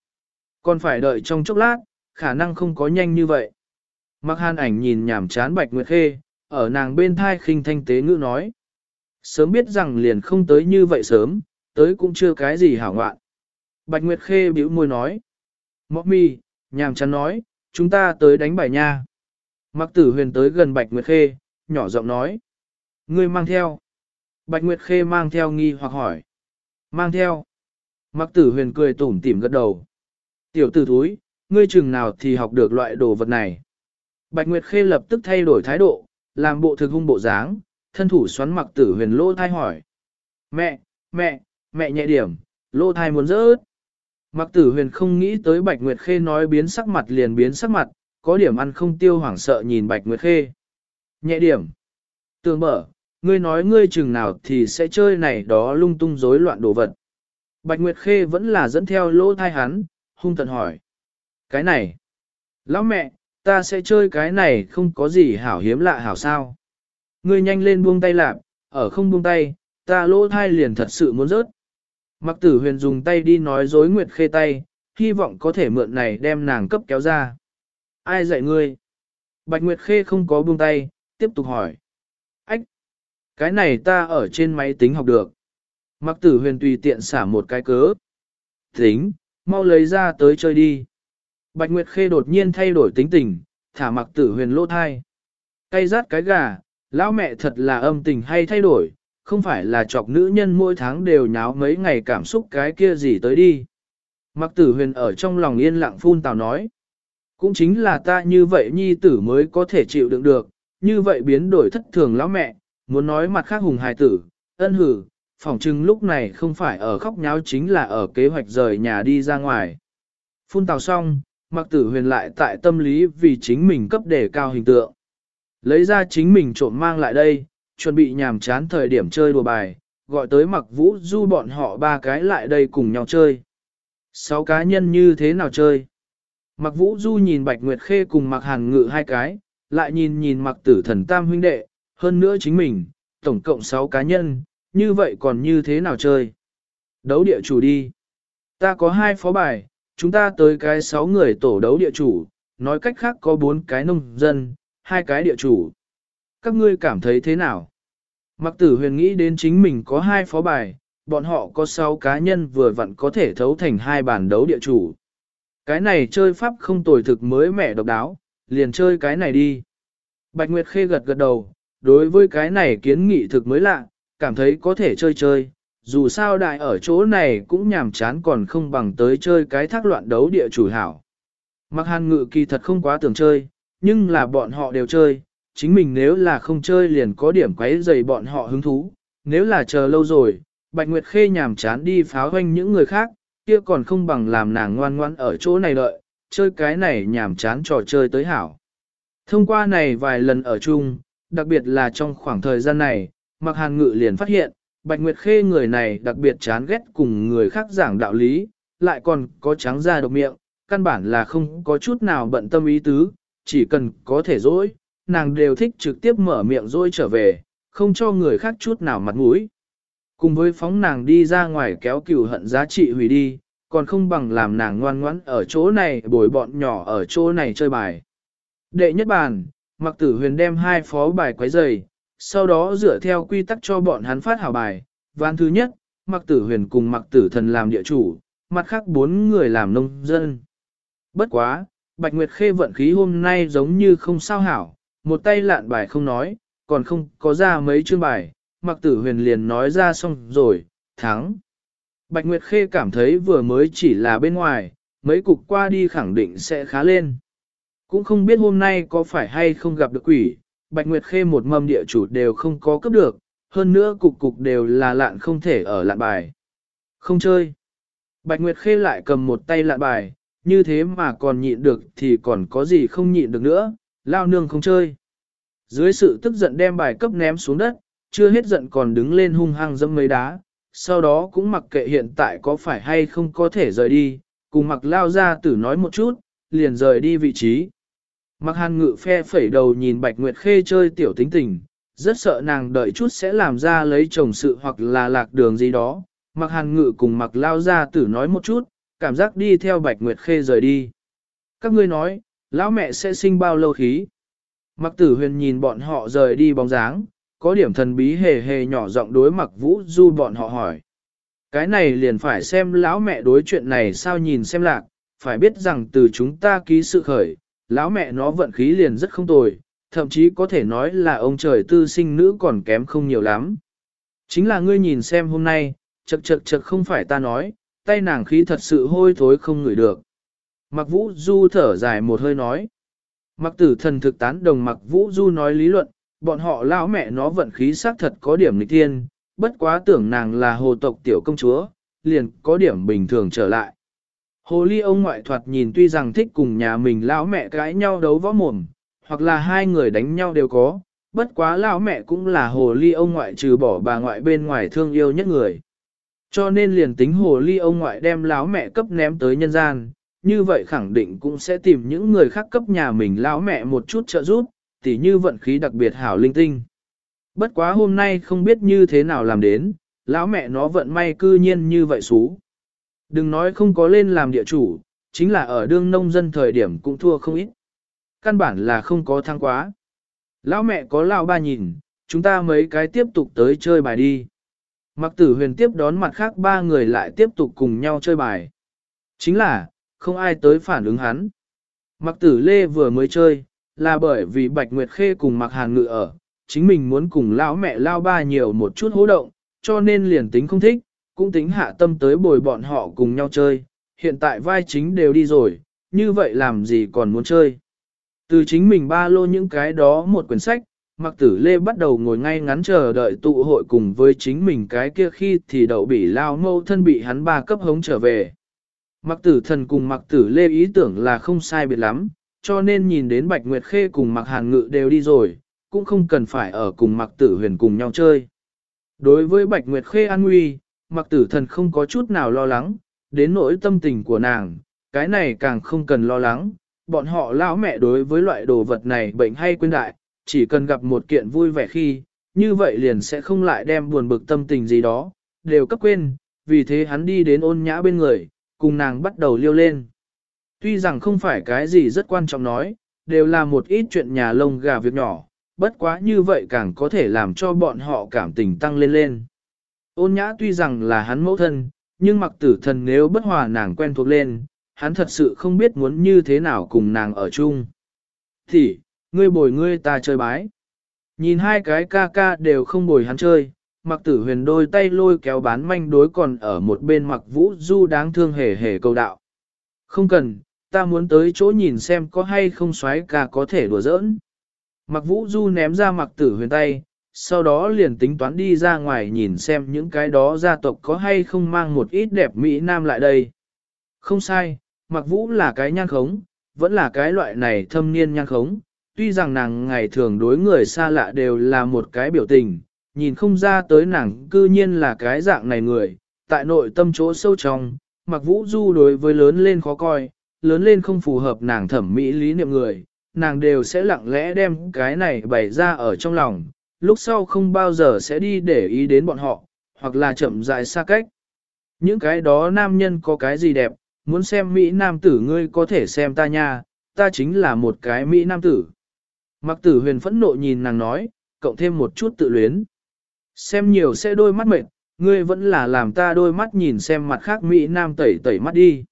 Còn phải đợi trong chốc lát, khả năng không có nhanh như vậy. Mặc hàn ảnh nhìn nhảm chán Bạch Nguyệt Khê, ở nàng bên thai khinh thanh tế ngữ nói. Sớm biết rằng liền không tới như vậy sớm, tới cũng chưa cái gì hảo ngoạn. Bạch Nguyệt Khê bĩu môi nói. Mọc mi, nhàm chán nói, chúng ta tới đánh bài nha. Mặc tử huyền tới gần Bạch Nguyệt Khê, nhỏ giọng nói. Ngươi mang theo. Bạch Nguyệt Khê mang theo nghi hoặc hỏi. Mang theo. Mặc tử huyền cười tủm tỉm gật đầu. Tiểu tử thúi, ngươi chừng nào thì học được loại đồ vật này. Bạch Nguyệt Khê lập tức thay đổi thái độ, làm bộ thực hung bộ dáng, thân thủ xoắn mặc tử huyền lô thai hỏi. Mẹ, mẹ, mẹ nhẹ điểm, lô thai muốn rớt. Mặc tử huyền không nghĩ tới Bạch Nguyệt Khê nói biến sắc mặt liền biến sắc mặt, có điểm ăn không tiêu hoảng sợ nhìn Bạch Nguyệt Khê. Nhẹ điểm. Tường mở, ngươi nói ngươi chừng nào thì sẽ chơi này đó lung tung rối loạn đồ vật. Bạch Nguyệt Khê vẫn là dẫn theo lỗ thai hắn, hung tận hỏi. Cái này, lão mẹ, ta sẽ chơi cái này không có gì hảo hiếm lạ hảo sao. Ngươi nhanh lên buông tay lạp, ở không buông tay, ta lỗ thai liền thật sự muốn rớt. Mặc tử huyền dùng tay đi nói dối Nguyệt Khê tay, hy vọng có thể mượn này đem nàng cấp kéo ra. Ai dạy ngươi? Bạch Nguyệt Khê không có buông tay, tiếp tục hỏi. Cái này ta ở trên máy tính học được. Mặc tử huyền tùy tiện xả một cái cớ. Tính, mau lấy ra tới chơi đi. Bạch Nguyệt Khê đột nhiên thay đổi tính tình, thả mặc tử huyền lỗ thai. Cây rát cái gà, lão mẹ thật là âm tình hay thay đổi, không phải là chọc nữ nhân mỗi tháng đều nháo mấy ngày cảm xúc cái kia gì tới đi. Mặc tử huyền ở trong lòng yên lặng phun tào nói. Cũng chính là ta như vậy nhi tử mới có thể chịu đựng được, như vậy biến đổi thất thường lão mẹ, muốn nói mặt khác hùng hài tử, ân hử, phỏng chừng lúc này không phải ở khóc nháo chính là ở kế hoạch rời nhà đi ra ngoài. Phun tào xong, mặc tử huyền lại tại tâm lý vì chính mình cấp đề cao hình tượng. Lấy ra chính mình trộm mang lại đây, chuẩn bị nhàm chán thời điểm chơi đùa bài, gọi tới mặc vũ du bọn họ ba cái lại đây cùng nhau chơi. Sáu cá nhân như thế nào chơi? Mặc vũ du nhìn Bạch Nguyệt Khê cùng mặc hàn ngự hai cái, lại nhìn nhìn mặc tử thần tam huynh đệ, hơn nữa chính mình, tổng cộng sáu cá nhân, như vậy còn như thế nào chơi? Đấu địa chủ đi. Ta có hai phó bài, chúng ta tới cái sáu người tổ đấu địa chủ, nói cách khác có bốn cái nông dân, hai cái địa chủ. Các ngươi cảm thấy thế nào? Mặc tử huyền nghĩ đến chính mình có hai phó bài, bọn họ có sáu cá nhân vừa vặn có thể thấu thành hai bản đấu địa chủ. Cái này chơi pháp không tồi thực mới mẻ độc đáo, liền chơi cái này đi. Bạch Nguyệt Khê gật gật đầu, đối với cái này kiến nghị thực mới lạ, cảm thấy có thể chơi chơi, dù sao đại ở chỗ này cũng nhàm chán còn không bằng tới chơi cái thác loạn đấu địa chủ hảo. Mặc hàn ngự kỳ thật không quá tưởng chơi, nhưng là bọn họ đều chơi, chính mình nếu là không chơi liền có điểm quấy dày bọn họ hứng thú, nếu là chờ lâu rồi, Bạch Nguyệt Khê nhàm chán đi pháo hoanh những người khác, kia còn không bằng làm nàng ngoan ngoan ở chỗ này đợi, chơi cái này nhàm chán trò chơi tới hảo. Thông qua này vài lần ở chung, đặc biệt là trong khoảng thời gian này, Mạc Hàn Ngự liền phát hiện, Bạch Nguyệt Khê người này đặc biệt chán ghét cùng người khác giảng đạo lý, lại còn có trắng da độc miệng, căn bản là không có chút nào bận tâm ý tứ, chỉ cần có thể dỗi, nàng đều thích trực tiếp mở miệng dỗi trở về, không cho người khác chút nào mặt mũi. Cùng với phóng nàng đi ra ngoài kéo cừu hận giá trị hủy đi, còn không bằng làm nàng ngoan ngoãn ở chỗ này bồi bọn nhỏ ở chỗ này chơi bài. Đệ nhất bàn, mặc tử huyền đem hai phó bài quấy giày, sau đó dựa theo quy tắc cho bọn hắn phát hảo bài. Ván thứ nhất, mặc tử huyền cùng mặc tử thần làm địa chủ, mặt khác bốn người làm nông dân. Bất quá, Bạch Nguyệt Khê vận khí hôm nay giống như không sao hảo, một tay lạn bài không nói, còn không có ra mấy chương bài, mặc tử huyền liền nói ra xong rồi, thắng. Bạch Nguyệt Khê cảm thấy vừa mới chỉ là bên ngoài, mấy cục qua đi khẳng định sẽ khá lên. Cũng không biết hôm nay có phải hay không gặp được quỷ, Bạch Nguyệt Khê một mâm địa chủ đều không có cấp được, hơn nữa cục cục đều là lạn không thể ở lạn bài. Không chơi. Bạch Nguyệt Khê lại cầm một tay lạn bài, như thế mà còn nhịn được thì còn có gì không nhịn được nữa, lao nương không chơi. Dưới sự tức giận đem bài cấp ném xuống đất, chưa hết giận còn đứng lên hung hăng dâm mấy đá, sau đó cũng mặc kệ hiện tại có phải hay không có thể rời đi, cùng mặc lao ra tử nói một chút, liền rời đi vị trí. Mặc hàn ngự phe phẩy đầu nhìn Bạch Nguyệt Khê chơi tiểu tính tình, rất sợ nàng đợi chút sẽ làm ra lấy chồng sự hoặc là lạc đường gì đó. Mặc hàn ngự cùng mặc lao ra tử nói một chút, cảm giác đi theo Bạch Nguyệt Khê rời đi. Các ngươi nói, lão mẹ sẽ sinh bao lâu khí? Mặc tử huyền nhìn bọn họ rời đi bóng dáng, có điểm thần bí hề hề nhỏ giọng đối mặc vũ du bọn họ hỏi. Cái này liền phải xem lão mẹ đối chuyện này sao nhìn xem lạc, phải biết rằng từ chúng ta ký sự khởi, lão mẹ nó vận khí liền rất không tồi, thậm chí có thể nói là ông trời tư sinh nữ còn kém không nhiều lắm. Chính là ngươi nhìn xem hôm nay, chật chật chật không phải ta nói, tay nàng khí thật sự hôi thối không ngửi được. Mặc vũ du thở dài một hơi nói. Mặc tử thần thực tán đồng mặc vũ du nói lý luận, bọn họ lão mẹ nó vận khí xác thật có điểm nịch tiên, bất quá tưởng nàng là hồ tộc tiểu công chúa, liền có điểm bình thường trở lại. Hồ ly ông ngoại thoạt nhìn tuy rằng thích cùng nhà mình lão mẹ cãi nhau đấu võ mồm, hoặc là hai người đánh nhau đều có, bất quá lão mẹ cũng là hồ ly ông ngoại trừ bỏ bà ngoại bên ngoài thương yêu nhất người. Cho nên liền tính hồ ly ông ngoại đem lão mẹ cấp ném tới nhân gian, như vậy khẳng định cũng sẽ tìm những người khác cấp nhà mình lão mẹ một chút trợ giúp, tỉ như vận khí đặc biệt hảo linh tinh. Bất quá hôm nay không biết như thế nào làm đến, lão mẹ nó vận may cư nhiên như vậy xú. Đừng nói không có lên làm địa chủ, chính là ở đương nông dân thời điểm cũng thua không ít. Căn bản là không có thăng quá. Lão mẹ có lão ba nhìn, chúng ta mấy cái tiếp tục tới chơi bài đi. Mặc tử huyền tiếp đón mặt khác ba người lại tiếp tục cùng nhau chơi bài. Chính là, không ai tới phản ứng hắn. Mặc tử lê vừa mới chơi, là bởi vì Bạch Nguyệt Khê cùng mặc hàn ngự ở, chính mình muốn cùng lão mẹ lao ba nhiều một chút hỗ động, cho nên liền tính không thích, cũng tính hạ tâm tới bồi bọn họ cùng nhau chơi, hiện tại vai chính đều đi rồi, như vậy làm gì còn muốn chơi. Từ chính mình ba lô những cái đó một quyển sách, Mặc tử lê bắt đầu ngồi ngay ngắn chờ đợi tụ hội cùng với chính mình cái kia khi thì đậu bị lao mâu thân bị hắn ba cấp hống trở về. Mặc tử thần cùng mặc tử lê ý tưởng là không sai biệt lắm, cho nên nhìn đến Bạch Nguyệt Khê cùng mặc hàn ngự đều đi rồi, cũng không cần phải ở cùng mặc tử huyền cùng nhau chơi. Đối với Bạch Nguyệt Khê an nguy, mặc tử thần không có chút nào lo lắng, đến nỗi tâm tình của nàng, cái này càng không cần lo lắng, bọn họ lão mẹ đối với loại đồ vật này bệnh hay quên đại, chỉ cần gặp một kiện vui vẻ khi, như vậy liền sẽ không lại đem buồn bực tâm tình gì đó, đều cấp quên, vì thế hắn đi đến ôn nhã bên người, cùng nàng bắt đầu liêu lên. Tuy rằng không phải cái gì rất quan trọng nói, đều là một ít chuyện nhà lông gà việc nhỏ, bất quá như vậy càng có thể làm cho bọn họ cảm tình tăng lên lên. Ôn nhã tuy rằng là hắn mẫu thân, nhưng mặc tử thần nếu bất hòa nàng quen thuộc lên, hắn thật sự không biết muốn như thế nào cùng nàng ở chung. Thì, ngươi bồi ngươi ta chơi bái. Nhìn hai cái ca ca đều không bồi hắn chơi, mặc tử huyền đôi tay lôi kéo bán manh đối còn ở một bên mặc vũ du đáng thương hề hề cầu đạo. Không cần, ta muốn tới chỗ nhìn xem có hay không xoáy ca có thể đùa giỡn. Mặc vũ du ném ra mặc tử huyền tay, sau đó liền tính toán đi ra ngoài nhìn xem những cái đó gia tộc có hay không mang một ít đẹp Mỹ Nam lại đây. Không sai, mặc vũ là cái nhan khống, vẫn là cái loại này thâm niên nhan khống, tuy rằng nàng ngày thường đối người xa lạ đều là một cái biểu tình, nhìn không ra tới nàng cư nhiên là cái dạng này người, tại nội tâm chỗ sâu trong, mặc vũ du đối với lớn lên khó coi, lớn lên không phù hợp nàng thẩm mỹ lý niệm người, nàng đều sẽ lặng lẽ đem cái này bày ra ở trong lòng, lúc sau không bao giờ sẽ đi để ý đến bọn họ, hoặc là chậm rãi xa cách. Những cái đó nam nhân có cái gì đẹp, muốn xem Mỹ nam tử ngươi có thể xem ta nha, ta chính là một cái Mỹ nam tử. Mặc tử huyền phẫn nộ nhìn nàng nói, cộng thêm một chút tự luyến. Xem nhiều sẽ đôi mắt mệt, ngươi vẫn là làm ta đôi mắt nhìn xem mặt khác Mỹ nam tẩy tẩy mắt đi.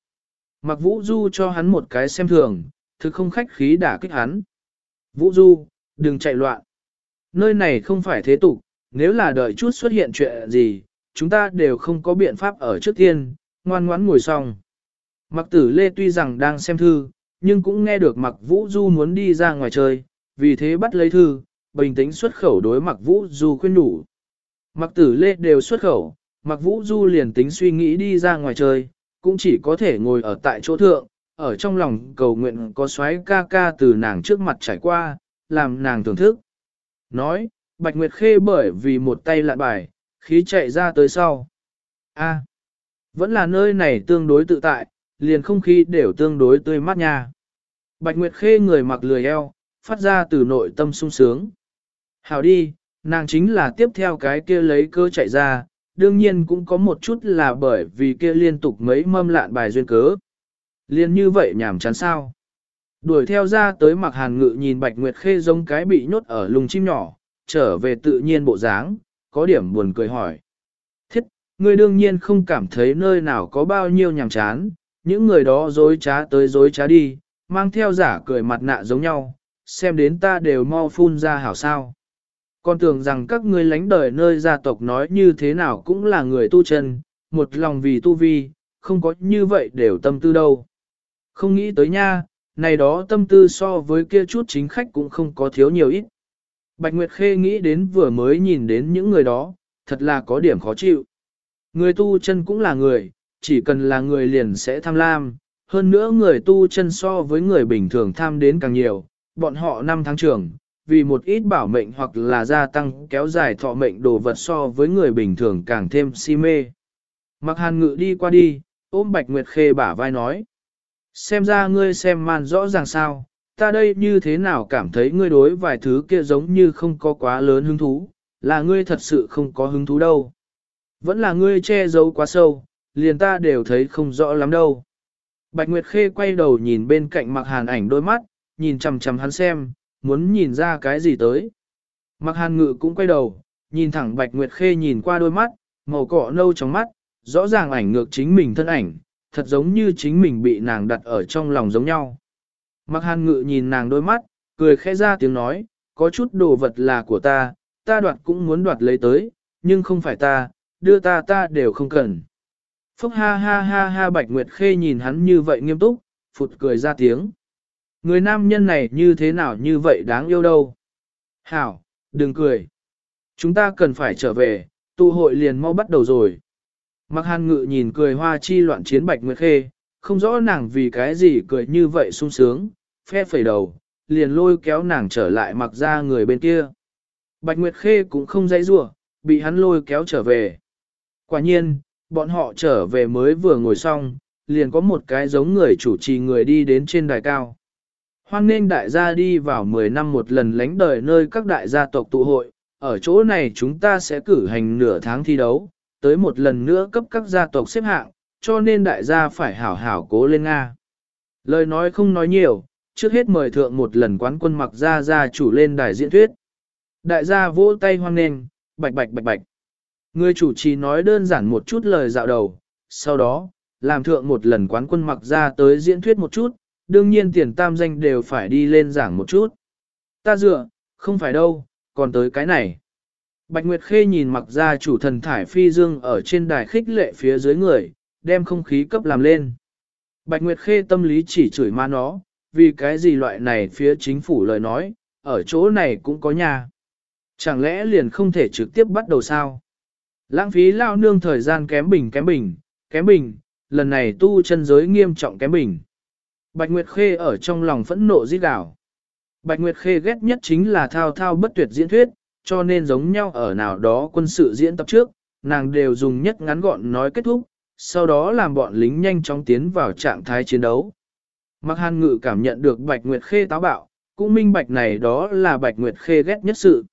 Mặc vũ du cho hắn một cái xem thường, thực không khách khí đả kích hắn. Vũ du, đừng chạy loạn. Nơi này không phải thế tục, nếu là đợi chút xuất hiện chuyện gì, chúng ta đều không có biện pháp ở trước tiên, ngoan ngoãn ngồi xong. Mặc tử lê tuy rằng đang xem thư, nhưng cũng nghe được mặc vũ du muốn đi ra ngoài chơi, vì thế bắt lấy thư, bình tĩnh xuất khẩu đối mặc vũ du khuyên đủ. Mặc tử lê đều xuất khẩu, mặc vũ du liền tính suy nghĩ đi ra ngoài chơi, cũng chỉ có thể ngồi ở tại chỗ thượng, ở trong lòng cầu nguyện có xoáy ca ca từ nàng trước mặt trải qua, làm nàng thưởng thức. Nói, Bạch Nguyệt Khê bởi vì một tay lạn bài, khí chạy ra tới sau. A, vẫn là nơi này tương đối tự tại, liền không khí đều tương đối tươi mát nha. Bạch Nguyệt Khê người mặc lười eo, phát ra từ nội tâm sung sướng. Hảo đi, nàng chính là tiếp theo cái kia lấy cơ chạy ra, đương nhiên cũng có một chút là bởi vì kia liên tục mấy mâm lạn bài duyên cớ. Liên như vậy nhảm chán sao. Đuổi theo ra tới mặc hàn ngự nhìn Bạch Nguyệt Khê giống cái bị nhốt ở lùng chim nhỏ, trở về tự nhiên bộ dáng, có điểm buồn cười hỏi. Thiết, ngươi đương nhiên không cảm thấy nơi nào có bao nhiêu nhàm chán, những người đó dối trá tới dối trá đi, mang theo giả cười mặt nạ giống nhau, xem đến ta đều mau phun ra hảo sao. Con tưởng rằng các ngươi lánh đời nơi gia tộc nói như thế nào cũng là người tu chân, một lòng vì tu vi, không có như vậy đều tâm tư đâu. Không nghĩ tới nha, này đó tâm tư so với kia chút chính khách cũng không có thiếu nhiều ít. Bạch Nguyệt Khê nghĩ đến vừa mới nhìn đến những người đó, thật là có điểm khó chịu. Người tu chân cũng là người, chỉ cần là người liền sẽ tham lam, hơn nữa người tu chân so với người bình thường tham đến càng nhiều, bọn họ năm tháng trưởng, vì một ít bảo mệnh hoặc là gia tăng kéo dài thọ mệnh đồ vật so với người bình thường càng thêm si mê. Mặc hàn ngự đi qua đi, ôm Bạch Nguyệt Khê bả vai nói. Xem ra ngươi xem man rõ ràng sao, ta đây như thế nào cảm thấy ngươi đối vài thứ kia giống như không có quá lớn hứng thú, là ngươi thật sự không có hứng thú đâu. Vẫn là ngươi che giấu quá sâu, liền ta đều thấy không rõ lắm đâu. Bạch Nguyệt Khê quay đầu nhìn bên cạnh mặc hàn ảnh đôi mắt, nhìn chằm chằm hắn xem, muốn nhìn ra cái gì tới. Mặc hàn ngự cũng quay đầu, nhìn thẳng Bạch Nguyệt Khê nhìn qua đôi mắt, màu cỏ nâu trong mắt, rõ ràng ảnh ngược chính mình thân ảnh, thật giống như chính mình bị nàng đặt ở trong lòng giống nhau. Mặc hàn ngự nhìn nàng đôi mắt, cười khẽ ra tiếng nói, có chút đồ vật là của ta, ta đoạt cũng muốn đoạt lấy tới, nhưng không phải ta, đưa ta ta đều không cần. Phúc ha ha ha ha Bạch Nguyệt Khê nhìn hắn như vậy nghiêm túc, phụt cười ra tiếng. Người nam nhân này như thế nào như vậy đáng yêu đâu. Hảo, đừng cười. Chúng ta cần phải trở về, tụ hội liền mau bắt đầu rồi. Mặc hàn ngự nhìn cười hoa chi loạn chiến Bạch Nguyệt Khê, không rõ nàng vì cái gì cười như vậy sung sướng, phe phẩy đầu, liền lôi kéo nàng trở lại mặc ra người bên kia. Bạch Nguyệt Khê cũng không dãy rủa, bị hắn lôi kéo trở về. Quả nhiên, bọn họ trở về mới vừa ngồi xong, liền có một cái giống người chủ trì người đi đến trên đài cao. Hoan nên đại gia đi vào 10 năm một lần lánh đời nơi các đại gia tộc tụ hội, ở chỗ này chúng ta sẽ cử hành nửa tháng thi đấu, tới một lần nữa cấp các gia tộc xếp hạng, cho nên đại gia phải hảo hảo cố lên Nga. Lời nói không nói nhiều, trước hết mời thượng một lần quán quân mặc gia gia chủ lên đài diễn thuyết. Đại gia vỗ tay hoang nền, bạch bạch bạch bạch. Người chủ trì nói đơn giản một chút lời dạo đầu, sau đó, làm thượng một lần quán quân mặc ra tới diễn thuyết một chút, đương nhiên tiền tam danh đều phải đi lên giảng một chút. Ta dựa, không phải đâu, còn tới cái này. Bạch Nguyệt Khê nhìn mặc ra chủ thần thải phi dương ở trên đài khích lệ phía dưới người, đem không khí cấp làm lên. Bạch Nguyệt Khê tâm lý chỉ chửi ma nó, vì cái gì loại này phía chính phủ lời nói, ở chỗ này cũng có nhà. Chẳng lẽ liền không thể trực tiếp bắt đầu sao? Lãng phí lao nương thời gian kém bình kém bình, kém bình, lần này tu chân giới nghiêm trọng kém bình. Bạch Nguyệt Khê ở trong lòng phẫn nộ giết đảo. Bạch Nguyệt Khê ghét nhất chính là thao thao bất tuyệt diễn thuyết, cho nên giống nhau ở nào đó quân sự diễn tập trước, nàng đều dùng nhất ngắn gọn nói kết thúc, sau đó làm bọn lính nhanh chóng tiến vào trạng thái chiến đấu. Mặc hàn ngự cảm nhận được Bạch Nguyệt Khê táo bạo, cũng minh bạch này đó là Bạch Nguyệt Khê ghét nhất sự.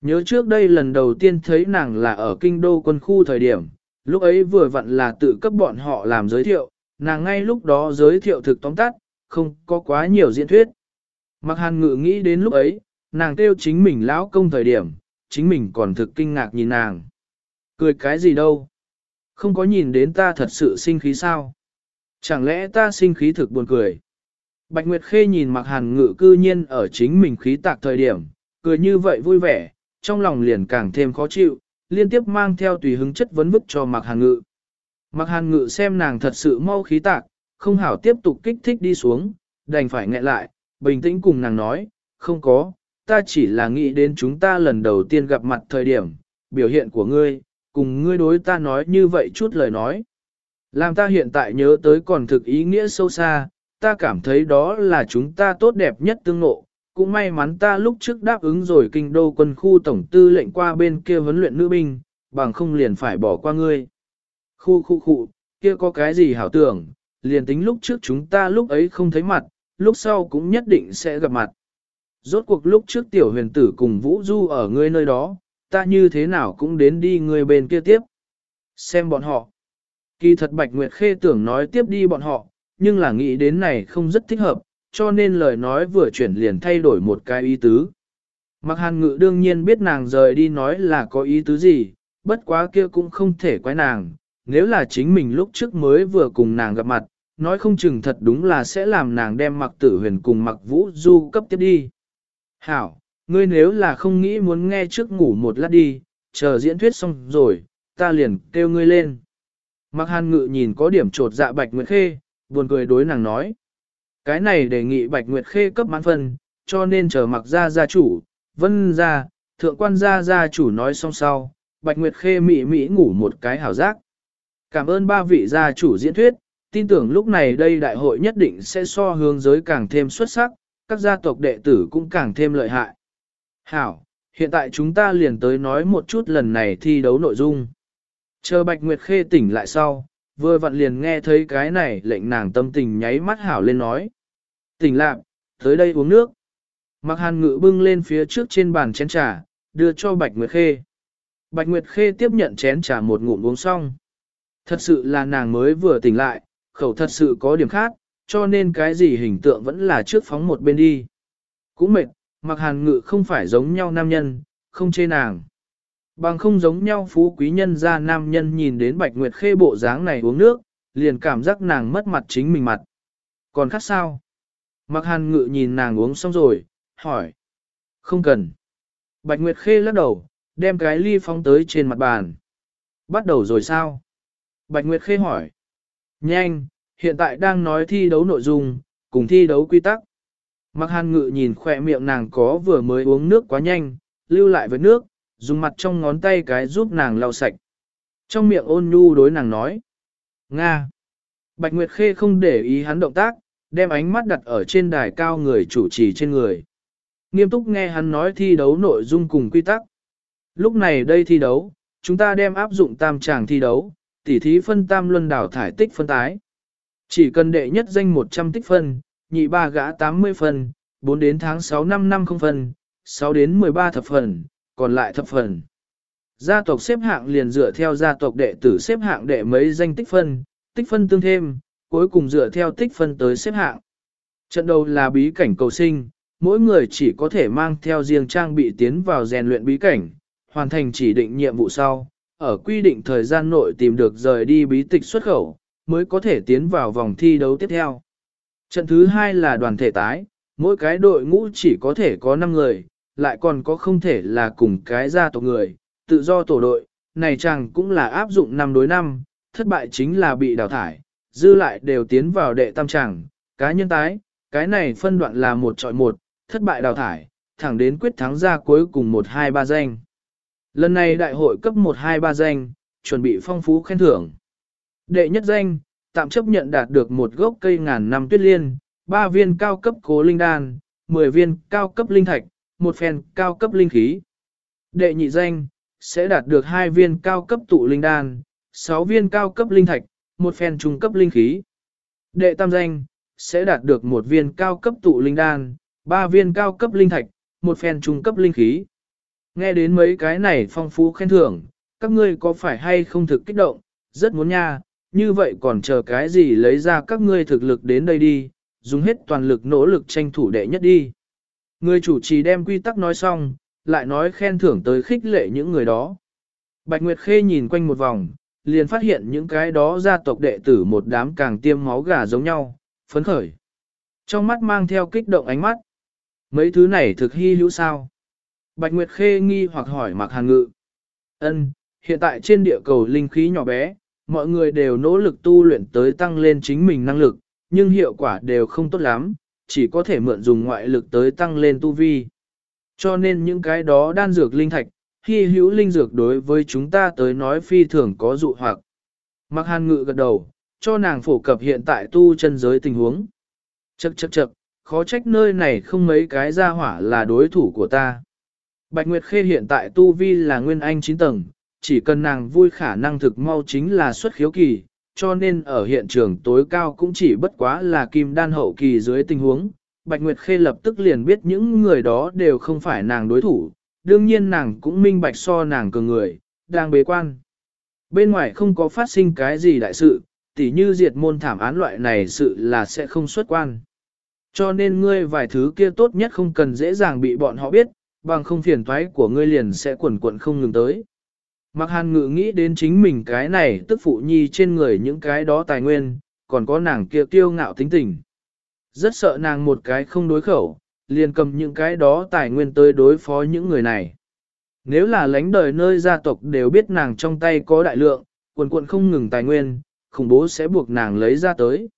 Nhớ trước đây lần đầu tiên thấy nàng là ở kinh đô quân khu thời điểm, lúc ấy vừa vặn là tự cấp bọn họ làm giới thiệu, nàng ngay lúc đó giới thiệu thực tóm tắt, không có quá nhiều diễn thuyết. Mặc hàn ngự nghĩ đến lúc ấy, nàng kêu chính mình lão công thời điểm, chính mình còn thực kinh ngạc nhìn nàng. Cười cái gì đâu? Không có nhìn đến ta thật sự sinh khí sao? Chẳng lẽ ta sinh khí thực buồn cười? Bạch Nguyệt Khê nhìn mặc hàn ngự cư nhiên ở chính mình khí tạc thời điểm, cười như vậy vui vẻ, trong lòng liền càng thêm khó chịu, liên tiếp mang theo tùy hứng chất vấn bức cho mặc hàn ngự. Mặc hàn ngự xem nàng thật sự mau khí tạc, không hảo tiếp tục kích thích đi xuống, đành phải nghẹn lại, bình tĩnh cùng nàng nói, không có, ta chỉ là nghĩ đến chúng ta lần đầu tiên gặp mặt thời điểm, biểu hiện của ngươi, cùng ngươi đối ta nói như vậy chút lời nói. Làm ta hiện tại nhớ tới còn thực ý nghĩa sâu xa, ta cảm thấy đó là chúng ta tốt đẹp nhất tương ngộ, cũng may mắn ta lúc trước đáp ứng rồi kinh đô quân khu tổng tư lệnh qua bên kia huấn luyện nữ binh, bằng không liền phải bỏ qua ngươi. Khu khu khu, kia có cái gì hảo tưởng, liền tính lúc trước chúng ta lúc ấy không thấy mặt, lúc sau cũng nhất định sẽ gặp mặt. Rốt cuộc lúc trước tiểu huyền tử cùng Vũ Du ở ngươi nơi đó, ta như thế nào cũng đến đi ngươi bên kia tiếp. Xem bọn họ. Kỳ thật Bạch Nguyệt Khê tưởng nói tiếp đi bọn họ, nhưng là nghĩ đến này không rất thích hợp, cho nên lời nói vừa chuyển liền thay đổi một cái ý tứ. Mặc hàn ngự đương nhiên biết nàng rời đi nói là có ý tứ gì, bất quá kia cũng không thể quái nàng, nếu là chính mình lúc trước mới vừa cùng nàng gặp mặt, nói không chừng thật đúng là sẽ làm nàng đem mặc tử huyền cùng mặc vũ du cấp tiếp đi. Hảo, ngươi nếu là không nghĩ muốn nghe trước ngủ một lát đi, chờ diễn thuyết xong rồi, ta liền kêu ngươi lên. Mặc hàn ngự nhìn có điểm trột dạ bạch nguyệt khê, buồn cười đối nàng nói. Cái này đề nghị Bạch Nguyệt Khê cấp mãn phân, cho nên chờ mặc ra gia chủ, vân ra, thượng quan gia gia chủ nói xong sau, Bạch Nguyệt Khê mị mị ngủ một cái hảo giác. Cảm ơn ba vị gia chủ diễn thuyết, tin tưởng lúc này đây đại hội nhất định sẽ so hướng giới càng thêm xuất sắc, các gia tộc đệ tử cũng càng thêm lợi hại. Hảo, hiện tại chúng ta liền tới nói một chút lần này thi đấu nội dung. Chờ Bạch Nguyệt Khê tỉnh lại sau, vừa vặn liền nghe thấy cái này lệnh nàng tâm tình nháy mắt hảo lên nói. Tỉnh lạc, tới đây uống nước. Mặc hàn ngự bưng lên phía trước trên bàn chén trà, đưa cho Bạch Nguyệt Khê. Bạch Nguyệt Khê tiếp nhận chén trà một ngụm uống xong. Thật sự là nàng mới vừa tỉnh lại, khẩu thật sự có điểm khác, cho nên cái gì hình tượng vẫn là trước phóng một bên đi. Cũng mệt, mặc hàn ngự không phải giống nhau nam nhân, không chê nàng. Bằng không giống nhau phú quý nhân ra nam nhân nhìn đến Bạch Nguyệt Khê bộ dáng này uống nước, liền cảm giác nàng mất mặt chính mình mặt. Còn khác sao? Mặc hàn ngự nhìn nàng uống xong rồi, hỏi. Không cần. Bạch Nguyệt Khê lắc đầu, đem cái ly phóng tới trên mặt bàn. Bắt đầu rồi sao? Bạch Nguyệt Khê hỏi. Nhanh, hiện tại đang nói thi đấu nội dung, cùng thi đấu quy tắc. Mặc hàn ngự nhìn khỏe miệng nàng có vừa mới uống nước quá nhanh, lưu lại với nước, dùng mặt trong ngón tay cái giúp nàng lau sạch. Trong miệng ôn nhu đối nàng nói. Nga. Bạch Nguyệt Khê không để ý hắn động tác, đem ánh mắt đặt ở trên đài cao người chủ trì trên người. Nghiêm túc nghe hắn nói thi đấu nội dung cùng quy tắc. Lúc này đây thi đấu, chúng ta đem áp dụng tam tràng thi đấu, tỉ thí phân tam luân đảo thải tích phân tái. Chỉ cần đệ nhất danh 100 tích phân, nhị ba gã 80 phần 4 đến tháng 6 năm năm không phần 6 đến 13 thập phần, còn lại thập phần. Gia tộc xếp hạng liền dựa theo gia tộc đệ tử xếp hạng đệ mấy danh tích phân, tích phân tương thêm, cuối cùng dựa theo tích phân tới xếp hạng. Trận đầu là bí cảnh cầu sinh, mỗi người chỉ có thể mang theo riêng trang bị tiến vào rèn luyện bí cảnh, hoàn thành chỉ định nhiệm vụ sau, ở quy định thời gian nội tìm được rời đi bí tịch xuất khẩu, mới có thể tiến vào vòng thi đấu tiếp theo. Trận thứ hai là đoàn thể tái, mỗi cái đội ngũ chỉ có thể có 5 người, lại còn có không thể là cùng cái gia tộc người, tự do tổ đội, này chẳng cũng là áp dụng năm đối năm, thất bại chính là bị đào thải, dư lại đều tiến vào đệ tam chẳng, cá nhân tái, cái này phân đoạn là một trọi một, thất bại đào thải, thẳng đến quyết thắng ra cuối cùng 1-2-3 danh. Lần này đại hội cấp 1-2-3 danh, chuẩn bị phong phú khen thưởng. Đệ nhất danh, tạm chấp nhận đạt được một gốc cây ngàn năm tuyết liên, 3 viên cao cấp cố linh đan, 10 viên cao cấp linh thạch, một phen cao cấp linh khí. Đệ nhị danh, sẽ đạt được 2 viên cao cấp tụ linh đan, 6 viên cao cấp linh thạch, một phen trung cấp linh khí. Đệ tam danh, sẽ đạt được một viên cao cấp tụ linh đan, 3 viên cao cấp linh thạch, một phen trung cấp linh khí. Nghe đến mấy cái này phong phú khen thưởng, các ngươi có phải hay không thực kích động, rất muốn nha, như vậy còn chờ cái gì lấy ra các ngươi thực lực đến đây đi, dùng hết toàn lực nỗ lực tranh thủ đệ nhất đi. Người chủ trì đem quy tắc nói xong, lại nói khen thưởng tới khích lệ những người đó. Bạch Nguyệt Khê nhìn quanh một vòng, liền phát hiện những cái đó gia tộc đệ tử một đám càng tiêm máu gà giống nhau, phấn khởi. Trong mắt mang theo kích động ánh mắt. Mấy thứ này thực hy hữu sao? Bạch Nguyệt Khê nghi hoặc hỏi Mạc Hàn Ngự. Ân, hiện tại trên địa cầu linh khí nhỏ bé, mọi người đều nỗ lực tu luyện tới tăng lên chính mình năng lực, nhưng hiệu quả đều không tốt lắm, chỉ có thể mượn dùng ngoại lực tới tăng lên tu vi. Cho nên những cái đó đan dược linh thạch, hy hữu linh dược đối với chúng ta tới nói phi thường có dụ hoặc. Mặc Hàn Ngự gật đầu, cho nàng phổ cập hiện tại tu chân giới tình huống. Chậc chậc chậc, khó trách nơi này không mấy cái gia hỏa là đối thủ của ta. Bạch Nguyệt Khê hiện tại tu vi là nguyên anh 9 tầng, chỉ cần nàng vui khả năng thực mau chính là xuất khiếu kỳ, cho nên ở hiện trường tối cao cũng chỉ bất quá là kim đan hậu kỳ dưới tình huống. Bạch Nguyệt Khê lập tức liền biết những người đó đều không phải nàng đối thủ, đương nhiên nàng cũng minh bạch so nàng cường người, đang bế quan. Bên ngoài không có phát sinh cái gì đại sự, tỉ như diệt môn thảm án loại này sự là sẽ không xuất quan. Cho nên ngươi vài thứ kia tốt nhất không cần dễ dàng bị bọn họ biết, bằng không phiền toái của ngươi liền sẽ quẩn quẩn không ngừng tới. Mặc hàn ngự nghĩ đến chính mình cái này tức phụ nhi trên người những cái đó tài nguyên, còn có nàng kia kiêu ngạo tính tình. Rất sợ nàng một cái không đối khẩu, liền cầm những cái đó tài nguyên tới đối phó những người này. Nếu là lãnh đời nơi gia tộc đều biết nàng trong tay có đại lượng, quần quận không ngừng tài nguyên, khủng bố sẽ buộc nàng lấy ra tới.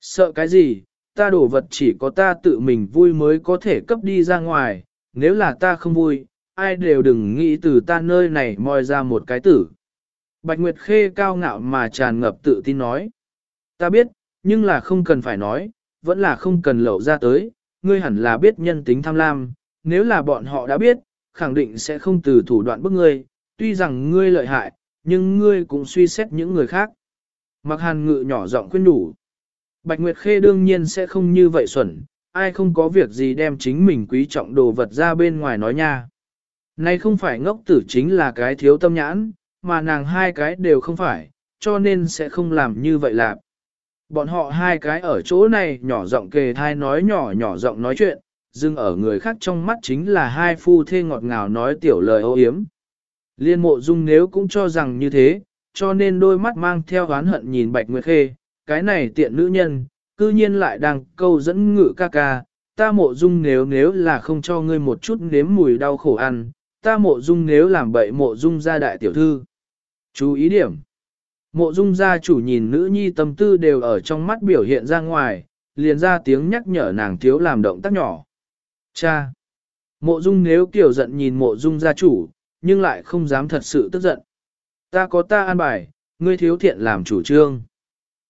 Sợ cái gì, ta đổ vật chỉ có ta tự mình vui mới có thể cấp đi ra ngoài, nếu là ta không vui, ai đều đừng nghĩ từ ta nơi này moi ra một cái tử. Bạch Nguyệt Khê cao ngạo mà tràn ngập tự tin nói. Ta biết, nhưng là không cần phải nói, vẫn là không cần lẩu ra tới, ngươi hẳn là biết nhân tính tham lam, nếu là bọn họ đã biết, khẳng định sẽ không từ thủ đoạn bức ngươi, tuy rằng ngươi lợi hại, nhưng ngươi cũng suy xét những người khác. Mặc hàn ngự nhỏ giọng khuyên đủ. Bạch Nguyệt Khê đương nhiên sẽ không như vậy xuẩn, ai không có việc gì đem chính mình quý trọng đồ vật ra bên ngoài nói nha. Này không phải ngốc tử chính là cái thiếu tâm nhãn, mà nàng hai cái đều không phải, cho nên sẽ không làm như vậy lạc. Bọn họ hai cái ở chỗ này nhỏ giọng kề thai nói nhỏ nhỏ giọng nói chuyện, dưng ở người khác trong mắt chính là hai phu thê ngọt ngào nói tiểu lời ô hiếm. Liên mộ dung nếu cũng cho rằng như thế, cho nên đôi mắt mang theo oán hận nhìn Bạch Nguyệt Khê, cái này tiện nữ nhân, cư nhiên lại đang câu dẫn ngự ca ca, ta mộ dung nếu nếu là không cho ngươi một chút nếm mùi đau khổ ăn, ta mộ dung nếu làm bậy mộ dung gia đại tiểu thư. Chú ý điểm. Mộ dung gia chủ nhìn nữ nhi tâm tư đều ở trong mắt biểu hiện ra ngoài, liền ra tiếng nhắc nhở nàng thiếu làm động tác nhỏ. Cha! Mộ dung nếu kiểu giận nhìn mộ dung gia chủ, nhưng lại không dám thật sự tức giận. Ta có ta an bài, ngươi thiếu thiện làm chủ trương.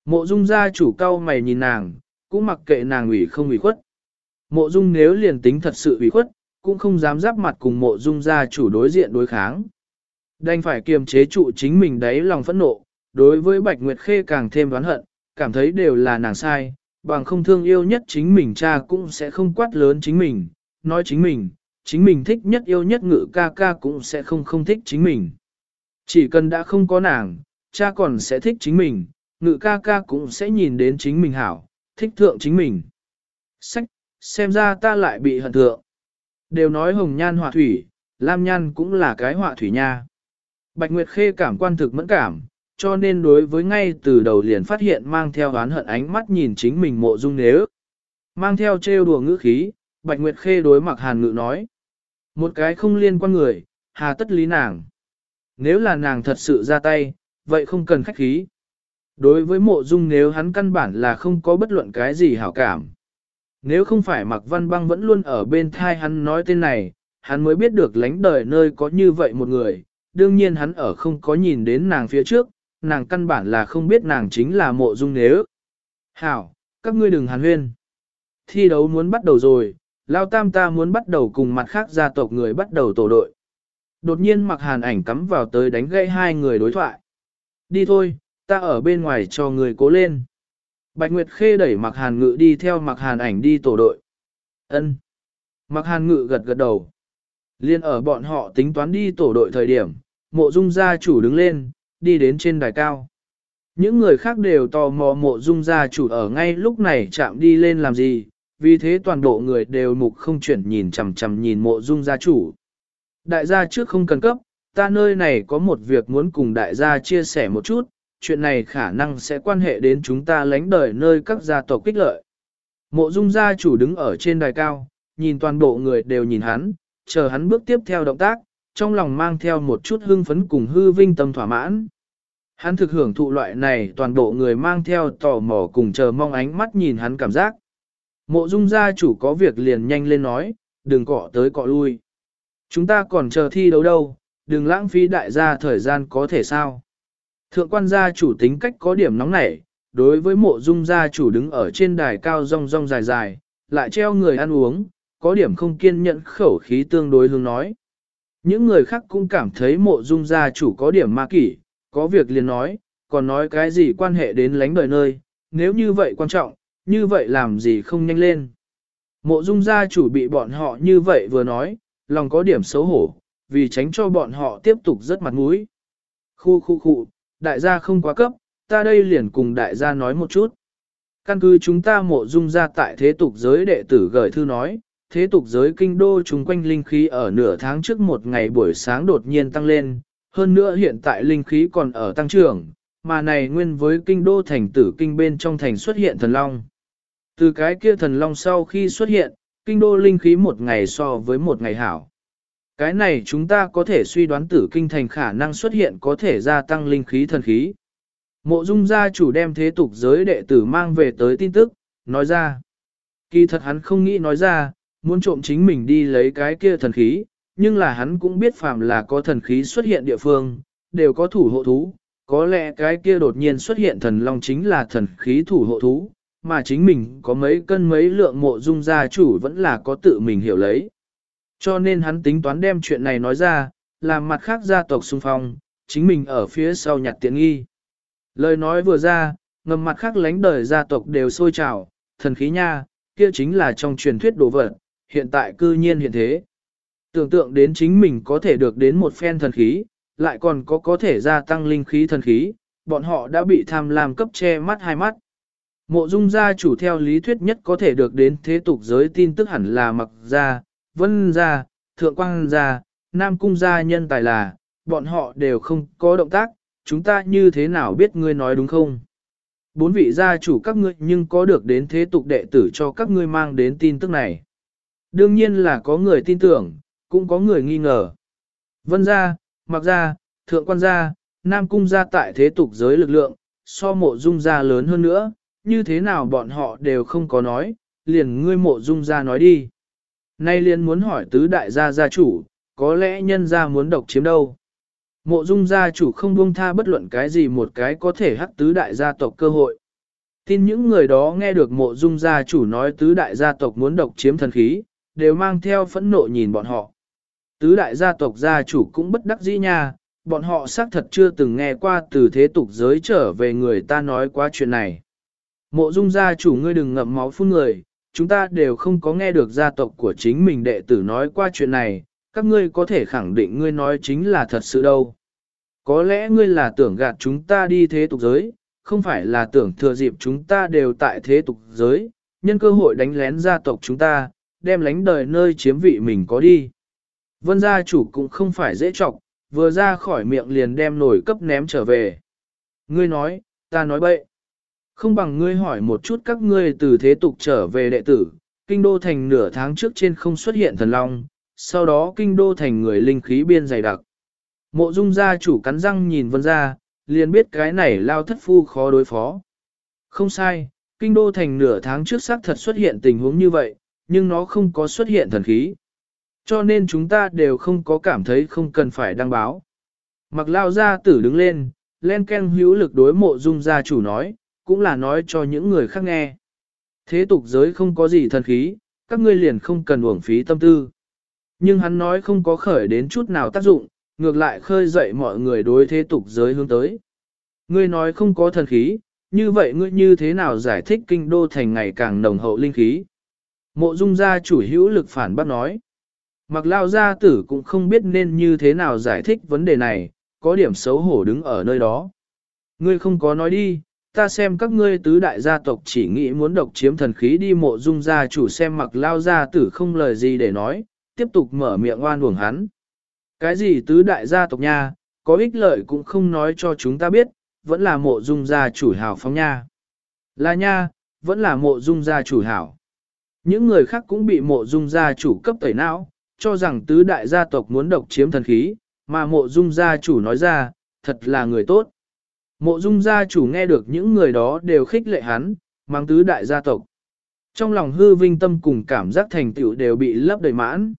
Mộ dung gia chủ cau mày nhìn nàng, cũng mặc kệ nàng ủy không ủy khuất. Mộ dung nếu liền tính thật sự ủy khuất, cũng không dám giáp mặt cùng mộ dung gia chủ đối diện đối kháng. Đành phải kiềm chế trụ chính mình đấy lòng phẫn nộ, đối với Bạch Nguyệt Khê càng thêm oán hận, cảm thấy đều là nàng sai, bằng không thương yêu nhất chính mình cha cũng sẽ không quát lớn chính mình, nói chính mình, chính mình thích nhất yêu nhất ngự ca ca cũng sẽ không không thích chính mình. Chỉ cần đã không có nàng, cha còn sẽ thích chính mình, ngự ca ca cũng sẽ nhìn đến chính mình hảo, thích thượng chính mình. Sách, xem ra ta lại bị hận thượng. Đều nói hồng nhan họa thủy, lam nhan cũng là cái họa thủy nha. Bạch Nguyệt Khê cảm quan thực mẫn cảm, cho nên đối với ngay từ đầu liền phát hiện mang theo oán hận ánh mắt nhìn chính mình mộ dung nếu. Mang theo trêu đùa ngữ khí, Bạch Nguyệt Khê đối mặc hàn ngự nói. Một cái không liên quan người, hà tất lý nàng. Nếu là nàng thật sự ra tay, vậy không cần khách khí. Đối với mộ dung nếu hắn căn bản là không có bất luận cái gì hảo cảm. Nếu không phải mặc văn băng vẫn luôn ở bên thai hắn nói tên này, hắn mới biết được lánh đời nơi có như vậy một người. Đương nhiên hắn ở không có nhìn đến nàng phía trước, nàng căn bản là không biết nàng chính là mộ dung nếu. Hảo, các ngươi đừng hàn huyên. Thi đấu muốn bắt đầu rồi, Lao Tam ta muốn bắt đầu cùng mặt khác gia tộc người bắt đầu tổ đội. Đột nhiên mặc hàn ảnh cắm vào tới đánh gây hai người đối thoại. Đi thôi, ta ở bên ngoài cho người cố lên. Bạch Nguyệt Khê đẩy mặc hàn ngự đi theo mặc hàn ảnh đi tổ đội. ân Mặc hàn ngự gật gật đầu. Liên ở bọn họ tính toán đi tổ đội thời điểm, mộ dung gia chủ đứng lên, đi đến trên đài cao. Những người khác đều tò mò mộ dung gia chủ ở ngay lúc này chạm đi lên làm gì, vì thế toàn bộ người đều mục không chuyển nhìn chằm chằm nhìn mộ dung gia chủ. Đại gia trước không cần cấp, ta nơi này có một việc muốn cùng đại gia chia sẻ một chút, chuyện này khả năng sẽ quan hệ đến chúng ta lánh đời nơi các gia tộc kích lợi. Mộ dung gia chủ đứng ở trên đài cao, nhìn toàn bộ người đều nhìn hắn, chờ hắn bước tiếp theo động tác, trong lòng mang theo một chút hưng phấn cùng hư vinh tâm thỏa mãn. Hắn thực hưởng thụ loại này toàn bộ người mang theo tò mò cùng chờ mong ánh mắt nhìn hắn cảm giác. Mộ dung gia chủ có việc liền nhanh lên nói, đừng cọ tới cọ lui. Chúng ta còn chờ thi đấu đâu, đừng lãng phí đại gia thời gian có thể sao. Thượng quan gia chủ tính cách có điểm nóng nảy, đối với mộ dung gia chủ đứng ở trên đài cao rong rong dài dài, lại treo người ăn uống, có điểm không kiên nhẫn khẩu khí tương đối hướng nói. Những người khác cũng cảm thấy mộ dung gia chủ có điểm ma kỷ, có việc liền nói, còn nói cái gì quan hệ đến lánh đời nơi, nếu như vậy quan trọng, như vậy làm gì không nhanh lên. Mộ dung gia chủ bị bọn họ như vậy vừa nói, lòng có điểm xấu hổ, vì tránh cho bọn họ tiếp tục rất mặt mũi. Khu khu khu, đại gia không quá cấp, ta đây liền cùng đại gia nói một chút. Căn cứ chúng ta mộ dung ra tại thế tục giới đệ tử gửi thư nói, thế tục giới kinh đô chúng quanh linh khí ở nửa tháng trước một ngày buổi sáng đột nhiên tăng lên, hơn nữa hiện tại linh khí còn ở tăng trưởng, mà này nguyên với kinh đô thành tử kinh bên trong thành xuất hiện thần long. Từ cái kia thần long sau khi xuất hiện, kinh đô linh khí một ngày so với một ngày hảo. Cái này chúng ta có thể suy đoán tử kinh thành khả năng xuất hiện có thể gia tăng linh khí thần khí. Mộ dung gia chủ đem thế tục giới đệ tử mang về tới tin tức, nói ra. Kỳ thật hắn không nghĩ nói ra, muốn trộm chính mình đi lấy cái kia thần khí, nhưng là hắn cũng biết phàm là có thần khí xuất hiện địa phương, đều có thủ hộ thú, có lẽ cái kia đột nhiên xuất hiện thần long chính là thần khí thủ hộ thú, mà chính mình có mấy cân mấy lượng mộ dung gia chủ vẫn là có tự mình hiểu lấy. Cho nên hắn tính toán đem chuyện này nói ra, làm mặt khác gia tộc xung phong, chính mình ở phía sau nhặt tiện nghi. Lời nói vừa ra, ngầm mặt khác lánh đời gia tộc đều sôi trào, thần khí nha, kia chính là trong truyền thuyết đồ vật, hiện tại cư nhiên hiện thế. Tưởng tượng đến chính mình có thể được đến một phen thần khí, lại còn có có thể gia tăng linh khí thần khí, bọn họ đã bị tham lam cấp che mắt hai mắt. Mộ dung gia chủ theo lý thuyết nhất có thể được đến thế tục giới tin tức hẳn là mặc gia, vân gia, thượng quang gia, nam cung gia nhân tài là, bọn họ đều không có động tác, chúng ta như thế nào biết ngươi nói đúng không? Bốn vị gia chủ các ngươi nhưng có được đến thế tục đệ tử cho các ngươi mang đến tin tức này. Đương nhiên là có người tin tưởng, cũng có người nghi ngờ. Vân gia, mặc gia, thượng quan gia, nam cung gia tại thế tục giới lực lượng, so mộ dung gia lớn hơn nữa, như thế nào bọn họ đều không có nói, liền ngươi mộ dung gia nói đi. Nay liền muốn hỏi tứ đại gia gia chủ, có lẽ nhân gia muốn độc chiếm đâu. Mộ dung gia chủ không buông tha bất luận cái gì một cái có thể hắc tứ đại gia tộc cơ hội. Tin những người đó nghe được mộ dung gia chủ nói tứ đại gia tộc muốn độc chiếm thần khí, đều mang theo phẫn nộ nhìn bọn họ. Tứ đại gia tộc gia chủ cũng bất đắc dĩ nha, bọn họ xác thật chưa từng nghe qua từ thế tục giới trở về người ta nói qua chuyện này. Mộ dung gia chủ ngươi đừng ngậm máu phun người, chúng ta đều không có nghe được gia tộc của chính mình đệ tử nói qua chuyện này, các ngươi có thể khẳng định ngươi nói chính là thật sự đâu. Có lẽ ngươi là tưởng gạt chúng ta đi thế tục giới, không phải là tưởng thừa dịp chúng ta đều tại thế tục giới, nhân cơ hội đánh lén gia tộc chúng ta, đem lánh đời nơi chiếm vị mình có đi. Vân gia chủ cũng không phải dễ chọc, vừa ra khỏi miệng liền đem nổi cấp ném trở về. Ngươi nói, ta nói bậy. Không bằng ngươi hỏi một chút các ngươi từ thế tục trở về đệ tử, kinh đô thành nửa tháng trước trên không xuất hiện thần long, sau đó kinh đô thành người linh khí biên dày đặc. Mộ dung gia chủ cắn răng nhìn vân gia, liền biết cái này lao thất phu khó đối phó. Không sai, kinh đô thành nửa tháng trước xác thật xuất hiện tình huống như vậy, nhưng nó không có xuất hiện thần khí. Cho nên chúng ta đều không có cảm thấy không cần phải đăng báo. Mặc lao gia tử đứng lên, len ken hữu lực đối mộ dung gia chủ nói, cũng là nói cho những người khác nghe. Thế tục giới không có gì thần khí, các ngươi liền không cần uổng phí tâm tư. Nhưng hắn nói không có khởi đến chút nào tác dụng, ngược lại khơi dậy mọi người đối thế tục giới hướng tới. Ngươi nói không có thần khí, như vậy ngươi như thế nào giải thích kinh đô thành ngày càng nồng hậu linh khí? Mộ dung gia chủ hữu lực phản bác nói. Mặc lao gia tử cũng không biết nên như thế nào giải thích vấn đề này, có điểm xấu hổ đứng ở nơi đó. Ngươi không có nói đi, ta xem các ngươi tứ đại gia tộc chỉ nghĩ muốn độc chiếm thần khí đi mộ dung gia chủ xem mặc lao gia tử không lời gì để nói, tiếp tục mở miệng oan uổng hắn. Cái gì tứ đại gia tộc nha, có ích lợi cũng không nói cho chúng ta biết, vẫn là mộ dung gia chủ hảo phong nha. Là nha, vẫn là mộ dung gia chủ hảo. Những người khác cũng bị mộ dung gia chủ cấp tẩy não, cho rằng tứ đại gia tộc muốn độc chiếm thần khí, mà mộ dung gia chủ nói ra, thật là người tốt. Mộ dung gia chủ nghe được những người đó đều khích lệ hắn, mang tứ đại gia tộc. Trong lòng hư vinh tâm cùng cảm giác thành tựu đều bị lấp đầy mãn.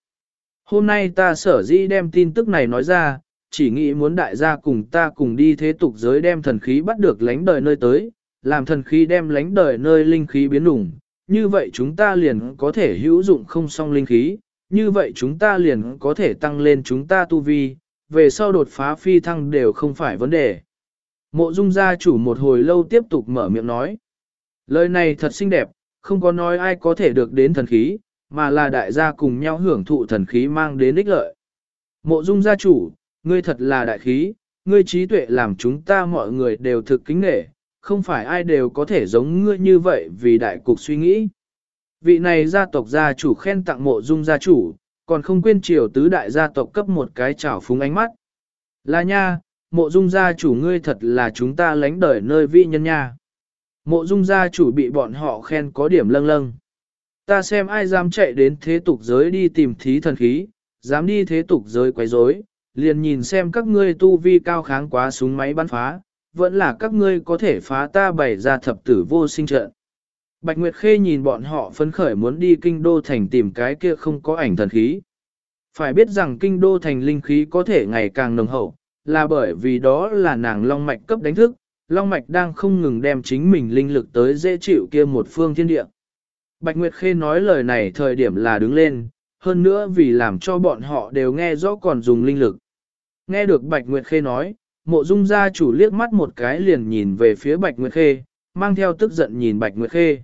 Hôm nay ta sở dĩ đem tin tức này nói ra, chỉ nghĩ muốn đại gia cùng ta cùng đi thế tục giới đem thần khí bắt được lánh đời nơi tới, làm thần khí đem lánh đời nơi linh khí biến đủng. Như vậy chúng ta liền có thể hữu dụng không song linh khí, như vậy chúng ta liền có thể tăng lên chúng ta tu vi, về sau đột phá phi thăng đều không phải vấn đề. Mộ dung gia chủ một hồi lâu tiếp tục mở miệng nói. Lời này thật xinh đẹp, không có nói ai có thể được đến thần khí, mà là đại gia cùng nhau hưởng thụ thần khí mang đến ích lợi. Mộ dung gia chủ, ngươi thật là đại khí, ngươi trí tuệ làm chúng ta mọi người đều thực kính nể, không phải ai đều có thể giống ngươi như vậy vì đại cục suy nghĩ. Vị này gia tộc gia chủ khen tặng mộ dung gia chủ, còn không quên triều tứ đại gia tộc cấp một cái chảo phúng ánh mắt. Là nha, mộ dung gia chủ ngươi thật là chúng ta lánh đời nơi vị nhân nha. Mộ dung gia chủ bị bọn họ khen có điểm lâng lâng. Ta xem ai dám chạy đến thế tục giới đi tìm thí thần khí, dám đi thế tục giới quấy rối, liền nhìn xem các ngươi tu vi cao kháng quá súng máy bắn phá, vẫn là các ngươi có thể phá ta bày ra thập tử vô sinh trận. Bạch Nguyệt Khê nhìn bọn họ phấn khởi muốn đi kinh đô thành tìm cái kia không có ảnh thần khí. Phải biết rằng kinh đô thành linh khí có thể ngày càng nồng hậu, là bởi vì đó là nàng long mạch cấp đánh thức, long mạch đang không ngừng đem chính mình linh lực tới dễ chịu kia một phương thiên địa. Bạch Nguyệt Khê nói lời này thời điểm là đứng lên, hơn nữa vì làm cho bọn họ đều nghe rõ còn dùng linh lực. Nghe được Bạch Nguyệt Khê nói, mộ dung gia chủ liếc mắt một cái liền nhìn về phía Bạch Nguyệt Khê, mang theo tức giận nhìn Bạch Nguyệt Khê.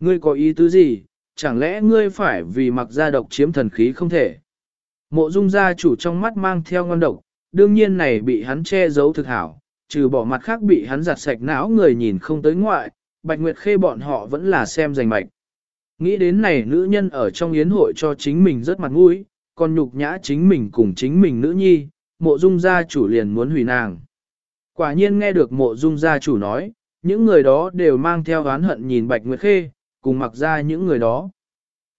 Ngươi có ý tứ gì, chẳng lẽ ngươi phải vì mặc gia độc chiếm thần khí không thể? Mộ dung gia chủ trong mắt mang theo ngon độc, đương nhiên này bị hắn che giấu thực hảo, trừ bỏ mặt khác bị hắn giặt sạch não người nhìn không tới ngoại, Bạch Nguyệt Khê bọn họ vẫn là xem giành mạch. Nghĩ đến này nữ nhân ở trong yến hội cho chính mình rất mặt mũi, còn nhục nhã chính mình cùng chính mình nữ nhi, mộ dung gia chủ liền muốn hủy nàng. Quả nhiên nghe được mộ dung gia chủ nói, những người đó đều mang theo oán hận nhìn Bạch Nguyệt Khê, cùng mặc ra những người đó.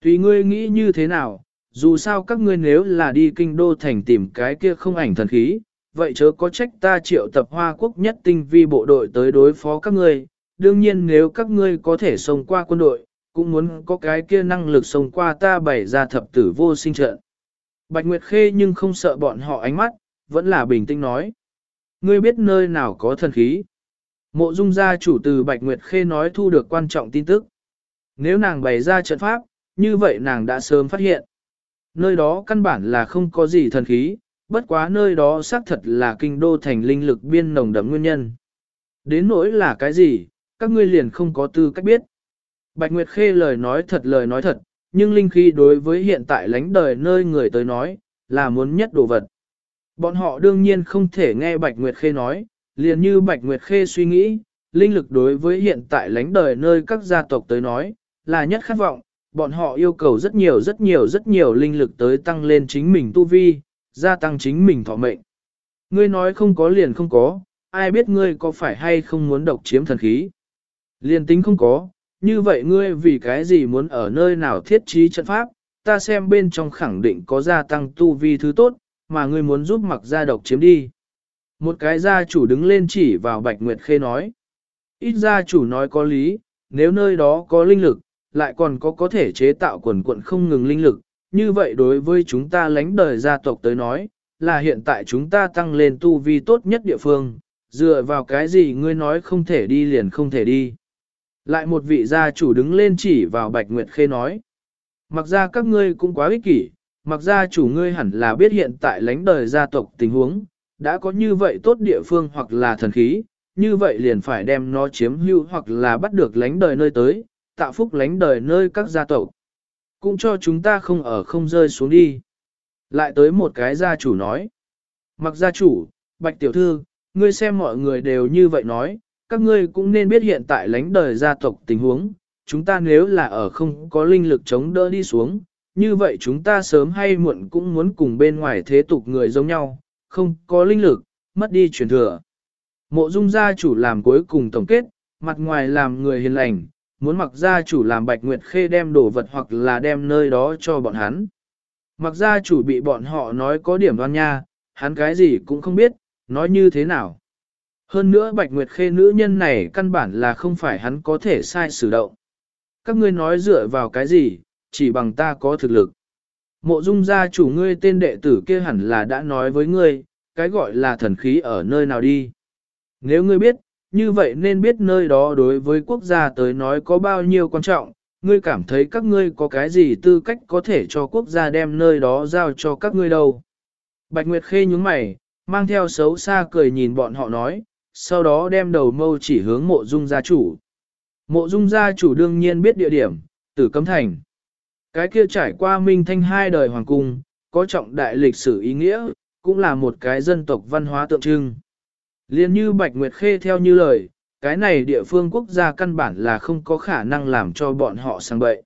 Tùy ngươi nghĩ như thế nào, dù sao các ngươi nếu là đi kinh đô thành tìm cái kia không ảnh thần khí, vậy chớ có trách ta triệu tập hoa quốc nhất tinh vi bộ đội tới đối phó các ngươi. Đương nhiên nếu các ngươi có thể xông qua quân đội, cũng muốn có cái kia năng lực xông qua ta bày ra thập tử vô sinh trận. Bạch Nguyệt Khê nhưng không sợ bọn họ ánh mắt, vẫn là bình tĩnh nói. Ngươi biết nơi nào có thần khí. Mộ dung gia chủ từ Bạch Nguyệt Khê nói thu được quan trọng tin tức. Nếu nàng bày ra trận pháp, như vậy nàng đã sớm phát hiện. Nơi đó căn bản là không có gì thần khí, bất quá nơi đó xác thật là kinh đô thành linh lực biên nồng đậm nguyên nhân. Đến nỗi là cái gì, các ngươi liền không có tư cách biết. Bạch Nguyệt Khê lời nói thật lời nói thật, nhưng linh khí đối với hiện tại lãnh đời nơi người tới nói, là muốn nhất đồ vật. Bọn họ đương nhiên không thể nghe Bạch Nguyệt Khê nói, liền như Bạch Nguyệt Khê suy nghĩ, linh lực đối với hiện tại lãnh đời nơi các gia tộc tới nói, là nhất khát vọng, bọn họ yêu cầu rất nhiều rất nhiều rất nhiều linh lực tới tăng lên chính mình tu vi, gia tăng chính mình thọ mệnh. Ngươi nói không có liền không có, ai biết ngươi có phải hay không muốn độc chiếm thần khí. Liền tính không có, như vậy ngươi vì cái gì muốn ở nơi nào thiết trí trận pháp, ta xem bên trong khẳng định có gia tăng tu vi thứ tốt, mà ngươi muốn giúp mặc gia độc chiếm đi. Một cái gia chủ đứng lên chỉ vào Bạch Nguyệt Khê nói. Ít gia chủ nói có lý, nếu nơi đó có linh lực, lại còn có có thể chế tạo quần quận không ngừng linh lực, như vậy đối với chúng ta lãnh đời gia tộc tới nói, là hiện tại chúng ta tăng lên tu vi tốt nhất địa phương, dựa vào cái gì ngươi nói không thể đi liền không thể đi. Lại một vị gia chủ đứng lên chỉ vào Bạch Nguyệt Khê nói. Mặc ra các ngươi cũng quá ích kỷ, mặc ra chủ ngươi hẳn là biết hiện tại lãnh đời gia tộc tình huống, đã có như vậy tốt địa phương hoặc là thần khí, như vậy liền phải đem nó chiếm hữu hoặc là bắt được lãnh đời nơi tới, tạo phúc lánh đời nơi các gia tộc. Cũng cho chúng ta không ở không rơi xuống đi. Lại tới một cái gia chủ nói. Mặc gia chủ, bạch tiểu thư, ngươi xem mọi người đều như vậy nói, các ngươi cũng nên biết hiện tại lánh đời gia tộc tình huống, chúng ta nếu là ở không có linh lực chống đỡ đi xuống, như vậy chúng ta sớm hay muộn cũng muốn cùng bên ngoài thế tục người giống nhau, không có linh lực, mất đi truyền thừa. Mộ dung gia chủ làm cuối cùng tổng kết, mặt ngoài làm người hiền lành, muốn mặc gia chủ làm bạch nguyệt khê đem đồ vật hoặc là đem nơi đó cho bọn hắn. Mặc gia chủ bị bọn họ nói có điểm đoan nha, hắn cái gì cũng không biết, nói như thế nào. Hơn nữa bạch nguyệt khê nữ nhân này căn bản là không phải hắn có thể sai sử động. Các ngươi nói dựa vào cái gì, chỉ bằng ta có thực lực. Mộ dung gia chủ ngươi tên đệ tử kia hẳn là đã nói với ngươi, cái gọi là thần khí ở nơi nào đi. Nếu ngươi biết, như vậy nên biết nơi đó đối với quốc gia tới nói có bao nhiêu quan trọng, ngươi cảm thấy các ngươi có cái gì tư cách có thể cho quốc gia đem nơi đó giao cho các ngươi đâu. Bạch Nguyệt Khê nhúng mày, mang theo xấu xa cười nhìn bọn họ nói, sau đó đem đầu mâu chỉ hướng mộ dung gia chủ. Mộ dung gia chủ đương nhiên biết địa điểm, tử cấm thành. Cái kia trải qua minh thanh hai đời hoàng cung, có trọng đại lịch sử ý nghĩa, cũng là một cái dân tộc văn hóa tượng trưng. Liên như Bạch Nguyệt Khê theo như lời, cái này địa phương quốc gia căn bản là không có khả năng làm cho bọn họ sang bậy.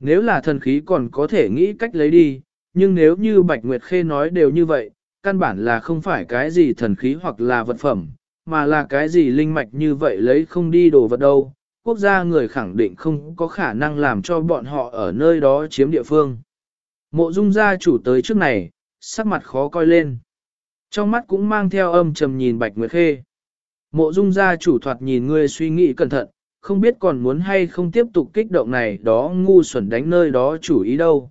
Nếu là thần khí còn có thể nghĩ cách lấy đi, nhưng nếu như Bạch Nguyệt Khê nói đều như vậy, căn bản là không phải cái gì thần khí hoặc là vật phẩm, mà là cái gì linh mạch như vậy lấy không đi đồ vật đâu. Quốc gia người khẳng định không có khả năng làm cho bọn họ ở nơi đó chiếm địa phương. Mộ dung gia chủ tới trước này, sắc mặt khó coi lên. Trong mắt cũng mang theo âm trầm nhìn Bạch Nguyệt Khê. Mộ dung gia chủ thoạt nhìn ngươi suy nghĩ cẩn thận, không biết còn muốn hay không tiếp tục kích động này đó ngu xuẩn đánh nơi đó chủ ý đâu.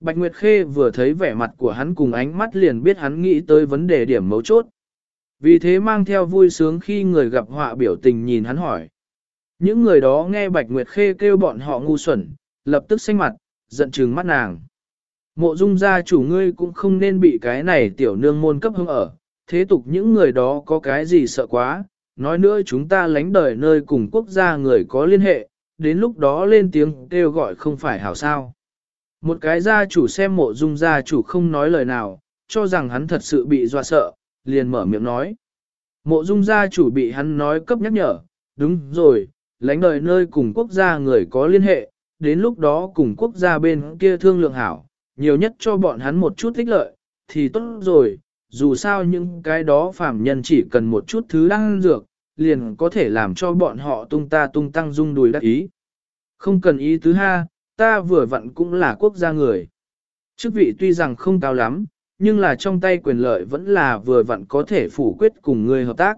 Bạch Nguyệt Khê vừa thấy vẻ mặt của hắn cùng ánh mắt liền biết hắn nghĩ tới vấn đề điểm mấu chốt. Vì thế mang theo vui sướng khi người gặp họa biểu tình nhìn hắn hỏi. Những người đó nghe Bạch Nguyệt Khê kêu bọn họ ngu xuẩn, lập tức xanh mặt, giận trừng mắt nàng. Mộ dung gia chủ ngươi cũng không nên bị cái này tiểu nương môn cấp hưng ở, thế tục những người đó có cái gì sợ quá, nói nữa chúng ta lánh đời nơi cùng quốc gia người có liên hệ, đến lúc đó lên tiếng kêu gọi không phải hảo sao. Một cái gia chủ xem mộ dung gia chủ không nói lời nào, cho rằng hắn thật sự bị dọa sợ, liền mở miệng nói. Mộ dung gia chủ bị hắn nói cấp nhắc nhở, đúng rồi, lánh đời nơi cùng quốc gia người có liên hệ, đến lúc đó cùng quốc gia bên kia thương lượng hảo, nhiều nhất cho bọn hắn một chút thích lợi, thì tốt rồi, dù sao những cái đó phàm nhân chỉ cần một chút thứ đang dược, liền có thể làm cho bọn họ tung ta tung tăng dung đùi đắc ý. Không cần ý thứ ha, ta vừa vặn cũng là quốc gia người. Chức vị tuy rằng không cao lắm, nhưng là trong tay quyền lợi vẫn là vừa vặn có thể phủ quyết cùng người hợp tác.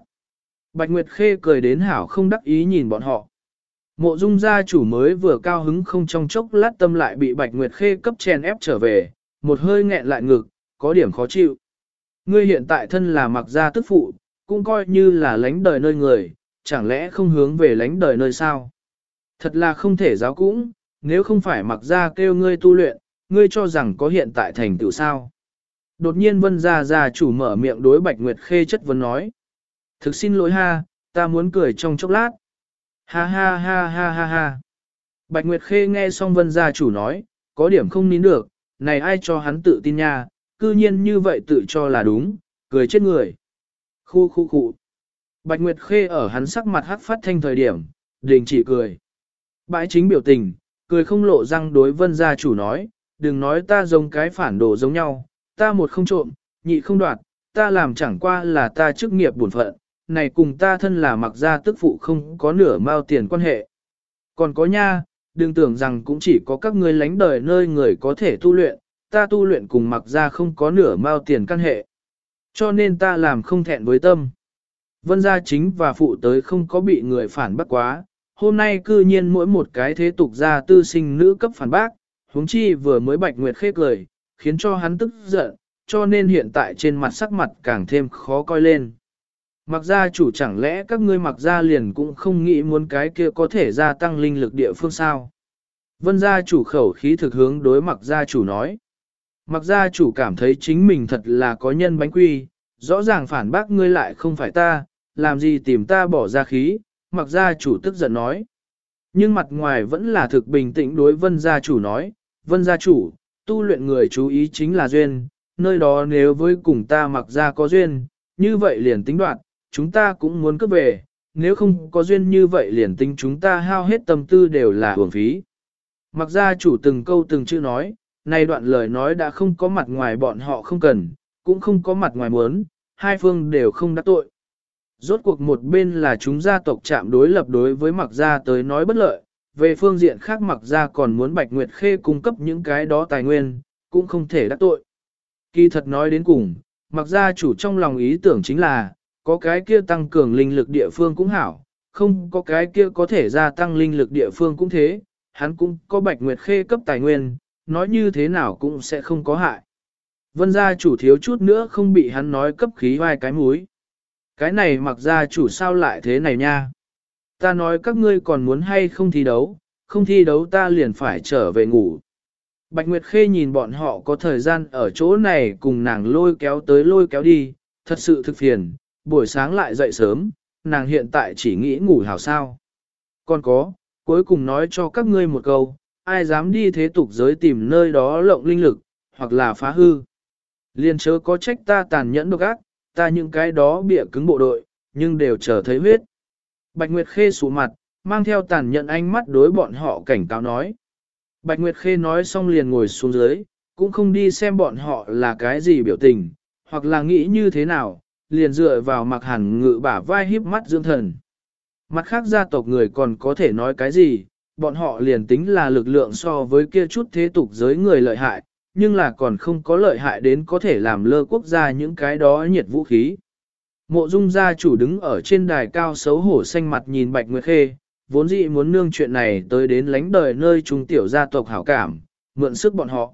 Bạch Nguyệt Khê cười đến hảo không đắc ý nhìn bọn họ. Mộ dung gia chủ mới vừa cao hứng không trong chốc lát tâm lại bị Bạch Nguyệt Khê cấp chèn ép trở về, một hơi nghẹn lại ngực, có điểm khó chịu. Ngươi hiện tại thân là mặc gia tức phụ, cũng coi như là lãnh đời nơi người, chẳng lẽ không hướng về lánh đời nơi sao? Thật là không thể giáo cũng, nếu không phải mặc gia kêu ngươi tu luyện, ngươi cho rằng có hiện tại thành tựu sao. Đột nhiên vân gia gia chủ mở miệng đối Bạch Nguyệt Khê chất vấn nói. Thực xin lỗi ha, ta muốn cười trong chốc lát. Ha ha ha ha ha ha. Bạch Nguyệt Khê nghe xong vân gia chủ nói, có điểm không nín được, này ai cho hắn tự tin nha, cư nhiên như vậy tự cho là đúng, cười chết người. Khu khu khu. Bạch Nguyệt Khê ở hắn sắc mặt hắc phát thanh thời điểm, đình chỉ cười. Bãi chính biểu tình, cười không lộ răng đối vân gia chủ nói, đừng nói ta giống cái phản đồ giống nhau, ta một không trộm, nhị không đoạt, ta làm chẳng qua là ta chức nghiệp buồn phận, này cùng ta thân là mặc gia tức phụ không có nửa mao tiền quan hệ. Còn có nha, đừng tưởng rằng cũng chỉ có các ngươi lánh đời nơi người có thể tu luyện, ta tu luyện cùng mặc gia không có nửa mao tiền căn hệ. Cho nên ta làm không thẹn với tâm. Vân gia chính và phụ tới không có bị người phản bác quá, hôm nay cư nhiên mỗi một cái thế tục gia tư sinh nữ cấp phản bác, huống chi vừa mới bạch nguyệt khê cười, khiến cho hắn tức giận, cho nên hiện tại trên mặt sắc mặt càng thêm khó coi lên. Mặc gia chủ chẳng lẽ các ngươi mặc gia liền cũng không nghĩ muốn cái kia có thể gia tăng linh lực địa phương sao? Vân gia chủ khẩu khí thực hướng đối mặc gia chủ nói. Mặc gia chủ cảm thấy chính mình thật là có nhân bánh quy, rõ ràng phản bác ngươi lại không phải ta, làm gì tìm ta bỏ ra khí, mặc gia chủ tức giận nói. Nhưng mặt ngoài vẫn là thực bình tĩnh đối vân gia chủ nói, vân gia chủ, tu luyện người chú ý chính là duyên, nơi đó nếu với cùng ta mặc gia có duyên, như vậy liền tính đoạn, chúng ta cũng muốn cướp về, nếu không có duyên như vậy liền tính chúng ta hao hết tâm tư đều là hưởng phí. Mặc gia chủ từng câu từng chữ nói, nay đoạn lời nói đã không có mặt ngoài bọn họ không cần, cũng không có mặt ngoài muốn, hai phương đều không đắc tội. Rốt cuộc một bên là chúng gia tộc chạm đối lập đối với mặc gia tới nói bất lợi, về phương diện khác mặc gia còn muốn Bạch Nguyệt Khê cung cấp những cái đó tài nguyên, cũng không thể đắc tội. Kỳ thật nói đến cùng, mặc gia chủ trong lòng ý tưởng chính là, có cái kia tăng cường linh lực địa phương cũng hảo, không có cái kia có thể gia tăng linh lực địa phương cũng thế, hắn cũng có Bạch Nguyệt Khê cấp tài nguyên, nói như thế nào cũng sẽ không có hại. Vân gia chủ thiếu chút nữa không bị hắn nói cấp khí vai cái múi. Cái này mặc gia chủ sao lại thế này nha. Ta nói các ngươi còn muốn hay không thi đấu, không thi đấu ta liền phải trở về ngủ. Bạch Nguyệt Khê nhìn bọn họ có thời gian ở chỗ này cùng nàng lôi kéo tới lôi kéo đi, thật sự thực phiền, buổi sáng lại dậy sớm, nàng hiện tại chỉ nghĩ ngủ hảo sao. Còn có, cuối cùng nói cho các ngươi một câu, ai dám đi thế tục giới tìm nơi đó lộng linh lực, hoặc là phá hư. Liên chớ có trách ta tàn nhẫn độc ác, ta những cái đó bịa cứng bộ đội, nhưng đều chờ thấy huyết. Bạch Nguyệt Khê sụ mặt, mang theo tàn nhẫn ánh mắt đối bọn họ cảnh cáo nói. Bạch Nguyệt Khê nói xong liền ngồi xuống dưới, cũng không đi xem bọn họ là cái gì biểu tình, hoặc là nghĩ như thế nào, liền dựa vào mặc hẳn ngự bả vai híp mắt dưỡng thần. Mặt khác gia tộc người còn có thể nói cái gì, bọn họ liền tính là lực lượng so với kia chút thế tục giới người lợi hại, nhưng là còn không có lợi hại đến có thể làm lơ quốc gia những cái đó nhiệt vũ khí. Mộ dung gia chủ đứng ở trên đài cao xấu hổ xanh mặt nhìn Bạch Nguyệt Khê, vốn dĩ muốn nương chuyện này tới đến lánh đời nơi trung tiểu gia tộc hảo cảm, mượn sức bọn họ.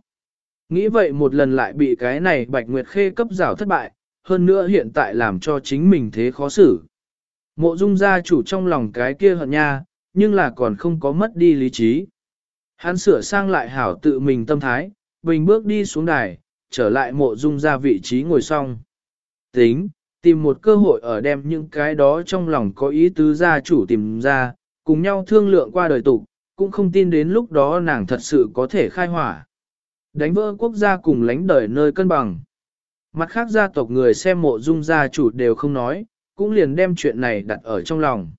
Nghĩ vậy một lần lại bị cái này Bạch Nguyệt Khê cấp rào thất bại, hơn nữa hiện tại làm cho chính mình thế khó xử. Mộ dung gia chủ trong lòng cái kia hận nha, nhưng là còn không có mất đi lý trí. Hắn sửa sang lại hảo tự mình tâm thái, bình bước đi xuống đài, trở lại mộ dung ra vị trí ngồi xong. Tính, tìm một cơ hội ở đem những cái đó trong lòng có ý tứ gia chủ tìm ra, cùng nhau thương lượng qua đời tục, cũng không tin đến lúc đó nàng thật sự có thể khai hỏa. Đánh vỡ quốc gia cùng lánh đời nơi cân bằng. Mặt khác gia tộc người xem mộ dung gia chủ đều không nói, cũng liền đem chuyện này đặt ở trong lòng.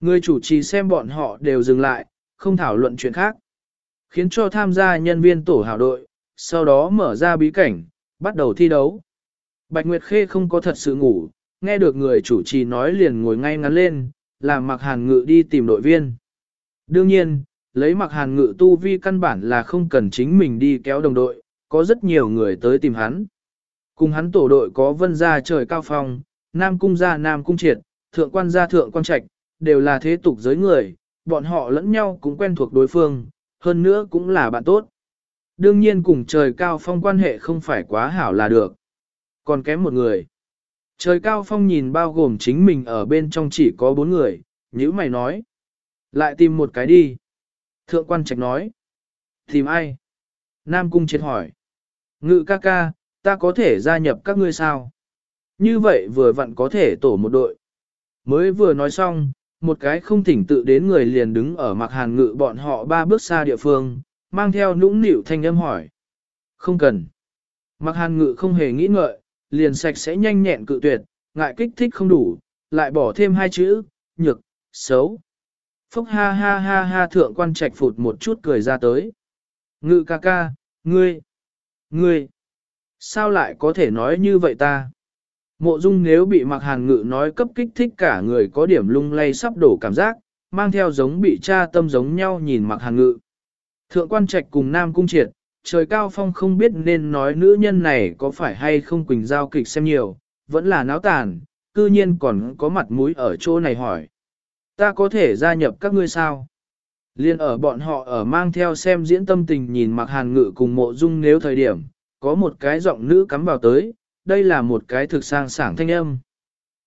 Người chủ trì xem bọn họ đều dừng lại, không thảo luận chuyện khác. Khiến cho tham gia nhân viên tổ hào đội, sau đó mở ra bí cảnh, bắt đầu thi đấu. Bạch Nguyệt Khê không có thật sự ngủ, nghe được người chủ trì nói liền ngồi ngay ngắn lên, làm mặc hàn ngự đi tìm đội viên. Đương nhiên, lấy mặc hàn ngự tu vi căn bản là không cần chính mình đi kéo đồng đội, có rất nhiều người tới tìm hắn. Cùng hắn tổ đội có vân gia trời cao phong, nam cung gia nam cung triệt, thượng quan gia thượng quan trạch, đều là thế tục giới người, bọn họ lẫn nhau cũng quen thuộc đối phương, hơn nữa cũng là bạn tốt. Đương nhiên cùng trời cao phong quan hệ không phải quá hảo là được. Còn kém một người. Trời cao phong nhìn bao gồm chính mình ở bên trong chỉ có bốn người, nhữ mày nói. Lại tìm một cái đi. Thượng quan trạch nói. Tìm ai? Nam cung triệt hỏi. Ngự ca ca, ta có thể gia nhập các ngươi sao? Như vậy vừa vặn có thể tổ một đội. Mới vừa nói xong, một cái không thỉnh tự đến người liền đứng ở mặc hàn ngự bọn họ ba bước xa địa phương, mang theo nũng nịu thanh âm hỏi. Không cần. Mặc hàn ngự không hề nghĩ ngợi, liền sạch sẽ nhanh nhẹn cự tuyệt, ngại kích thích không đủ, lại bỏ thêm hai chữ, nhược, xấu. Phúc ha ha ha ha thượng quan trạch phụt một chút cười ra tới. Ngự ca ca, ngươi, ngươi, sao lại có thể nói như vậy ta? Mộ dung nếu bị mặc hàn ngự nói cấp kích thích cả người có điểm lung lay sắp đổ cảm giác, mang theo giống bị cha tâm giống nhau nhìn mặc hàn ngự. Thượng quan trạch cùng nam cung triệt, trời cao phong không biết nên nói nữ nhân này có phải hay không quỳnh giao kịch xem nhiều, vẫn là náo tàn, cư nhiên còn có mặt mũi ở chỗ này hỏi. Ta có thể gia nhập các ngươi sao? Liên ở bọn họ ở mang theo xem diễn tâm tình nhìn mặc hàn ngự cùng mộ dung nếu thời điểm, có một cái giọng nữ cắm vào tới, đây là một cái thực sang sảng thanh âm.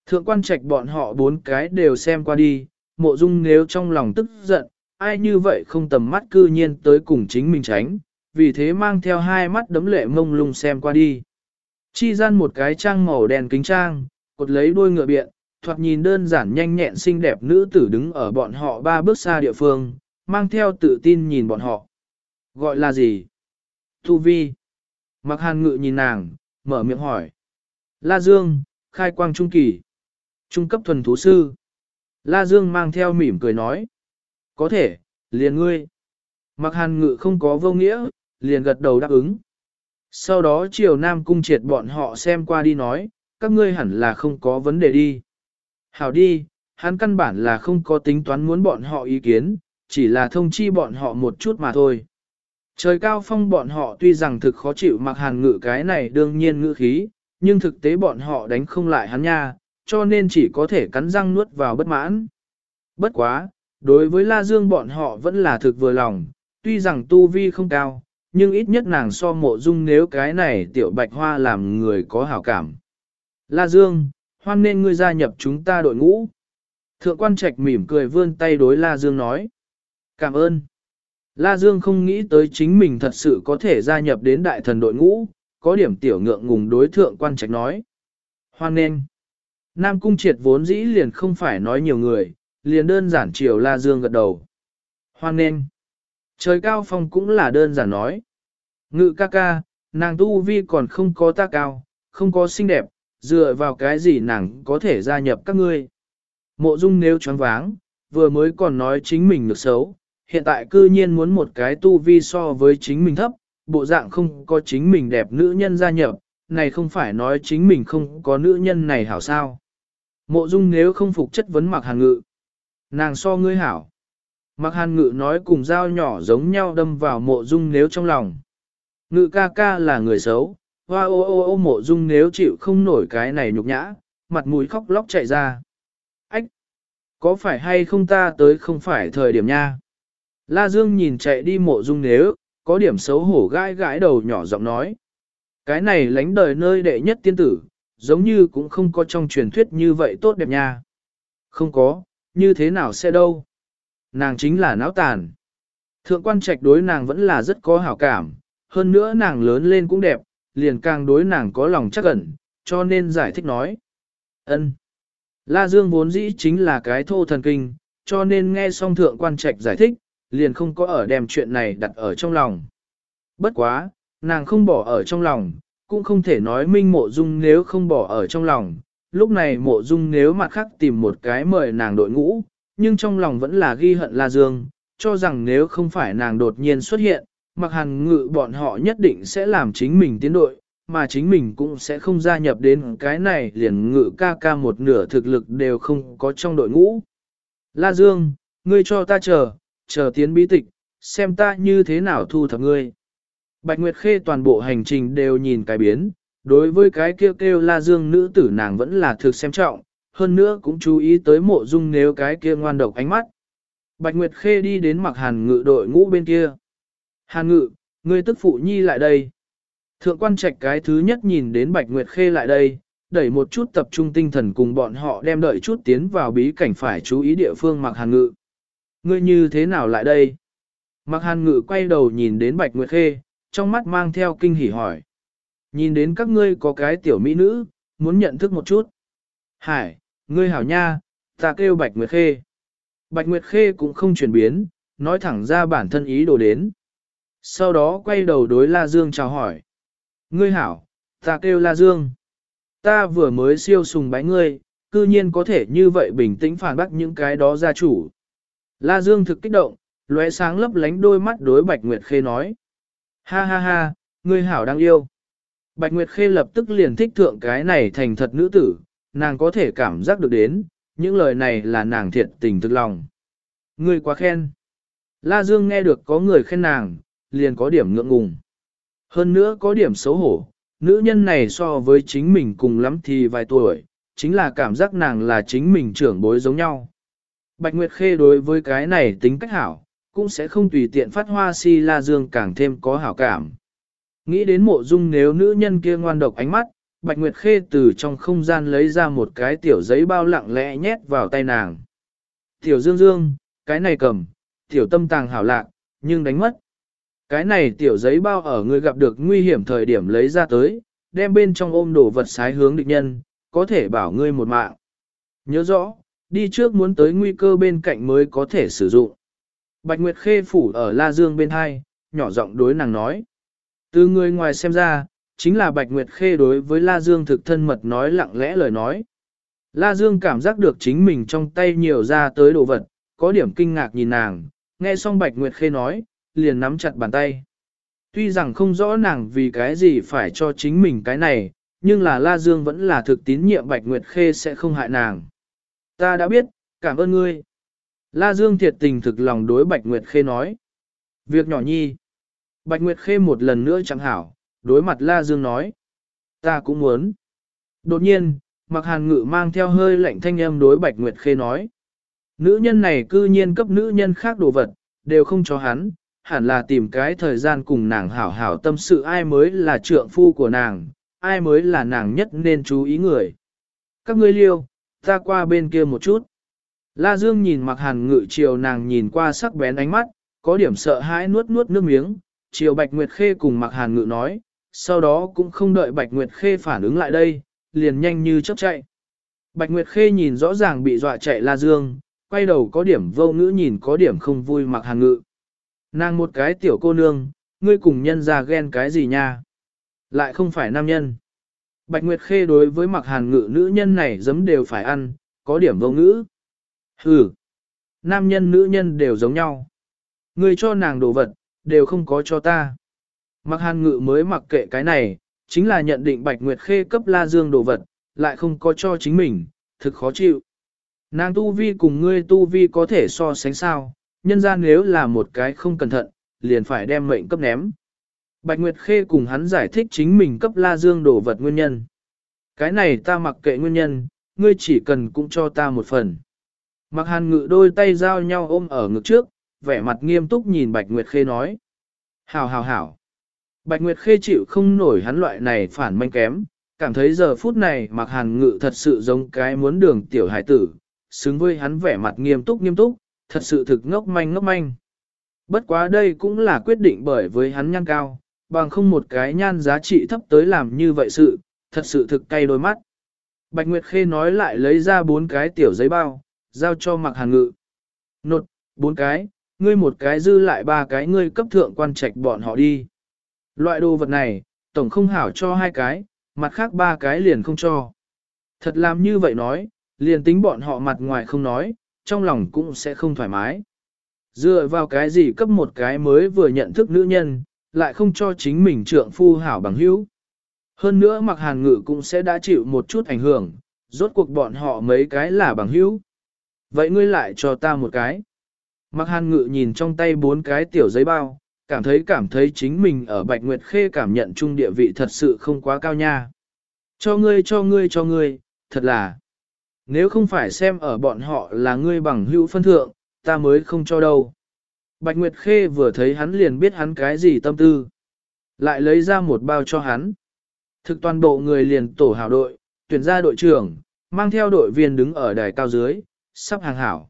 Thượng quan trạch bọn họ bốn cái đều xem qua đi, mộ dung nếu trong lòng tức giận, ai như vậy không tầm mắt cư nhiên tới cùng chính mình tránh, vì thế mang theo hai mắt đấm lệ mông lung xem qua đi. Chi gian một cái trang màu đèn kính trang, cột lấy đuôi ngựa biện, thoạt nhìn đơn giản nhanh nhẹn xinh đẹp nữ tử đứng ở bọn họ ba bước xa địa phương, mang theo tự tin nhìn bọn họ. Gọi là gì? Thu Vi. Mặc hàn ngự nhìn nàng, mở miệng hỏi. La Dương, khai quang trung kỳ. Trung cấp thuần thú sư. La Dương mang theo mỉm cười nói. Có thể, liền ngươi. Mặc hàn ngự không có vô nghĩa, liền gật đầu đáp ứng. Sau đó chiều Nam cung triệt bọn họ xem qua đi nói, các ngươi hẳn là không có vấn đề đi. Hảo đi, hắn căn bản là không có tính toán muốn bọn họ ý kiến, chỉ là thông chi bọn họ một chút mà thôi. Trời cao phong bọn họ tuy rằng thực khó chịu mặc hàn ngự cái này đương nhiên ngữ khí, nhưng thực tế bọn họ đánh không lại hắn nha, cho nên chỉ có thể cắn răng nuốt vào bất mãn. Bất quá, đối với La Dương bọn họ vẫn là thực vừa lòng, tuy rằng tu vi không cao, nhưng ít nhất nàng so mộ dung nếu cái này tiểu bạch hoa làm người có hảo cảm. La Dương, hoan nên ngươi gia nhập chúng ta đội ngũ. Thượng quan trạch mỉm cười vươn tay đối La Dương nói. Cảm ơn. La Dương không nghĩ tới chính mình thật sự có thể gia nhập đến đại thần đội ngũ, có điểm tiểu ngượng ngùng đối thượng quan trạch nói. Hoan nên. Nam cung triệt vốn dĩ liền không phải nói nhiều người, liền đơn giản chiều La Dương gật đầu. Hoan nên. Trời cao phong cũng là đơn giản nói. Ngự ca ca, nàng tu vi còn không có ta cao, không có xinh đẹp, dựa vào cái gì nàng có thể gia nhập các ngươi. Mộ dung nếu choáng váng, vừa mới còn nói chính mình được xấu, hiện tại cư nhiên muốn một cái tu vi so với chính mình thấp, bộ dạng không có chính mình đẹp nữ nhân gia nhập, này không phải nói chính mình không có nữ nhân này hảo sao. Mộ dung nếu không phục chất vấn mặc hàn ngự, nàng so ngươi hảo. Mặc hàn ngự nói cùng dao nhỏ giống nhau đâm vào mộ dung nếu trong lòng. Ngự ca ca là người xấu, hoa ô ô ô mộ dung nếu chịu không nổi cái này nhục nhã, mặt mũi khóc lóc chạy ra. Ách! Có phải hay không ta tới không phải thời điểm nha? La Dương nhìn chạy đi mộ dung nếu, có điểm xấu hổ gãi gãi đầu nhỏ giọng nói. Cái này lánh đời nơi đệ nhất tiên tử, giống như cũng không có trong truyền thuyết như vậy tốt đẹp nha. Không có, như thế nào sẽ đâu. Nàng chính là náo tàn. Thượng quan trạch đối nàng vẫn là rất có hảo cảm, hơn nữa nàng lớn lên cũng đẹp, liền càng đối nàng có lòng chắc ẩn, cho nên giải thích nói. ân La Dương vốn dĩ chính là cái thô thần kinh, cho nên nghe xong thượng quan trạch giải thích, liền không có ở đem chuyện này đặt ở trong lòng. Bất quá, nàng không bỏ ở trong lòng, cũng không thể nói minh mộ dung nếu không bỏ ở trong lòng. Lúc này mộ dung nếu mặt khác tìm một cái mời nàng đội ngũ, nhưng trong lòng vẫn là ghi hận La Dương, cho rằng nếu không phải nàng đột nhiên xuất hiện, mặc hàn ngự bọn họ nhất định sẽ làm chính mình tiến đội, mà chính mình cũng sẽ không gia nhập đến cái này liền ngự ca ca một nửa thực lực đều không có trong đội ngũ. La Dương, ngươi cho ta chờ, chờ tiến bí tịch, xem ta như thế nào thu thập ngươi. Bạch Nguyệt Khê toàn bộ hành trình đều nhìn cái biến, đối với cái kêu kêu La Dương nữ tử nàng vẫn là thực xem trọng, hơn nữa cũng chú ý tới mộ dung nếu cái kia ngoan độc ánh mắt. Bạch Nguyệt Khê đi đến mặc hàn ngự đội ngũ bên kia. Hàn ngự, ngươi tức phụ nhi lại đây. Thượng quan trạch cái thứ nhất nhìn đến Bạch Nguyệt Khê lại đây, đẩy một chút tập trung tinh thần cùng bọn họ đem đợi chút tiến vào bí cảnh phải chú ý địa phương mặc hàn ngự. Ngươi như thế nào lại đây? Mặc hàn ngự quay đầu nhìn đến Bạch Nguyệt Khê, trong mắt mang theo kinh hỉ hỏi. Nhìn đến các ngươi có cái tiểu mỹ nữ, muốn nhận thức một chút. Hải, ngươi hảo nha, ta kêu Bạch Nguyệt Khê. Bạch Nguyệt Khê cũng không chuyển biến, nói thẳng ra bản thân ý đồ đến. Sau đó quay đầu đối La Dương chào hỏi. Ngươi hảo, ta kêu La Dương. Ta vừa mới siêu sùng bái ngươi, cư nhiên có thể như vậy bình tĩnh phản bác những cái đó gia chủ. La Dương thực kích động, lóe sáng lấp lánh đôi mắt đối Bạch Nguyệt Khê nói. Ha ha ha, ngươi hảo đang yêu. Bạch Nguyệt Khê lập tức liền thích thượng cái này thành thật nữ tử, nàng có thể cảm giác được đến, những lời này là nàng thiệt tình thực lòng. Ngươi quá khen. La Dương nghe được có người khen nàng, liền có điểm ngượng ngùng. Hơn nữa có điểm xấu hổ, nữ nhân này so với chính mình cùng lắm thì vài tuổi, chính là cảm giác nàng là chính mình trưởng bối giống nhau. Bạch Nguyệt Khê đối với cái này tính cách hảo, cũng sẽ không tùy tiện phát hoa si La Dương càng thêm có hảo cảm. Nghĩ đến mộ dung nếu nữ nhân kia ngoan độc ánh mắt, Bạch Nguyệt Khê từ trong không gian lấy ra một cái tiểu giấy bao lặng lẽ nhét vào tay nàng. Tiểu Dương Dương, cái này cầm, tiểu tâm tàng hảo lạc, nhưng đánh mất. Cái này tiểu giấy bao ở người gặp được nguy hiểm thời điểm lấy ra tới, đem bên trong ôm đồ vật sái hướng địch nhân, có thể bảo ngươi một mạng. Nhớ rõ, đi trước muốn tới nguy cơ bên cạnh mới có thể sử dụng. Bạch Nguyệt Khê phủ ở La Dương bên hai, nhỏ giọng đối nàng nói. Từ người ngoài xem ra, chính là Bạch Nguyệt Khê đối với La Dương thực thân mật nói lặng lẽ lời nói. La Dương cảm giác được chính mình trong tay nhiều ra tới đồ vật, có điểm kinh ngạc nhìn nàng, nghe xong Bạch Nguyệt Khê nói, liền nắm chặt bàn tay. Tuy rằng không rõ nàng vì cái gì phải cho chính mình cái này, nhưng là La Dương vẫn là thực tín nhiệm Bạch Nguyệt Khê sẽ không hại nàng. Ta đã biết, cảm ơn ngươi. La Dương thiệt tình thực lòng đối Bạch Nguyệt Khê nói. Việc nhỏ nhi. Bạch Nguyệt Khê một lần nữa chẳng hảo, đối mặt La Dương nói. Ta cũng muốn. Đột nhiên, Mặc Hàn Ngự mang theo hơi lạnh thanh âm đối Bạch Nguyệt Khê nói. Nữ nhân này cư nhiên cấp nữ nhân khác đồ vật, đều không cho hắn, hẳn là tìm cái thời gian cùng nàng hảo hảo tâm sự ai mới là trượng phu của nàng, ai mới là nàng nhất nên chú ý người. Các ngươi liêu, ta qua bên kia một chút. La Dương nhìn mặc hàn ngự chiều nàng nhìn qua sắc bén ánh mắt, có điểm sợ hãi nuốt nuốt nước miếng, chiều Bạch Nguyệt Khê cùng mặc hàn ngự nói, sau đó cũng không đợi Bạch Nguyệt Khê phản ứng lại đây, liền nhanh như chớp chạy. Bạch Nguyệt Khê nhìn rõ ràng bị dọa chạy La Dương, quay đầu có điểm vô ngữ nhìn có điểm không vui mặc hàn ngự. Nàng một cái tiểu cô nương, ngươi cùng nhân ra ghen cái gì nha? Lại không phải nam nhân. Bạch Nguyệt Khê đối với mặc hàn ngự nữ nhân này giấm đều phải ăn, có điểm vô ngữ. Hừ, nam nhân nữ nhân đều giống nhau. Người cho nàng đồ vật, đều không có cho ta. Mặc hàn ngự mới mặc kệ cái này, chính là nhận định Bạch Nguyệt Khê cấp La Dương đồ vật, lại không có cho chính mình, thực khó chịu. Nàng tu vi cùng ngươi tu vi có thể so sánh sao, nhân ra nếu là một cái không cẩn thận, liền phải đem mệnh cấp ném. Bạch Nguyệt Khê cùng hắn giải thích chính mình cấp La Dương đổ vật nguyên nhân. Cái này ta mặc kệ nguyên nhân, ngươi chỉ cần cũng cho ta một phần. Mặc hàn ngự đôi tay giao nhau ôm ở ngực trước, vẻ mặt nghiêm túc nhìn Bạch Nguyệt Khê nói. Hảo hảo hảo. Bạch Nguyệt Khê chịu không nổi hắn loại này phản manh kém, cảm thấy giờ phút này mặc hàn ngự thật sự giống cái muốn đường tiểu hải tử, xứng với hắn vẻ mặt nghiêm túc nghiêm túc, thật sự thực ngốc manh ngốc manh. Bất quá đây cũng là quyết định bởi với hắn nhăn cao, bằng không một cái nhan giá trị thấp tới làm như vậy sự, thật sự thực cay đôi mắt. Bạch Nguyệt Khê nói lại lấy ra bốn cái tiểu giấy bao, giao cho mặc hàn ngự. Nột, bốn cái, ngươi một cái dư lại ba cái ngươi cấp thượng quan trạch bọn họ đi. Loại đồ vật này, tổng không hảo cho hai cái, mặt khác ba cái liền không cho. Thật làm như vậy nói, liền tính bọn họ mặt ngoài không nói, trong lòng cũng sẽ không thoải mái. Dựa vào cái gì cấp một cái mới vừa nhận thức nữ nhân, lại không cho chính mình trượng phu hảo bằng hữu. Hơn nữa mặc hàn ngự cũng sẽ đã chịu một chút ảnh hưởng, rốt cuộc bọn họ mấy cái là bằng hữu. Vậy ngươi lại cho ta một cái. Mặc hàn ngự nhìn trong tay bốn cái tiểu giấy bao, cảm thấy cảm thấy chính mình ở Bạch Nguyệt Khê cảm nhận chung địa vị thật sự không quá cao nha. Cho ngươi cho ngươi cho ngươi, thật là. Nếu không phải xem ở bọn họ là ngươi bằng hữu phân thượng, ta mới không cho đâu. Bạch Nguyệt Khê vừa thấy hắn liền biết hắn cái gì tâm tư. Lại lấy ra một bao cho hắn. Thực toàn bộ người liền tổ hào đội, tuyển ra đội trưởng, mang theo đội viên đứng ở đài cao dưới, sắp hàng hảo.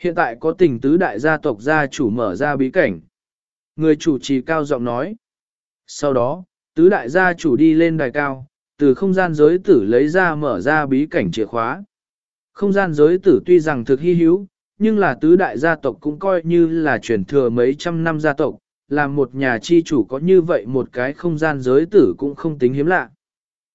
Hiện tại có tình tứ đại gia tộc gia chủ mở ra bí cảnh. Người chủ trì cao giọng nói. Sau đó, tứ đại gia chủ đi lên đài cao, từ không gian giới tử lấy ra mở ra bí cảnh chìa khóa. Không gian giới tử tuy rằng thực hy hữu, nhưng là tứ đại gia tộc cũng coi như là truyền thừa mấy trăm năm gia tộc, làm một nhà chi chủ có như vậy một cái không gian giới tử cũng không tính hiếm lạ.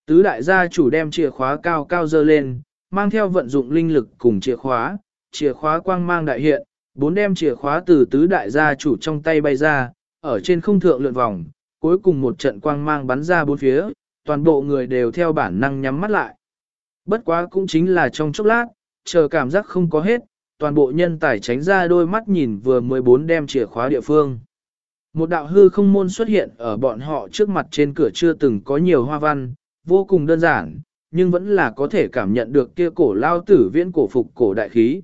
Tứ đại gia chủ đem chìa khóa cao cao dơ lên, mang theo vận dụng linh lực cùng chìa khóa, chìa khóa quang mang đại hiện, bốn đem chìa khóa từ tứ đại gia chủ trong tay bay ra, ở trên không thượng lượn vòng, cuối cùng một trận quang mang bắn ra bốn phía, toàn bộ người đều theo bản năng nhắm mắt lại. Bất quá cũng chính là trong chốc lát, chờ cảm giác không có hết, toàn bộ nhân tài tránh ra đôi mắt nhìn vừa 14 đem chìa khóa địa phương. Một đạo hư không môn xuất hiện ở bọn họ trước mặt trên cửa chưa từng có nhiều hoa văn, vô cùng đơn giản, nhưng vẫn là có thể cảm nhận được kia cổ lao tử viễn cổ phục cổ đại khí.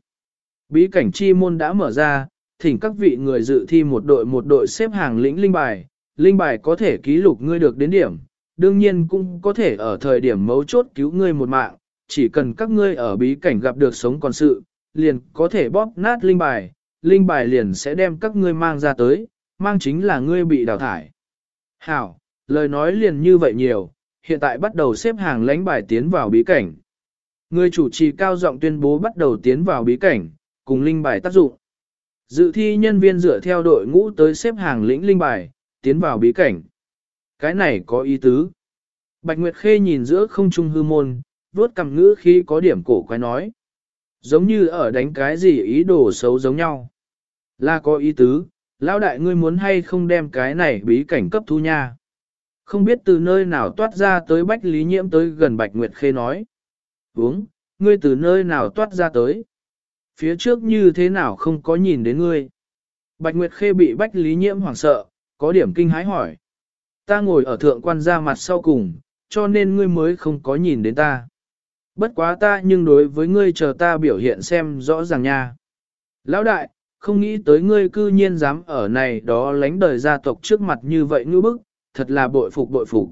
Bí cảnh chi môn đã mở ra, thỉnh các vị người dự thi một đội một đội xếp hàng lĩnh linh bài, linh bài có thể ký lục ngươi được đến điểm, đương nhiên cũng có thể ở thời điểm mấu chốt cứu ngươi một mạng, chỉ cần các ngươi ở bí cảnh gặp được sống còn sự, liền có thể bóp nát linh bài, linh bài liền sẽ đem các ngươi mang ra tới, mang chính là ngươi bị đào thải. Hảo, lời nói liền như vậy nhiều, hiện tại bắt đầu xếp hàng lãnh bài tiến vào bí cảnh. Người chủ trì cao giọng tuyên bố bắt đầu tiến vào bí cảnh, cùng linh bài tác dụng. Dự thi nhân viên dựa theo đội ngũ tới xếp hàng lĩnh linh bài, tiến vào bí cảnh. Cái này có ý tứ. Bạch Nguyệt Khê nhìn giữa không trung hư môn, vuốt cầm ngữ khi có điểm cổ quái nói. Giống như ở đánh cái gì ý đồ xấu giống nhau. Là có ý tứ, lão đại ngươi muốn hay không đem cái này bí cảnh cấp thu nha. Không biết từ nơi nào toát ra tới Bách Lý Nhiễm tới gần Bạch Nguyệt Khê nói. Uống, ngươi từ nơi nào toát ra tới. Phía trước như thế nào không có nhìn đến ngươi. Bạch Nguyệt Khê bị Bách Lý Nhiễm hoảng sợ, có điểm kinh hái hỏi. Ta ngồi ở thượng quan gia mặt sau cùng, cho nên ngươi mới không có nhìn đến ta. Bất quá ta nhưng đối với ngươi chờ ta biểu hiện xem rõ ràng nha. Lão đại, không nghĩ tới ngươi cư nhiên dám ở này đó lánh đời gia tộc trước mặt như vậy ngư bức, thật là bội phục bội phục.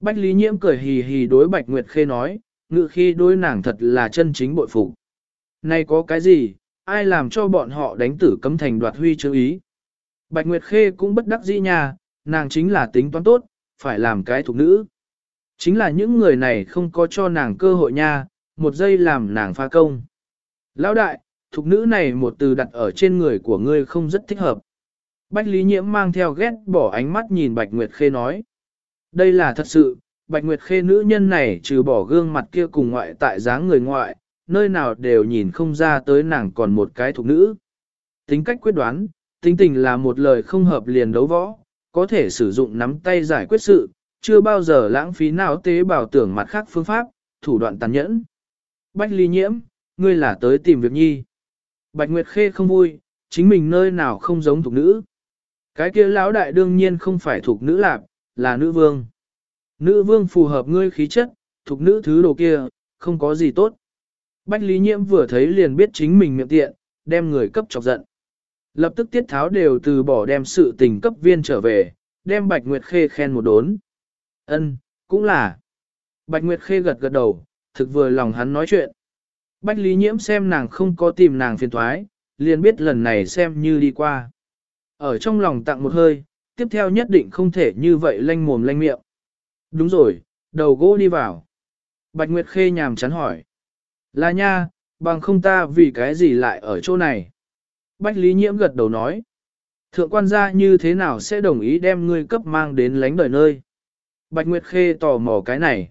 Bách Lý Nhiễm cười hì hì đối Bạch Nguyệt Khê nói, ngự khi đối nàng thật là chân chính bội phục. Này có cái gì, ai làm cho bọn họ đánh tử cấm thành đoạt huy chứ ý. Bạch Nguyệt Khê cũng bất đắc dĩ nha, nàng chính là tính toán tốt, phải làm cái thuộc nữ. Chính là những người này không có cho nàng cơ hội nha, một giây làm nàng pha công. Lão đại, thục nữ này một từ đặt ở trên người của ngươi không rất thích hợp. bách Lý Nhiễm mang theo ghét bỏ ánh mắt nhìn Bạch Nguyệt Khê nói. Đây là thật sự, Bạch Nguyệt Khê nữ nhân này trừ bỏ gương mặt kia cùng ngoại tại dáng người ngoại, nơi nào đều nhìn không ra tới nàng còn một cái thục nữ. Tính cách quyết đoán, tính tình là một lời không hợp liền đấu võ, có thể sử dụng nắm tay giải quyết sự, chưa bao giờ lãng phí nào tế bảo tưởng mặt khác phương pháp, thủ đoạn tàn nhẫn. Bách ly nhiễm, ngươi là tới tìm việc nhi. Bạch Nguyệt Khê không vui, chính mình nơi nào không giống thuộc nữ. Cái kia lão đại đương nhiên không phải thuộc nữ lạc, là nữ vương. Nữ vương phù hợp ngươi khí chất, thuộc nữ thứ đồ kia, không có gì tốt. Bách Lý Nhiễm vừa thấy liền biết chính mình miệng tiện, đem người cấp chọc giận. Lập tức tiết tháo đều từ bỏ đem sự tình cấp viên trở về, đem Bạch Nguyệt Khê khen một đốn. Ân, cũng là. Bạch Nguyệt Khê gật gật đầu, thực vừa lòng hắn nói chuyện. Bách Lý Nhiễm xem nàng không có tìm nàng phiền thoái, liền biết lần này xem như đi qua. Ở trong lòng tặng một hơi, tiếp theo nhất định không thể như vậy lanh mồm lanh miệng. Đúng rồi, đầu gỗ đi vào. Bạch Nguyệt Khê nhàm chán hỏi. Là nha, bằng không ta vì cái gì lại ở chỗ này. Bách Lý Nhiễm gật đầu nói. Thượng quan gia như thế nào sẽ đồng ý đem ngươi cấp mang đến lánh đời nơi. Bạch Nguyệt Khê tò mò cái này.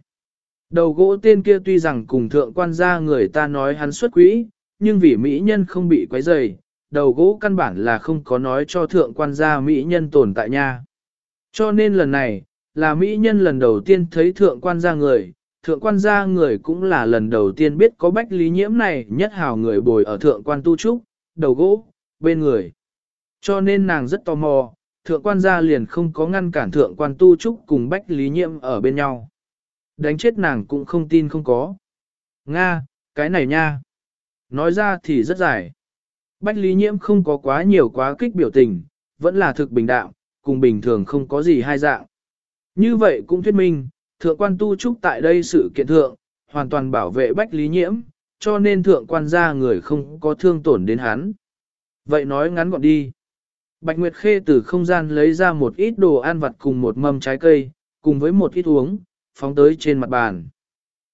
Đầu gỗ tên kia tuy rằng cùng thượng quan gia người ta nói hắn xuất quỹ, nhưng vì mỹ nhân không bị quấy rầy, đầu gỗ căn bản là không có nói cho thượng quan gia mỹ nhân tồn tại nha. Cho nên lần này, là mỹ nhân lần đầu tiên thấy thượng quan gia người, thượng quan gia người cũng là lần đầu tiên biết có bách lý nhiễm này nhất hào người bồi ở thượng quan tu trúc, đầu gỗ, bên người. Cho nên nàng rất tò mò, thượng quan gia liền không có ngăn cản thượng quan tu trúc cùng bách lý nhiễm ở bên nhau. Đánh chết nàng cũng không tin không có. Nga, cái này nha. Nói ra thì rất dài. Bách lý nhiễm không có quá nhiều quá kích biểu tình, vẫn là thực bình đạo, cùng bình thường không có gì hai dạng. Như vậy cũng thuyết minh, thượng quan tu trúc tại đây sự kiện thượng, hoàn toàn bảo vệ bách lý nhiễm, cho nên thượng quan gia người không có thương tổn đến hắn. Vậy nói ngắn gọn đi. Bạch Nguyệt Khê từ không gian lấy ra một ít đồ ăn vặt cùng một mâm trái cây, cùng với một ít uống, phóng tới trên mặt bàn.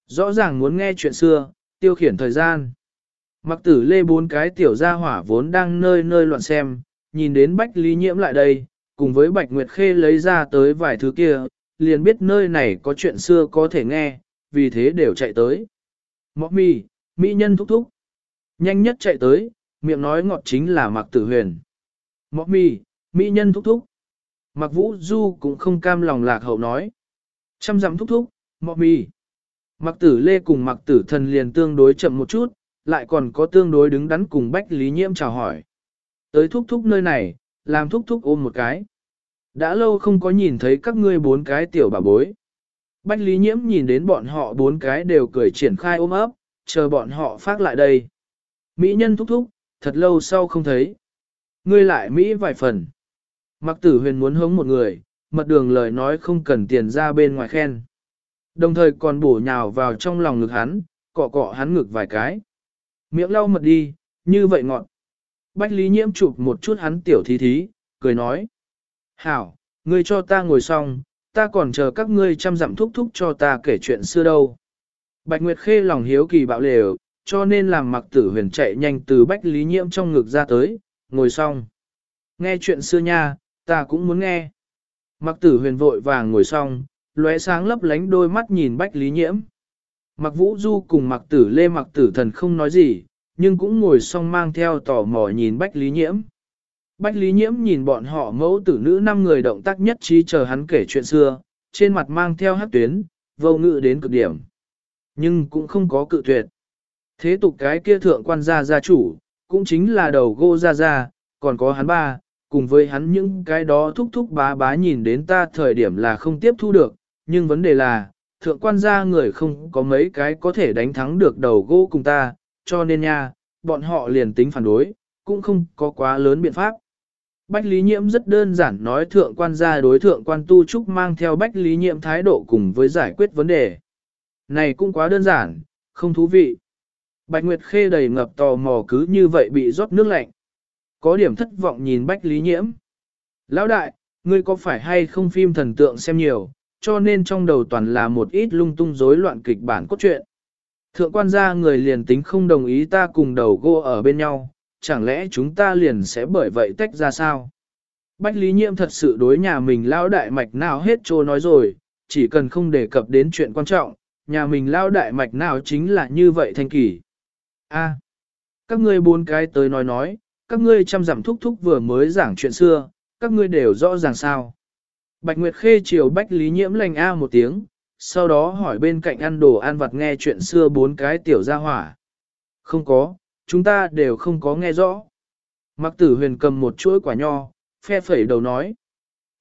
Rõ ràng muốn nghe chuyện xưa, tiêu khiển thời gian. Mặc tử lê bốn cái tiểu gia hỏa vốn đang nơi nơi loạn xem, nhìn đến Bách Lý Nhiễm lại đây, cùng với Bạch Nguyệt Khê lấy ra tới vài thứ kia, liền biết nơi này có chuyện xưa có thể nghe, vì thế đều chạy tới. Mọc mì, mỹ nhân thúc thúc. Nhanh nhất chạy tới, miệng nói ngọt chính là Mạc Tử Huyền. Mọc mì, mỹ nhân thúc thúc. Mặc Vũ Du cũng không cam lòng lạc hậu nói. Trăm dặm thúc thúc, mọc mì. Mặc Tử Lê cùng Mặc Tử Thần liền tương đối chậm một chút, lại còn có tương đối đứng đắn cùng Bách Lý Nhiễm chào hỏi. Tới thúc thúc nơi này, làm thúc thúc ôm một cái. Đã lâu không có nhìn thấy các ngươi bốn cái tiểu bà bối. Bách Lý Nhiễm nhìn đến bọn họ bốn cái đều cười triển khai ôm ấp, chờ bọn họ phát lại đây. Mỹ nhân thúc thúc, thật lâu sau không thấy. Ngươi lại Mỹ vài phần. Mặc tử huyền muốn hống một người, mật đường lời nói không cần tiền ra bên ngoài khen. Đồng thời còn bổ nhào vào trong lòng ngực hắn, cọ cọ hắn ngực vài cái. Miệng lau mật đi, như vậy ngọn. Bách Lý Nhiễm chụp một chút hắn tiểu thí thí, cười nói. Hảo, ngươi cho ta ngồi xong, ta còn chờ các ngươi chăm dặm thúc thúc cho ta kể chuyện xưa đâu. Bạch Nguyệt Khê lòng hiếu kỳ bạo lều, cho nên làm mặc tử huyền chạy nhanh từ Bách Lý Nhiễm trong ngực ra tới, ngồi xong. Nghe chuyện xưa nha, ta cũng muốn nghe. Mặc tử huyền vội vàng ngồi xong, lóe sáng lấp lánh đôi mắt nhìn Bách Lý Nhiễm. Mặc vũ du cùng mặc tử lê mặc tử thần không nói gì, nhưng cũng ngồi xong mang theo tò mò nhìn Bách Lý Nhiễm. Bách Lý Nhiễm nhìn bọn họ mẫu tử nữ năm người động tác nhất trí chờ hắn kể chuyện xưa, trên mặt mang theo hát tuyến, vô ngự đến cực điểm. Nhưng cũng không có cự tuyệt. Thế tục cái kia thượng quan gia gia chủ, cũng chính là đầu gô ra ra còn có hắn ba, cùng với hắn những cái đó thúc thúc bá bá nhìn đến ta thời điểm là không tiếp thu được, nhưng vấn đề là, thượng quan gia người không có mấy cái có thể đánh thắng được đầu gỗ cùng ta, cho nên nha, bọn họ liền tính phản đối, cũng không có quá lớn biện pháp. Bách Lý Nhiễm rất đơn giản nói thượng quan gia đối thượng quan tu trúc mang theo Bách Lý Nhiễm thái độ cùng với giải quyết vấn đề. Này cũng quá đơn giản, không thú vị. Bạch Nguyệt Khê đầy ngập tò mò cứ như vậy bị rót nước lạnh. Có điểm thất vọng nhìn Bách Lý Nhiễm. Lão đại, ngươi có phải hay không phim thần tượng xem nhiều, cho nên trong đầu toàn là một ít lung tung rối loạn kịch bản cốt truyện. Thượng quan gia người liền tính không đồng ý ta cùng đầu gô ở bên nhau, chẳng lẽ chúng ta liền sẽ bởi vậy tách ra sao? Bách Lý Nhiễm thật sự đối nhà mình lao đại mạch nào hết trô nói rồi, chỉ cần không đề cập đến chuyện quan trọng, nhà mình lao đại mạch nào chính là như vậy thanh kỳ. A, các ngươi bốn cái tới nói nói, các ngươi chăm dặm thúc thúc vừa mới giảng chuyện xưa, các ngươi đều rõ ràng sao. Bạch Nguyệt Khê chiều Bách Lý Nhiễm lành A một tiếng, sau đó hỏi bên cạnh ăn đồ ăn vặt nghe chuyện xưa bốn cái tiểu gia hỏa. Không có, chúng ta đều không có nghe rõ. Mặc tử huyền cầm một chuỗi quả nho, phe phẩy đầu nói.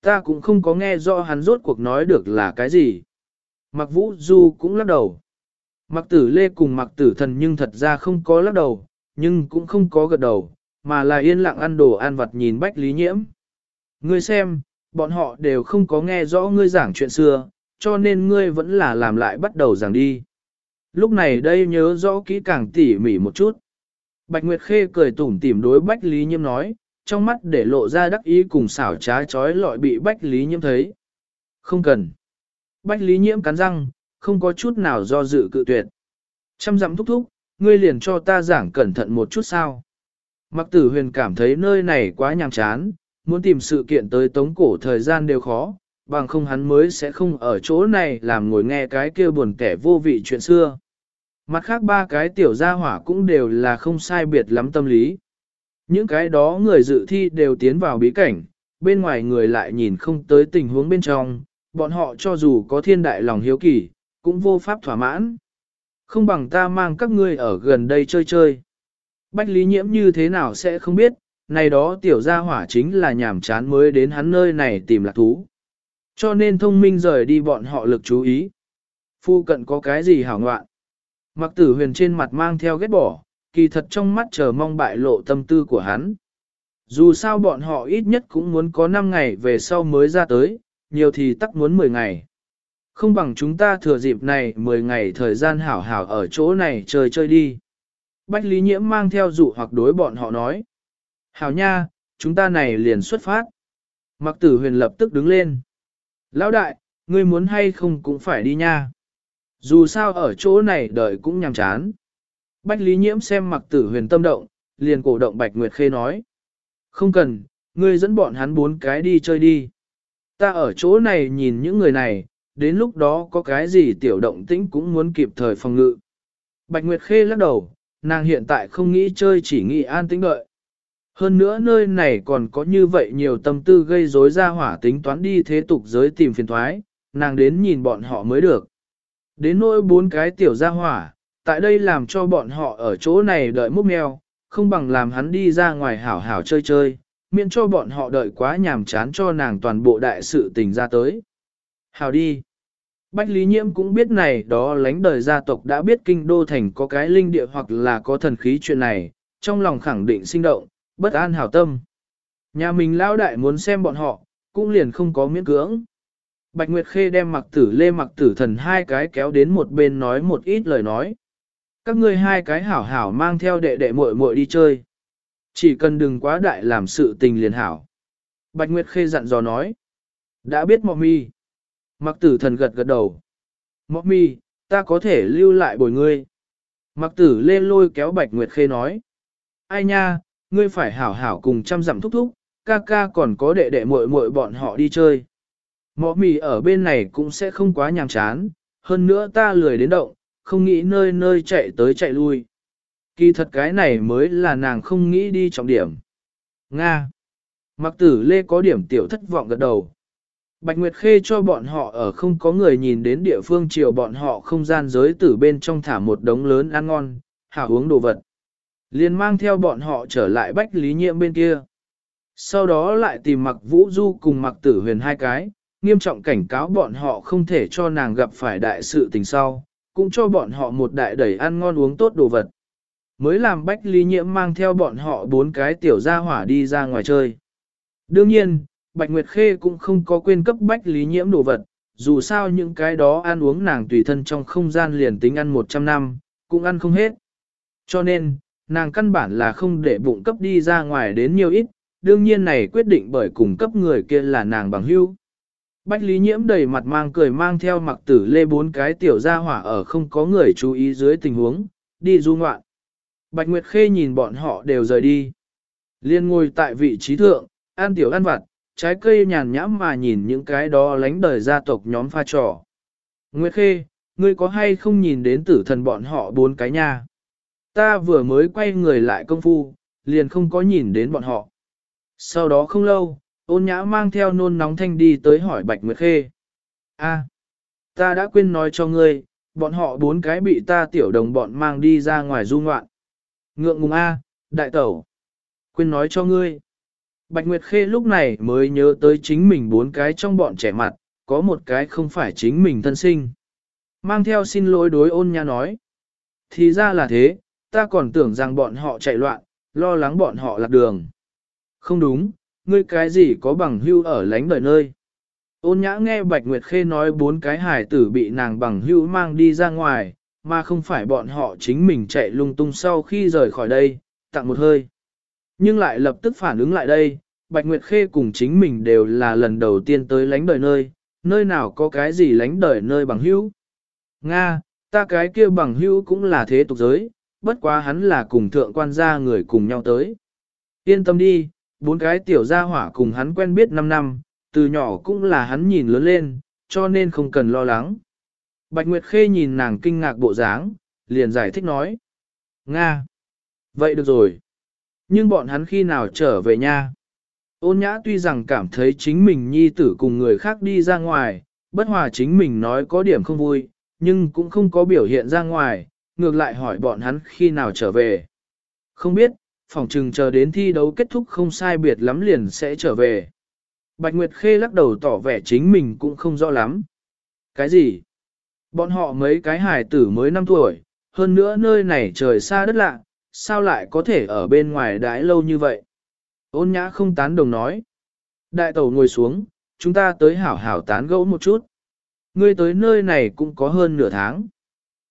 Ta cũng không có nghe rõ hắn rốt cuộc nói được là cái gì. Mặc vũ du cũng lắc đầu. Mặc tử lê cùng mặc tử thần nhưng thật ra không có lắc đầu, nhưng cũng không có gật đầu, mà là yên lặng ăn đồ ăn vặt nhìn bách lý nhiễm. Ngươi xem, bọn họ đều không có nghe rõ ngươi giảng chuyện xưa, cho nên ngươi vẫn là làm lại bắt đầu giảng đi. Lúc này đây nhớ rõ kỹ càng tỉ mỉ một chút. Bạch Nguyệt Khê cười tủm tỉm đối Bách Lý Nhiễm nói, trong mắt để lộ ra đắc ý cùng xảo trá chói lọi bị Bách Lý Nhiễm thấy. Không cần. Bách Lý Nhiễm cắn răng, không có chút nào do dự cự tuyệt. chăm dặm thúc thúc, ngươi liền cho ta giảng cẩn thận một chút sao. Mặc tử huyền cảm thấy nơi này quá nhàm chán, muốn tìm sự kiện tới tống cổ thời gian đều khó, bằng không hắn mới sẽ không ở chỗ này làm ngồi nghe cái kia buồn kẻ vô vị chuyện xưa. Mặt khác ba cái tiểu gia hỏa cũng đều là không sai biệt lắm tâm lý. Những cái đó người dự thi đều tiến vào bí cảnh, bên ngoài người lại nhìn không tới tình huống bên trong, bọn họ cho dù có thiên đại lòng hiếu kỳ, cũng vô pháp thỏa mãn. Không bằng ta mang các ngươi ở gần đây chơi chơi. Bách lý nhiễm như thế nào sẽ không biết, này đó tiểu gia hỏa chính là nhảm chán mới đến hắn nơi này tìm lạc thú. Cho nên thông minh rời đi bọn họ lực chú ý. Phu cận có cái gì hảo ngoạn. Mặc tử huyền trên mặt mang theo ghét bỏ, kỳ thật trong mắt chờ mong bại lộ tâm tư của hắn. Dù sao bọn họ ít nhất cũng muốn có 5 ngày về sau mới ra tới, nhiều thì tắc muốn 10 ngày. Không bằng chúng ta thừa dịp này 10 ngày thời gian hảo hảo ở chỗ này chơi chơi đi. Bách Lý Nhiễm mang theo dụ hoặc đối bọn họ nói. Hảo nha, chúng ta này liền xuất phát. Mặc tử huyền lập tức đứng lên. Lão đại, ngươi muốn hay không cũng phải đi nha. Dù sao ở chỗ này đợi cũng nhàm chán. Bách Lý Nhiễm xem mặc tử huyền tâm động, liền cổ động Bạch Nguyệt Khê nói. Không cần, ngươi dẫn bọn hắn bốn cái đi chơi đi. Ta ở chỗ này nhìn những người này, đến lúc đó có cái gì tiểu động tĩnh cũng muốn kịp thời phòng ngự. Bạch Nguyệt Khê lắc đầu, nàng hiện tại không nghĩ chơi chỉ nghĩ an tĩnh đợi. Hơn nữa nơi này còn có như vậy nhiều tâm tư gây rối ra hỏa tính toán đi thế tục giới tìm phiền thoái, nàng đến nhìn bọn họ mới được. Đến nỗi bốn cái tiểu gia hỏa, tại đây làm cho bọn họ ở chỗ này đợi múc mèo, không bằng làm hắn đi ra ngoài hảo hảo chơi chơi, miễn cho bọn họ đợi quá nhàm chán cho nàng toàn bộ đại sự tình ra tới. Hảo đi. Bách Lý Nhiễm cũng biết này đó lánh đời gia tộc đã biết kinh đô thành có cái linh địa hoặc là có thần khí chuyện này, trong lòng khẳng định sinh động, bất an hảo tâm. Nhà mình lão đại muốn xem bọn họ, cũng liền không có miễn cưỡng. Bạch Nguyệt Khê đem mặc tử lê mặc tử thần hai cái kéo đến một bên nói một ít lời nói. Các ngươi hai cái hảo hảo mang theo đệ đệ muội muội đi chơi. Chỉ cần đừng quá đại làm sự tình liền hảo. Bạch Nguyệt Khê dặn dò nói. Đã biết mọ mi. Mặc tử thần gật gật đầu. Mọc mi, ta có thể lưu lại bồi ngươi. Mặc tử lê lôi kéo Bạch Nguyệt Khê nói. Ai nha, ngươi phải hảo hảo cùng chăm dặm thúc thúc, ca ca còn có đệ đệ muội muội bọn họ đi chơi. Mọ mì ở bên này cũng sẽ không quá nhàm chán, hơn nữa ta lười đến động, không nghĩ nơi nơi chạy tới chạy lui. Kỳ thật cái này mới là nàng không nghĩ đi trọng điểm. Nga. Mặc tử lê có điểm tiểu thất vọng gật đầu. Bạch Nguyệt Khê cho bọn họ ở không có người nhìn đến địa phương chiều bọn họ không gian giới tử bên trong thả một đống lớn ăn ngon, hảo uống đồ vật. Liền mang theo bọn họ trở lại Bách Lý Nhiệm bên kia. Sau đó lại tìm mặc Vũ Du cùng mặc tử huyền hai cái, nghiêm trọng cảnh cáo bọn họ không thể cho nàng gặp phải đại sự tình sau, cũng cho bọn họ một đại đẩy ăn ngon uống tốt đồ vật. Mới làm Bách Lý nhiệm mang theo bọn họ bốn cái tiểu gia hỏa đi ra ngoài chơi. Đương nhiên, Bạch Nguyệt Khê cũng không có quên cấp Bách Lý Nhiễm đồ vật, dù sao những cái đó ăn uống nàng tùy thân trong không gian liền tính ăn 100 năm, cũng ăn không hết. Cho nên, nàng căn bản là không để bụng cấp đi ra ngoài đến nhiều ít, đương nhiên này quyết định bởi cùng cấp người kia là nàng bằng hữu. Bách Lý Nhiễm đầy mặt mang cười mang theo mặc tử lê bốn cái tiểu gia hỏa ở không có người chú ý dưới tình huống, đi du ngoạn. Bạch Nguyệt Khê nhìn bọn họ đều rời đi. Liên ngồi tại vị trí thượng, ăn tiểu ăn vặt, trái cây nhàn nhãm mà nhìn những cái đó lánh đời gia tộc nhóm pha trò. Nguyệt Khê, ngươi có hay không nhìn đến tử thần bọn họ bốn cái nha? Ta vừa mới quay người lại công phu, liền không có nhìn đến bọn họ. Sau đó không lâu, ôn nhã mang theo nôn nóng thanh đi tới hỏi Bạch Nguyệt Khê. A, ta đã quên nói cho ngươi, bọn họ bốn cái bị ta tiểu đồng bọn mang đi ra ngoài du ngoạn. Ngượng ngùng A, đại tẩu. Quên nói cho ngươi. Bạch Nguyệt Khê lúc này mới nhớ tới chính mình bốn cái trong bọn trẻ mặt, có một cái không phải chính mình thân sinh. Mang theo xin lỗi đối ôn Nha nói. Thì ra là thế, ta còn tưởng rằng bọn họ chạy loạn, lo lắng bọn họ lạc đường. Không đúng, ngươi cái gì có bằng hưu ở lánh đời nơi. Ôn nhã nghe Bạch Nguyệt Khê nói bốn cái hải tử bị nàng bằng hưu mang đi ra ngoài, mà không phải bọn họ chính mình chạy lung tung sau khi rời khỏi đây, tặng một hơi. Nhưng lại lập tức phản ứng lại đây, Bạch Nguyệt Khê cùng chính mình đều là lần đầu tiên tới lánh đời nơi, nơi nào có cái gì lánh đời nơi bằng hữu. Nga, ta cái kia bằng hữu cũng là thế tục giới, bất quá hắn là cùng thượng quan gia người cùng nhau tới. Yên tâm đi, bốn cái tiểu gia hỏa cùng hắn quen biết 5 năm, từ nhỏ cũng là hắn nhìn lớn lên, cho nên không cần lo lắng. Bạch Nguyệt Khê nhìn nàng kinh ngạc bộ dáng, liền giải thích nói. Nga! Vậy được rồi. Nhưng bọn hắn khi nào trở về nha? Ôn nhã tuy rằng cảm thấy chính mình nhi tử cùng người khác đi ra ngoài, bất hòa chính mình nói có điểm không vui, nhưng cũng không có biểu hiện ra ngoài, ngược lại hỏi bọn hắn khi nào trở về. Không biết, phòng trừng chờ đến thi đấu kết thúc không sai biệt lắm liền sẽ trở về. Bạch Nguyệt Khê lắc đầu tỏ vẻ chính mình cũng không rõ lắm. Cái gì? Bọn họ mấy cái hài tử mới 5 tuổi, hơn nữa nơi này trời xa đất lạ, sao lại có thể ở bên ngoài đãi lâu như vậy? Ôn nhã không tán đồng nói. Đại tẩu ngồi xuống, chúng ta tới hảo hảo tán gẫu một chút. Ngươi tới nơi này cũng có hơn nửa tháng.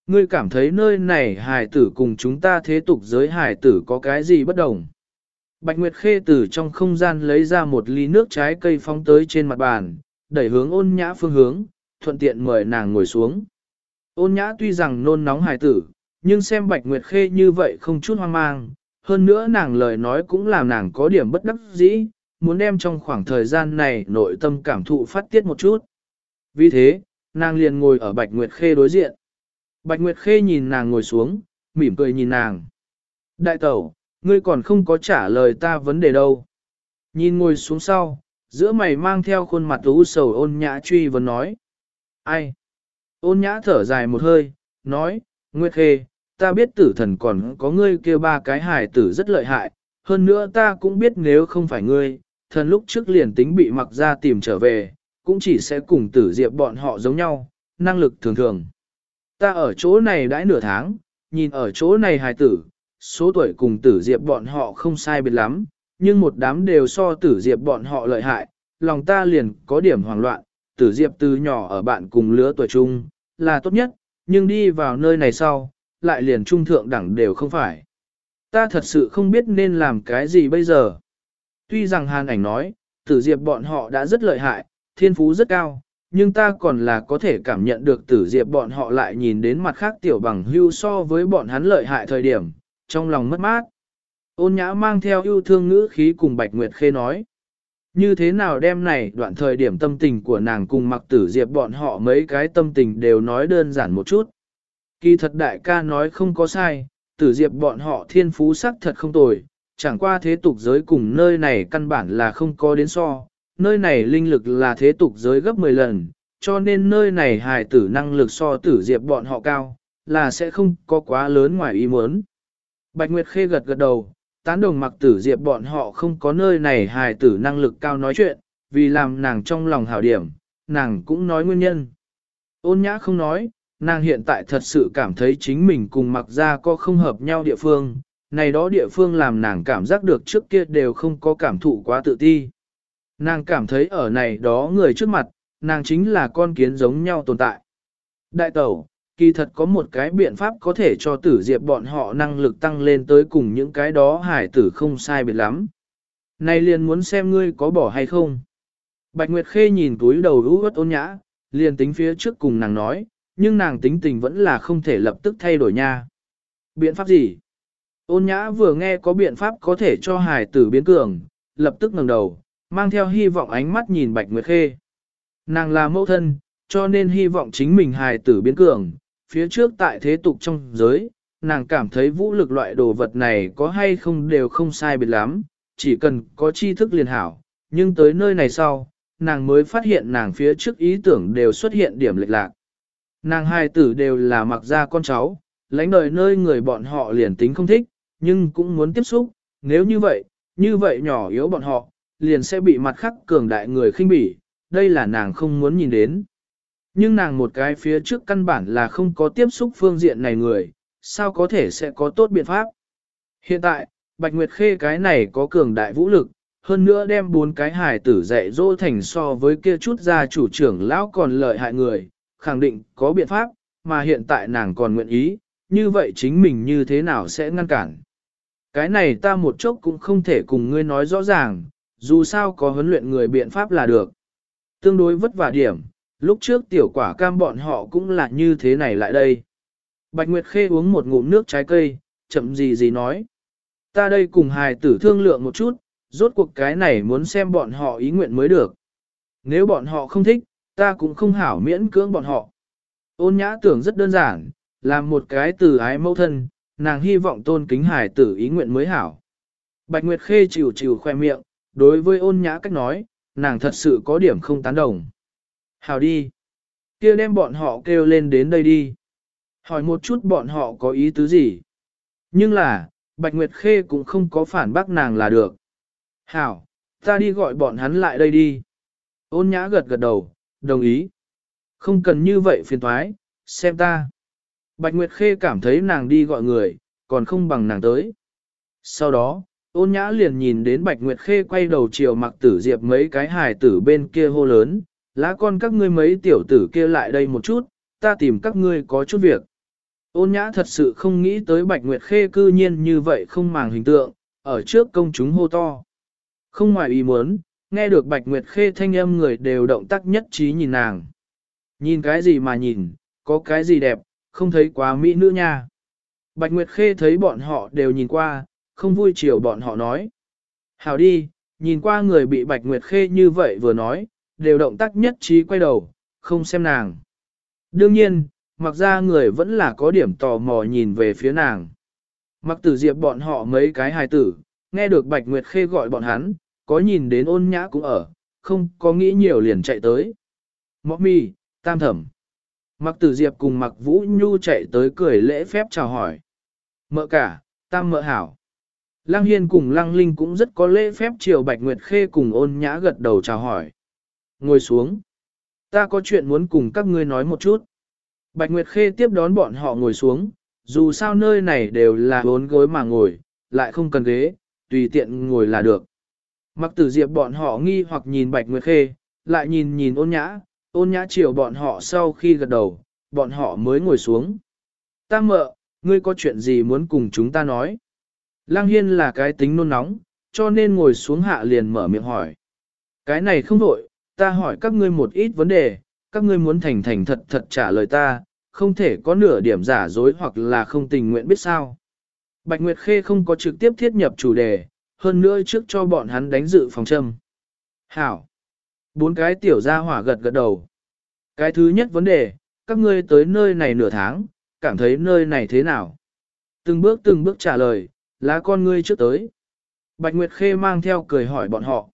Ngươi cảm thấy nơi này hài tử cùng chúng ta thế tục giới hài tử có cái gì bất đồng. Bạch Nguyệt Khê từ trong không gian lấy ra một ly nước trái cây phóng tới trên mặt bàn, đẩy hướng ôn nhã phương hướng, thuận tiện mời nàng ngồi xuống. Ôn nhã tuy rằng nôn nóng hài tử, nhưng xem Bạch Nguyệt Khê như vậy không chút hoang mang, hơn nữa nàng lời nói cũng làm nàng có điểm bất đắc dĩ, muốn đem trong khoảng thời gian này nội tâm cảm thụ phát tiết một chút. Vì thế, nàng liền ngồi ở Bạch Nguyệt Khê đối diện. Bạch Nguyệt Khê nhìn nàng ngồi xuống, mỉm cười nhìn nàng. Đại tẩu, ngươi còn không có trả lời ta vấn đề đâu. Nhìn ngồi xuống sau, giữa mày mang theo khuôn mặt u sầu ôn nhã truy vấn nói. Ai? Ôn nhã thở dài một hơi, nói, Nguyệt Khê, ta biết tử thần còn có ngươi kia ba cái hài tử rất lợi hại, hơn nữa ta cũng biết nếu không phải ngươi, thần lúc trước liền tính bị mặc ra tìm trở về, cũng chỉ sẽ cùng tử diệp bọn họ giống nhau, năng lực thường thường. Ta ở chỗ này đãi nửa tháng, nhìn ở chỗ này hài tử, số tuổi cùng tử diệp bọn họ không sai biệt lắm, nhưng một đám đều so tử diệp bọn họ lợi hại, lòng ta liền có điểm hoảng loạn, tử diệp từ nhỏ ở bạn cùng lứa tuổi chung, là tốt nhất, nhưng đi vào nơi này sau, lại liền trung thượng đẳng đều không phải. Ta thật sự không biết nên làm cái gì bây giờ. Tuy rằng hàn ảnh nói, tử diệp bọn họ đã rất lợi hại, thiên phú rất cao, nhưng ta còn là có thể cảm nhận được tử diệp bọn họ lại nhìn đến mặt khác tiểu bằng hưu so với bọn hắn lợi hại thời điểm, trong lòng mất mát. Ôn nhã mang theo yêu thương ngữ khí cùng Bạch Nguyệt Khê nói. Như thế nào đêm này đoạn thời điểm tâm tình của nàng cùng mặc tử diệp bọn họ mấy cái tâm tình đều nói đơn giản một chút. Kỳ thật đại ca nói không có sai, tử diệp bọn họ thiên phú sắc thật không tồi, chẳng qua thế tục giới cùng nơi này căn bản là không có đến so, nơi này linh lực là thế tục giới gấp 10 lần, cho nên nơi này hài tử năng lực so tử diệp bọn họ cao, là sẽ không có quá lớn ngoài ý muốn. Bạch Nguyệt Khê gật gật đầu, tán đồng mặc tử diệp bọn họ không có nơi này hài tử năng lực cao nói chuyện, vì làm nàng trong lòng hảo điểm, nàng cũng nói nguyên nhân. Ôn nhã không nói, nàng hiện tại thật sự cảm thấy chính mình cùng mặc ra có không hợp nhau địa phương, này đó địa phương làm nàng cảm giác được trước kia đều không có cảm thụ quá tự ti. Nàng cảm thấy ở này đó người trước mặt, nàng chính là con kiến giống nhau tồn tại. Đại tẩu, kỳ thật có một cái biện pháp có thể cho tử diệp bọn họ năng lực tăng lên tới cùng những cái đó hải tử không sai biệt lắm. Này liền muốn xem ngươi có bỏ hay không. Bạch Nguyệt Khê nhìn túi đầu ú ớt ôn nhã, liền tính phía trước cùng nàng nói, nhưng nàng tính tình vẫn là không thể lập tức thay đổi nha. Biện pháp gì? Ôn nhã vừa nghe có biện pháp có thể cho hải tử biến cường, lập tức ngẩng đầu, mang theo hy vọng ánh mắt nhìn Bạch Nguyệt Khê. Nàng là mẫu thân, cho nên hy vọng chính mình hài tử biến cường, phía trước tại thế tục trong giới, nàng cảm thấy vũ lực loại đồ vật này có hay không đều không sai biệt lắm, chỉ cần có tri thức liền hảo, nhưng tới nơi này sau, nàng mới phát hiện nàng phía trước ý tưởng đều xuất hiện điểm lệch lạc. Nàng hai tử đều là mặc ra con cháu, lãnh đời nơi người bọn họ liền tính không thích, nhưng cũng muốn tiếp xúc, nếu như vậy, như vậy nhỏ yếu bọn họ, liền sẽ bị mặt khắc cường đại người khinh bỉ, đây là nàng không muốn nhìn đến. Nhưng nàng một cái phía trước căn bản là không có tiếp xúc phương diện này người, sao có thể sẽ có tốt biện pháp. Hiện tại, Bạch Nguyệt Khê cái này có cường đại vũ lực, hơn nữa đem bốn cái hài tử dạy dỗ thành so với kia chút gia chủ trưởng lão còn lợi hại người, khẳng định có biện pháp, mà hiện tại nàng còn nguyện ý, như vậy chính mình như thế nào sẽ ngăn cản. Cái này ta một chốc cũng không thể cùng ngươi nói rõ ràng, dù sao có huấn luyện người biện pháp là được. Tương đối vất vả điểm, lúc trước tiểu quả cam bọn họ cũng là như thế này lại đây. Bạch Nguyệt Khê uống một ngụm nước trái cây, chậm gì gì nói. Ta đây cùng hài tử thương lượng một chút, rốt cuộc cái này muốn xem bọn họ ý nguyện mới được. Nếu bọn họ không thích, ta cũng không hảo miễn cưỡng bọn họ. Ôn nhã tưởng rất đơn giản, làm một cái từ ái mẫu thân, nàng hy vọng tôn kính hài tử ý nguyện mới hảo. Bạch Nguyệt Khê chịu chịu khoe miệng, đối với ôn nhã cách nói, nàng thật sự có điểm không tán đồng. Hào đi. kia đem bọn họ kêu lên đến đây đi. Hỏi một chút bọn họ có ý tứ gì. Nhưng là, Bạch Nguyệt Khê cũng không có phản bác nàng là được. Hảo, ta đi gọi bọn hắn lại đây đi. Ôn nhã gật gật đầu, đồng ý. Không cần như vậy phiền thoái, xem ta. Bạch Nguyệt Khê cảm thấy nàng đi gọi người, còn không bằng nàng tới. Sau đó, ôn nhã liền nhìn đến Bạch Nguyệt Khê quay đầu chiều mặc tử diệp mấy cái hài tử bên kia hô lớn, lá con các ngươi mấy tiểu tử kia lại đây một chút, ta tìm các ngươi có chút việc. Ôn nhã thật sự không nghĩ tới Bạch Nguyệt Khê cư nhiên như vậy không màng hình tượng, ở trước công chúng hô to. Không ngoài ý muốn, nghe được Bạch Nguyệt Khê thanh âm người đều động tác nhất trí nhìn nàng. Nhìn cái gì mà nhìn, có cái gì đẹp, không thấy quá mỹ nữ nha. Bạch Nguyệt Khê thấy bọn họ đều nhìn qua, không vui chiều bọn họ nói. Hảo đi, nhìn qua người bị Bạch Nguyệt Khê như vậy vừa nói, đều động tác nhất trí quay đầu, không xem nàng. Đương nhiên, mặc ra người vẫn là có điểm tò mò nhìn về phía nàng. Mặc tử diệp bọn họ mấy cái hài tử, nghe được Bạch Nguyệt Khê gọi bọn hắn, có nhìn đến ôn nhã cũng ở, không có nghĩ nhiều liền chạy tới. Mọ mi, tam thẩm. Mặc tử diệp cùng mặc vũ nhu chạy tới cười lễ phép chào hỏi. Mợ cả, tam mợ hảo. Lăng Hiên cùng Lăng Linh cũng rất có lễ phép chiều Bạch Nguyệt Khê cùng ôn nhã gật đầu chào hỏi. Ngồi xuống. Ta có chuyện muốn cùng các ngươi nói một chút. Bạch Nguyệt Khê tiếp đón bọn họ ngồi xuống, dù sao nơi này đều là bốn gối mà ngồi, lại không cần ghế, tùy tiện ngồi là được. Mặc tử diệp bọn họ nghi hoặc nhìn Bạch Nguyệt Khê, lại nhìn nhìn ôn nhã, ôn nhã chiều bọn họ sau khi gật đầu, bọn họ mới ngồi xuống. Ta mợ, ngươi có chuyện gì muốn cùng chúng ta nói? Lăng Hiên là cái tính nôn nóng, cho nên ngồi xuống hạ liền mở miệng hỏi. Cái này không đổi, ta hỏi các ngươi một ít vấn đề, các ngươi muốn thành thành thật thật trả lời ta, không thể có nửa điểm giả dối hoặc là không tình nguyện biết sao. Bạch Nguyệt Khê không có trực tiếp thiết nhập chủ đề, hơn nữa trước cho bọn hắn đánh dự phòng châm. Hảo! Bốn cái tiểu gia hỏa gật gật đầu. Cái thứ nhất vấn đề, các ngươi tới nơi này nửa tháng, cảm thấy nơi này thế nào? Từng bước từng bước trả lời, lá con ngươi trước tới. Bạch Nguyệt Khê mang theo cười hỏi bọn họ.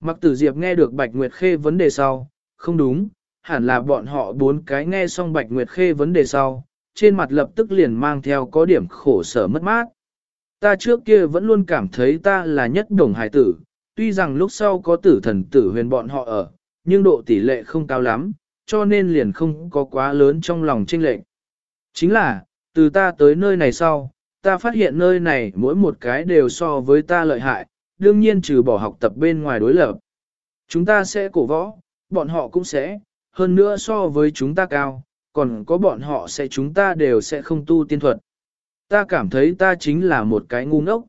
Mặc tử Diệp nghe được Bạch Nguyệt Khê vấn đề sau, không đúng, hẳn là bọn họ bốn cái nghe xong Bạch Nguyệt Khê vấn đề sau, trên mặt lập tức liền mang theo có điểm khổ sở mất mát. Ta trước kia vẫn luôn cảm thấy ta là nhất đồng hải tử, tuy rằng lúc sau có tử thần tử huyền bọn họ ở, nhưng độ tỷ lệ không cao lắm, cho nên liền không có quá lớn trong lòng tranh lệch. Chính là, từ ta tới nơi này sau, ta phát hiện nơi này mỗi một cái đều so với ta lợi hại, đương nhiên trừ bỏ học tập bên ngoài đối lập. Chúng ta sẽ cổ võ, bọn họ cũng sẽ, hơn nữa so với chúng ta cao, còn có bọn họ sẽ chúng ta đều sẽ không tu tiên thuật. Ta cảm thấy ta chính là một cái ngu ngốc.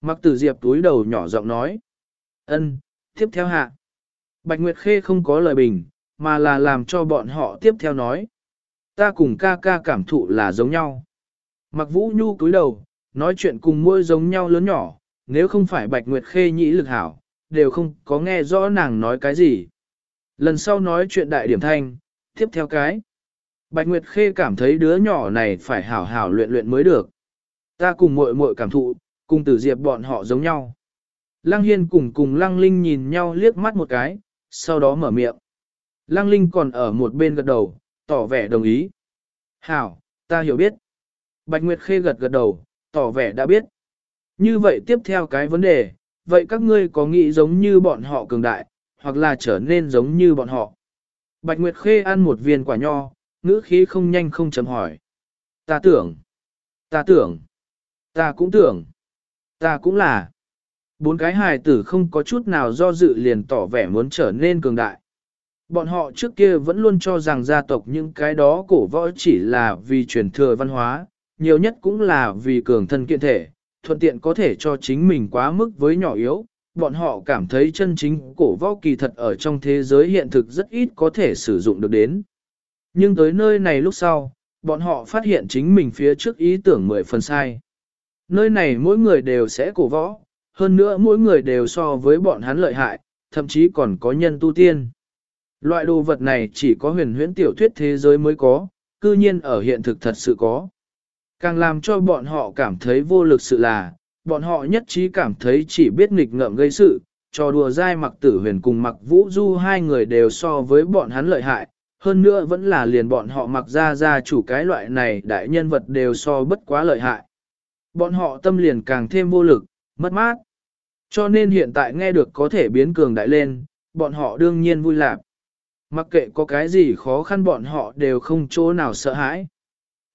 Mặc tử diệp túi đầu nhỏ giọng nói. ân, tiếp theo hạ. Bạch Nguyệt Khê không có lời bình, mà là làm cho bọn họ tiếp theo nói. Ta cùng ca ca cảm thụ là giống nhau. Mặc vũ nhu túi đầu, nói chuyện cùng môi giống nhau lớn nhỏ, nếu không phải Bạch Nguyệt Khê nhĩ lực hảo, đều không có nghe rõ nàng nói cái gì. Lần sau nói chuyện đại điểm thanh, tiếp theo cái. Bạch Nguyệt Khê cảm thấy đứa nhỏ này phải hảo hảo luyện luyện mới được. Ta cùng muội muội cảm thụ, cùng tử diệp bọn họ giống nhau. Lăng Hiên cùng cùng Lăng Linh nhìn nhau liếc mắt một cái, sau đó mở miệng. Lăng Linh còn ở một bên gật đầu, tỏ vẻ đồng ý. Hảo, ta hiểu biết. Bạch Nguyệt Khê gật gật đầu, tỏ vẻ đã biết. Như vậy tiếp theo cái vấn đề, vậy các ngươi có nghĩ giống như bọn họ cường đại, hoặc là trở nên giống như bọn họ? Bạch Nguyệt Khê ăn một viên quả nho, ngữ khí không nhanh không chấm hỏi. Ta tưởng, ta tưởng, ta cũng tưởng, ta cũng là. Bốn cái hài tử không có chút nào do dự liền tỏ vẻ muốn trở nên cường đại. Bọn họ trước kia vẫn luôn cho rằng gia tộc những cái đó cổ võ chỉ là vì truyền thừa văn hóa, nhiều nhất cũng là vì cường thân kiện thể, thuận tiện có thể cho chính mình quá mức với nhỏ yếu. Bọn họ cảm thấy chân chính cổ võ kỳ thật ở trong thế giới hiện thực rất ít có thể sử dụng được đến. Nhưng tới nơi này lúc sau, bọn họ phát hiện chính mình phía trước ý tưởng mười phần sai. Nơi này mỗi người đều sẽ cổ võ, hơn nữa mỗi người đều so với bọn hắn lợi hại, thậm chí còn có nhân tu tiên. Loại đồ vật này chỉ có huyền huyễn tiểu thuyết thế giới mới có, cư nhiên ở hiện thực thật sự có. Càng làm cho bọn họ cảm thấy vô lực sự là, bọn họ nhất trí cảm thấy chỉ biết nghịch ngợm gây sự, trò đùa dai mặc tử huyền cùng mặc vũ du hai người đều so với bọn hắn lợi hại, hơn nữa vẫn là liền bọn họ mặc ra ra chủ cái loại này đại nhân vật đều so bất quá lợi hại. Bọn họ tâm liền càng thêm vô lực, mất mát. Cho nên hiện tại nghe được có thể biến cường đại lên, bọn họ đương nhiên vui lạc. Mặc kệ có cái gì khó khăn bọn họ đều không chỗ nào sợ hãi.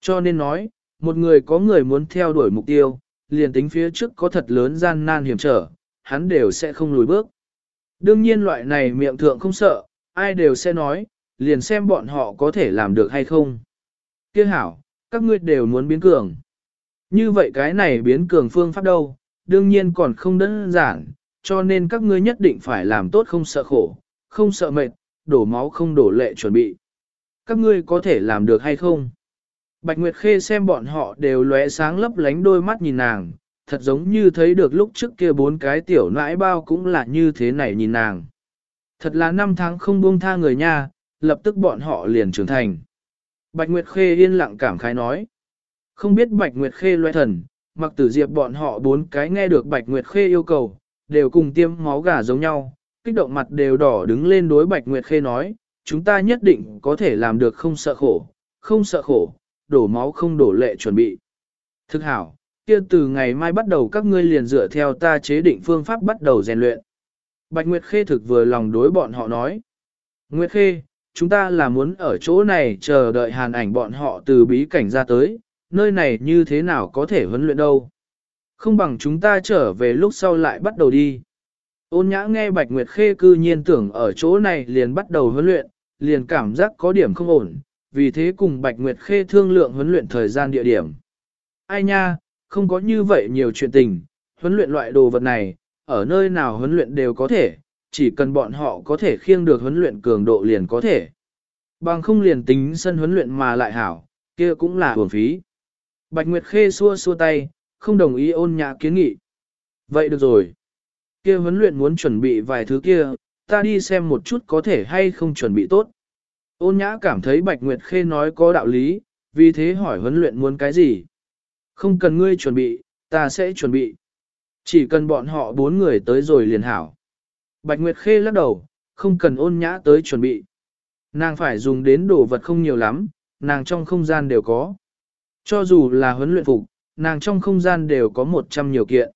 Cho nên nói, một người có người muốn theo đuổi mục tiêu, liền tính phía trước có thật lớn gian nan hiểm trở, hắn đều sẽ không lùi bước. Đương nhiên loại này miệng thượng không sợ, ai đều sẽ nói, liền xem bọn họ có thể làm được hay không. Kia hảo, các ngươi đều muốn biến cường. Như vậy cái này biến cường phương pháp đâu, đương nhiên còn không đơn giản, cho nên các ngươi nhất định phải làm tốt không sợ khổ, không sợ mệt, đổ máu không đổ lệ chuẩn bị. Các ngươi có thể làm được hay không? Bạch Nguyệt Khê xem bọn họ đều lóe sáng lấp lánh đôi mắt nhìn nàng, thật giống như thấy được lúc trước kia bốn cái tiểu nãi bao cũng là như thế này nhìn nàng. Thật là năm tháng không buông tha người nha, lập tức bọn họ liền trưởng thành. Bạch Nguyệt Khê yên lặng cảm khái nói. Không biết Bạch Nguyệt Khê loe thần, mặc tử diệp bọn họ bốn cái nghe được Bạch Nguyệt Khê yêu cầu, đều cùng tiêm máu gà giống nhau, kích động mặt đều đỏ đứng lên đối Bạch Nguyệt Khê nói, chúng ta nhất định có thể làm được không sợ khổ, không sợ khổ, đổ máu không đổ lệ chuẩn bị. Thực hảo, kia từ ngày mai bắt đầu các ngươi liền dựa theo ta chế định phương pháp bắt đầu rèn luyện. Bạch Nguyệt Khê thực vừa lòng đối bọn họ nói. Nguyệt Khê, chúng ta là muốn ở chỗ này chờ đợi hàn ảnh bọn họ từ bí cảnh ra tới, nơi này như thế nào có thể huấn luyện đâu. Không bằng chúng ta trở về lúc sau lại bắt đầu đi. Ôn nhã nghe Bạch Nguyệt Khê cư nhiên tưởng ở chỗ này liền bắt đầu huấn luyện, liền cảm giác có điểm không ổn, vì thế cùng Bạch Nguyệt Khê thương lượng huấn luyện thời gian địa điểm. Ai nha, không có như vậy nhiều chuyện tình, huấn luyện loại đồ vật này, ở nơi nào huấn luyện đều có thể, chỉ cần bọn họ có thể khiêng được huấn luyện cường độ liền có thể. Bằng không liền tính sân huấn luyện mà lại hảo, kia cũng là hưởng phí. Bạch Nguyệt Khê xua xua tay, không đồng ý ôn nhã kiến nghị. Vậy được rồi. Kia huấn luyện muốn chuẩn bị vài thứ kia, ta đi xem một chút có thể hay không chuẩn bị tốt. Ôn nhã cảm thấy Bạch Nguyệt Khê nói có đạo lý, vì thế hỏi huấn luyện muốn cái gì. Không cần ngươi chuẩn bị, ta sẽ chuẩn bị. Chỉ cần bọn họ bốn người tới rồi liền hảo. Bạch Nguyệt Khê lắc đầu, không cần ôn nhã tới chuẩn bị. Nàng phải dùng đến đồ vật không nhiều lắm, nàng trong không gian đều có. Cho dù là huấn luyện phục, nàng trong không gian đều có 100 nhiều kiện.